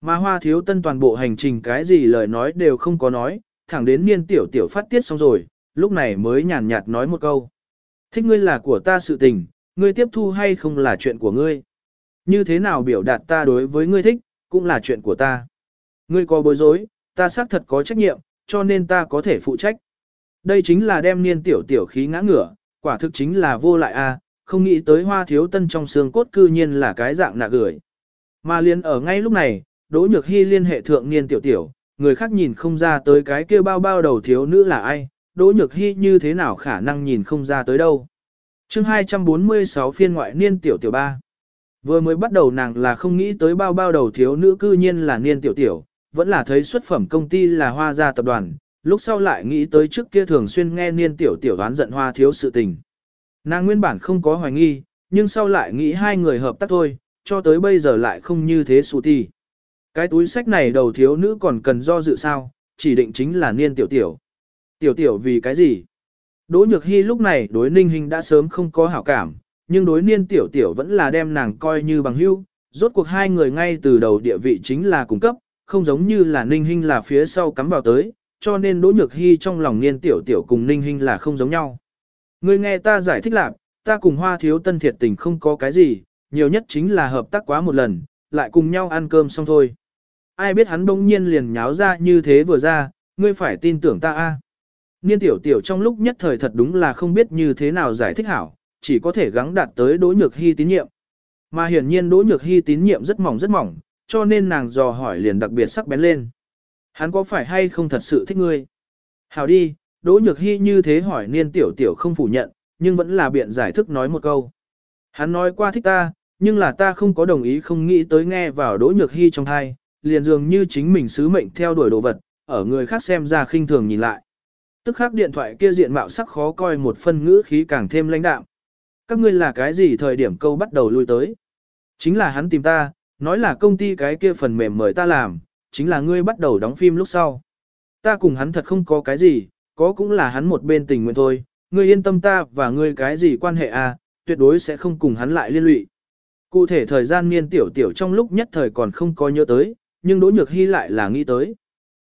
Mà hoa thiếu tân toàn bộ hành trình cái gì lời nói đều không có nói, thẳng đến niên tiểu tiểu phát tiết xong rồi, lúc này mới nhàn nhạt nói một câu. Thích ngươi là của ta sự tình, ngươi tiếp thu hay không là chuyện của ngươi. Như thế nào biểu đạt ta đối với ngươi thích, cũng là chuyện của ta. Ngươi có bối rối, ta xác thật có trách nhiệm, cho nên ta có thể phụ trách. Đây chính là đem niên tiểu tiểu khí ngã ngửa, quả thực chính là vô lại a, không nghĩ tới hoa thiếu tân trong xương cốt cư nhiên là cái dạng nạ gửi. Mà liền ở ngay lúc này, Đỗ Nhược Hy liên hệ thượng niên tiểu tiểu, người khác nhìn không ra tới cái kia bao bao đầu thiếu nữ là ai, Đỗ Nhược Hy như thế nào khả năng nhìn không ra tới đâu. chương 246 phiên ngoại niên tiểu tiểu ba. Vừa mới bắt đầu nàng là không nghĩ tới bao bao đầu thiếu nữ cư nhiên là niên tiểu tiểu, vẫn là thấy xuất phẩm công ty là hoa gia tập đoàn, lúc sau lại nghĩ tới trước kia thường xuyên nghe niên tiểu tiểu đoán giận hoa thiếu sự tình. Nàng nguyên bản không có hoài nghi, nhưng sau lại nghĩ hai người hợp tác thôi, cho tới bây giờ lại không như thế sụ ti. Cái túi sách này đầu thiếu nữ còn cần do dự sao, chỉ định chính là niên tiểu tiểu. Tiểu tiểu vì cái gì? Đỗ Nhược Hy lúc này đối ninh hình đã sớm không có hảo cảm, nhưng đối niên tiểu tiểu vẫn là đem nàng coi như bằng hữu. Rốt cuộc hai người ngay từ đầu địa vị chính là cung cấp, không giống như là ninh hình là phía sau cắm vào tới, cho nên Đỗ Nhược Hy trong lòng niên tiểu tiểu cùng ninh Hinh là không giống nhau. Ngươi nghe ta giải thích lạc, ta cùng hoa thiếu tân thiệt tình không có cái gì, nhiều nhất chính là hợp tác quá một lần, lại cùng nhau ăn cơm xong thôi. Ai biết hắn đông nhiên liền nháo ra như thế vừa ra, ngươi phải tin tưởng ta a. Niên tiểu tiểu trong lúc nhất thời thật đúng là không biết như thế nào giải thích hảo, chỉ có thể gắng đạt tới Đỗ Nhược Hy tín nhiệm. Mà hiển nhiên Đỗ Nhược Hy tín nhiệm rất mỏng rất mỏng, cho nên nàng dò hỏi liền đặc biệt sắc bén lên. Hắn có phải hay không thật sự thích ngươi? Hảo đi, Đỗ Nhược Hy như thế hỏi niên tiểu tiểu không phủ nhận, nhưng vẫn là biện giải thức nói một câu. Hắn nói qua thích ta, nhưng là ta không có đồng ý không nghĩ tới nghe vào Đỗ Nhược Hy trong thai, liền dường như chính mình sứ mệnh theo đuổi đồ vật, ở người khác xem ra khinh thường nhìn lại. Tức khắc điện thoại kia diện mạo sắc khó coi một phân ngữ khí càng thêm lãnh đạm. Các ngươi là cái gì thời điểm câu bắt đầu lui tới? Chính là hắn tìm ta, nói là công ty cái kia phần mềm mời ta làm, chính là ngươi bắt đầu đóng phim lúc sau. Ta cùng hắn thật không có cái gì, có cũng là hắn một bên tình nguyện thôi, ngươi yên tâm ta và ngươi cái gì quan hệ à, tuyệt đối sẽ không cùng hắn lại liên lụy. Cụ thể thời gian niên tiểu tiểu trong lúc nhất thời còn không có nhớ tới, nhưng Đỗ Nhược Hy lại là nghĩ tới.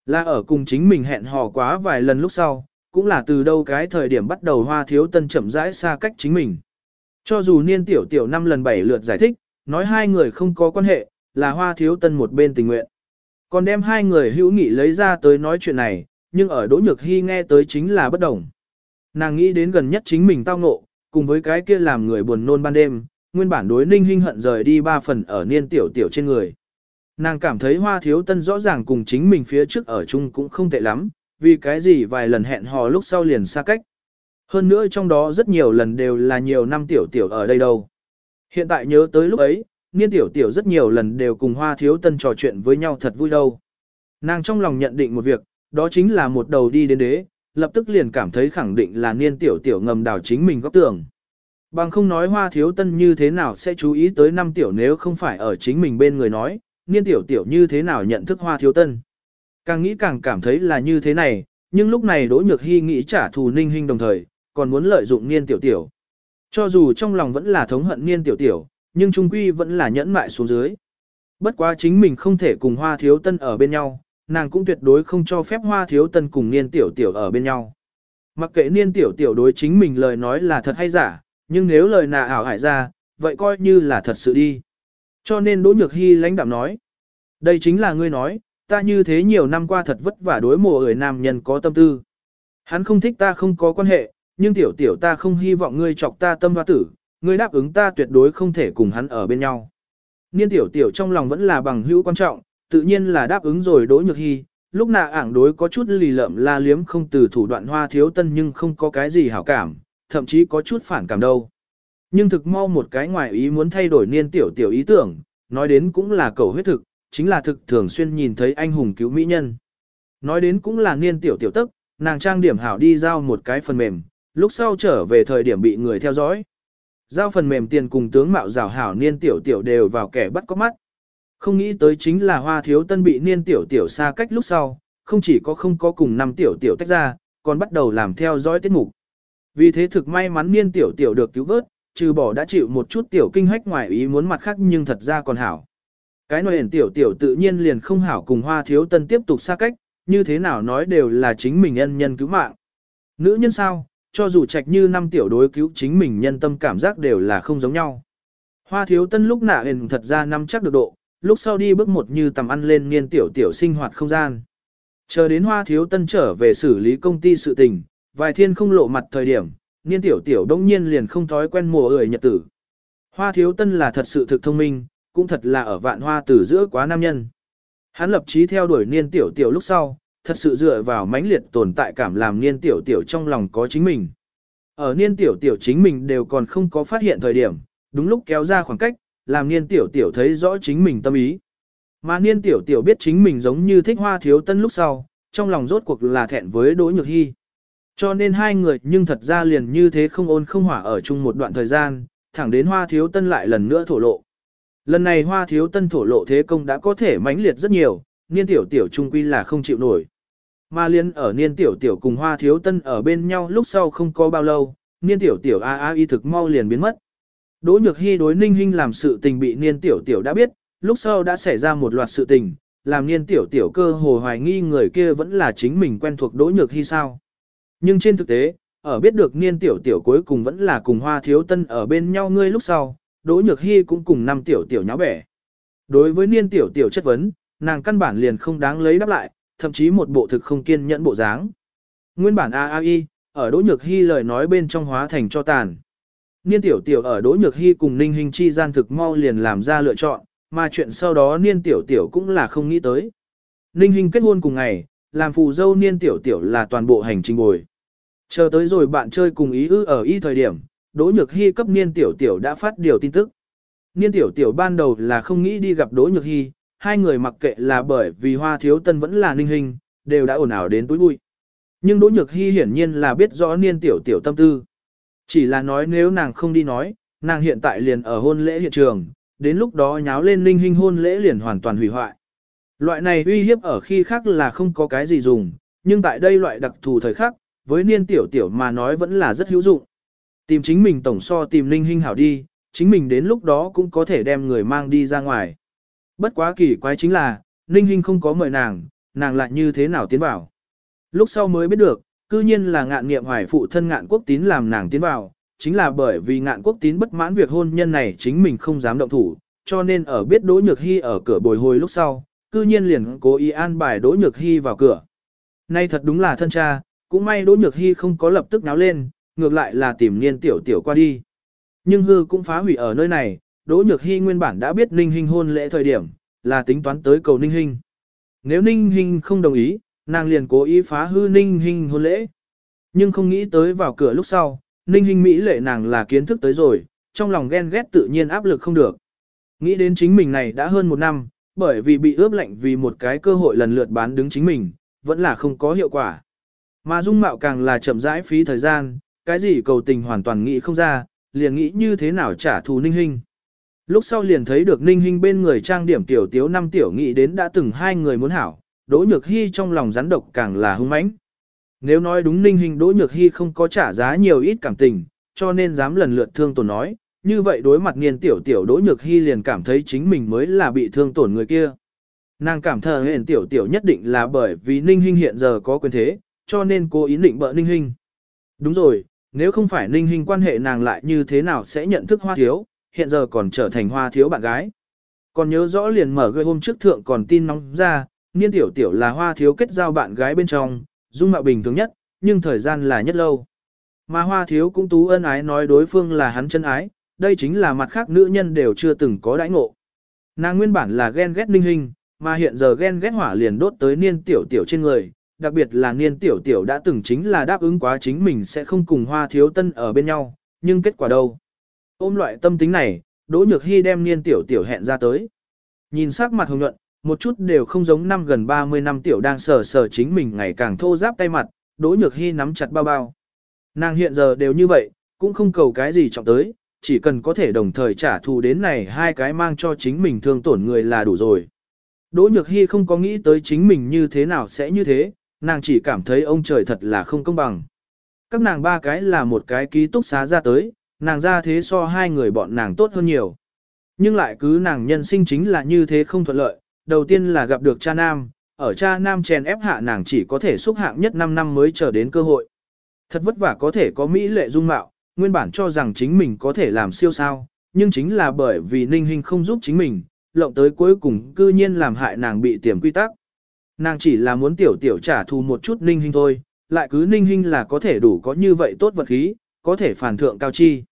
Là ở cùng chính mình hẹn hò quá vài lần lúc sau, cũng là từ đâu cái thời điểm bắt đầu hoa thiếu tân chậm rãi xa cách chính mình. Cho dù niên tiểu tiểu năm lần bảy lượt giải thích, nói hai người không có quan hệ, là hoa thiếu tân một bên tình nguyện. Còn đem hai người hữu nghị lấy ra tới nói chuyện này, nhưng ở Đỗ Nhược Hy nghe tới chính là bất đồng. Nàng nghĩ đến gần nhất chính mình tao ngộ, cùng với cái kia làm người buồn nôn ban đêm, nguyên bản đối ninh hinh hận rời đi ba phần ở niên tiểu tiểu trên người. Nàng cảm thấy hoa thiếu tân rõ ràng cùng chính mình phía trước ở chung cũng không tệ lắm, vì cái gì vài lần hẹn hò lúc sau liền xa cách. Hơn nữa trong đó rất nhiều lần đều là nhiều năm tiểu tiểu ở đây đâu. Hiện tại nhớ tới lúc ấy, niên tiểu tiểu rất nhiều lần đều cùng hoa thiếu tân trò chuyện với nhau thật vui đâu. Nàng trong lòng nhận định một việc, đó chính là một đầu đi đến đế, lập tức liền cảm thấy khẳng định là niên tiểu tiểu ngầm đào chính mình góc tường. Bằng không nói hoa thiếu tân như thế nào sẽ chú ý tới năm tiểu nếu không phải ở chính mình bên người nói, niên tiểu tiểu như thế nào nhận thức hoa thiếu tân. Càng nghĩ càng cảm thấy là như thế này, nhưng lúc này Đỗ Nhược Hy nghĩ trả thù ninh hình đồng thời, còn muốn lợi dụng niên tiểu tiểu. Cho dù trong lòng vẫn là thống hận niên tiểu tiểu, nhưng trung quy vẫn là nhẫn mại xuống dưới. Bất quá chính mình không thể cùng hoa thiếu tân ở bên nhau, nàng cũng tuyệt đối không cho phép hoa thiếu tân cùng niên tiểu tiểu ở bên nhau. Mặc kệ niên tiểu tiểu đối chính mình lời nói là thật hay giả, nhưng nếu lời nà ảo hại ra, vậy coi như là thật sự đi. Cho nên Đỗ Nhược Hy lãnh đạm nói, đây chính là ngươi nói, ta như thế nhiều năm qua thật vất vả đối mùa người nam nhân có tâm tư. Hắn không thích ta không có quan hệ, nhưng tiểu tiểu ta không hy vọng ngươi chọc ta tâm hoa tử, ngươi đáp ứng ta tuyệt đối không thể cùng hắn ở bên nhau. Niên tiểu tiểu trong lòng vẫn là bằng hữu quan trọng, tự nhiên là đáp ứng rồi đối Nhược Hy, lúc nạ ảng đối có chút lì lợm la liếm không từ thủ đoạn hoa thiếu tân nhưng không có cái gì hảo cảm, thậm chí có chút phản cảm đâu. Nhưng thực mau một cái ngoài ý muốn thay đổi niên tiểu tiểu ý tưởng, nói đến cũng là cầu huyết thực, chính là thực thường xuyên nhìn thấy anh hùng cứu mỹ nhân. Nói đến cũng là niên tiểu tiểu tức, nàng trang điểm hảo đi giao một cái phần mềm, lúc sau trở về thời điểm bị người theo dõi. Giao phần mềm tiền cùng tướng mạo rào hảo niên tiểu tiểu đều vào kẻ bắt có mắt. Không nghĩ tới chính là hoa thiếu tân bị niên tiểu tiểu xa cách lúc sau, không chỉ có không có cùng năm tiểu tiểu tách ra, còn bắt đầu làm theo dõi tiết mục. Vì thế thực may mắn niên tiểu tiểu được cứu vớt, trừ bỏ đã chịu một chút tiểu kinh hách ngoài ý muốn mặt khác nhưng thật ra còn hảo. Cái nội ẩn tiểu tiểu tự nhiên liền không hảo cùng hoa thiếu tân tiếp tục xa cách, như thế nào nói đều là chính mình ân nhân cứu mạng. Nữ nhân sao, cho dù trạch như năm tiểu đối cứu chính mình nhân tâm cảm giác đều là không giống nhau. Hoa thiếu tân lúc nạ hình thật ra năm chắc được độ, lúc sau đi bước một như tầm ăn lên niên tiểu tiểu sinh hoạt không gian. Chờ đến hoa thiếu tân trở về xử lý công ty sự tình, vài thiên không lộ mặt thời điểm, niên tiểu tiểu đông nhiên liền không thói quen mùa ơi nhật tử. Hoa thiếu tân là thật sự thực thông minh, cũng thật là ở vạn hoa tử giữa quá nam nhân. Hắn lập chí theo đuổi niên tiểu tiểu lúc sau, thật sự dựa vào mãnh liệt tồn tại cảm làm niên tiểu tiểu trong lòng có chính mình. Ở niên tiểu tiểu chính mình đều còn không có phát hiện thời điểm, đúng lúc kéo ra khoảng cách, làm niên tiểu tiểu thấy rõ chính mình tâm ý. Mà niên tiểu tiểu biết chính mình giống như thích hoa thiếu tân lúc sau, trong lòng rốt cuộc là thẹn với Đỗ Nhược Hy. Cho nên hai người nhưng thật ra liền như thế không ôn không hỏa ở chung một đoạn thời gian, thẳng đến hoa thiếu tân lại lần nữa thổ lộ. Lần này hoa thiếu tân thổ lộ thế công đã có thể mãnh liệt rất nhiều, niên tiểu tiểu trung quy là không chịu nổi. Mà liên ở niên tiểu tiểu cùng hoa thiếu tân ở bên nhau lúc sau không có bao lâu, niên tiểu tiểu a a y thực mau liền biến mất. Đỗ nhược hy đối ninh hinh làm sự tình bị niên tiểu tiểu đã biết, lúc sau đã xảy ra một loạt sự tình, làm niên tiểu tiểu cơ hồ hoài nghi người kia vẫn là chính mình quen thuộc đỗ nhược hy sao. Nhưng trên thực tế, ở biết được niên tiểu tiểu cuối cùng vẫn là cùng hoa thiếu tân ở bên nhau ngươi lúc sau, đỗ nhược hy cũng cùng năm tiểu tiểu nháo bẻ. Đối với niên tiểu tiểu chất vấn, nàng căn bản liền không đáng lấy đáp lại, thậm chí một bộ thực không kiên nhẫn bộ dáng. Nguyên bản AAI, ở Đỗ Nhược Hy lời nói bên trong hóa thành cho tàn. Niên tiểu tiểu ở Đỗ Nhược Hy cùng Ninh Hình chi gian thực mau liền làm ra lựa chọn, mà chuyện sau đó Niên tiểu tiểu cũng là không nghĩ tới. Ninh Hình kết hôn cùng ngày, làm phù dâu Niên tiểu tiểu là toàn bộ hành trình bồi. Chờ tới rồi bạn chơi cùng ý ư ở y thời điểm, Đỗ Nhược Hy cấp Niên tiểu tiểu đã phát điều tin tức. Niên tiểu tiểu ban đầu là không nghĩ đi gặp Đỗ Nhược Hy, hai người mặc kệ là bởi vì hoa thiếu tân vẫn là ninh hình, đều đã ồn ào đến túi bụi. Nhưng Đỗ Nhược Hy hiển nhiên là biết rõ niên tiểu tiểu tâm tư. Chỉ là nói nếu nàng không đi nói, nàng hiện tại liền ở hôn lễ hiện trường, đến lúc đó nháo lên ninh hình hôn lễ liền hoàn toàn hủy hoại. Loại này uy hiếp ở khi khác là không có cái gì dùng, nhưng tại đây loại đặc thù thời khắc, với niên tiểu tiểu mà nói vẫn là rất hữu dụng. Tìm chính mình tổng so tìm ninh hình hảo đi, chính mình đến lúc đó cũng có thể đem người mang đi ra ngoài. Bất quá kỳ quái chính là, Ninh Hinh không có mời nàng, nàng lại như thế nào tiến vào. Lúc sau mới biết được, cư nhiên là ngạn nghiệm hoài phụ thân ngạn quốc tín làm nàng tiến vào, chính là bởi vì ngạn quốc tín bất mãn việc hôn nhân này chính mình không dám động thủ, cho nên ở biết Đỗ Nhược Hy ở cửa bồi hồi lúc sau, cư nhiên liền cố ý an bài Đỗ Nhược Hy vào cửa. Nay thật đúng là thân cha, cũng may Đỗ Nhược Hy không có lập tức náo lên, ngược lại là tìm niên tiểu tiểu qua đi. Nhưng hư cũng phá hủy ở nơi này, Đỗ Nhược Hy nguyên bản đã biết Ninh Hinh hôn lễ thời điểm, là tính toán tới cầu Ninh Hinh. Nếu Ninh Hinh không đồng ý, nàng liền cố ý phá hư Ninh Hinh hôn lễ. Nhưng không nghĩ tới vào cửa lúc sau, Ninh Hinh Mỹ lệ nàng là kiến thức tới rồi, trong lòng ghen ghét tự nhiên áp lực không được. Nghĩ đến chính mình này đã hơn một năm, bởi vì bị ướp lạnh vì một cái cơ hội lần lượt bán đứng chính mình, vẫn là không có hiệu quả. Mà dung mạo càng là chậm rãi phí thời gian, cái gì cầu tình hoàn toàn nghĩ không ra, liền nghĩ như thế nào trả thù Ninh Hinh. Lúc sau liền thấy được Ninh Hinh bên người trang điểm tiểu tiếu năm tiểu nghị đến đã từng hai người muốn hảo, Đỗ Nhược Hy trong lòng rắn độc càng là hung mãnh. Nếu nói đúng Ninh Hinh Đỗ Nhược Hy không có trả giá nhiều ít cảm tình, cho nên dám lần lượt thương tổn nói, như vậy đối mặt niên tiểu tiểu Đỗ Nhược Hy liền cảm thấy chính mình mới là bị thương tổn người kia. Nàng cảm thờ hẹn tiểu tiểu nhất định là bởi vì Ninh Hinh hiện giờ có quyền thế, cho nên cô ý định bợ Ninh Hinh. Đúng rồi, nếu không phải Ninh Hinh quan hệ nàng lại như thế nào sẽ nhận thức hoa thiếu, hiện giờ còn trở thành hoa thiếu bạn gái. Còn nhớ rõ liền mở gây hôm trước thượng còn tin nóng ra, niên tiểu tiểu là hoa thiếu kết giao bạn gái bên trong, dung mạo bình thường nhất, nhưng thời gian là nhất lâu. Mà hoa thiếu cũng tú ân ái nói đối phương là hắn chân ái, đây chính là mặt khác nữ nhân đều chưa từng có đãi ngộ. Nàng nguyên bản là ghen ghét ninh hình, mà hiện giờ ghen ghét hỏa liền đốt tới niên tiểu tiểu trên người, đặc biệt là niên tiểu tiểu đã từng chính là đáp ứng quá chính mình sẽ không cùng hoa thiếu tân ở bên nhau, nhưng kết quả đâu? Ôm loại tâm tính này, Đỗ Nhược Hy đem niên tiểu tiểu hẹn ra tới. Nhìn sắc mặt hồng nhuận, một chút đều không giống năm gần 30 năm tiểu đang sờ sờ chính mình ngày càng thô ráp tay mặt, Đỗ Nhược Hy nắm chặt bao bao. Nàng hiện giờ đều như vậy, cũng không cầu cái gì trọng tới, chỉ cần có thể đồng thời trả thù đến này hai cái mang cho chính mình thương tổn người là đủ rồi. Đỗ Nhược Hy không có nghĩ tới chính mình như thế nào sẽ như thế, nàng chỉ cảm thấy ông trời thật là không công bằng. Các nàng ba cái là một cái ký túc xá ra tới, nàng ra thế so hai người bọn nàng tốt hơn nhiều. Nhưng lại cứ nàng nhân sinh chính là như thế không thuận lợi, đầu tiên là gặp được cha nam, ở cha nam chèn ép hạ nàng chỉ có thể xúc hạng nhất 5 năm mới chờ đến cơ hội. Thật vất vả có thể có mỹ lệ dung mạo, nguyên bản cho rằng chính mình có thể làm siêu sao, nhưng chính là bởi vì ninh hình không giúp chính mình, lộng tới cuối cùng cư nhiên làm hại nàng bị tiềm quy tắc. Nàng chỉ là muốn tiểu tiểu trả thù một chút ninh hình thôi, lại cứ ninh hình là có thể đủ có như vậy tốt vật khí, có thể phản thượng cao chi.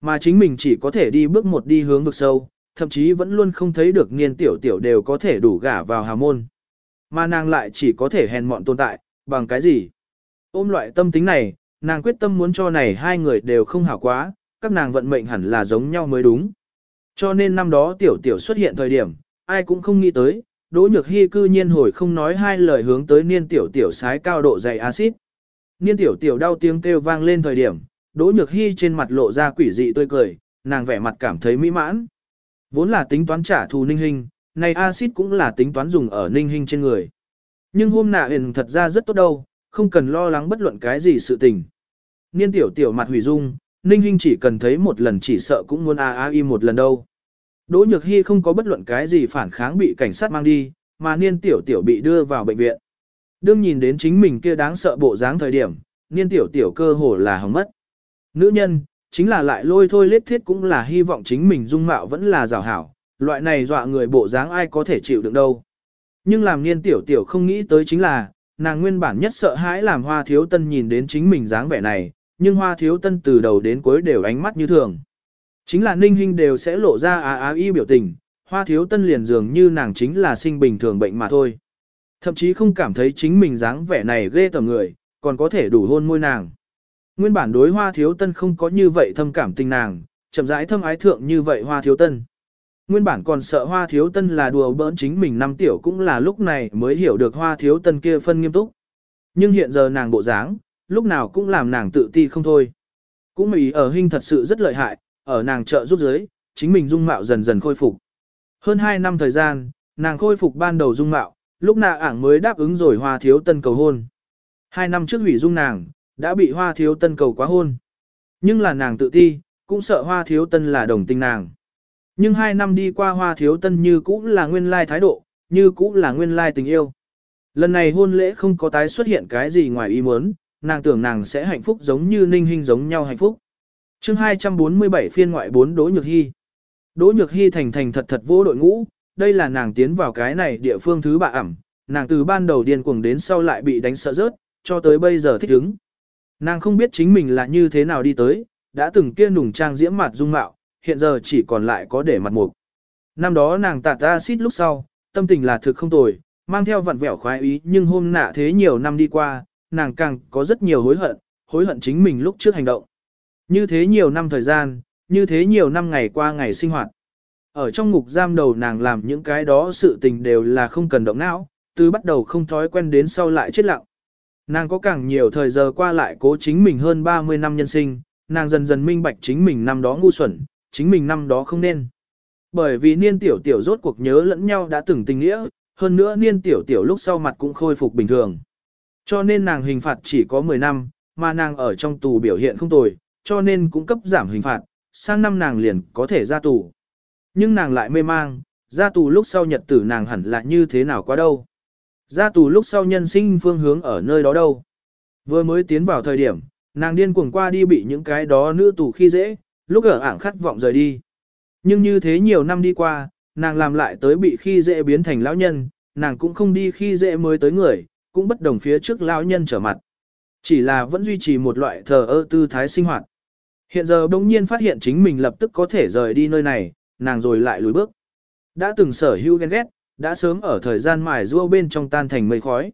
Mà chính mình chỉ có thể đi bước một đi hướng vực sâu, thậm chí vẫn luôn không thấy được niên tiểu tiểu đều có thể đủ gả vào hào môn. Mà nàng lại chỉ có thể hèn mọn tồn tại, bằng cái gì? Ôm loại tâm tính này, nàng quyết tâm muốn cho này hai người đều không hảo quá, các nàng vận mệnh hẳn là giống nhau mới đúng. Cho nên năm đó tiểu tiểu xuất hiện thời điểm, ai cũng không nghĩ tới, Đỗ Nhược Hy cư nhiên hồi không nói hai lời hướng tới niên tiểu tiểu sái cao độ dày axit. Niên tiểu tiểu đau tiếng kêu vang lên thời điểm, Đỗ Nhược Hy trên mặt lộ ra quỷ dị tươi cười, nàng vẻ mặt cảm thấy mỹ mãn. Vốn là tính toán trả thù ninh Hinh, này axit cũng là tính toán dùng ở ninh Hinh trên người. Nhưng hôm nạ huyền thật ra rất tốt đâu, không cần lo lắng bất luận cái gì sự tình. Niên tiểu tiểu mặt hủy dung, ninh Hinh chỉ cần thấy một lần chỉ sợ cũng muốn a a y một lần đâu. Đỗ Nhược Hy không có bất luận cái gì phản kháng bị cảnh sát mang đi, mà niên tiểu tiểu bị đưa vào bệnh viện. Đương nhìn đến chính mình kia đáng sợ bộ dáng thời điểm, niên tiểu tiểu cơ hồ là hỏng mất. Nữ nhân, chính là lại lôi thôi lết thiết cũng là hy vọng chính mình dung mạo vẫn là rào hảo, loại này dọa người bộ dáng ai có thể chịu được đâu. Nhưng làm niên tiểu tiểu không nghĩ tới chính là, nàng nguyên bản nhất sợ hãi làm hoa thiếu tân nhìn đến chính mình dáng vẻ này, nhưng hoa thiếu tân từ đầu đến cuối đều ánh mắt như thường. Chính là ninh hình đều sẽ lộ ra á á y biểu tình, hoa thiếu tân liền dường như nàng chính là sinh bình thường bệnh mà thôi. Thậm chí không cảm thấy chính mình dáng vẻ này ghê tầm người, còn có thể đủ hôn môi nàng. Nguyên bản đối hoa thiếu tân không có như vậy thâm cảm tình nàng, chậm rãi thâm ái thượng như vậy hoa thiếu tân. Nguyên bản còn sợ hoa thiếu tân là đùa bỡn chính mình năm tiểu cũng là lúc này mới hiểu được hoa thiếu tân kia phân nghiêm túc. Nhưng hiện giờ nàng bộ dáng, lúc nào cũng làm nàng tự ti không thôi. Cũng mỹ ở hình thật sự rất lợi hại, ở nàng trợ giúp giới, chính mình dung mạo dần dần khôi phục. Hơn 2 năm thời gian, nàng khôi phục ban đầu dung mạo, lúc nạ ảng mới đáp ứng rồi hoa thiếu tân cầu hôn. Hai năm trước hủy dung nàng, đã bị hoa thiếu tân cầu quá hôn. Nhưng là nàng tự ti, cũng sợ hoa thiếu tân là đồng tình nàng. Nhưng hai năm đi qua hoa thiếu tân như cũ là nguyên lai thái độ, như cũ là nguyên lai tình yêu. Lần này hôn lễ không có tái xuất hiện cái gì ngoài ý muốn, nàng tưởng nàng sẽ hạnh phúc giống như ninh hình giống nhau hạnh phúc. chương 247 phiên ngoại 4 Đỗ Nhược Hy. Đỗ Nhược Hy thành thành thật thật vô đội ngũ, đây là nàng tiến vào cái này địa phương thứ bạ ẩm, nàng từ ban đầu điên cuồng đến sau lại bị đánh sợ rớt, cho tới bây giờ thích ứng. Nàng không biết chính mình là như thế nào đi tới, đã từng kia nùng trang diễm mặt dung mạo, hiện giờ chỉ còn lại có để mặt mục. Năm đó nàng tạt acid lúc sau, tâm tình là thực không tồi, mang theo vặn vẹo khoái ý nhưng hôm nạ thế nhiều năm đi qua, nàng càng có rất nhiều hối hận, hối hận chính mình lúc trước hành động. Như thế nhiều năm thời gian, như thế nhiều năm ngày qua ngày sinh hoạt. Ở trong ngục giam đầu nàng làm những cái đó sự tình đều là không cần động não, từ bắt đầu không thói quen đến sau lại chết lặng. Nàng có càng nhiều thời giờ qua lại cố chính mình hơn 30 năm nhân sinh, nàng dần dần minh bạch chính mình năm đó ngu xuẩn, chính mình năm đó không nên. Bởi vì niên tiểu tiểu rốt cuộc nhớ lẫn nhau đã từng tình nghĩa, hơn nữa niên tiểu tiểu lúc sau mặt cũng khôi phục bình thường. Cho nên nàng hình phạt chỉ có 10 năm, mà nàng ở trong tù biểu hiện không tồi, cho nên cũng cấp giảm hình phạt, sang năm nàng liền có thể ra tù. Nhưng nàng lại mê mang, ra tù lúc sau nhật tử nàng hẳn là như thế nào quá đâu. Ra tù lúc sau nhân sinh phương hướng ở nơi đó đâu. Vừa mới tiến vào thời điểm, nàng điên cuồng qua đi bị những cái đó nữ tù khi dễ, lúc ở ảng khát vọng rời đi. Nhưng như thế nhiều năm đi qua, nàng làm lại tới bị khi dễ biến thành lão nhân, nàng cũng không đi khi dễ mới tới người, cũng bất đồng phía trước lão nhân trở mặt. Chỉ là vẫn duy trì một loại thờ ơ tư thái sinh hoạt. Hiện giờ bỗng nhiên phát hiện chính mình lập tức có thể rời đi nơi này, nàng rồi lại lùi bước. Đã từng sở hữu ghen ghét, đã sớm ở thời gian mài rua bên trong tan thành mây khói.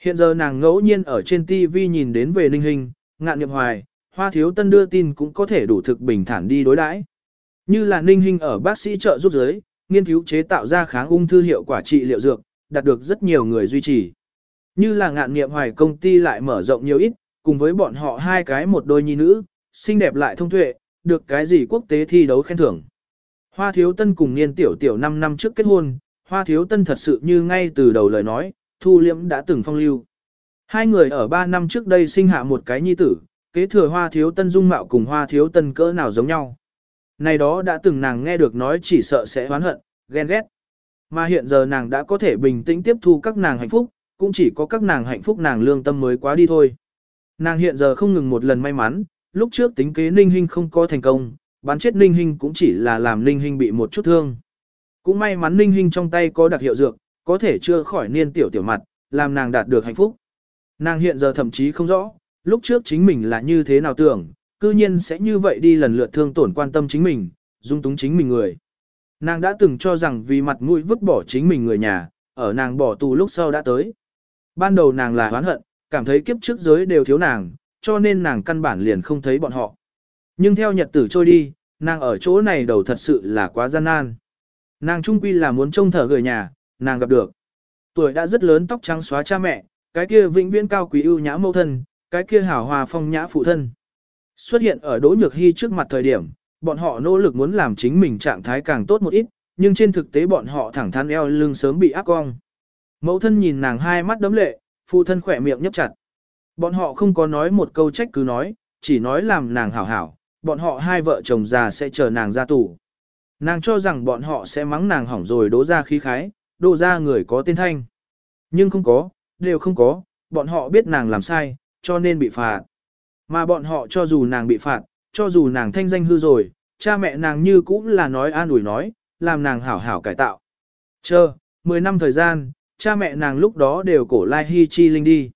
Hiện giờ nàng ngẫu nhiên ở trên TV nhìn đến về ninh hình, ngạn nghiệp hoài, hoa thiếu tân đưa tin cũng có thể đủ thực bình thản đi đối đãi. Như là ninh hình ở bác sĩ trợ giúp giới, nghiên cứu chế tạo ra kháng ung thư hiệu quả trị liệu dược, đạt được rất nhiều người duy trì. Như là ngạn nghiệp hoài công ty lại mở rộng nhiều ít, cùng với bọn họ hai cái một đôi nhi nữ, xinh đẹp lại thông tuệ, được cái gì quốc tế thi đấu khen thưởng. Hoa thiếu tân cùng niên tiểu tiểu 5 năm trước kết hôn, hoa thiếu tân thật sự như ngay từ đầu lời nói, thu liễm đã từng phong lưu. Hai người ở ba năm trước đây sinh hạ một cái nhi tử, kế thừa hoa thiếu tân dung mạo cùng hoa thiếu tân cỡ nào giống nhau. Này đó đã từng nàng nghe được nói chỉ sợ sẽ oán hận, ghen ghét. Mà hiện giờ nàng đã có thể bình tĩnh tiếp thu các nàng hạnh phúc, cũng chỉ có các nàng hạnh phúc nàng lương tâm mới quá đi thôi. Nàng hiện giờ không ngừng một lần may mắn, lúc trước tính kế Ninh Hinh không có thành công, bán chết Ninh Hinh cũng chỉ là làm Ninh Hinh bị một chút thương. Cũng may mắn Ninh Hinh trong tay có đặc hiệu dược, có thể chưa khỏi niên tiểu tiểu mặt, làm nàng đạt được hạnh phúc. Nàng hiện giờ thậm chí không rõ, lúc trước chính mình là như thế nào tưởng, cư nhiên sẽ như vậy đi lần lượt thương tổn quan tâm chính mình, dung túng chính mình người. Nàng đã từng cho rằng vì mặt mũi vứt bỏ chính mình người nhà, ở nàng bỏ tù lúc sau đã tới. Ban đầu nàng là oán hận, cảm thấy kiếp trước giới đều thiếu nàng, cho nên nàng căn bản liền không thấy bọn họ. Nhưng theo nhật tử trôi đi, nàng ở chỗ này đầu thật sự là quá gian nan. Nàng trung quy là muốn trông thở gửi nhà, nàng gặp được. Tuổi đã rất lớn tóc trắng xóa cha mẹ, cái kia vĩnh viễn cao quý ưu nhã mẫu thân, cái kia hảo hòa phong nhã phụ thân. Xuất hiện ở Đỗ Nhược Hy trước mặt thời điểm, bọn họ nỗ lực muốn làm chính mình trạng thái càng tốt một ít, nhưng trên thực tế bọn họ thẳng thắn eo lưng sớm bị áp cong. Mẫu thân nhìn nàng hai mắt đấm lệ, phụ thân khỏe miệng nhấp chặt. Bọn họ không có nói một câu trách cứ nói, chỉ nói làm nàng hảo hảo, bọn họ hai vợ chồng già sẽ chờ nàng ra tù. Nàng cho rằng bọn họ sẽ mắng nàng hỏng rồi đố ra khí khái, đố ra người có tên thanh. Nhưng không có, đều không có, bọn họ biết nàng làm sai, cho nên bị phạt. Mà bọn họ cho dù nàng bị phạt, cho dù nàng thanh danh hư rồi, cha mẹ nàng như cũng là nói an ủi nói, làm nàng hảo hảo cải tạo. Chờ, 10 năm thời gian, cha mẹ nàng lúc đó đều cổ lai hy chi linh đi.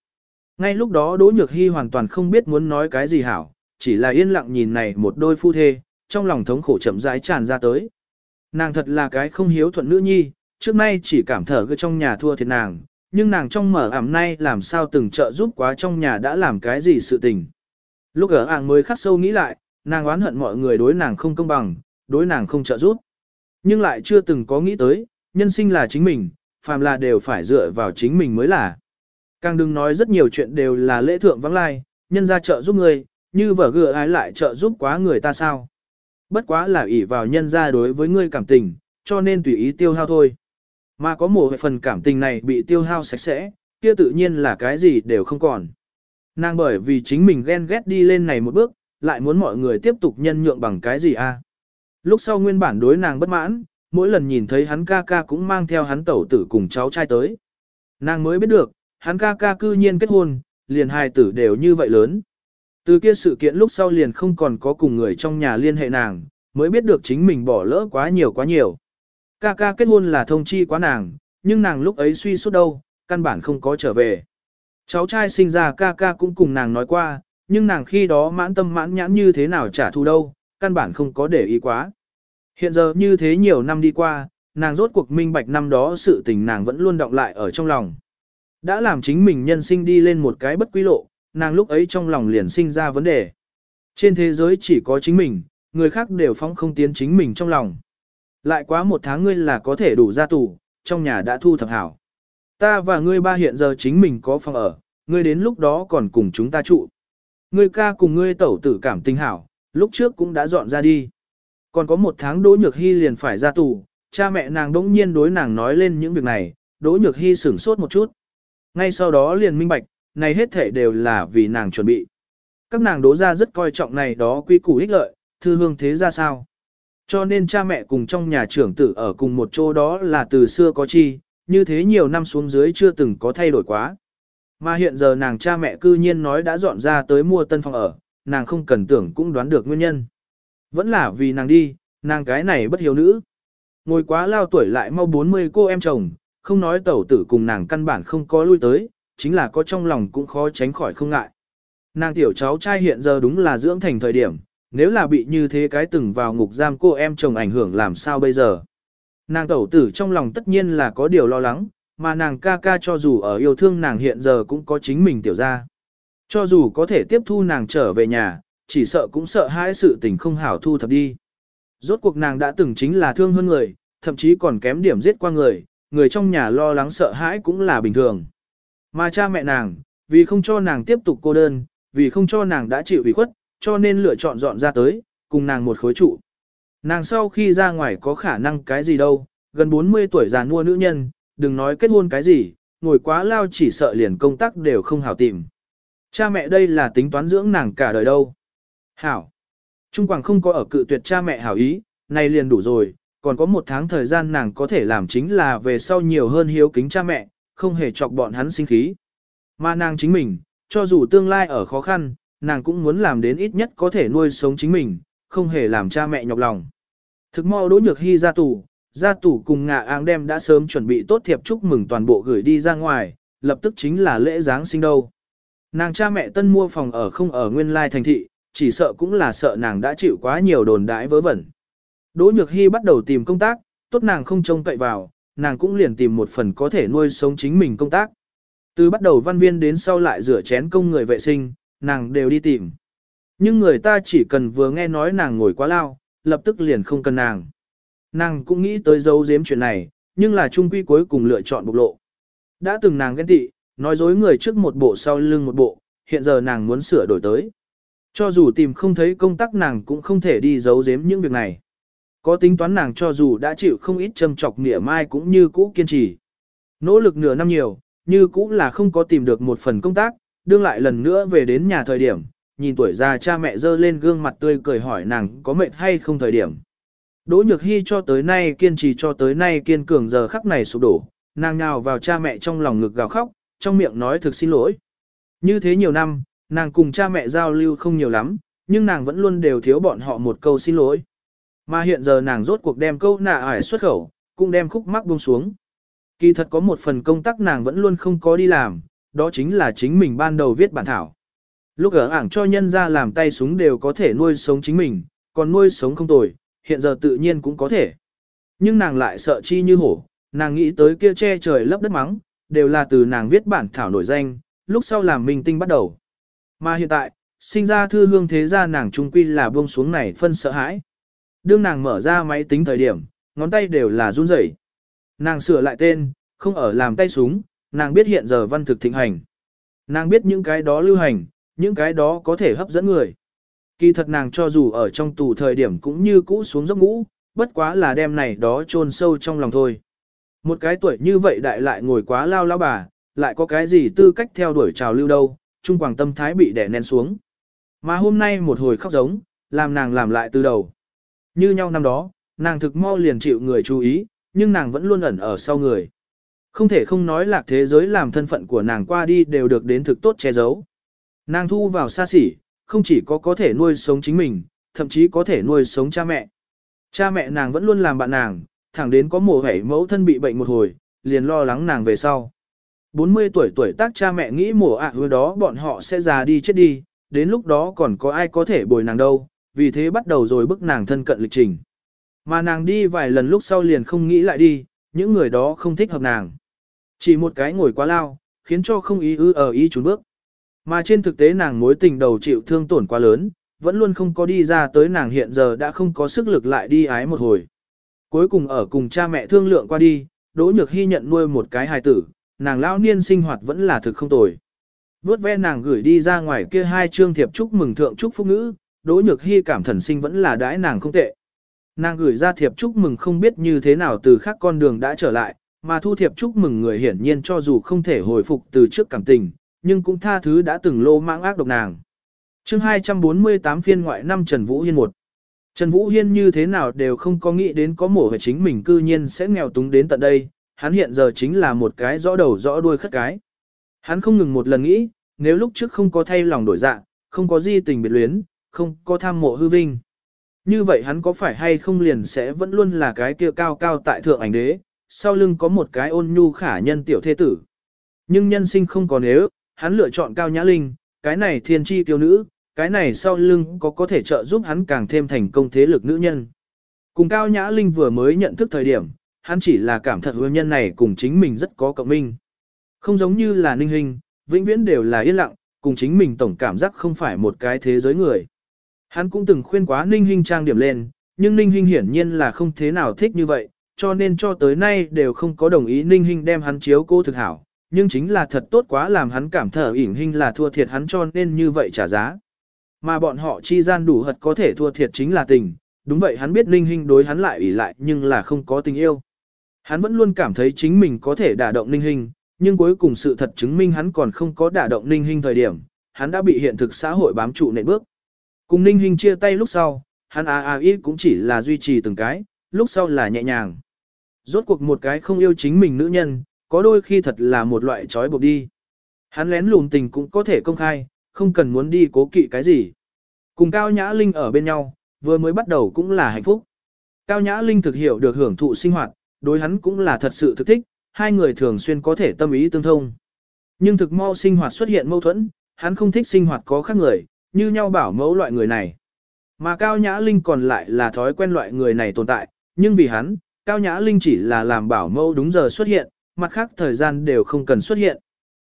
Ngay lúc đó Đỗ Nhược Hy hoàn toàn không biết muốn nói cái gì hảo, chỉ là yên lặng nhìn này một đôi phu thê, trong lòng thống khổ chậm rãi tràn ra tới. Nàng thật là cái không hiếu thuận nữ nhi, trước nay chỉ cảm thở cái trong nhà thua thiệt nàng, nhưng nàng trong mở ảm nay làm sao từng trợ giúp quá trong nhà đã làm cái gì sự tình. Lúc ở ảng mới khắc sâu nghĩ lại, nàng oán hận mọi người đối nàng không công bằng, đối nàng không trợ giúp. Nhưng lại chưa từng có nghĩ tới, nhân sinh là chính mình, phàm là đều phải dựa vào chính mình mới là. Càng đừng nói rất nhiều chuyện đều là lễ thượng vắng lai, nhân ra trợ giúp người, như vở gựa ái lại trợ giúp quá người ta sao. Bất quá là ỷ vào nhân ra đối với ngươi cảm tình, cho nên tùy ý tiêu hao thôi. Mà có một phần cảm tình này bị tiêu hao sạch sẽ, kia tự nhiên là cái gì đều không còn. Nàng bởi vì chính mình ghen ghét đi lên này một bước, lại muốn mọi người tiếp tục nhân nhượng bằng cái gì a? À? Lúc sau nguyên bản đối nàng bất mãn, mỗi lần nhìn thấy hắn ca ca cũng mang theo hắn tẩu tử cùng cháu trai tới. Nàng mới biết được, hắn ca ca cư nhiên kết hôn, liền hai tử đều như vậy lớn. Từ kia sự kiện lúc sau liền không còn có cùng người trong nhà liên hệ nàng, mới biết được chính mình bỏ lỡ quá nhiều quá nhiều. Ca ca kết hôn là thông chi quá nàng, nhưng nàng lúc ấy suy suốt đâu, căn bản không có trở về. Cháu trai sinh ra ca ca cũng cùng nàng nói qua, nhưng nàng khi đó mãn tâm mãn nhãn như thế nào trả thù đâu, căn bản không có để ý quá. Hiện giờ như thế nhiều năm đi qua, nàng rốt cuộc minh bạch năm đó sự tình nàng vẫn luôn động lại ở trong lòng. Đã làm chính mình nhân sinh đi lên một cái bất quy lộ, nàng lúc ấy trong lòng liền sinh ra vấn đề. Trên thế giới chỉ có chính mình, người khác đều phóng không tiến chính mình trong lòng. Lại quá một tháng ngươi là có thể đủ ra tù, trong nhà đã thu thập hảo. Ta và ngươi ba hiện giờ chính mình có phòng ở, ngươi đến lúc đó còn cùng chúng ta trụ. Ngươi ca cùng ngươi tẩu tử cảm tình hảo, lúc trước cũng đã dọn ra đi. Còn có một tháng Đỗ Nhược Hy liền phải ra tù, cha mẹ nàng đỗng nhiên đối nàng nói lên những việc này, Đỗ Nhược Hy sửng sốt một chút. Ngay sau đó liền minh bạch, này hết thể đều là vì nàng chuẩn bị. Các nàng đố ra rất coi trọng này đó quy củ ích lợi, thư hương thế ra sao. Cho nên cha mẹ cùng trong nhà trưởng tử ở cùng một chỗ đó là từ xưa có chi, như thế nhiều năm xuống dưới chưa từng có thay đổi quá. Mà hiện giờ nàng cha mẹ cư nhiên nói đã dọn ra tới mua tân phòng ở, nàng không cần tưởng cũng đoán được nguyên nhân. Vẫn là vì nàng đi, nàng cái này bất hiếu nữ. Ngồi quá lao tuổi lại mau 40 cô em chồng, không nói tẩu tử cùng nàng căn bản không có lui tới, chính là có trong lòng cũng khó tránh khỏi không ngại. Nàng tiểu cháu trai hiện giờ đúng là dưỡng thành thời điểm, nếu là bị như thế cái từng vào ngục giam cô em chồng ảnh hưởng làm sao bây giờ. Nàng tẩu tử trong lòng tất nhiên là có điều lo lắng, mà nàng ca ca cho dù ở yêu thương nàng hiện giờ cũng có chính mình tiểu ra. Cho dù có thể tiếp thu nàng trở về nhà, chỉ sợ cũng sợ hãi sự tình không hảo thu thập đi. Rốt cuộc nàng đã từng chính là thương hơn người, thậm chí còn kém điểm giết qua người, người trong nhà lo lắng sợ hãi cũng là bình thường. Mà cha mẹ nàng, vì không cho nàng tiếp tục cô đơn, vì không cho nàng đã chịu ủy khuất, cho nên lựa chọn dọn ra tới, cùng nàng một khối trụ. Nàng sau khi ra ngoài có khả năng cái gì đâu, gần 40 tuổi già mua nữ nhân, đừng nói kết hôn cái gì, ngồi quá lao chỉ sợ liền công tác đều không hảo tìm. Cha mẹ đây là tính toán dưỡng nàng cả đời đâu. Hảo. Trung Quảng không có ở cự tuyệt cha mẹ hảo ý, này liền đủ rồi, còn có một tháng thời gian nàng có thể làm chính là về sau nhiều hơn hiếu kính cha mẹ, không hề chọc bọn hắn sinh khí. Mà nàng chính mình, cho dù tương lai ở khó khăn, nàng cũng muốn làm đến ít nhất có thể nuôi sống chính mình, không hề làm cha mẹ nhọc lòng. Thực mau Đỗ Nhược Hy ra tù, ra tù cùng ngạ áng đem đã sớm chuẩn bị tốt thiệp chúc mừng toàn bộ gửi đi ra ngoài, lập tức chính là lễ Giáng sinh đâu. Nàng cha mẹ tân mua phòng ở không ở nguyên lai thành thị, chỉ sợ cũng là sợ nàng đã chịu quá nhiều đồn đãi vớ vẩn. Đỗ Nhược Hy bắt đầu tìm công tác, tốt nàng không trông cậy vào, nàng cũng liền tìm một phần có thể nuôi sống chính mình công tác. Từ bắt đầu văn viên đến sau lại rửa chén công người vệ sinh, nàng đều đi tìm. Nhưng người ta chỉ cần vừa nghe nói nàng ngồi quá lao, lập tức liền không cần nàng. Nàng cũng nghĩ tới giấu giếm chuyện này, nhưng là trung quy cuối cùng lựa chọn bộc lộ. Đã từng nàng ghen tị, nói dối người trước một bộ sau lưng một bộ, hiện giờ nàng muốn sửa đổi tới. Cho dù tìm không thấy công tác nàng cũng không thể đi giấu giếm những việc này. Có tính toán nàng cho dù đã chịu không ít châm chọc nỉa mai cũng như cũ kiên trì. Nỗ lực nửa năm nhiều, như cũ là không có tìm được một phần công tác, đương lại lần nữa về đến nhà thời điểm, nhìn tuổi già cha mẹ dơ lên gương mặt tươi cười hỏi nàng có mệt hay không thời điểm. Đỗ Nhược Hy cho tới nay kiên trì cho tới nay kiên cường giờ khắc này sụp đổ, nàng nhào vào cha mẹ trong lòng ngực gào khóc, trong miệng nói thực xin lỗi. Như thế nhiều năm, nàng cùng cha mẹ giao lưu không nhiều lắm, nhưng nàng vẫn luôn đều thiếu bọn họ một câu xin lỗi. Mà hiện giờ nàng rốt cuộc đem câu nạ ải xuất khẩu, cũng đem khúc mắc buông xuống. Kỳ thật có một phần công tác nàng vẫn luôn không có đi làm, đó chính là chính mình ban đầu viết bản thảo. Lúc ở ảng cho nhân ra làm tay súng đều có thể nuôi sống chính mình, còn nuôi sống không tồi, hiện giờ tự nhiên cũng có thể. Nhưng nàng lại sợ chi như hổ, nàng nghĩ tới kia che trời lấp đất mắng, đều là từ nàng viết bản thảo nổi danh, lúc sau làm minh tinh bắt đầu. Mà hiện tại, sinh ra thư hương thế gia nàng trung quy là buông xuống này phân sợ hãi. Đương nàng mở ra máy tính thời điểm, ngón tay đều là run rẩy. Nàng sửa lại tên, không ở làm tay súng, nàng biết hiện giờ văn thực thịnh hành. Nàng biết những cái đó lưu hành, những cái đó có thể hấp dẫn người. Kỳ thật nàng cho dù ở trong tù thời điểm cũng như cũ xuống dốc ngũ, bất quá là đem này đó chôn sâu trong lòng thôi. Một cái tuổi như vậy đại lại ngồi quá lao lao bà, lại có cái gì tư cách theo đuổi trào lưu đâu, trung quảng tâm thái bị đè nén xuống. Mà hôm nay một hồi khóc giống, làm nàng làm lại từ đầu. Như nhau năm đó, nàng thực mau liền chịu người chú ý, nhưng nàng vẫn luôn ẩn ở sau người. Không thể không nói lạc thế giới làm thân phận của nàng qua đi đều được đến thực tốt che giấu. Nàng thu vào xa xỉ, không chỉ có có thể nuôi sống chính mình, thậm chí có thể nuôi sống cha mẹ. Cha mẹ nàng vẫn luôn làm bạn nàng, thẳng đến có mùa hẻ mẫu thân bị bệnh một hồi, liền lo lắng nàng về sau. 40 tuổi tuổi tác cha mẹ nghĩ mùa ạ à đó bọn họ sẽ già đi chết đi, đến lúc đó còn có ai có thể bồi nàng đâu, vì thế bắt đầu rồi bức nàng thân cận lịch trình. Mà nàng đi vài lần lúc sau liền không nghĩ lại đi, những người đó không thích hợp nàng. Chỉ một cái ngồi quá lao, khiến cho không ý ư ở ý trốn bước. Mà trên thực tế nàng mối tình đầu chịu thương tổn quá lớn, vẫn luôn không có đi ra tới nàng hiện giờ đã không có sức lực lại đi ái một hồi. Cuối cùng ở cùng cha mẹ thương lượng qua đi, Đỗ Nhược Hy nhận nuôi một cái hài tử, nàng lão niên sinh hoạt vẫn là thực không tồi. Vốt ve nàng gửi đi ra ngoài kia hai chương thiệp chúc mừng thượng chúc phúc ngữ, Đỗ Nhược Hy cảm thần sinh vẫn là đãi nàng không tệ. Nàng gửi ra thiệp chúc mừng không biết như thế nào từ khác con đường đã trở lại, mà thu thiệp chúc mừng người hiển nhiên cho dù không thể hồi phục từ trước cảm tình, nhưng cũng tha thứ đã từng lô mãng ác độc nàng. chương 248 phiên ngoại năm Trần Vũ Hiên một Trần Vũ Hiên như thế nào đều không có nghĩ đến có mổ về chính mình cư nhiên sẽ nghèo túng đến tận đây, hắn hiện giờ chính là một cái rõ đầu rõ đuôi khất cái. Hắn không ngừng một lần nghĩ, nếu lúc trước không có thay lòng đổi dạ, không có di tình biệt luyến, không có tham mộ hư vinh. Như vậy hắn có phải hay không liền sẽ vẫn luôn là cái kia cao cao tại thượng ảnh đế, sau lưng có một cái ôn nhu khả nhân tiểu thế tử. Nhưng nhân sinh không có nếu, hắn lựa chọn cao nhã linh, cái này thiên chi tiêu nữ, cái này sau lưng có có thể trợ giúp hắn càng thêm thành công thế lực nữ nhân. Cùng cao nhã linh vừa mới nhận thức thời điểm, hắn chỉ là cảm thật hôn nhân này cùng chính mình rất có cộng minh. Không giống như là ninh hình, vĩnh viễn đều là yên lặng, cùng chính mình tổng cảm giác không phải một cái thế giới người. Hắn cũng từng khuyên quá ninh Hinh trang điểm lên, nhưng ninh Hinh hiển nhiên là không thế nào thích như vậy, cho nên cho tới nay đều không có đồng ý ninh Hinh đem hắn chiếu cô thực hảo, nhưng chính là thật tốt quá làm hắn cảm thở ỉn hinh là thua thiệt hắn cho nên như vậy trả giá. Mà bọn họ chi gian đủ hật có thể thua thiệt chính là tình, đúng vậy hắn biết ninh Hinh đối hắn lại ủy lại nhưng là không có tình yêu. Hắn vẫn luôn cảm thấy chính mình có thể đả động ninh Hinh, nhưng cuối cùng sự thật chứng minh hắn còn không có đả động ninh Hinh thời điểm, hắn đã bị hiện thực xã hội bám trụ nệ bước. Cùng ninh hình chia tay lúc sau, hắn à à ít cũng chỉ là duy trì từng cái, lúc sau là nhẹ nhàng. Rốt cuộc một cái không yêu chính mình nữ nhân, có đôi khi thật là một loại trói buộc đi. Hắn lén lùm tình cũng có thể công khai, không cần muốn đi cố kỵ cái gì. Cùng Cao Nhã Linh ở bên nhau, vừa mới bắt đầu cũng là hạnh phúc. Cao Nhã Linh thực hiểu được hưởng thụ sinh hoạt, đối hắn cũng là thật sự thực thích, hai người thường xuyên có thể tâm ý tương thông. Nhưng thực mau sinh hoạt xuất hiện mâu thuẫn, hắn không thích sinh hoạt có khác người, như nhau bảo mẫu loại người này. Mà Cao Nhã Linh còn lại là thói quen loại người này tồn tại, nhưng vì hắn, Cao Nhã Linh chỉ là làm bảo mẫu đúng giờ xuất hiện, mặt khác thời gian đều không cần xuất hiện.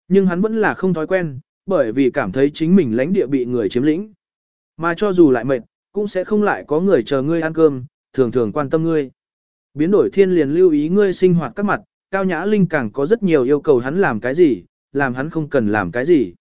Nhưng hắn vẫn là không thói quen, bởi vì cảm thấy chính mình lãnh địa bị người chiếm lĩnh. Mà cho dù lại mệt, cũng sẽ không lại có người chờ ngươi ăn cơm, thường thường quan tâm ngươi. Biến đổi thiên liền lưu ý ngươi sinh hoạt các mặt, Cao Nhã Linh càng có rất nhiều yêu cầu hắn làm cái gì, làm hắn không cần làm cái gì.